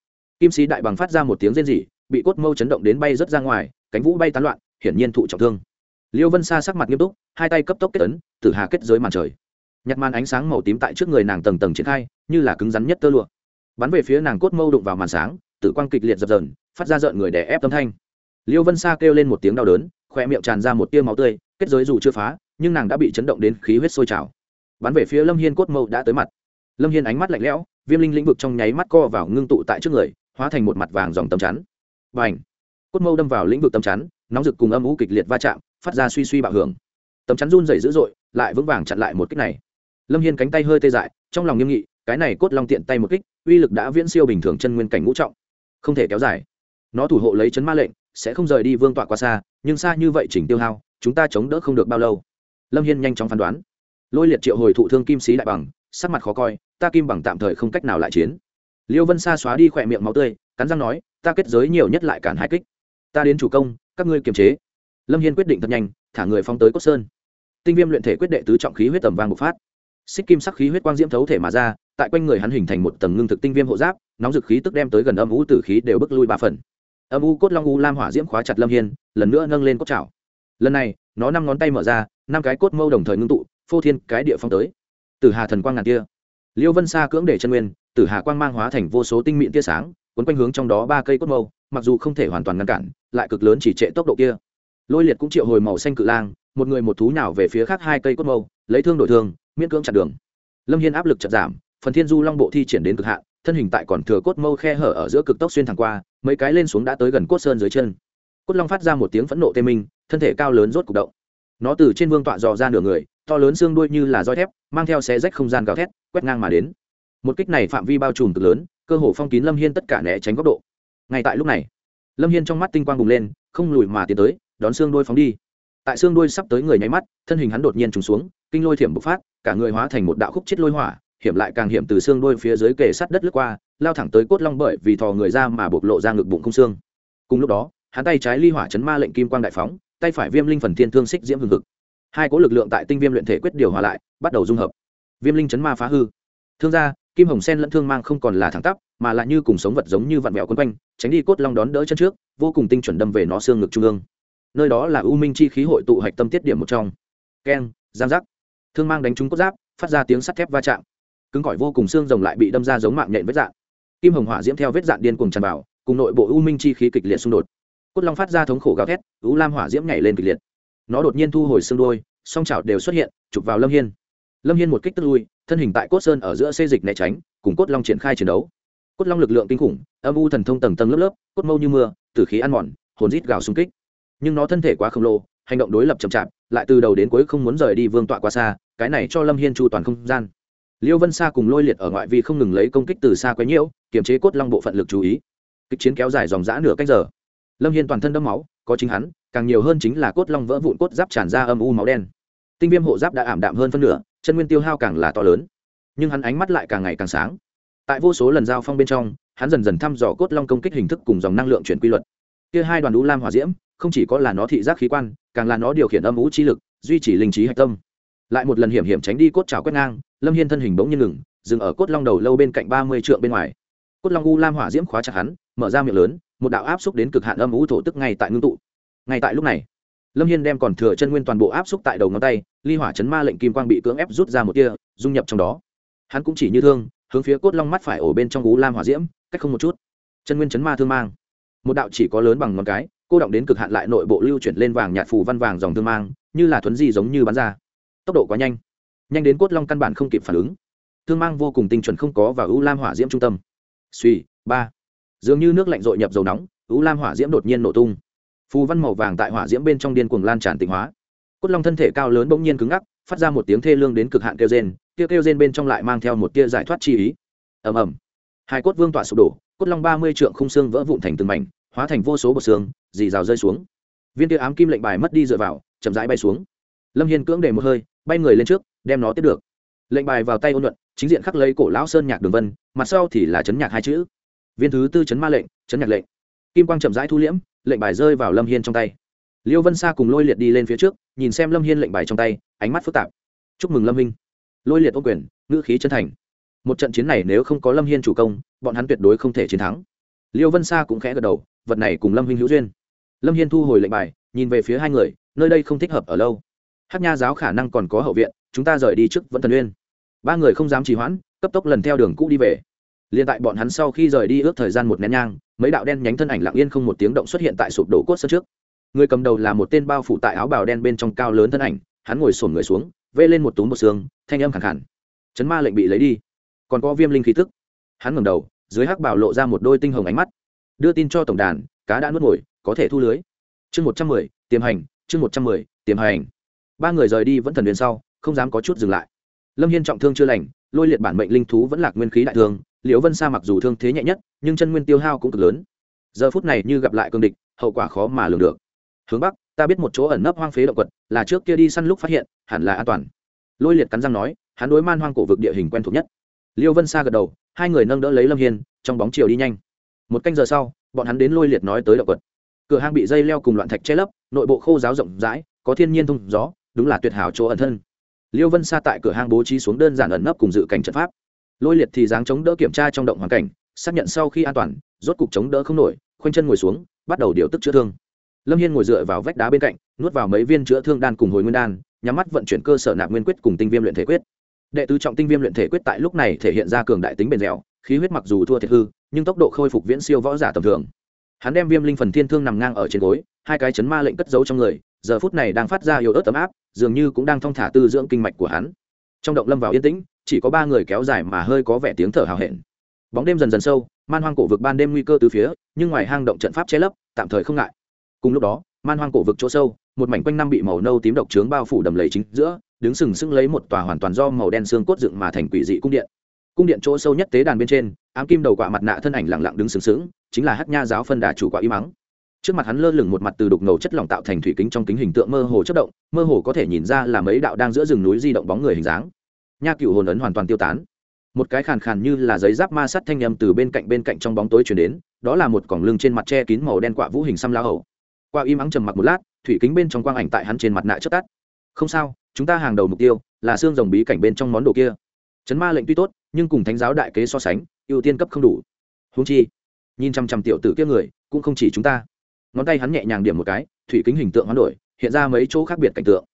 Kim sĩ đại bằng phát ra một tiếng rên rỉ, bị cốt mâu chấn động đến bay rớt ra ngoài, cánh vũ bay tán loạn, hiển nhiên thụ trọng thương liêu vân sa sắc mặt nghiêm túc hai tay cấp tốc kết ấn, tử hà kết giới màn trời. Nhặt màn ánh sáng màu tím tại trước người nàng tầng tầng triển khai như là cứng rắn nhất tơ lụa. Bắn về phía nàng cốt mâu đụng vào màn sáng tử quang kịch liệt dập dờn phát ra rợn người đè ép tâm thanh. Liêu vân sa kêu lên một tiếng đau đớn khoe miệng tràn ra một tia máu tươi kết giới dù chưa phá nhưng nàng đã bị chấn động đến khí huyết sôi trào. Bắn về phía lâm hiên cốt mâu đã tới mặt. Lâm hiên ánh mắt lạnh lẽo viêm linh lĩnh vực trong nháy mắt co vào ngưng tụ tại trước người hóa thành một mặt vàng dòng tầm chắn. Và n cốt mâu đâm vào lĩnh vực tầm chắn nóng rực cùng âm ú kịch liệt va chạm phát ra suy suy bạo hưởng. Tấm chắn run dày dữ dội, lại vững vàng chặn lại một kích này. Lâm hiên cánh tay hơi tê dại, trong lòng nghiêm nghị, cái này cốt long tiện tay một kích, uy lực đã viễn siêu bình thường chân nguyên cảnh ngũ trọng. Không thể kéo dài. Nó thủ hộ lấy chấn ma lệnh, sẽ không rời đi vương tọa qua xa, nhưng xa như vậy chỉnh tiêu hao, chúng ta chống đỡ không được bao lâu. Lâm hiên nhanh chóng phán đoán. Lôi liệt triệu hồi thụ thương kim sĩ đại bằng, sắc mặt khó coi, ta kim bằng tạm thời không cách nào lại chiến. Liêu vân sa xóa đi khỏe miệng máu tươi, cắn răng nói, ta kết giới nhiều nhất lại cản hai kích. Ta đến chủ công, các ngươi kiềm chế lâm hiên quyết định thật nhanh, thả người phong tới cốt sơn. Tinh viêm luyện thể quyết đệ tứ trọng khí huyết tầm vang bộc phát. Xích kim sắc khí huyết quang diễm thấu thể mà ra, tại quanh người hắn hình thành một tầng ngưng thực tinh viêm hộ giáp, nóng dực khí tức đem tới gần âm u tử khí đều bước lui ba phần. Âm u cốt long u lam hỏa diễm khóa chặt lâm hiên, lần nữa nâng lên cốt chảo lần này, nó năm ngón tay mở ra, năm cái cốt mâu đồng thời ngưng tụ, phô thiên cái địa phong tới. Từ hà thần quang ngàn tia. Liêu vân xa cưỡng để chân nguyên từ hà quang mang hóa thành vô số tinh mịn tia sáng quấn quanh hướng trong đó ba cây cốt mâu, mặc dù không thể hoàn toàn ngăn cản, lại cực lớn chỉ trệ tốc độ kia lôi liệt cũng triệu hồi màu xanh cự lang, một người một thú nào về phía khác hai cây cốt mâu, lấy thương đổi thương, miễn cưỡng chặn đường. Lâm hiên áp lực chặt giảm, phần thiên du long bộ thi triển đến cực hạn, thân hình tại còn thừa cốt mâu khe hở ở giữa cực tốc xuyên thẳng qua, mấy cái lên xuống đã tới gần cốt sơn dưới chân. Cốt long phát ra một tiếng phẫn nộ tê minh, thân thể cao lớn rốt cục động. Nó từ trên vương tọa dò ra nửa người, to lớn xương đuôi như là roi thép, mang theo xe rách không gian gào thét, quét ngang mà đến. Một kích này phạm vi bao trùm cực lớn, cơ hồ phong kín lâm hiên tất cả né tránh góc độ. Ngay tại lúc này, lâm hiên trong mắt tinh quang bùng lên, không lùi mà tiến tới đón xương đuôi phóng đi. Tại xương đuôi sắp tới người nháy mắt, thân hình hắn đột nhiên trùng xuống, kinh lôi thiểm bộc phát, cả người hóa thành một đạo khúc chết lôi hỏa, hiểm lại càng hiểm từ xương đuôi phía dưới kề sát đất lướt qua, lao thẳng tới cốt long bởi vì thò người ra mà bộc lộ ra ngực bụng không xương. Cùng lúc đó, hắn tay trái ly hỏa chấn ma lệnh kim quang đại phóng, tay phải viêm linh phần thiên thương xích diễm hừng hực. Hai cỗ lực lượng tại tinh viêm luyện thể quyết điều hòa lại, bắt đầu dung hợp. Viêm linh chấn ma phá hư. Thương gia, kim hồng sen lẫn thương mang không còn là thẳng tắp, mà lại như cùng sống vật giống như vặn vẹo quấn quanh, tránh đi cốt long đón đỡ chân trước, vô cùng tinh chuẩn đâm về nó xương ngực trung ương nơi đó là u minh chi khí hội tụ hạch tâm tiết điểm một trong. Keng, giang giác. Thương mang đánh trúng cốt giáp, phát ra tiếng sắt thép va chạm. Cứng cỏi vô cùng xương rồng lại bị đâm ra giống mạng nhện vết dạn. Kim hồng hỏa diễm theo vết dạn điên cùng tràn vào, cùng nội bộ u minh chi khí kịch liệt xung đột. Cốt long phát ra thống khổ gào thét, u lam hỏa diễm nhảy lên kịch liệt. Nó đột nhiên thu hồi xương đôi song chảo đều xuất hiện, chụp vào lâm hiên. Lâm hiên một kích tức lui, thân hình tại cốt sơn ở giữa xê dịch né tránh, cùng cốt long triển khai chiến đấu. Cốt long lực lượng kinh khủng, âm u thần thông tầng tầng lớp lớp, cốt mâu như mưa, tử khí ăn mòn, hồn rít gào xung kích nhưng nó thân thể quá khổng lồ, hành động đối lập chậm chạp, lại từ đầu đến cuối không muốn rời đi vương tọa quá xa, cái này cho lâm hiên chu toàn không gian. Liêu vân sa cùng lôi liệt ở ngoại vi không ngừng lấy công kích từ xa quấy nhiễu, kiềm chế cốt long bộ phận lực chú ý. Kịch chiến kéo dài dòng dã nửa cách giờ. Lâm hiên toàn thân đẫm máu, có chính hắn, càng nhiều hơn chính là cốt long vỡ vụn cốt giáp tràn ra âm u máu đen. Tinh viêm hộ giáp đã ảm đạm hơn phân nửa, chân nguyên tiêu hao càng là to lớn. Nhưng hắn ánh mắt lại càng ngày càng sáng. Tại vô số lần giao phong bên trong, hắn dần dần thăm dò cốt long công kích hình thức cùng dòng năng lượng chuyển quy luật. Kia hai đoàn đũ lam hòa diễm không chỉ có là nó thị giác khí quan, càng là nó điều khiển âm vũ chi lực, duy trì linh trí hạch tâm. Lại một lần hiểm hiểm tránh đi cốt trào quét ngang, lâm hiên thân hình bỗng nhiên ngừng, dừng ở cốt long đầu lâu bên cạnh ba mươi trượng bên ngoài. Cốt long u lam hỏa diễm khóa chặt hắn, mở ra miệng lớn, một đạo áp xúc đến cực hạn âm vũ thổ tức ngay tại ngưng tụ. Ngay tại lúc này, lâm hiên đem còn thừa chân nguyên toàn bộ áp xúc tại đầu ngón tay, ly hỏa chấn ma lệnh kim quang bị cưỡng ép rút ra một tia, dung nhập trong đó. Hắn cũng chỉ như thương, hướng phía cốt long mắt phải ổ bên trong u lam hỏa diễm, cách không một chút. Chân nguyên chấn ma thương mang. Một đạo chỉ có lớn bằng ngón cái cô động đến cực hạn lại nội bộ lưu chuyển lên vàng nhạt phù văn vàng dòng thương mang, như là thuấn di giống như bắn ra. Tốc độ quá nhanh. Nhanh đến cốt long căn bản không kịp phản ứng. Thương mang vô cùng tinh chuẩn không có và ưu lam hỏa diễm trung tâm. Suy, ba. Dường như nước lạnh rội nhập dầu nóng, ưu lam hỏa diễm đột nhiên nổ tung. Phù văn màu vàng tại hỏa diễm bên trong điên cuồng lan tràn tịnh hóa. Cốt long thân thể cao lớn bỗng nhiên cứng ngắc, phát ra một tiếng thê lương đến cực hạn kêu rên kia kêu rên bên trong lại mang theo một tia giải thoát chi ý. Ầm ầm. Hai cốt vương tọa sụp đổ, cốt long ba mươi trượng khung xương vỡ vụn thành từng mảnh hóa thành vô số bột xương, dì rào rơi xuống. Viên tia ám kim lệnh bài mất đi dựa vào, chậm rãi bay xuống. Lâm hiên cưỡng để một hơi, bay người lên trước, đem nó tiếp được. Lệnh bài vào tay ôn luận chính diện khắc lấy cổ lão sơn nhạc đường vân, mặt sau thì là chấn nhạc hai chữ. Viên thứ tư chấn ma lệnh, chấn nhạc lệnh. Kim quang chậm rãi thu liễm, lệnh bài rơi vào lâm hiên trong tay. Liêu vân sa cùng lôi liệt đi lên phía trước, nhìn xem lâm hiên lệnh bài trong tay, ánh mắt phức tạp. Chúc mừng lâm minh. Lôi liệt ô quyền, ngữ khí chân thành. Một trận chiến này nếu không có lâm hiên chủ công, bọn hắn tuyệt đối không thể chiến thắng. Liêu vân sa cũng khẽ gật đầu vật này cùng lâm huynh hữu duyên. Lâm hiên thu hồi lệnh bài, nhìn về phía hai người, nơi đây không thích hợp ở lâu. Hát nha giáo khả năng còn có hậu viện, chúng ta rời đi trước vẫn thần uyên ba người không dám trì hoãn, cấp tốc lần theo đường cũ đi về. Liền tại bọn hắn sau khi rời đi ước thời gian một nén nhang, mấy đạo đen nhánh thân ảnh lặng yên không một tiếng động xuất hiện tại sụp đổ cốt sân trước. Người cầm đầu là một tên bao phủ tại áo bào đen bên trong cao lớn thân ảnh, hắn ngồi sổn người xuống, vê lên một túm một xương, thanh âm khẳng khẳng chấn ma lệnh bị lấy đi. Còn có viêm linh khí tức. Hắn ngẩng đầu, dưới hắc bảo lộ ra một đôi tinh hồng ánh mắt đưa tin cho tổng đàn, cá đã nuốt ngồi, có thể thu lưới. Chương một trăm mười, tiềm hành, chương một trăm mười, tiềm hành. Ba người rời đi vẫn thần huyền sau, không dám có chút dừng lại. Lâm hiên trọng thương chưa lành, lôi liệt bản mệnh linh thú vẫn lạc nguyên khí đại thương, liễu vân sa mặc dù thương thế nhẹ nhất, nhưng chân nguyên tiêu hao cũng cực lớn. Giờ phút này như gặp lại cương địch, hậu quả khó mà lường được. Hướng bắc, ta biết một chỗ ẩn nấp hoang phế động quật, là trước kia đi săn lúc phát hiện, hẳn là an toàn. Lôi liệt cắn răng nói, hắn đối man hoang cổ vực địa hình quen thuộc nhất. Liêu vân sa gật đầu, hai người nâng đỡ lấy lâm hiên, trong bóng chiều đi nhanh một canh giờ sau, bọn hắn đến lôi liệt nói tới động quật. Cửa hang bị dây leo cùng loạn thạch che lấp, nội bộ khô giáo rộng rãi, có thiên nhiên thông gió, đúng là tuyệt hảo chỗ ẩn thân. Liêu vân xa tại cửa hang bố trí xuống đơn giản ẩn nấp cùng dự cảnh trận pháp. Lôi liệt thì dáng chống đỡ kiểm tra trong động hoàn cảnh, xác nhận sau khi an toàn, rốt cục chống đỡ không nổi, khoanh chân ngồi xuống, bắt đầu điều tức chữa thương. Lâm hiên ngồi dựa vào vách đá bên cạnh, nuốt vào mấy viên chữa thương đan cùng hồi nguyên đan, nhắm mắt vận chuyển cơ sở nạp nguyên quyết cùng tinh viêm luyện thể quyết. Đệ tứ trọng tinh viêm luyện thể quyết tại lúc này thể hiện ra cường đại tính bền dẻo, khí huyết mặc dù thua thiệt hư nhưng tốc độ khôi phục viễn siêu võ giả tầm thường. Hắn đem viêm linh phần thiên thương nằm ngang ở trên gối, hai cái chấn ma lệnh cất giấu trong người, giờ phút này đang phát ra yếu ớt ấm áp, dường như cũng đang thong thả tư dưỡng kinh mạch của hắn. Trong động lâm vào yên tĩnh, chỉ có ba người kéo dài mà hơi có vẻ tiếng thở hào hẹn. Bóng đêm dần dần sâu, man hoang cổ vực ban đêm nguy cơ từ phía, nhưng ngoài hang động trận pháp che lấp, tạm thời không ngại. Cùng lúc đó, man hoang cổ vực chỗ sâu, một mảnh quanh năm bị màu nâu tím độc trướng bao phủ đầm lầy chính giữa, đứng sừng sững lấy một tòa hoàn toàn do màu đen xương cốt dựng mà thành quỷ dị cung điện cung điện chỗ sâu nhất tế đàn bên trên, ám kim đầu quạ mặt nạ thân ảnh lặng lặng đứng sừng sững, chính là hắc nha giáo phân đà chủ quạ y mắng. Trước mặt hắn lơ lửng một mặt từ đục ngầu chất lỏng tạo thành thủy kính trong kính hình tượng mơ hồ chất động, mơ hồ có thể nhìn ra là mấy đạo đang giữa rừng núi di động bóng người hình dáng. Nha cựu hồn ấn hoàn toàn tiêu tán. Một cái khàn khàn như là giấy giáp ma sắt thanh âm từ bên cạnh bên cạnh trong bóng tối chuyển đến, đó là một còng lưng trên mặt che kín màu đen quạ vũ hình xăm lao hầu. Qua im ắng trầm mặc một lát, thủy kính bên trong quang ảnh tại hắn trên mặt nạ chất tắt. Không sao, chúng ta hàng đầu mục tiêu là xương rồng bí cảnh bên trong món đồ kia. Chấn ma lệnh tuy tốt nhưng cùng thánh giáo đại kế so sánh, ưu tiên cấp không đủ. Húng chi, nhìn chăm chăm tiểu tử kia người, cũng không chỉ chúng ta. Ngón tay hắn nhẹ nhàng điểm một cái, thủy kính hình tượng hoán đổi, hiện ra mấy chỗ khác biệt cảnh tượng.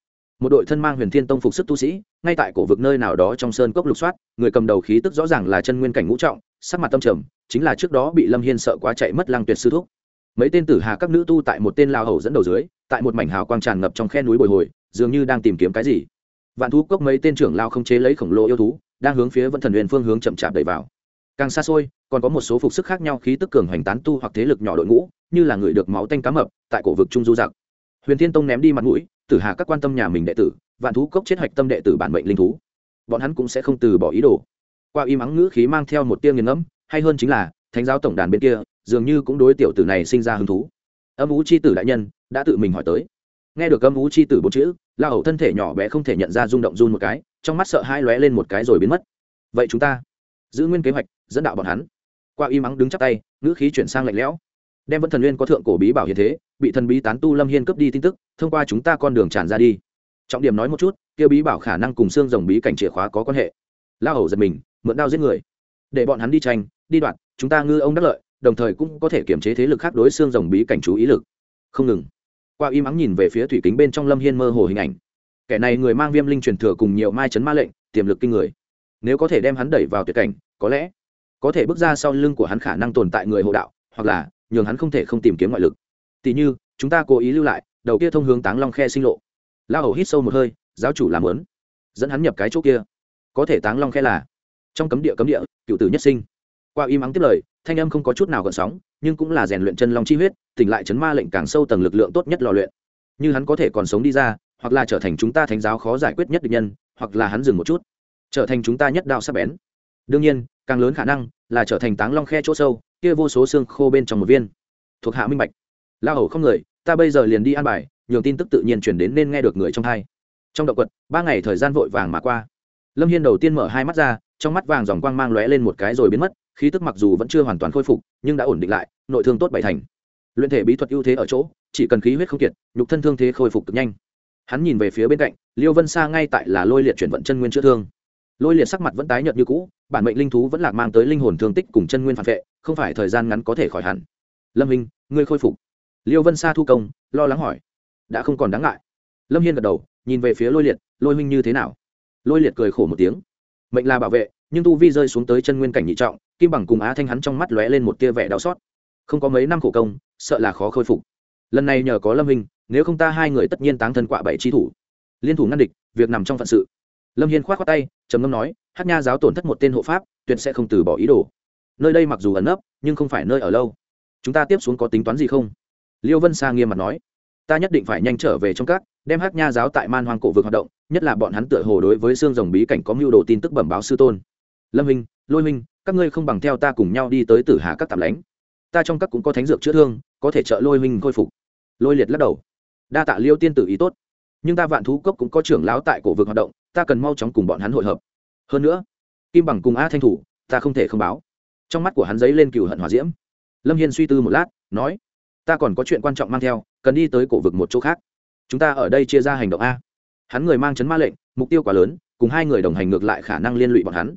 Một đội thân mang huyền thiên tông phục sức tu sĩ, ngay tại cổ vực nơi nào đó trong sơn cốc lục soát, người cầm đầu khí tức rõ ràng là chân nguyên cảnh ngũ trọng, sắc mặt tâm trầm, chính là trước đó bị lâm hiên sợ quá chạy mất lăng tuyệt sư thúc. Mấy tên tử hà các nữ tu tại một tên lao hầu dẫn đầu dưới, tại một mảnh hào quang tràn ngập trong khe núi bồi hồi, dường như đang tìm kiếm cái gì. Vạn thú cốc mấy tên trưởng lao không chế lấy khổng lồ yêu thú đang hướng phía vẫn thần huyền phương hướng chậm chạp đẩy vào. Càng xa xôi, còn có một số phục sức khác nhau khí tức cường hoành tán tu hoặc thế lực nhỏ đội ngũ, như là người được máu tanh cá mập, tại cổ vực trung du giặc. Huyền thiên tông ném đi mặt mũi, tử hà các quan tâm nhà mình đệ tử, vạn thú cốc chết hạch tâm đệ tử bản mệnh linh thú. Bọn hắn cũng sẽ không từ bỏ ý đồ. Qua y mắng ngữ khí mang theo một tia nghiền ngẫm, hay hơn chính là, thánh giáo tổng đàn bên kia, dường như cũng đối tiểu tử này sinh ra hứng thú. Âm ú c h i tử đại nhân, đã tự mình hỏi tới nghe được âm ú c h i tử bốn chữ, la hầu thân thể nhỏ bé không thể nhận ra rung động run một cái, trong mắt sợ hai lóe lên một cái rồi biến mất. Vậy chúng ta giữ nguyên kế hoạch, dẫn đạo bọn hắn. Qua y mắng đứng chắc tay, ngữ khí chuyển sang lạnh lẽo. Đem vẫn thần liên có thượng cổ bí bảo hiện thế, bị thần bí tán tu lâm hiên cướp đi tin tức, thông qua chúng ta con đường tràn ra đi. Trọng điểm nói một chút, kia bí bảo khả năng cùng xương rồng bí cảnh chìa khóa có quan hệ. La hầu giật mình, mượn đao giết người. Để bọn hắn đi tranh, đi đoạn chúng ta ngư ông đắc lợi, đồng thời cũng có thể kiểm chế thế lực khác đối xương rồng bí cảnh chú ý lực. Không ngừng qua im ắng nhìn về phía thủy kính bên trong lâm hiên mơ hồ hình ảnh. Kẻ này người mang viêm linh truyền thừa cùng nhiều mai chấn ma lệnh, tiềm lực kinh người. Nếu có thể đem hắn đẩy vào tuyệt cảnh, có lẽ có thể bước ra sau lưng của hắn khả năng tồn tại người hộ đạo, hoặc là nhường hắn không thể không tìm kiếm ngoại lực. Tỉ như, chúng ta cố ý lưu lại, đầu kia thông hướng táng long khe sinh lộ. Lao hầu hít sâu một hơi, giáo chủ làm lớn dẫn hắn nhập cái chỗ kia. Có thể táng long khe là trong cấm địa cấm địa, cựu tử nhất sinh qua im ắng tiếp lời, thanh âm không có chút nào gợn sóng, nhưng cũng là rèn luyện chân long chi huyết, tỉnh lại chấn ma lệnh càng sâu tầng lực lượng tốt nhất lò luyện. Như hắn có thể còn sống đi ra, hoặc là trở thành chúng ta thánh giáo khó giải quyết nhất định nhân, hoặc là hắn dừng một chút, trở thành chúng ta nhất đạo sắp bén. Đương nhiên, càng lớn khả năng là trở thành táng long khe chỗ sâu, kia vô số xương khô bên trong một viên. Thuộc hạ minh bạch. La hầu không người, ta bây giờ liền đi an bài, nhường tin tức tự nhiên chuyển đến nên nghe được người trong thai. Trong động quật, ba ngày thời gian vội vàng mà qua. Lâm hiên đầu tiên mở hai mắt ra, trong mắt vàng dòng quang mang lóe lên một cái rồi biến mất khí tức mặc dù vẫn chưa hoàn toàn khôi phục, nhưng đã ổn định lại, nội thương tốt bảy thành. Luyện thể bí thuật ưu thế ở chỗ, chỉ cần khí huyết không kiệt, nhục thân thương thế khôi phục cực nhanh. Hắn nhìn về phía bên cạnh, liêu vân xa ngay tại là lôi liệt chuyển vận chân nguyên chữa thương. Lôi liệt sắc mặt vẫn tái nhợt như cũ, bản mệnh linh thú vẫn lạc mang tới linh hồn thương tích cùng chân nguyên phản vệ, không phải thời gian ngắn có thể khỏi hẳn. Lâm minh ngươi khôi phục. Liêu vân xa thu công, lo lắng hỏi. Đã không còn đáng ngại. Lâm hiên gật đầu, nhìn về phía lôi liệt, lôi minh như thế nào? Lôi liệt cười khổ một tiếng mệnh là bảo vệ, nhưng tu vi rơi xuống tới chân nguyên cảnh nhị trọng, kim bằng cùng á thanh hắn trong mắt lóe lên một tia vẻ đau xót. Không có mấy năm khổ công, sợ là khó khôi phục. Lần này nhờ có lâm hình nếu không ta hai người tất nhiên táng thân quạ bảy chi thủ. Liên thủ ngăn địch, việc nằm trong phận sự. Lâm hiên k h o á t khoác tay, trầm ngâm nói, hát nha giáo tổn thất một tên hộ pháp, tuyệt sẽ không từ bỏ ý đồ. Nơi đây mặc dù ẩn nấp, nhưng không phải nơi ở lâu. Chúng ta tiếp xuống có tính toán gì không? Liêu vân sa nghiêm mặt nói, ta nhất định phải nhanh trở về trong các, đem hát nha giáo tại man hoang cổ vực hoạt động nhất là bọn hắn tựa hồ đối với xương rồng bí cảnh có mưu đồ tin tức bẩm báo sư tôn. Lâm minh lôi minh các ngươi không bằng theo ta cùng nhau đi tới tử hà các tạm lánh. Ta trong các cũng có thánh dược chữa thương, có thể trợ lôi minh khôi phục. Lôi liệt lắc đầu. Đa tạ liêu tiên tử ý tốt. Nhưng ta vạn thú cốc cũng có trưởng lão tại cổ vực hoạt động, ta cần mau chóng cùng bọn hắn hội hợp. Hơn nữa, kim bằng cùng a thanh thủ, ta không thể không báo. Trong mắt của hắn giấy lên cựu hận hòa diễm. Lâm hiên suy tư một lát, nói, ta còn có chuyện quan trọng mang theo, cần đi tới cổ vực một chỗ khác. Chúng ta ở đây chia ra hành động a hắn người mang chấn ma lệnh, mục tiêu quá lớn, cùng hai người đồng hành ngược lại khả năng liên lụy bọn hắn.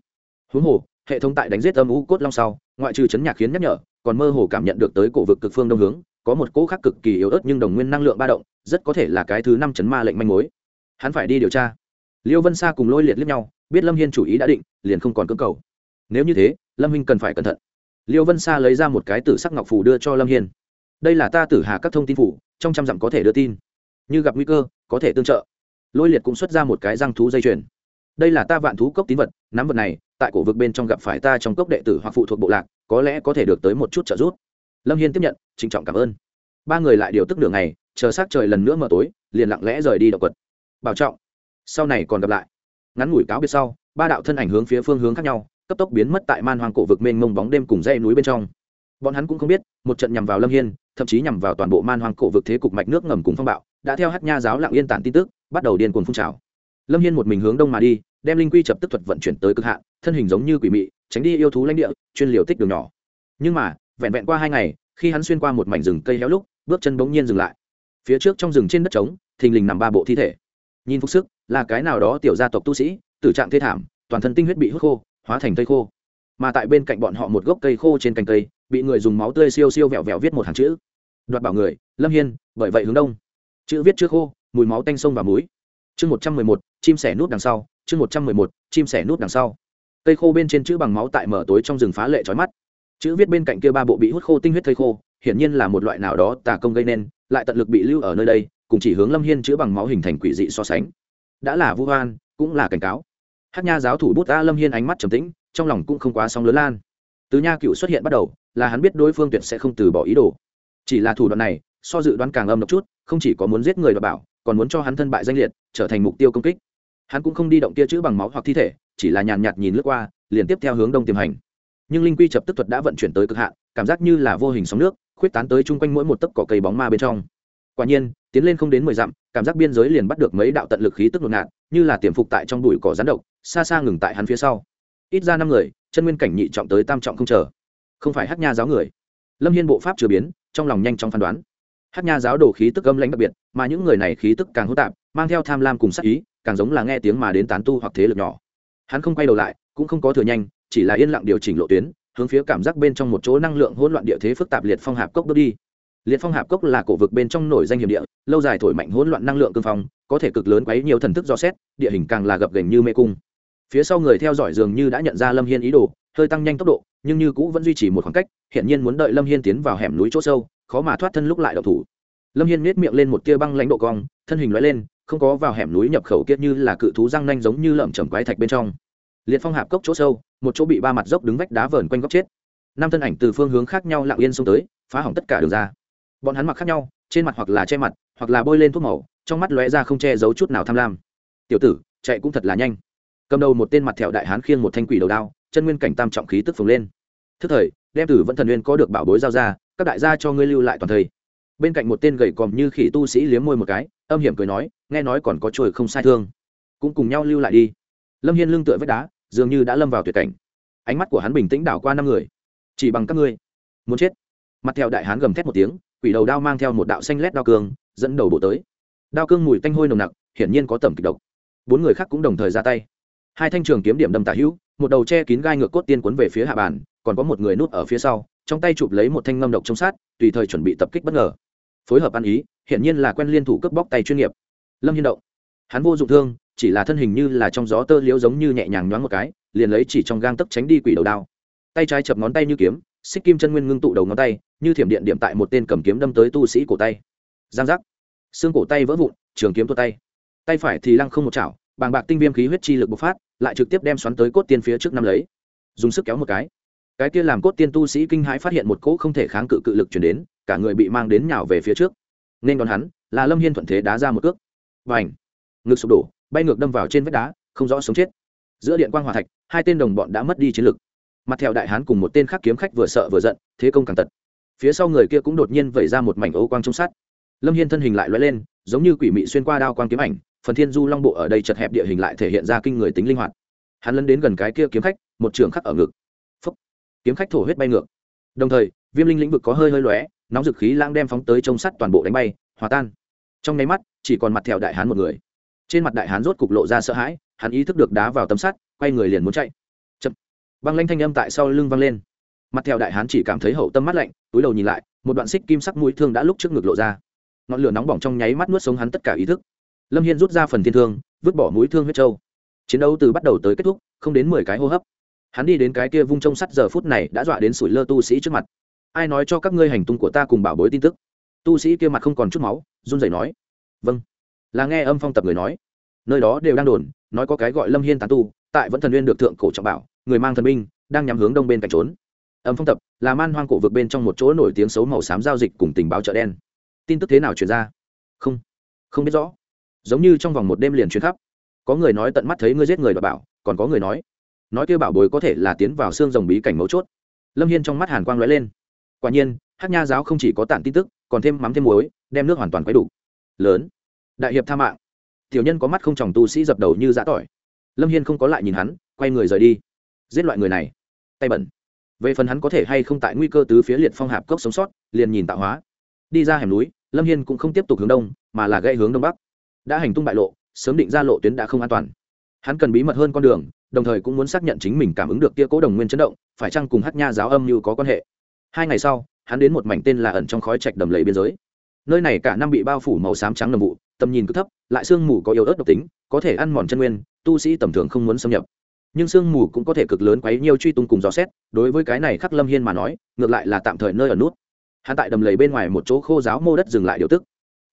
Huống hồ, hệ thống tại đánh giết âm u cốt long sau, ngoại trừ chấn nhạc khiến nhắc nhở, còn mơ hồ cảm nhận được tới cổ vực cực phương đông hướng, có một cỗ khác cực kỳ yếu ớt nhưng đồng nguyên năng lượng ba động, rất có thể là cái thứ năm chấn ma lệnh manh mối. Hắn phải đi điều tra. Liêu vân sa cùng lôi liệt liếc nhau, biết lâm hiên chủ ý đã định, liền không còn cơ cầu. Nếu như thế, lâm minh cần phải cẩn thận. Liêu vân sa lấy ra một cái tử sắc ngọc phù đưa cho lâm hiên. Đây là ta tử hà các thông tin phủ trong trăm dặm có thể đưa tin. Như gặp nguy cơ, có thể tương trợ lôi liệt cũng xuất ra một cái răng thú dây chuyền. Đây là ta vạn thú cốc tín vật, nắm vật này, tại cổ vực bên trong gặp phải ta trong cốc đệ tử hoặc phụ thuộc bộ lạc, có lẽ có thể được tới một chút trợ giúp. Lâm hiên tiếp nhận, trịnh trọng cảm ơn. Ba người lại điều tức đường này chờ s trời lần nữa mở tối, liền lặng lẽ rời đi đậu quật. Bảo trọng, sau này còn gặp lại. Ngắn ngủi cáo biệt sau, ba đạo thân ảnh hướng phía phương hướng khác nhau, cấp tốc biến mất tại man hoang cổ vực mênh mông bóng đêm cùng dây núi bên trong. Bọn hắn cũng không biết, một trận nhằm vào lâm hiên, thậm chí nhằm vào toàn bộ man hoang cổ vực thế cục mạch nước ngầm cùng phong bạo, đã theo hát nha giáo lặng yên tản tin tức bắt đầu điên cuồng phun trào. Lâm hiên một mình hướng đông mà đi, đem linh quy chập tức thuật vận chuyển tới cực hạn, thân hình giống như quỷ mị, tránh đi yêu thú lãnh địa, chuyên liều tích đường nhỏ. Nhưng mà, vẹn vẹn qua hai ngày, khi hắn xuyên qua một mảnh rừng cây héo lúc, bước chân bỗng nhiên dừng lại. Phía trước trong rừng trên đất trống, thình lình nằm ba bộ thi thể. Nhìn phục sức, là cái nào đó tiểu gia tộc tu sĩ, tử trạng thê thảm, toàn thân tinh huyết bị hút khô, hóa thành cây khô. Mà tại bên cạnh bọn họ một gốc cây khô trên cành cây, bị người dùng máu tươi siêu siêu vẹo vẹo viết một hàng chữ. Đoạt bảo người, lâm hiên, bởi vậy hướng đông. Chữ viết trước khô mùi máu tanh sông và mũi. chương một trăm mười một, chim sẻ nút đằng sau. Chương một trăm mười một, chim sẻ nút đằng sau. Cây khô bên trên chữ bằng máu tại mở tối trong rừng phá lệ trói mắt. Chữ viết bên cạnh kia ba bộ bị hút khô tinh huyết thây khô, hiển nhiên là một loại nào đó tà công gây nên, lại tận lực bị lưu ở nơi đây, cùng chỉ hướng lâm hiên chữ bằng máu hình thành quỷ dị so sánh. Đã là vu hoan cũng là cảnh cáo. Hát nha giáo thủ bút ta lâm hiên ánh mắt trầm tĩnh, trong lòng cũng không quá sóng lớn lan. Từ nha cựu xuất hiện bắt đầu, là hắn biết đối phương tuyệt sẽ không từ bỏ ý đồ. Chỉ là thủ đoạn này, so dự đoán càng âm độc chút, không chỉ có muốn giết người và bảo còn muốn cho hắn thân bại danh liệt, trở thành mục tiêu công kích. Hắn cũng không đi động kia chữ bằng máu hoặc thi thể, chỉ là nhàn nhạt nhìn lướt qua, liền tiếp theo hướng đông tiềm hành. Nhưng linh quy chập tức thuật đã vận chuyển tới cực hạn, cảm giác như là vô hình sóng nước, khuyết tán tới chung quanh mỗi một tấc cỏ cây bóng ma bên trong. Quả nhiên, tiến lên không đến mười dặm, cảm giác biên giới liền bắt được mấy đạo tận lực khí tức ngột ngạt như là tiềm phục tại trong bụi cỏ rán độc, xa xa ngừng tại hắn phía sau. Ít ra năm người, chân nguyên cảnh nhị trọng tới tam trọng không chờ. Không phải hát nha giáo người. Lâm hiên bộ pháp chưa biến, trong lòng nhanh chóng phán đoán hát nha giáo đồ khí tức âm lãnh đặc biệt, mà những người này khí tức càng hỗn tạp, mang theo tham lam cùng sắc ý, càng giống là nghe tiếng mà đến tán tu hoặc thế lực nhỏ. Hắn không quay đầu lại, cũng không có thừa nhanh, chỉ là yên lặng điều chỉnh lộ tuyến, hướng phía cảm giác bên trong một chỗ năng lượng hỗn loạn địa thế phức tạp liệt phong hạp cốc bước đi. Liệt phong hạp cốc là cổ vực bên trong nổi danh hiểm địa, lâu dài thổi mạnh hỗn loạn năng lượng cương phong, có thể cực lớn quấy nhiều thần thức do xét, địa hình càng là gập ghềnh như mê cung. Phía sau người theo dõi dường như đã nhận ra lâm hiên ý đồ, hơi tăng nhanh tốc độ, nhưng như cũ vẫn duy trì một khoảng cách hiện nhiên muốn đợi lâm hiên tiến vào hẻm núi chỗ sâu khó mà thoát thân lúc lại độc thủ. Lâm hiên nết miệng lên một tia băng lãnh độ cong, thân hình loại lên, không có vào hẻm núi nhập khẩu kiết như là cự thú răng nanh giống như lợm chầm quái thạch bên trong. Liệt phong hạp cốc chỗ sâu, một chỗ bị ba mặt dốc đứng vách đá vờn quanh góc chết. Năm thân ảnh từ phương hướng khác nhau lặng yên xông tới, phá hỏng tất cả đường ra. Bọn hắn mặc khác nhau, trên mặt hoặc là che mặt, hoặc là bôi lên thuốc màu, trong mắt lóe ra không che giấu chút nào tham lam. Tiểu tử, chạy cũng thật là nhanh. Cầm đầu một tên mặt thẹo đại hán khiêng một thanh quỷ đầu đao, chân nguyên cảnh tam trọng khí tức phồng lên. Thức thời, đem tử vẫn thần nguyên có được bảo bối giao ra các đại gia cho ngươi lưu lại toàn thây. Bên cạnh một tên gầy còm như khỉ tu sĩ liếm môi một cái, âm hiểm cười nói, nghe nói còn có trồi không sai thương. Cũng cùng nhau lưu lại đi. Lâm hiên lưng tựa vách đá, dường như đã lâm vào tuyệt cảnh. Ánh mắt của hắn bình tĩnh đảo qua năm người. Chỉ bằng các ngươi. Muốn chết. Mặt theo đại hán gầm thét một tiếng, quỷ đầu đao mang theo một đạo xanh lét đao cương, dẫn đầu bộ tới. Đao cương mùi tanh hôi nồng nặc, hiển nhiên có tầm kịch độc. Bốn người khác cũng đồng thời ra tay. Hai thanh trường kiếm điểm đâm tả hữu, một đầu che kín gai ngược cốt tiên quấn về phía hạ bàn, còn có một người núp ở phía sau trong tay chụp lấy một thanh ngâm độc trong sát, tùy thời chuẩn bị tập kích bất ngờ. Phối hợp ăn ý, hiển nhiên là quen liên thủ cướp bóc tay chuyên nghiệp. Lâm hiên động. Hắn vô dụng thương, chỉ là thân hình như là trong gió tơ liễu giống như nhẹ nhàng nhoáng một cái, liền lấy chỉ trong gang tấc tránh đi quỷ đầu đao. Tay trái chập ngón tay như kiếm, xích kim chân nguyên ngưng tụ đầu ngón tay, như thiểm điện điểm tại một tên cầm kiếm đâm tới tu sĩ cổ tay. Giang giác. Xương cổ tay vỡ vụn, trường kiếm tua tay. Tay phải thì lăng không một chảo, bàng bạc tinh viêm khí huyết chi lực bộc phát, lại trực tiếp đem xoắn tới cốt tiên phía trước năm lấy. Dùng sức kéo một cái cái kia làm cốt tiên tu sĩ kinh hãi phát hiện một cỗ không thể kháng cự cự lực chuyển đến, cả người bị mang đến nhào về phía trước. Nên đón hắn, là lâm hiên thuận thế đá ra một cước. Và ảnh ngực sụp đổ, bay ngược đâm vào trên vách đá, không rõ sống chết. Giữa điện quang hòa thạch, hai tên đồng bọn đã mất đi chiến lực. Mặt theo đại hán cùng một tên khác kiếm khách vừa sợ vừa giận, thế công càng tật. Phía sau người kia cũng đột nhiên vẩy ra một mảnh ấu quang trong sắt lâm hiên thân hình lại l lên, giống như quỷ mị xuyên qua đao quang kiếm ảnh, phần thiên du long bộ ở đây chật hẹp địa hình lại thể hiện ra kinh người tính linh hoạt. Hắn lấn đến gần cái kia kiếm khách, một trường khắc ở ngực kiếm khách thổ huyết bay ngược. Đồng thời, viêm linh lĩnh vực có hơi hơi lóe, nóng dực khí lãng đem phóng tới trông sắt toàn bộ đánh bay, hòa tan. Trong nháy mắt, chỉ còn mặt thẹo đại hán một người. Trên mặt đại hán rốt cục lộ ra sợ hãi, hắn ý thức được đá vào tấm sắt, quay người liền muốn chạy. Chậm. Băng lanh thanh âm tại sau lưng văng lên. Mặt thẹo đại hán chỉ cảm thấy hậu tâm mắt lạnh, túi đầu nhìn lại, một đoạn xích kim sắc mũi thương đã lúc trước ngực lộ ra. Ngọn lửa nóng bỏng trong nháy mắt nuốt sống hắn tất cả ý thức. Lâm hiên rút ra phần thiên thương, vứt bỏ mũi thương huyết trâu. Chiến đấu từ bắt đầu tới kết thúc, không đến mười cái hô hấp hắn đi đến cái kia vung trông sắt giờ phút này đã dọa đến sủi lơ tu sĩ trước mặt. Ai nói cho các ngươi hành tung của ta cùng bảo bối tin tức? Tu sĩ kia mặt không còn chút máu, run rẩy nói. Vâng. Là nghe âm phong tập người nói. Nơi đó đều đang đồn, nói có cái gọi lâm hiên tán tu, tại vẫn thần uyên được thượng cổ trọng bảo, người mang thần binh, đang nhắm hướng đông bên cạnh trốn. Âm phong tập, là man hoang cổ vực bên trong một chỗ nổi tiếng xấu màu xám giao dịch cùng tình báo chợ đen. Tin tức thế nào truyền ra? Không. Không biết rõ. Giống như trong vòng một đêm liền chuyển khắp. Có người nói tận mắt thấy ngươi giết người và bảo, còn có người nói nói kêu bảo bối có thể là tiến vào xương rồng bí cảnh mấu chốt. Lâm hiên trong mắt hàn quang lóe lên. Quả nhiên hát nha giáo không chỉ có tản tin tức, còn thêm mắm thêm muối, đem nước hoàn toàn quay đủ. Lớn. Đại hiệp tha mạng. Tiểu nhân có mắt không tròng tu sĩ dập đầu như giã tỏi. Lâm hiên không có lại nhìn hắn, quay người rời đi. Giết loại người này. Tay bẩn. Về phần hắn có thể hay không tại nguy cơ tứ phía liệt phong hạp cốc sống sót, liền nhìn tạo hóa. Đi ra hẻm núi, lâm hiên cũng không tiếp tục hướng đông, mà là gây hướng đông bắc. Đã hành tung bại lộ, sớm định ra lộ tuyến đã không an toàn. Hắn cần bí mật hơn con đường đồng thời cũng muốn xác nhận chính mình cảm ứng được kia cố đồng nguyên chấn động, phải chăng cùng hát nha giáo âm như có quan hệ? Hai ngày sau, hắn đến một mảnh tên là ẩn trong khói trạch đầm lầy biên giới. Nơi này cả năm bị bao phủ màu xám trắng nồng vụ, tầm nhìn cứ thấp, lại sương mù có yếu ớt độc tính, có thể ăn mòn chân nguyên, tu sĩ tầm thường không muốn xâm nhập. Nhưng sương mù cũng có thể cực lớn quấy nhiều truy tung cùng dò xét, đối với cái này khắc lâm hiên mà nói, ngược lại là tạm thời nơi ở nút. Hắn tại đầm lầy bên ngoài một chỗ khô giáo mô đất dừng lại điều tức.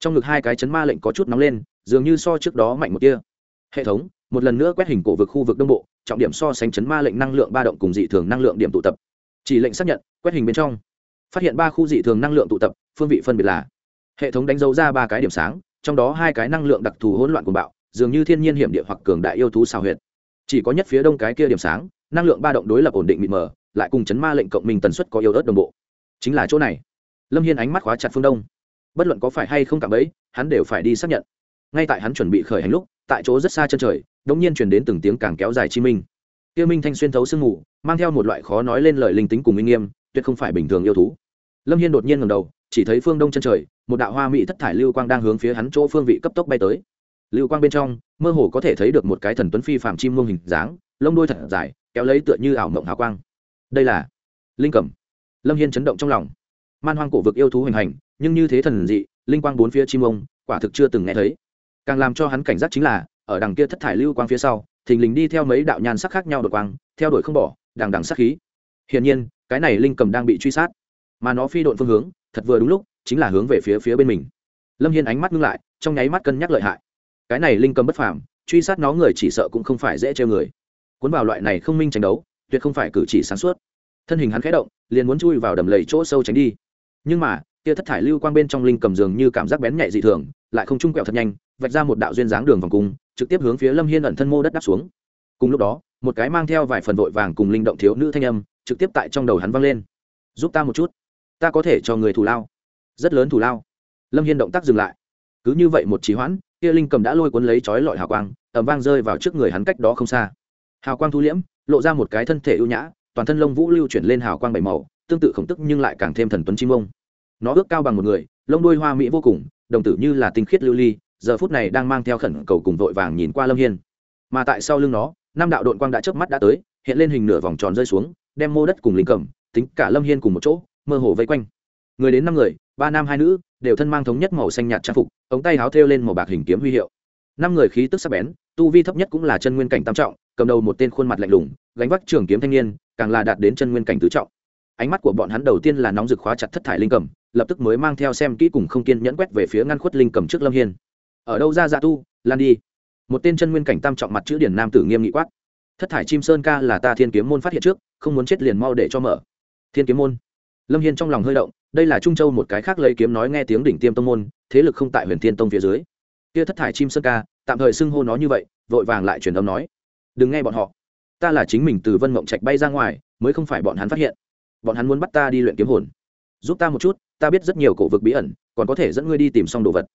Trong ngực hai cái chấn ma lệnh có chút nóng lên, dường như so trước đó mạnh một tia. Hệ thống một lần nữa quét hình cổ vực khu vực đông bộ, trọng điểm so sánh chấn ma lệnh năng lượng ba động cùng dị thường năng lượng điểm tụ tập. Chỉ lệnh xác nhận, quét hình bên trong. Phát hiện ba khu dị thường năng lượng tụ tập, phương vị phân biệt là hệ thống đánh dấu ra ba cái điểm sáng, trong đó hai cái năng lượng đặc thù hỗn loạn của bạo, dường như thiên nhiên hiểm địa hoặc cường đại yêu thú xào huyệt. Chỉ có nhất phía đông cái kia điểm sáng, năng lượng ba động đối lập ổn định mịt mờ, lại cùng chấn ma lệnh cộng minh tần suất có yếu ớt đồng bộ. Chính là chỗ này. Lâm hiên ánh mắt khóa chặt phương đông. Bất luận có phải hay không cảm ấy hắn đều phải đi xác nhận. Ngay tại hắn chuẩn bị khởi hành lúc, tại chỗ rất xa chân trời đống nhiên truyền đến từng tiếng càng kéo dài chi minh. Kia minh thanh xuyên thấu sương mù, mang theo một loại khó nói lên lời linh tính cùng minh nghiêm, tuyệt không phải bình thường yêu thú. Lâm hiên đột nhiên ngầm đầu, chỉ thấy phương đông chân trời, một đạo hoa mỹ thất thải lưu quang đang hướng phía hắn chỗ phương vị cấp tốc bay tới. Lưu quang bên trong, mơ hồ có thể thấy được một cái thần tuấn phi phạm chim mông hình dáng, lông đôi thật dài, kéo lấy tựa như ảo mộng hào quang. Đây là linh cẩm. Lâm hiên chấn động trong lòng. Man hoang cổ vực yêu thú hoành hành, nhưng như thế thần dị, linh quang bốn phía chim muông, quả thực chưa từng nghe thấy. Càng làm cho hắn cảnh giác chính là ở đằng kia thất thải lưu quang phía sau, thình lình đi theo mấy đạo nhan sắc khác nhau đột quang, theo đuổi không bỏ, đằng đằng sắc khí. Hiển nhiên, cái này linh cầm đang bị truy sát, mà nó phi độn phương hướng, thật vừa đúng lúc, chính là hướng về phía phía bên mình. Lâm hiên ánh mắt ngưng lại, trong nháy mắt cân nhắc lợi hại. Cái này linh cầm bất phàm, truy sát nó người chỉ sợ cũng không phải dễ treo người. Cuốn vào loại này không minh tranh đấu, tuyệt không phải cử chỉ sáng suốt. Thân hình hắn khẽ động, liền muốn chui vào đầm lầy chỗ sâu tránh đi. Nhưng mà, kia thất thải lưu quang bên trong linh cầm dường như cảm giác bén nhạy dị thường, lại không trung quẹo thật nhanh vạch ra một đạo duyên dáng đường vòng cung, trực tiếp hướng phía lâm hiên ẩn thân mô đất đắp xuống. Cùng lúc đó, một cái mang theo vài phần vội vàng cùng linh động thiếu nữ thanh âm trực tiếp tại trong đầu hắn vang lên. Giúp ta một chút, ta có thể cho người thù lao. Rất lớn thù lao. Lâm hiên động tác dừng lại. Cứ như vậy một trí hoãn, kia linh cầm đã lôi cuốn lấy chói lọi hào quang ẩm vang rơi vào trước người hắn cách đó không xa. Hào quang thu liễm, lộ ra một cái thân thể ưu nhã, toàn thân lông vũ lưu chuyển lên hào quang bảy màu, tương tự khổng tức nhưng lại càng thêm thần tuấn chim ông. Nó ước cao bằng một người, lông đuôi hoa mỹ vô cùng, đồng tử như là tinh khiết lưu ly giờ phút này đang mang theo khẩn cầu cùng vội vàng nhìn qua lâm hiên. Mà tại sau lưng nó, năm đạo đội quang đã chớp mắt đã tới, hiện lên hình nửa vòng tròn rơi xuống, đem mô đất cùng lính cầm tính cả lâm hiên cùng một chỗ, mơ hồ vây quanh. Người đến năm người, ba nam hai nữ, đều thân mang thống nhất màu xanh nhạt trang phục, ống tay áo thêu lên màu bạc hình kiếm huy hiệu. Năm người khí tức sắc bén, tu vi thấp nhất cũng là chân nguyên cảnh tam trọng, cầm đầu một tên khuôn mặt lạnh lùng, gánh vác trường kiếm thanh niên, càng là đạt đến chân nguyên cảnh tứ trọng. Ánh mắt của bọn hắn đầu tiên là nóng rực khóa chặt thất thải linh cầm lập tức mới mang theo xem kỹ cùng không kiên nhẫn quét về phía ngăn khuất linh cầm trước lâm hiên ở đâu ra dạ tu, lan đi. Một tên chân nguyên cảnh tam trọng mặt chữ điển nam tử nghiêm nghị quát. Thất thải chim sơn ca là ta thiên kiếm môn phát hiện trước, không muốn chết liền mau để cho mở. Thiên kiếm môn. Lâm hiên trong lòng hơi động, đây là trung châu một cái khác lấy kiếm nói nghe tiếng đỉnh tiêm tông môn, thế lực không tại huyền thiên tông phía dưới. Kia thất thải chim sơn ca, tạm thời xưng hô nó như vậy, vội vàng lại truyền âm nói. Đừng nghe bọn họ. Ta là chính mình từ vân mộng trạch bay ra ngoài, mới không phải bọn hắn phát hiện. Bọn hắn muốn bắt ta đi luyện kiếm hồn. Giúp ta một chút, ta biết rất nhiều cổ vực bí ẩn, còn có thể dẫn ngươi đi tìm xong đồ vật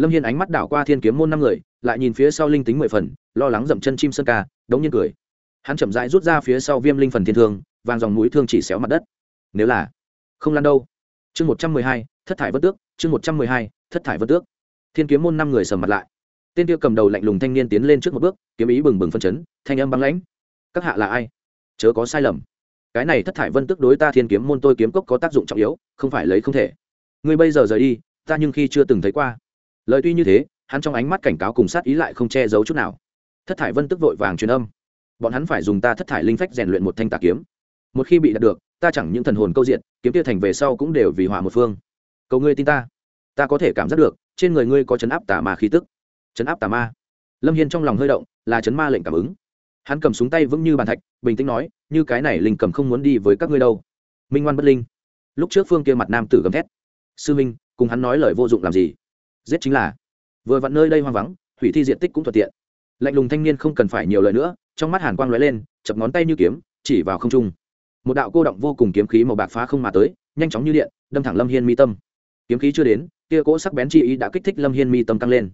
lâm hiên ánh mắt đảo qua thiên kiếm môn năm người, lại nhìn phía sau linh tính mười phần, lo lắng dậm chân chim sơn ca, đống nhiên cười. Hắn chậm rãi rút ra phía sau viêm linh phần thiên thương, vàng dòng núi thương chỉ xéo mặt đất. Nếu là không lan đâu. Chương một trăm mười hai, thất thải vất tước, chương một trăm mười hai, thất thải vất tước. Thiên kiếm môn năm người sầm mặt lại. Tên tiêu cầm đầu lạnh lùng thanh niên tiến lên trước một bước, kiếm ý bừng bừng phân chấn, thanh âm băng lãnh. Các hạ là ai? Chớ có sai lầm. Cái này thất thải vân tức đối ta thiên kiếm môn tôi kiếm cốc có tác dụng trọng yếu, không phải lấy không thể. Ngươi bây giờ rời đi, ta nhưng khi chưa từng thấy qua lời tuy như thế, hắn trong ánh mắt cảnh cáo cùng sát ý lại không che giấu chút nào. Thất thải vân tức vội vàng truyền âm. Bọn hắn phải dùng ta thất thải linh phách rèn luyện một thanh tà kiếm. Một khi bị đạt được, ta chẳng những thần hồn câu diện kiếm tiêu thành về sau cũng đều vì hỏa một phương. Cầu ngươi tin ta. Ta có thể cảm giác được, trên người ngươi có chấn áp tà ma khí tức. Chấn áp tà ma. Lâm hiên trong lòng hơi động, là chấn ma lệnh cảm ứng. Hắn cầm súng tay vững như bàn thạch, bình tĩnh nói, như cái này linh cầm không muốn đi với các ngươi đâu. Minh ngoan bất linh. Lúc trước phương kia mặt nam tử gầm thét. Sư minh, cùng hắn nói lời vô dụng làm gì? Giết chính là. Vừa vặn nơi đây hoang vắng, hủy thi diện tích cũng thuận tiện. Lạnh lùng thanh niên không cần phải nhiều lời nữa, trong mắt hàn quang lóe lên, chập ngón tay như kiếm, chỉ vào không trung. Một đạo cô động vô cùng kiếm khí màu bạc phá không mà tới, nhanh chóng như điện, đâm thẳng lâm hiên mi tâm. Kiếm khí chưa đến, kia cỗ sắc bén chi ý đã kích thích lâm hiên mi tâm tăng lên.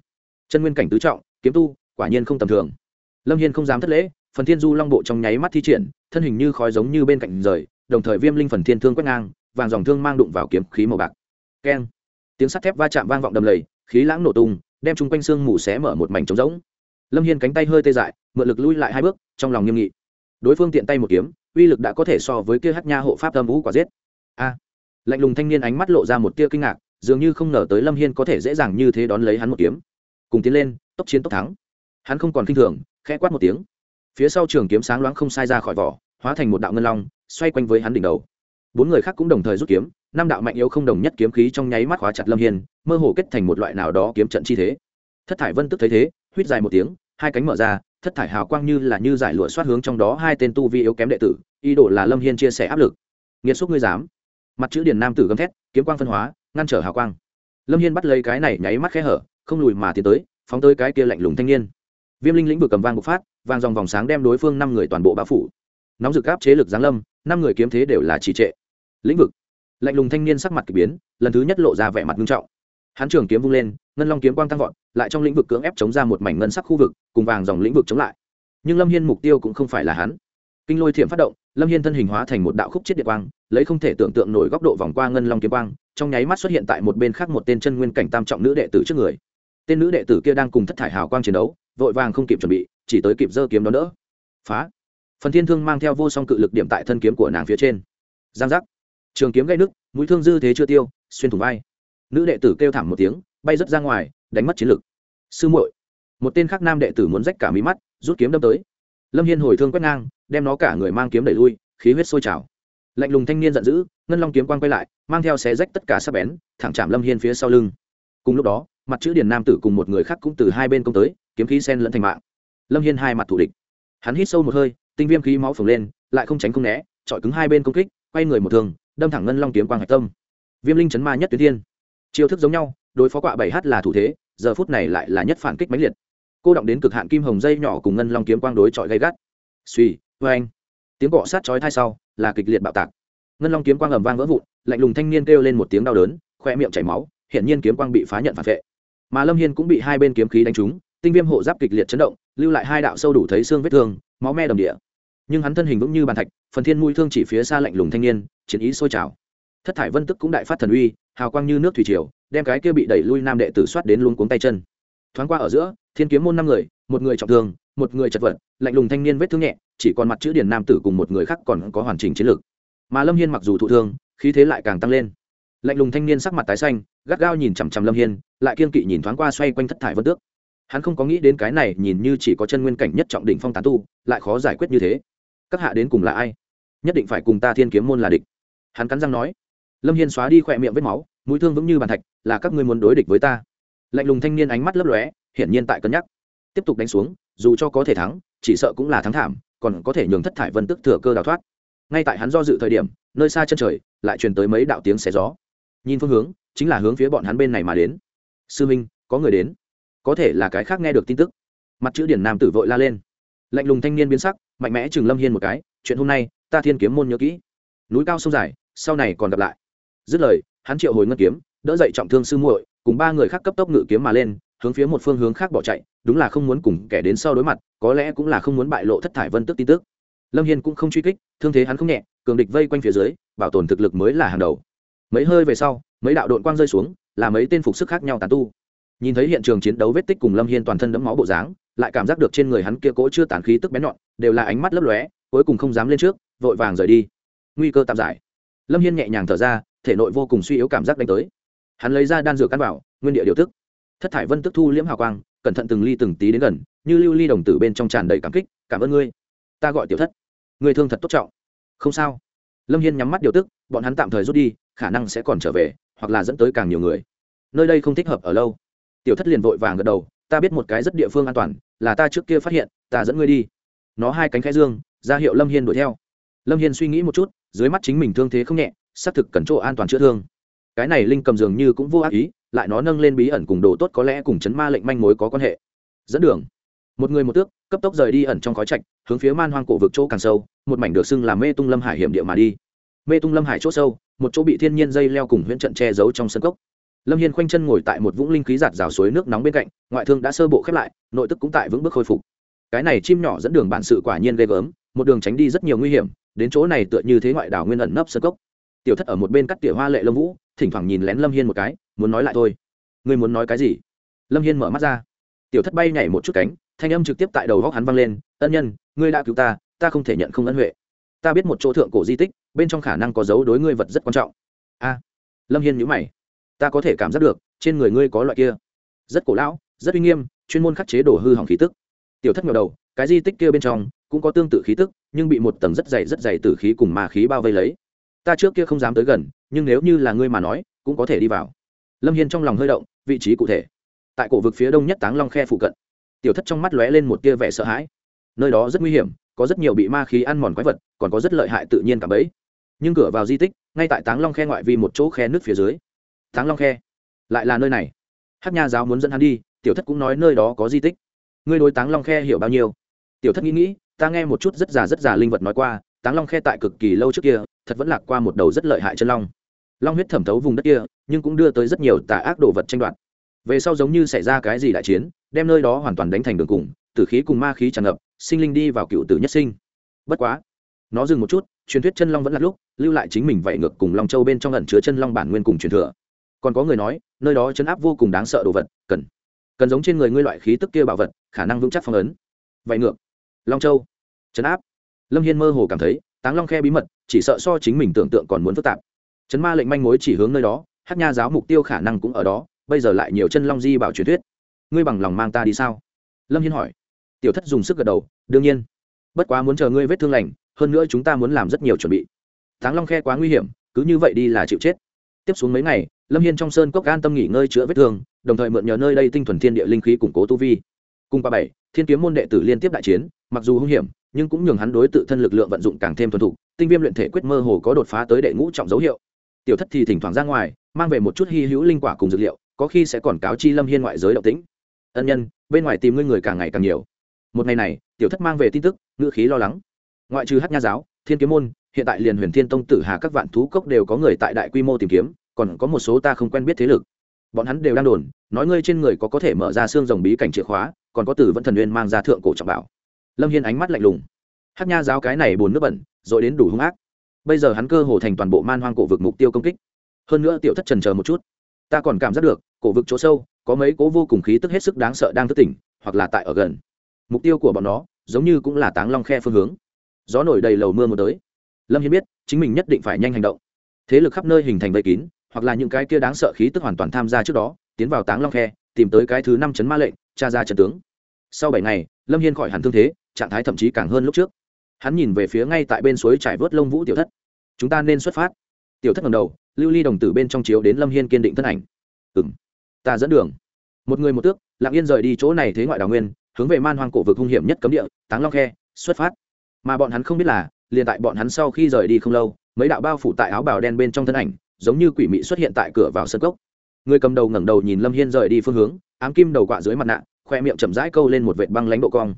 Chân nguyên cảnh tứ trọng, kiếm tu, quả nhiên không tầm thường. Lâm hiên không dám thất lễ, phần thiên du long bộ trong nháy mắt thi triển, thân hình như khói giống như bên cạnh rời, đồng thời viêm linh phần thiên thương quét ngang, vàng dòng thương mang đụng vào kiếm khí màu bạc. Keng. Tiếng sắt thép va chạm vang vọng đầm lầy khí lãng nổ tung, đem chung quanh xương mù xé mở một mảnh trống rỗng. Lâm hiên cánh tay hơi tê dại, mượn lực lui lại hai bước, trong lòng nghiêm nghị. Đối phương tiện tay một kiếm, uy lực đã có thể so với kia hát nha hộ pháp âm vũ quả giết. A! Lạnh lùng thanh niên ánh mắt lộ ra một tia kinh ngạc, dường như không ngờ tới lâm hiên có thể dễ dàng như thế đón lấy hắn một kiếm. Cùng tiến lên, tốc chiến tốc thắng. Hắn không còn k i n h thường, khẽ quát một tiếng. Phía sau trường kiếm sáng loáng không sai ra khỏi vỏ, hóa thành một đạo ngân long, xoay quanh với hắn đỉnh đầu. Bốn người khác cũng đồng thời rút kiếm năm đạo mạnh yếu không đồng nhất kiếm khí trong nháy mắt khóa chặt lâm hiên, mơ hồ kết thành một loại nào đó kiếm trận chi thế. Thất thải vân tức thấy thế huýt dài một tiếng, hai cánh mở ra, thất thải hào quang như là như giải lụa xoát hướng trong đó hai tên tu vi yếu kém đệ tử, ý đồ là lâm hiên chia sẻ áp lực. Nghiệt xúc ngươi dám. Mặt chữ điển nam tử gầm thét, kiếm quang phân hóa, ngăn trở hào quang. Lâm hiên bắt lấy cái này nháy mắt khẽ hở, không lùi mà tiến tới, phóng tới cái kia lạnh lùng thanh niên. Viêm linh lĩnh vực cầm vang bộc phát vàng dòng vòng sáng đem đối phương năm người toàn bộ bao phủ. Nóng rực áp chế lực giáng lâm, năm người kiếm thế đều là trì trệ. Lĩnh vực lạnh lùng thanh niên sắc mặt k ỳ biến, lần thứ nhất lộ ra vẻ mặt nghiêm trọng. Hắn trường kiếm vung lên, ngân long kiếm quang tăng vọt, lại trong lĩnh vực cưỡng ép chống ra một mảnh ngân sắc khu vực, cùng vàng dòng lĩnh vực chống lại. Nhưng lâm hiên mục tiêu cũng không phải là hắn. Kinh lôi thiệm phát động, lâm hiên thân hình hóa thành một đạo khúc chiết điện quang, lấy không thể tưởng tượng nổi góc độ vòng qua ngân long kiếm quang, trong nháy mắt xuất hiện tại một bên khác một tên chân nguyên cảnh tam trọng nữ đệ tử trước người. Tên nữ đệ tử kia đang cùng thất thải hào quang chiến đấu, vội vàng không kịp chuẩn bị, chỉ tới kịp giơ kiếm đó đỡ. Phá! Phần thiên thương mang theo vô song cự lực điểm tại thân kiếm của nàng phía trên. Giang giác! Trường kiếm gây nứt, mũi thương dư thế chưa tiêu, xuyên thủng vai. Nữ đệ tử kêu thảm một tiếng, bay rớt ra ngoài, đánh mất chiến lực. Sư muội, một tên khác nam đệ tử muốn rách cả mí mắt, rút kiếm đâm tới. Lâm hiên hồi thương quét ngang, đem nó cả người mang kiếm đẩy lui, khí huyết sôi trào. Lạnh lùng thanh niên giận dữ, ngân long kiếm quang quay lại, mang theo xé rách tất cả sắp bén, thẳng chạm lâm hiên phía sau lưng. Cùng lúc đó, mặt chữ điền nam tử cùng một người khác cũng từ hai bên công tới, kiếm khí sen lẫn thành mạng. Lâm hiên hai mặt thủ địch. Hắn hít sâu một hơi, tinh viêm khí máu phồng lên, lại không tránh không né, chọi cứng hai bên công kích, quay người một thường đâm thẳng ngân long kiếm quang hạch tâm. Viêm linh chấn ma nhất tuyến thiên. Chiêu thức giống nhau, đối phó quạ bảy h là thủ thế, giờ phút này lại là nhất phản kích mãnh liệt. Cô động đến cực hạn kim hồng dây nhỏ cùng ngân long kiếm quang đối chọi gây gắt. Suy vê anh tiếng cọ sát chói thai sau, là kịch liệt bạo tạc. Ngân long kiếm quang ầm vang vỡ vụn, lạnh lùng thanh niên kêu lên một tiếng đau đớn, khoe miệng chảy máu, hiển nhiên kiếm quang bị phá nhận phản vệ. Mà lâm hiên cũng bị hai bên kiếm khí đánh trúng, tinh viêm hộ giáp kịch liệt chấn động, lưu lại hai đạo sâu đủ thấy xương vết thương, máu me đầm địa nhưng hắn thân hình vững như bàn thạch, phần thiên mũi thương chỉ phía xa lạnh lùng thanh niên, chiến ý sôi trào. Thất thải vân tức cũng đại phát thần uy, hào quang như nước thủy triều, đem cái kia bị đẩy lui nam đệ tử soát đến luôn cuống tay chân. Thoáng qua ở giữa, thiên kiếm môn năm người, một người trọng thương, một người chật vật, lạnh lùng thanh niên vết thương nhẹ, chỉ còn mặt chữ điển nam tử cùng một người khác còn có hoàn chỉnh chiến lược mà lâm hiên mặc dù thụ thương, khí thế lại càng tăng lên. Lạnh lùng thanh niên sắc mặt tái xanh, gắt gao nhìn chằm chằm lâm hiên, lại kiên kỵ nhìn thoáng qua xoay quanh thất thải vân tước. Hắn không có nghĩ đến cái này nhìn như chỉ có chân nguyên cảnh nhất trọng đỉnh phong tán tu, lại khó giải quyết như thế các hạ đến cùng là ai? Nhất định phải cùng ta thiên kiếm môn là địch. Hắn cắn răng nói. Lâm hiên xóa đi khỏe miệng vết máu, mũi thương vững như bàn thạch, là các ngươi muốn đối địch với ta? Lạnh lùng thanh niên ánh mắt lấp lóe, hiển nhiên tại cân nhắc. Tiếp tục đánh xuống, dù cho có thể thắng, chỉ sợ cũng là thắng thảm, còn có thể nhường thất thải vân tức thừa cơ đào thoát. Ngay tại hắn do dự thời điểm, nơi xa chân trời, lại truyền tới mấy đạo tiếng xé gió. Nhìn phương hướng, chính là hướng phía bọn hắn bên này mà đến. Sư minh, có người đến. Có thể là cái khác nghe được tin tức. Mặt chữ điển nam tử vội la lên. Lạnh lùng thanh niên biến sắc mạnh mẽ chừng lâm hiên một cái chuyện hôm nay ta thiên kiếm môn nhớ kỹ núi cao sông dài sau này còn gặp lại dứt lời hắn triệu hồi ngân kiếm đỡ dậy trọng thương sư muội cùng ba người khác cấp tốc ngự kiếm mà lên hướng phía một phương hướng khác bỏ chạy đúng là không muốn cùng kẻ đến sau đối mặt có lẽ cũng là không muốn bại lộ thất thải vân tức tin tức lâm hiên cũng không truy kích thương thế hắn không nhẹ cường địch vây quanh phía dưới bảo tồn thực lực mới là hàng đầu mấy hơi về sau mấy đạo đội quang rơi xuống là mấy tên phục sức khác nhau tàn tu nhìn thấy hiện trường chiến đấu vết tích cùng lâm hiên toàn thân đẫm máu bộ dáng lại cảm giác được trên người hắn kia cỗ chưa tàn khí tức bén nhọn, đều là ánh mắt lấp lóe, cuối cùng không dám lên trước, vội vàng rời đi. Nguy cơ tạm giải. Lâm hiên nhẹ nhàng thở ra, thể nội vô cùng suy yếu cảm giác đánh tới. Hắn lấy ra đan dược căn bảo, nguyên địa điều tức. Thất thải vân tức thu liễm hào quang, cẩn thận từng ly từng tí đến gần, như lưu ly đồng tử bên trong tràn đầy cảm kích, cảm ơn ngươi. Ta gọi tiểu thất. Người thương thật tốt trọng. Không sao. Lâm hiên nhắm mắt điều tức, bọn hắn tạm thời rút đi, khả năng sẽ còn trở về, hoặc là dẫn tới càng nhiều người. Nơi đây không thích hợp ở lâu. Tiểu thất liền vội vàng gật đầu, ta biết một cái rất địa phương an toàn là ta trước kia phát hiện, ta dẫn ngươi đi. Nó hai cánh khai dương, ra hiệu lâm hiên đuổi theo. Lâm hiên suy nghĩ một chút, dưới mắt chính mình thương thế không nhẹ, xác thực cần chỗ an toàn chữa thương. Cái này linh cầm dường như cũng vô ác ý, lại nó nâng lên bí ẩn cùng đồ tốt có lẽ cùng chấn ma lệnh manh mối có quan hệ. Dẫn đường. Một người một tước, cấp tốc rời đi ẩn trong khói trạch, hướng phía man hoang cổ vực chỗ càng sâu, một mảnh được xưng là mê tung lâm hải hiểm địa mà đi. Mê tung lâm hải chỗ sâu, một chỗ bị thiên nhiên dây leo cùng huyễn trận che giấu trong sân cốc lâm hiên khoanh chân ngồi tại một vũng linh khí giạt rào suối nước nóng bên cạnh, ngoại thương đã sơ bộ khép lại, nội tức cũng tại vững bước khôi phục. Cái này chim nhỏ dẫn đường bản sự quả nhiên ghê gớm, một đường tránh đi rất nhiều nguy hiểm, đến chỗ này tựa như thế ngoại đảo nguyên ẩn nấp sơ cốc. Tiểu thất ở một bên cắt tỉa hoa lệ lâm vũ, thỉnh thoảng nhìn lén lâm hiên một cái, muốn nói lại thôi. Ngươi muốn nói cái gì? Lâm hiên mở mắt ra. Tiểu thất bay nhảy một chút cánh, thanh âm trực tiếp tại đầu góc hắn vang lên, ân nhân, ngươi đã cứu ta ta không thể nhận không ân huệ. Ta biết một chỗ thượng cổ di tích, bên trong khả năng có dấu đối ngươi vật rất quan trọng. A. Lâm hiên nhữ mày ta có thể cảm giác được, trên người ngươi có loại kia. Rất cổ lão, rất uy nghiêm, chuyên môn khắc chế đổ hư hỏng khí tức. Tiểu thất ngờ đầu, cái di tích kia bên trong cũng có tương tự khí tức, nhưng bị một tầng rất dày rất dày từ khí cùng ma khí bao vây lấy. Ta trước kia không dám tới gần, nhưng nếu như là ngươi mà nói, cũng có thể đi vào. Lâm hiên trong lòng hơi động, vị trí cụ thể. Tại cổ vực phía đông nhất táng long khe phụ cận. Tiểu thất trong mắt lóe lên một tia vẻ sợ hãi. Nơi đó rất nguy hiểm, có rất nhiều bị ma khí ăn mòn quái vật, còn có rất lợi hại tự nhiên cả bấy nhưng cửa vào di tích, ngay tại táng long khe ngoại vi một chỗ khe nước phía dưới táng long khe. Lại là nơi này. Hát nha giáo muốn dẫn hắn đi, tiểu thất cũng nói nơi đó có di tích. Ngươi đối táng long khe hiểu bao nhiêu? Tiểu thất nghĩ nghĩ, ta nghe một chút rất già rất già linh vật nói qua, táng long khe tại cực kỳ lâu trước kia, thật vẫn lạc qua một đầu rất lợi hại chân long. Long huyết thẩm thấu vùng đất kia, nhưng cũng đưa tới rất nhiều tà ác đồ vật tranh đoạt. Về sau giống như xảy ra cái gì đại chiến, đem nơi đó hoàn toàn đánh thành đường cùng, tử khí cùng ma khí tràn ngập, sinh linh đi vào cựu tử nhất sinh. Bất quá, nó dừng một chút, truyền thuyết chân long vẫn là lúc, lưu lại chính mình vậy ngược cùng long châu bên trong ẩn chứa chân long bản nguyên cùng truyền thừa còn có người nói, nơi đó chấn áp vô cùng đáng sợ đồ vật, cần cần giống trên người ngươi loại khí tức kia bảo vật, khả năng vững chắc phong ấn. Vậy ngược. Long châu. Chấn áp. Lâm hiên mơ hồ cảm thấy, táng long khe bí mật, chỉ sợ so chính mình tưởng tượng còn muốn phức tạp. Chấn ma lệnh manh mối chỉ hướng nơi đó hát nha giáo mục tiêu khả năng cũng ở đó, bây giờ lại nhiều chân long di bảo truyền thuyết. Ngươi bằng lòng mang ta đi sao? Lâm hiên hỏi. Tiểu thất dùng sức gật đầu, đương nhiên. Bất quá muốn chờ ngươi vết thương lành, hơn nữa chúng ta muốn làm rất nhiều chuẩn bị. Táng long khe quá nguy hiểm, cứ như vậy đi là chịu chết. Tiếp xuống mấy ngày lâm hiên trong sơn cốc an tâm nghỉ ngơi chữa vết thương, đồng thời mượn nhờ nơi đây tinh thuần thiên địa linh khí củng cố tu vi. Cùng Ba bảy, thiên kiếm môn đệ tử liên tiếp đại chiến, mặc dù hung hiểm, nhưng cũng nhường hắn đối tự thân lực lượng vận dụng càng thêm thuần thục, tinh viêm luyện thể quyết mơ hồ có đột phá tới đệ ngũ trọng dấu hiệu. Tiểu thất thì thỉnh thoảng ra ngoài, mang về một chút hy hữu linh quả cùng dược liệu, có khi sẽ còn cáo chi lâm hiên ngoại giới động tĩnh. Ân nhân, bên ngoài tìm ngươi người càng ngày càng nhiều. Một ngày này, tiểu thất mang về tin tức, ngữ khí lo lắng. Ngoại trừ hát nha giáo, thiên kiếm môn, hiện tại liền huyền thiên tông tử hà các vạn thú cốc đều có người tại đại quy mô tìm kiếm còn có một số ta không quen biết thế lực. Bọn hắn đều đang đồn, nói ngươi trên người có có thể mở ra xương rồng bí cảnh chìa khóa, còn có tử vẫn thần nguyên mang ra thượng cổ trọng bảo. Lâm hiên ánh mắt lạnh lùng. Hát nha giáo cái này bồn nước bẩn, rồi đến đủ hung ác. Bây giờ hắn cơ hồ thành toàn bộ man hoang cổ vực mục tiêu công kích. Hơn nữa tiểu thất trần chờ một chút. Ta còn cảm giác được, cổ vực chỗ sâu, có mấy cố vô cùng khí tức hết sức đáng sợ đang thức tỉnh, hoặc là tại ở gần. Mục tiêu của bọn nó, giống như cũng là táng long khe phương hướng. Gió nổi đầy lầu mưa một tới. Lâm hiên biết, chính mình nhất định phải nhanh hành động. Thế lực khắp nơi hình thành vây kín hoặc là những cái kia đáng sợ khí tức hoàn toàn tham gia trước đó, tiến vào táng long khe, tìm tới cái thứ năm chấn ma lệnh, tra ra trận tướng. Sau bảy ngày, lâm hiên khỏi hẳn thương thế, trạng thái thậm chí càng hơn lúc trước. Hắn nhìn về phía ngay tại bên suối trải vớt lông vũ tiểu thất. Chúng ta nên xuất phát. Tiểu thất ngầm đầu, lưu ly đồng tử bên trong chiếu đến lâm hiên kiên định thân ảnh. Ừ m ta dẫn đường. Một người một tước, lặng yên rời đi chỗ này thế ngoại đào nguyên, hướng về man hoang cổ vực hung hiểm nhất cấm địa, táng long khe, xuất phát. Mà bọn hắn không biết là, liền tại bọn hắn sau khi rời đi không lâu, mấy đạo bao phủ tại áo bào đen bên trong thân ảnh giống như quỷ mị xuất hiện tại cửa vào sân cốc. Người cầm đầu ngẩng đầu nhìn lâm hiên rời đi phương hướng, ám kim đầu quạ dưới mặt nạ, khoe miệng chậm rãi câu lên một vệt băng lãnh độ cong.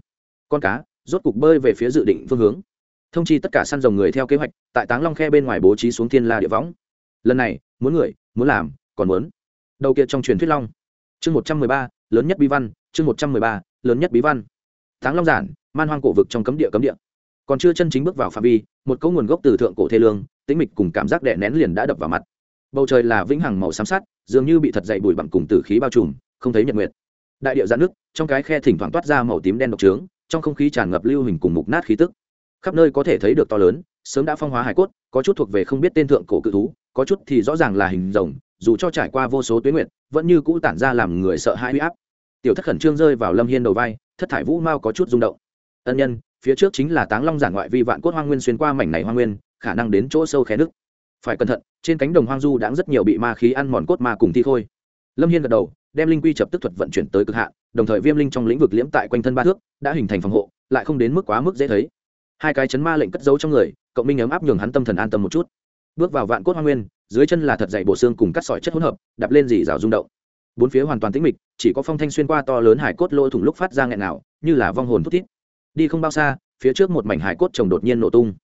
Con cá, rốt cục bơi về phía dự định phương hướng. Thông chi tất cả săn rồng người theo kế hoạch, tại táng long khe bên ngoài bố trí xuống thiên la địa võng. Lần này, muốn người, muốn làm, còn muốn. Đầu kia trong truyền thuyết long. Chương một trăm mười ba, lớn nhất bí văn, chương một trăm mười ba, lớn nhất bí văn. Táng long giản, man hoang cổ vực trong cấm địa cấm địa còn chưa chân chính bước vào phạm vi, một câu nguồn gốc từ thượng cổ thê lương, tĩnh mịch cùng cảm giác đè nén liền đã đập vào mặt. Bầu trời là vĩnh hằng màu xám sát dường như bị thật dậy bụi bặm cùng tử khí bao trùm, không thấy nhật nguyệt. Đại điệu giãn nước trong cái khe thỉnh thoảng toát ra màu tím đen độc trướng, trong không khí tràn ngập lưu hình cùng mục nát khí tức. Khắp nơi có thể thấy được to lớn, sớm đã phong hóa hải cốt, có chút thuộc về không biết tên thượng cổ cự thú, có chút thì rõ ràng là hình rồng, dù cho trải qua vô số tuyến nguyện vẫn như cũ tản ra làm người sợ hãi huy áp. Tiểu thất khẩn trương rơi vào lâm hiên đầu vai, thất thải vũ mao có chút rung động. Ân nhân phía trước chính là táng long giản ngoại vi vạn cốt hoang nguyên xuyên qua mảnh này hoang nguyên, khả năng đến chỗ sâu khe nước phải cẩn thận, trên cánh đồng hoang du đã rất nhiều bị ma khí ăn mòn cốt ma cùng thi khôi. Lâm hiên gật đầu, đem linh quy chập tức thuật vận chuyển tới cực hạn, đồng thời viêm linh trong lĩnh vực liễm tại quanh thân ba thước, đã hình thành phòng hộ, lại không đến mức quá mức dễ thấy. Hai cái chấn ma lệnh cất giấu trong người, cộng minh ấm áp nhường hắn tâm thần an tâm một chút. Bước vào vạn cốt hoa nguyên, dưới chân là thật dày bộ xương cùng cắt sỏi chất hỗn hợp đập lên dì rào rung động. Bốn phía hoàn toàn tĩnh mịch, chỉ có phong thanh xuyên qua to lớn hải cốt lôi thủng lúc phát ra nghẹn nào như là vong hồn thút thít đi không bao xa, phía trước một mảnh hải cốt chồng đột nhiên nổ tung.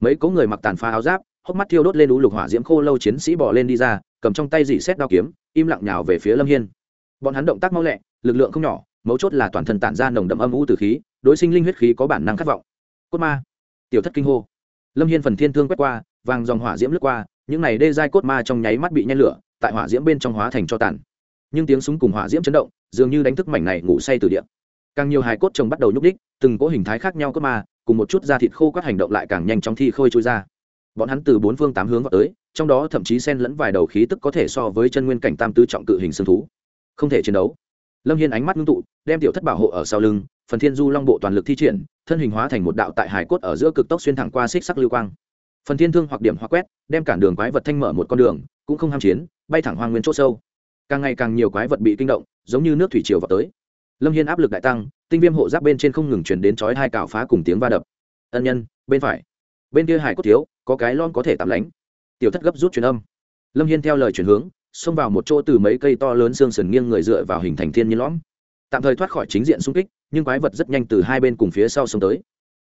Mấy có người mặc tàn phá áo giáp, hốc mắt thiêu đốt lên đũ lục hỏa diễm khô lâu chiến sĩ bỏ lên đi ra, cầm trong tay dỉ xét đao kiếm, im lặng nhào về phía lâm hiên. Bọn hắn động tác mau lẹ, lực lượng không nhỏ, mấu chốt là toàn thân tản ra nồng đậm âm u từ khí, đối sinh linh huyết khí có bản năng khát vọng. Cốt ma. Tiểu thất kinh hô. Lâm hiên phần thiên thương quét qua, vàng dòng hỏa diễm lướt qua, những này đê dai cốt ma trong nháy mắt bị nhen lửa, tại hỏa diễm bên trong hóa thành cho tàn. Nhưng tiếng súng cùng hỏa diễm chấn động, dường như đánh thức mảnh này ngủ say từ điện càng nhiều hài cốt chồng bắt đầu nhúc đích từng cỗ hình thái khác nhau cốt ma cùng một chút da thịt khô các hành động lại càng nhanh chóng thi khôi trôi ra. Bọn hắn từ bốn phương tám hướng vào tới, trong đó thậm chí xen lẫn vài đầu khí tức có thể so với chân nguyên cảnh tam tứ trọng cự hình xương thú. Không thể chiến đấu. Lâm hiên ánh mắt ngưng tụ, đem tiểu thất bảo hộ ở sau lưng, phần thiên du long bộ toàn lực thi triển, thân hình hóa thành một đạo tại hải cốt ở giữa cực tốc xuyên thẳng qua xích sắc lưu quang. Phần thiên thương hoặc điểm hoa quét, đem cản đường quái vật thanh mở một con đường, cũng không ham chiến, bay thẳng hoang nguyên c h ỗ sâu. Càng ngày càng nhiều quái vật bị kinh động, giống như nước thủy triều vào tới lâm hiên áp lực đại tăng, tinh viêm hộ giáp bên trên không ngừng chuyển đến chói hai cào phá cùng tiếng va đập. Ân nhân, bên phải. Bên kia hải cốt thiếu, có cái lon có thể tạm lánh. Tiểu thất gấp rút truyền âm. Lâm hiên theo lời chuyển hướng, xông vào một chỗ từ mấy cây to lớn xương sần nghiêng người dựa vào hình thành thiên nhiên lõm. Tạm thời thoát khỏi chính diện xung kích, nhưng quái vật rất nhanh từ hai bên cùng phía sau xông tới.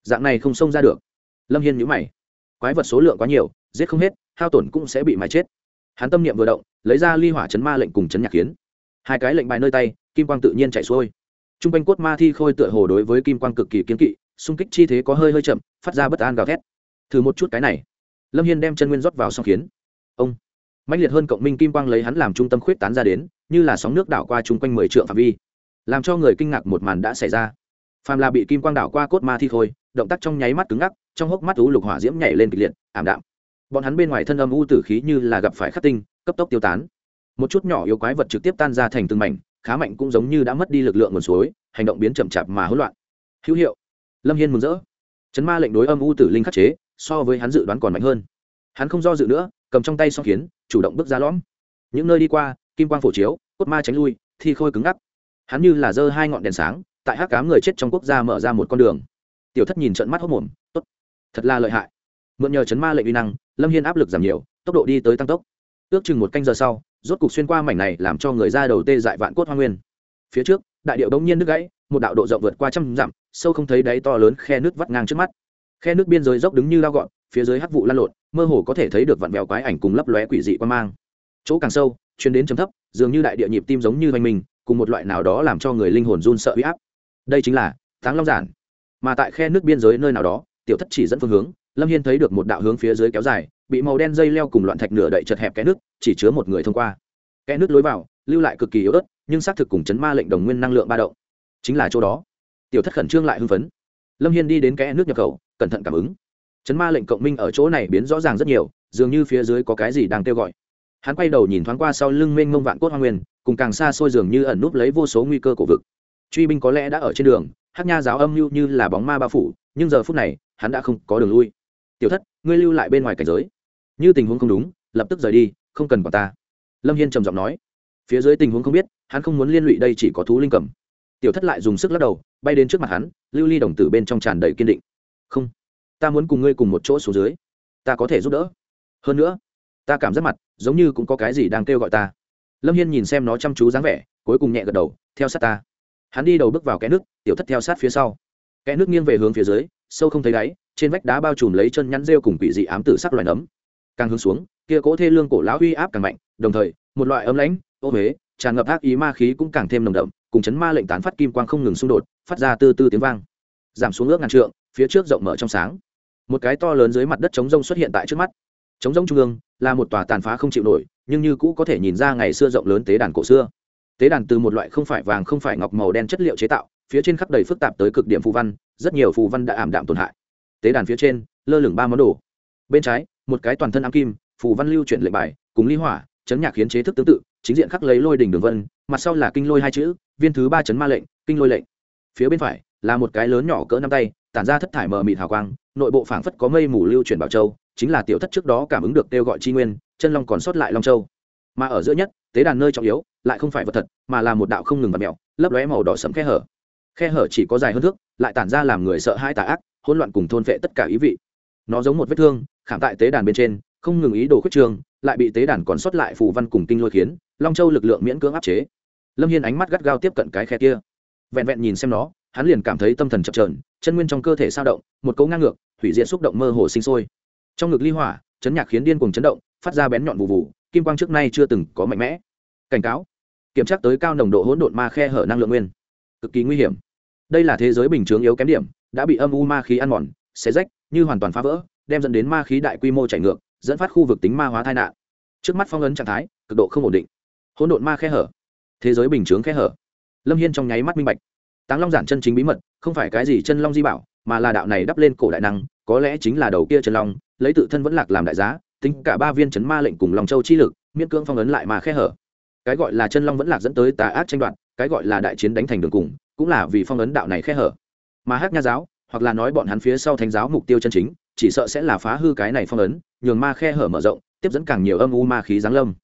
Dạng này không xông ra được. Lâm hiên nhữ mày. Quái vật số lượng quá nhiều, giết không hết, hao tổn cũng sẽ bị mái chết. Hắn tâm niệm vừa động, lấy ra ly hỏa chấn ma lệnh cùng chấn nhạc kiến. Hai cái lệnh bài nơi tay, kim quang tự nhiên chạy xuôi t r u n g quanh cốt ma thi khôi tựa hồ đối với kim quang cực kỳ kiến kỵ, xung kích chi thế có hơi hơi chậm, phát ra bất an gào thét. Thử một chút cái này. Lâm hiên đem chân nguyên rót vào song khiến ông. Mạnh liệt hơn cộng minh kim quang lấy hắn làm trung tâm khuyết tán ra đến, như là sóng nước đảo qua chung quanh mười trượng phạm vi. Làm cho người kinh ngạc một màn đã xảy ra. Phàm là bị kim quang đảo qua cốt ma thi khôi, động tác trong nháy mắt cứng ngắc, trong hốc mắt u lục hỏa diễm nhảy lên kịch liệt, ảm đạm. Bọn hắn bên ngoài thân âm u tử khí như là gặp phải khắc tinh, cấp tốc tiêu tán. Một chút nhỏ yếu quái vật trực tiếp tan ra thành từng mảnh khá mạnh cũng giống như đã mất đi lực lượng nguồn suối, hành động biến chậm chạp mà hỗn loạn. Hữu hiệu. Lâm hiên mừng rỡ. Chấn ma lệnh đối âm u tử linh khắc chế, so với hắn dự đoán còn mạnh hơn. Hắn không do dự nữa, cầm trong tay song kiến, chủ động bước ra lõm. Những nơi đi qua, kim quang phổ chiếu, cốt ma tránh lui, thi khôi cứng ngắc. Hắn như là giơ hai ngọn đèn sáng, tại hắc cám người chết trong quốc gia mở ra một con đường. Tiểu thất nhìn trận mắt hốc mồm, tốt, thật là lợi hại. Mượn nhờ chấn ma lệnh uy năng, lâm hiên áp lực giảm nhiều, tốc độ đi tới tăng tốc. Ước chừng một canh giờ sau rốt cục xuyên qua mảnh này làm cho người ra đầu tê dại vạn cốt hoa nguyên. Phía trước, đại điệu bỗng nhiên nước gãy, một đạo độ rộng vượt qua trăm dặm, sâu không thấy đáy to lớn khe nước vắt ngang trước mắt. Khe nước biên giới dốc đứng như lao gọn, phía dưới hắc vụ lan lộn, mơ hồ có thể thấy được vặn vẹo quái ảnh cùng lấp lóe quỷ dị qua mang. Chỗ càng sâu chuyến đến chấm thấp, dường như đại địa nhịp tim giống như hoành mình, cùng một loại nào đó làm cho người linh hồn run sợ huy áp. Đây chính là thắng long giản. Mà tại khe nước biên giới nơi nào đó, tiểu thất chỉ dẫn phương hướng lâm hiên thấy được một đạo hướng phía dưới kéo dài, bị màu đen dây leo cùng loạn thạch nửa đậy chật hẹp cái nước chỉ chứa một người thông qua. Cái nước lối vào, lưu lại cực kỳ yếu ớt, nhưng xác thực cùng chấn ma lệnh đồng nguyên năng lượng ba động, chính là chỗ đó. Tiểu thất khẩn trương lại hưng phấn. Lâm hiên đi đến kẽ nước nhập khẩu, cẩn thận cảm ứng. Chấn ma lệnh cộng minh ở chỗ này biến rõ ràng rất nhiều, dường như phía dưới có cái gì đang kêu gọi. Hắn quay đầu nhìn thoáng qua sau lưng mênh mông vạn cốt hoa nguyên, cùng càng xa xôi dường như ẩn núp lấy vô số nguy cơ của vực. Truy binh có lẽ đã ở trên đường hát nha giáo âm mưu như là bóng ma bao phủ, nhưng giờ phút này, hắn đã không có đường lui tiểu thất, ngươi lưu lại bên ngoài cảnh giới. Như tình huống không đúng, lập tức rời đi, không cần quản ta. Lâm hiên trầm giọng nói. Phía dưới tình huống không biết, hắn không muốn liên lụy đây chỉ có thú linh cầm. Tiểu thất lại dùng sức lắc đầu, bay đến trước mặt hắn, lưu ly đồng tử bên trong tràn đầy kiên định. Không, ta muốn cùng ngươi cùng một chỗ xuống dưới. Ta có thể giúp đỡ. Hơn nữa, ta cảm giác mặt, giống như cũng có cái gì đang kêu gọi ta. Lâm hiên nhìn xem nó chăm chú dáng vẻ, cuối cùng nhẹ gật đầu, theo sát ta. Hắn đi đầu bước vào kẽ nước, tiểu thất theo sát phía sau. Kẽ nước nghiêng về hướng phía dưới, sâu không thấy đáy trên vách đá bao trùm lấy chân nhắn rêu cùng quỷ dị ám tử sắc loài nấm. Càng hướng xuống, kia cỗ thê lương cổ lão uy áp càng mạnh, đồng thời, một loại ấm lãnh, ô huế tràn ngập ác ý ma khí cũng càng thêm nồng đậm, cùng chấn ma lệnh tán phát kim quang không ngừng xung đột, phát ra tư tư tiếng vang. Giảm xuống ước ngàn trượng, phía trước rộng mở trong sáng. Một cái to lớn dưới mặt đất chống rông xuất hiện tại trước mắt. Chống rông trung ương, là một tòa tàn phá không chịu nổi, nhưng như cũ có thể nhìn ra ngày xưa rộng lớn tế đàn cổ xưa. Tế đàn từ một loại không phải vàng không phải ngọc màu đen chất liệu chế tạo, phía trên khắp đầy phức tạp tới cực điểm phù văn, rất nhiều phù văn đã ảm đạm tổn hại tế đàn phía trên, lơ lửng ba món đồ. Bên trái, một cái toàn thân ám kim, phù văn lưu chuyển lệnh bài, cùng ly hỏa, chấn nhạc khiến chế thức tương tự, chính diện khắc lấy lôi đỉnh đường vân, mặt sau là kinh lôi hai chữ, viên thứ ba chấn ma lệnh, kinh lôi lệnh. Phía bên phải, là một cái lớn nhỏ cỡ năm tay, tản ra thất thải mờ mịt hào quang, nội bộ phảng phất có mây mù lưu chuyển bảo châu, chính là tiểu thất trước đó cảm ứng được kêu gọi chi nguyên, chân long còn sót lại long châu. Mà ở giữa nhất, tế đàn nơi trọng yếu, lại không phải vật thật, mà là một đạo không ngừng và mèo, lấp lóe màu đỏ sẫm khe hở. Khe hở chỉ có dài hơn thước, lại tản ra làm người sợ hãi tà ác hỗn loạn cùng thôn vệ tất cả ý vị. Nó giống một vết thương, khảm tại tế đàn bên trên, không ngừng ý đồ khuyết trường, lại bị tế đàn còn sót lại phù văn cùng kinh lôi khiến, long châu lực lượng miễn cưỡng áp chế. Lâm hiên ánh mắt gắt gao tiếp cận cái khe kia. Vẹn vẹn nhìn xem nó, hắn liền cảm thấy tâm thần chập trờn chân nguyên trong cơ thể sao động, một cấu ngang ngược, hủy diệt xúc động mơ hồ sinh sôi. Trong ngực ly hỏa, chấn nhạc khiến điên cuồng chấn động, phát ra bén nhọn vụ vụ, kim quang trước nay chưa từng có mạnh mẽ. Cảnh cáo. Kiểm tra tới cao nồng độ hỗn độn ma khe hở năng lượng nguyên. Cực kỳ nguy hiểm. Đây là thế giới bình chướng yếu kém điểm đã bị âm u ma khí ăn mòn, xé rách, như hoàn toàn phá vỡ, đem dẫn đến ma khí đại quy mô chảy ngược, dẫn phát khu vực tính ma hóa tai nạn. Trước mắt phong ấn trạng thái, cực độ không ổn định. Hỗn độn ma khe hở. Thế giới bình chướng khe hở. Lâm hiên trong nháy mắt minh bạch. Táng long giản chân chính bí mật, không phải cái gì chân long di bảo, mà là đạo này đắp lên cổ đại năng, có lẽ chính là đầu kia chân long, lấy tự thân vẫn lạc làm đại giá, tính cả ba viên chấn ma lệnh cùng lòng châu chi lực, miễn cưỡng phong ấn lại mà khe hở. Cái gọi là chân long vẫn lạc dẫn tới tà ác tranh đoạt, cái gọi là đại chiến đánh thành đường cùng, cũng là vì phong ấn đạo này khe hở mà hát nha giáo, hoặc là nói bọn hắn phía sau thánh giáo mục tiêu chân chính, chỉ sợ sẽ là phá hư cái này phong ấn, nhường ma khe hở mở rộng, tiếp dẫn càng nhiều âm u ma khí giáng lâm.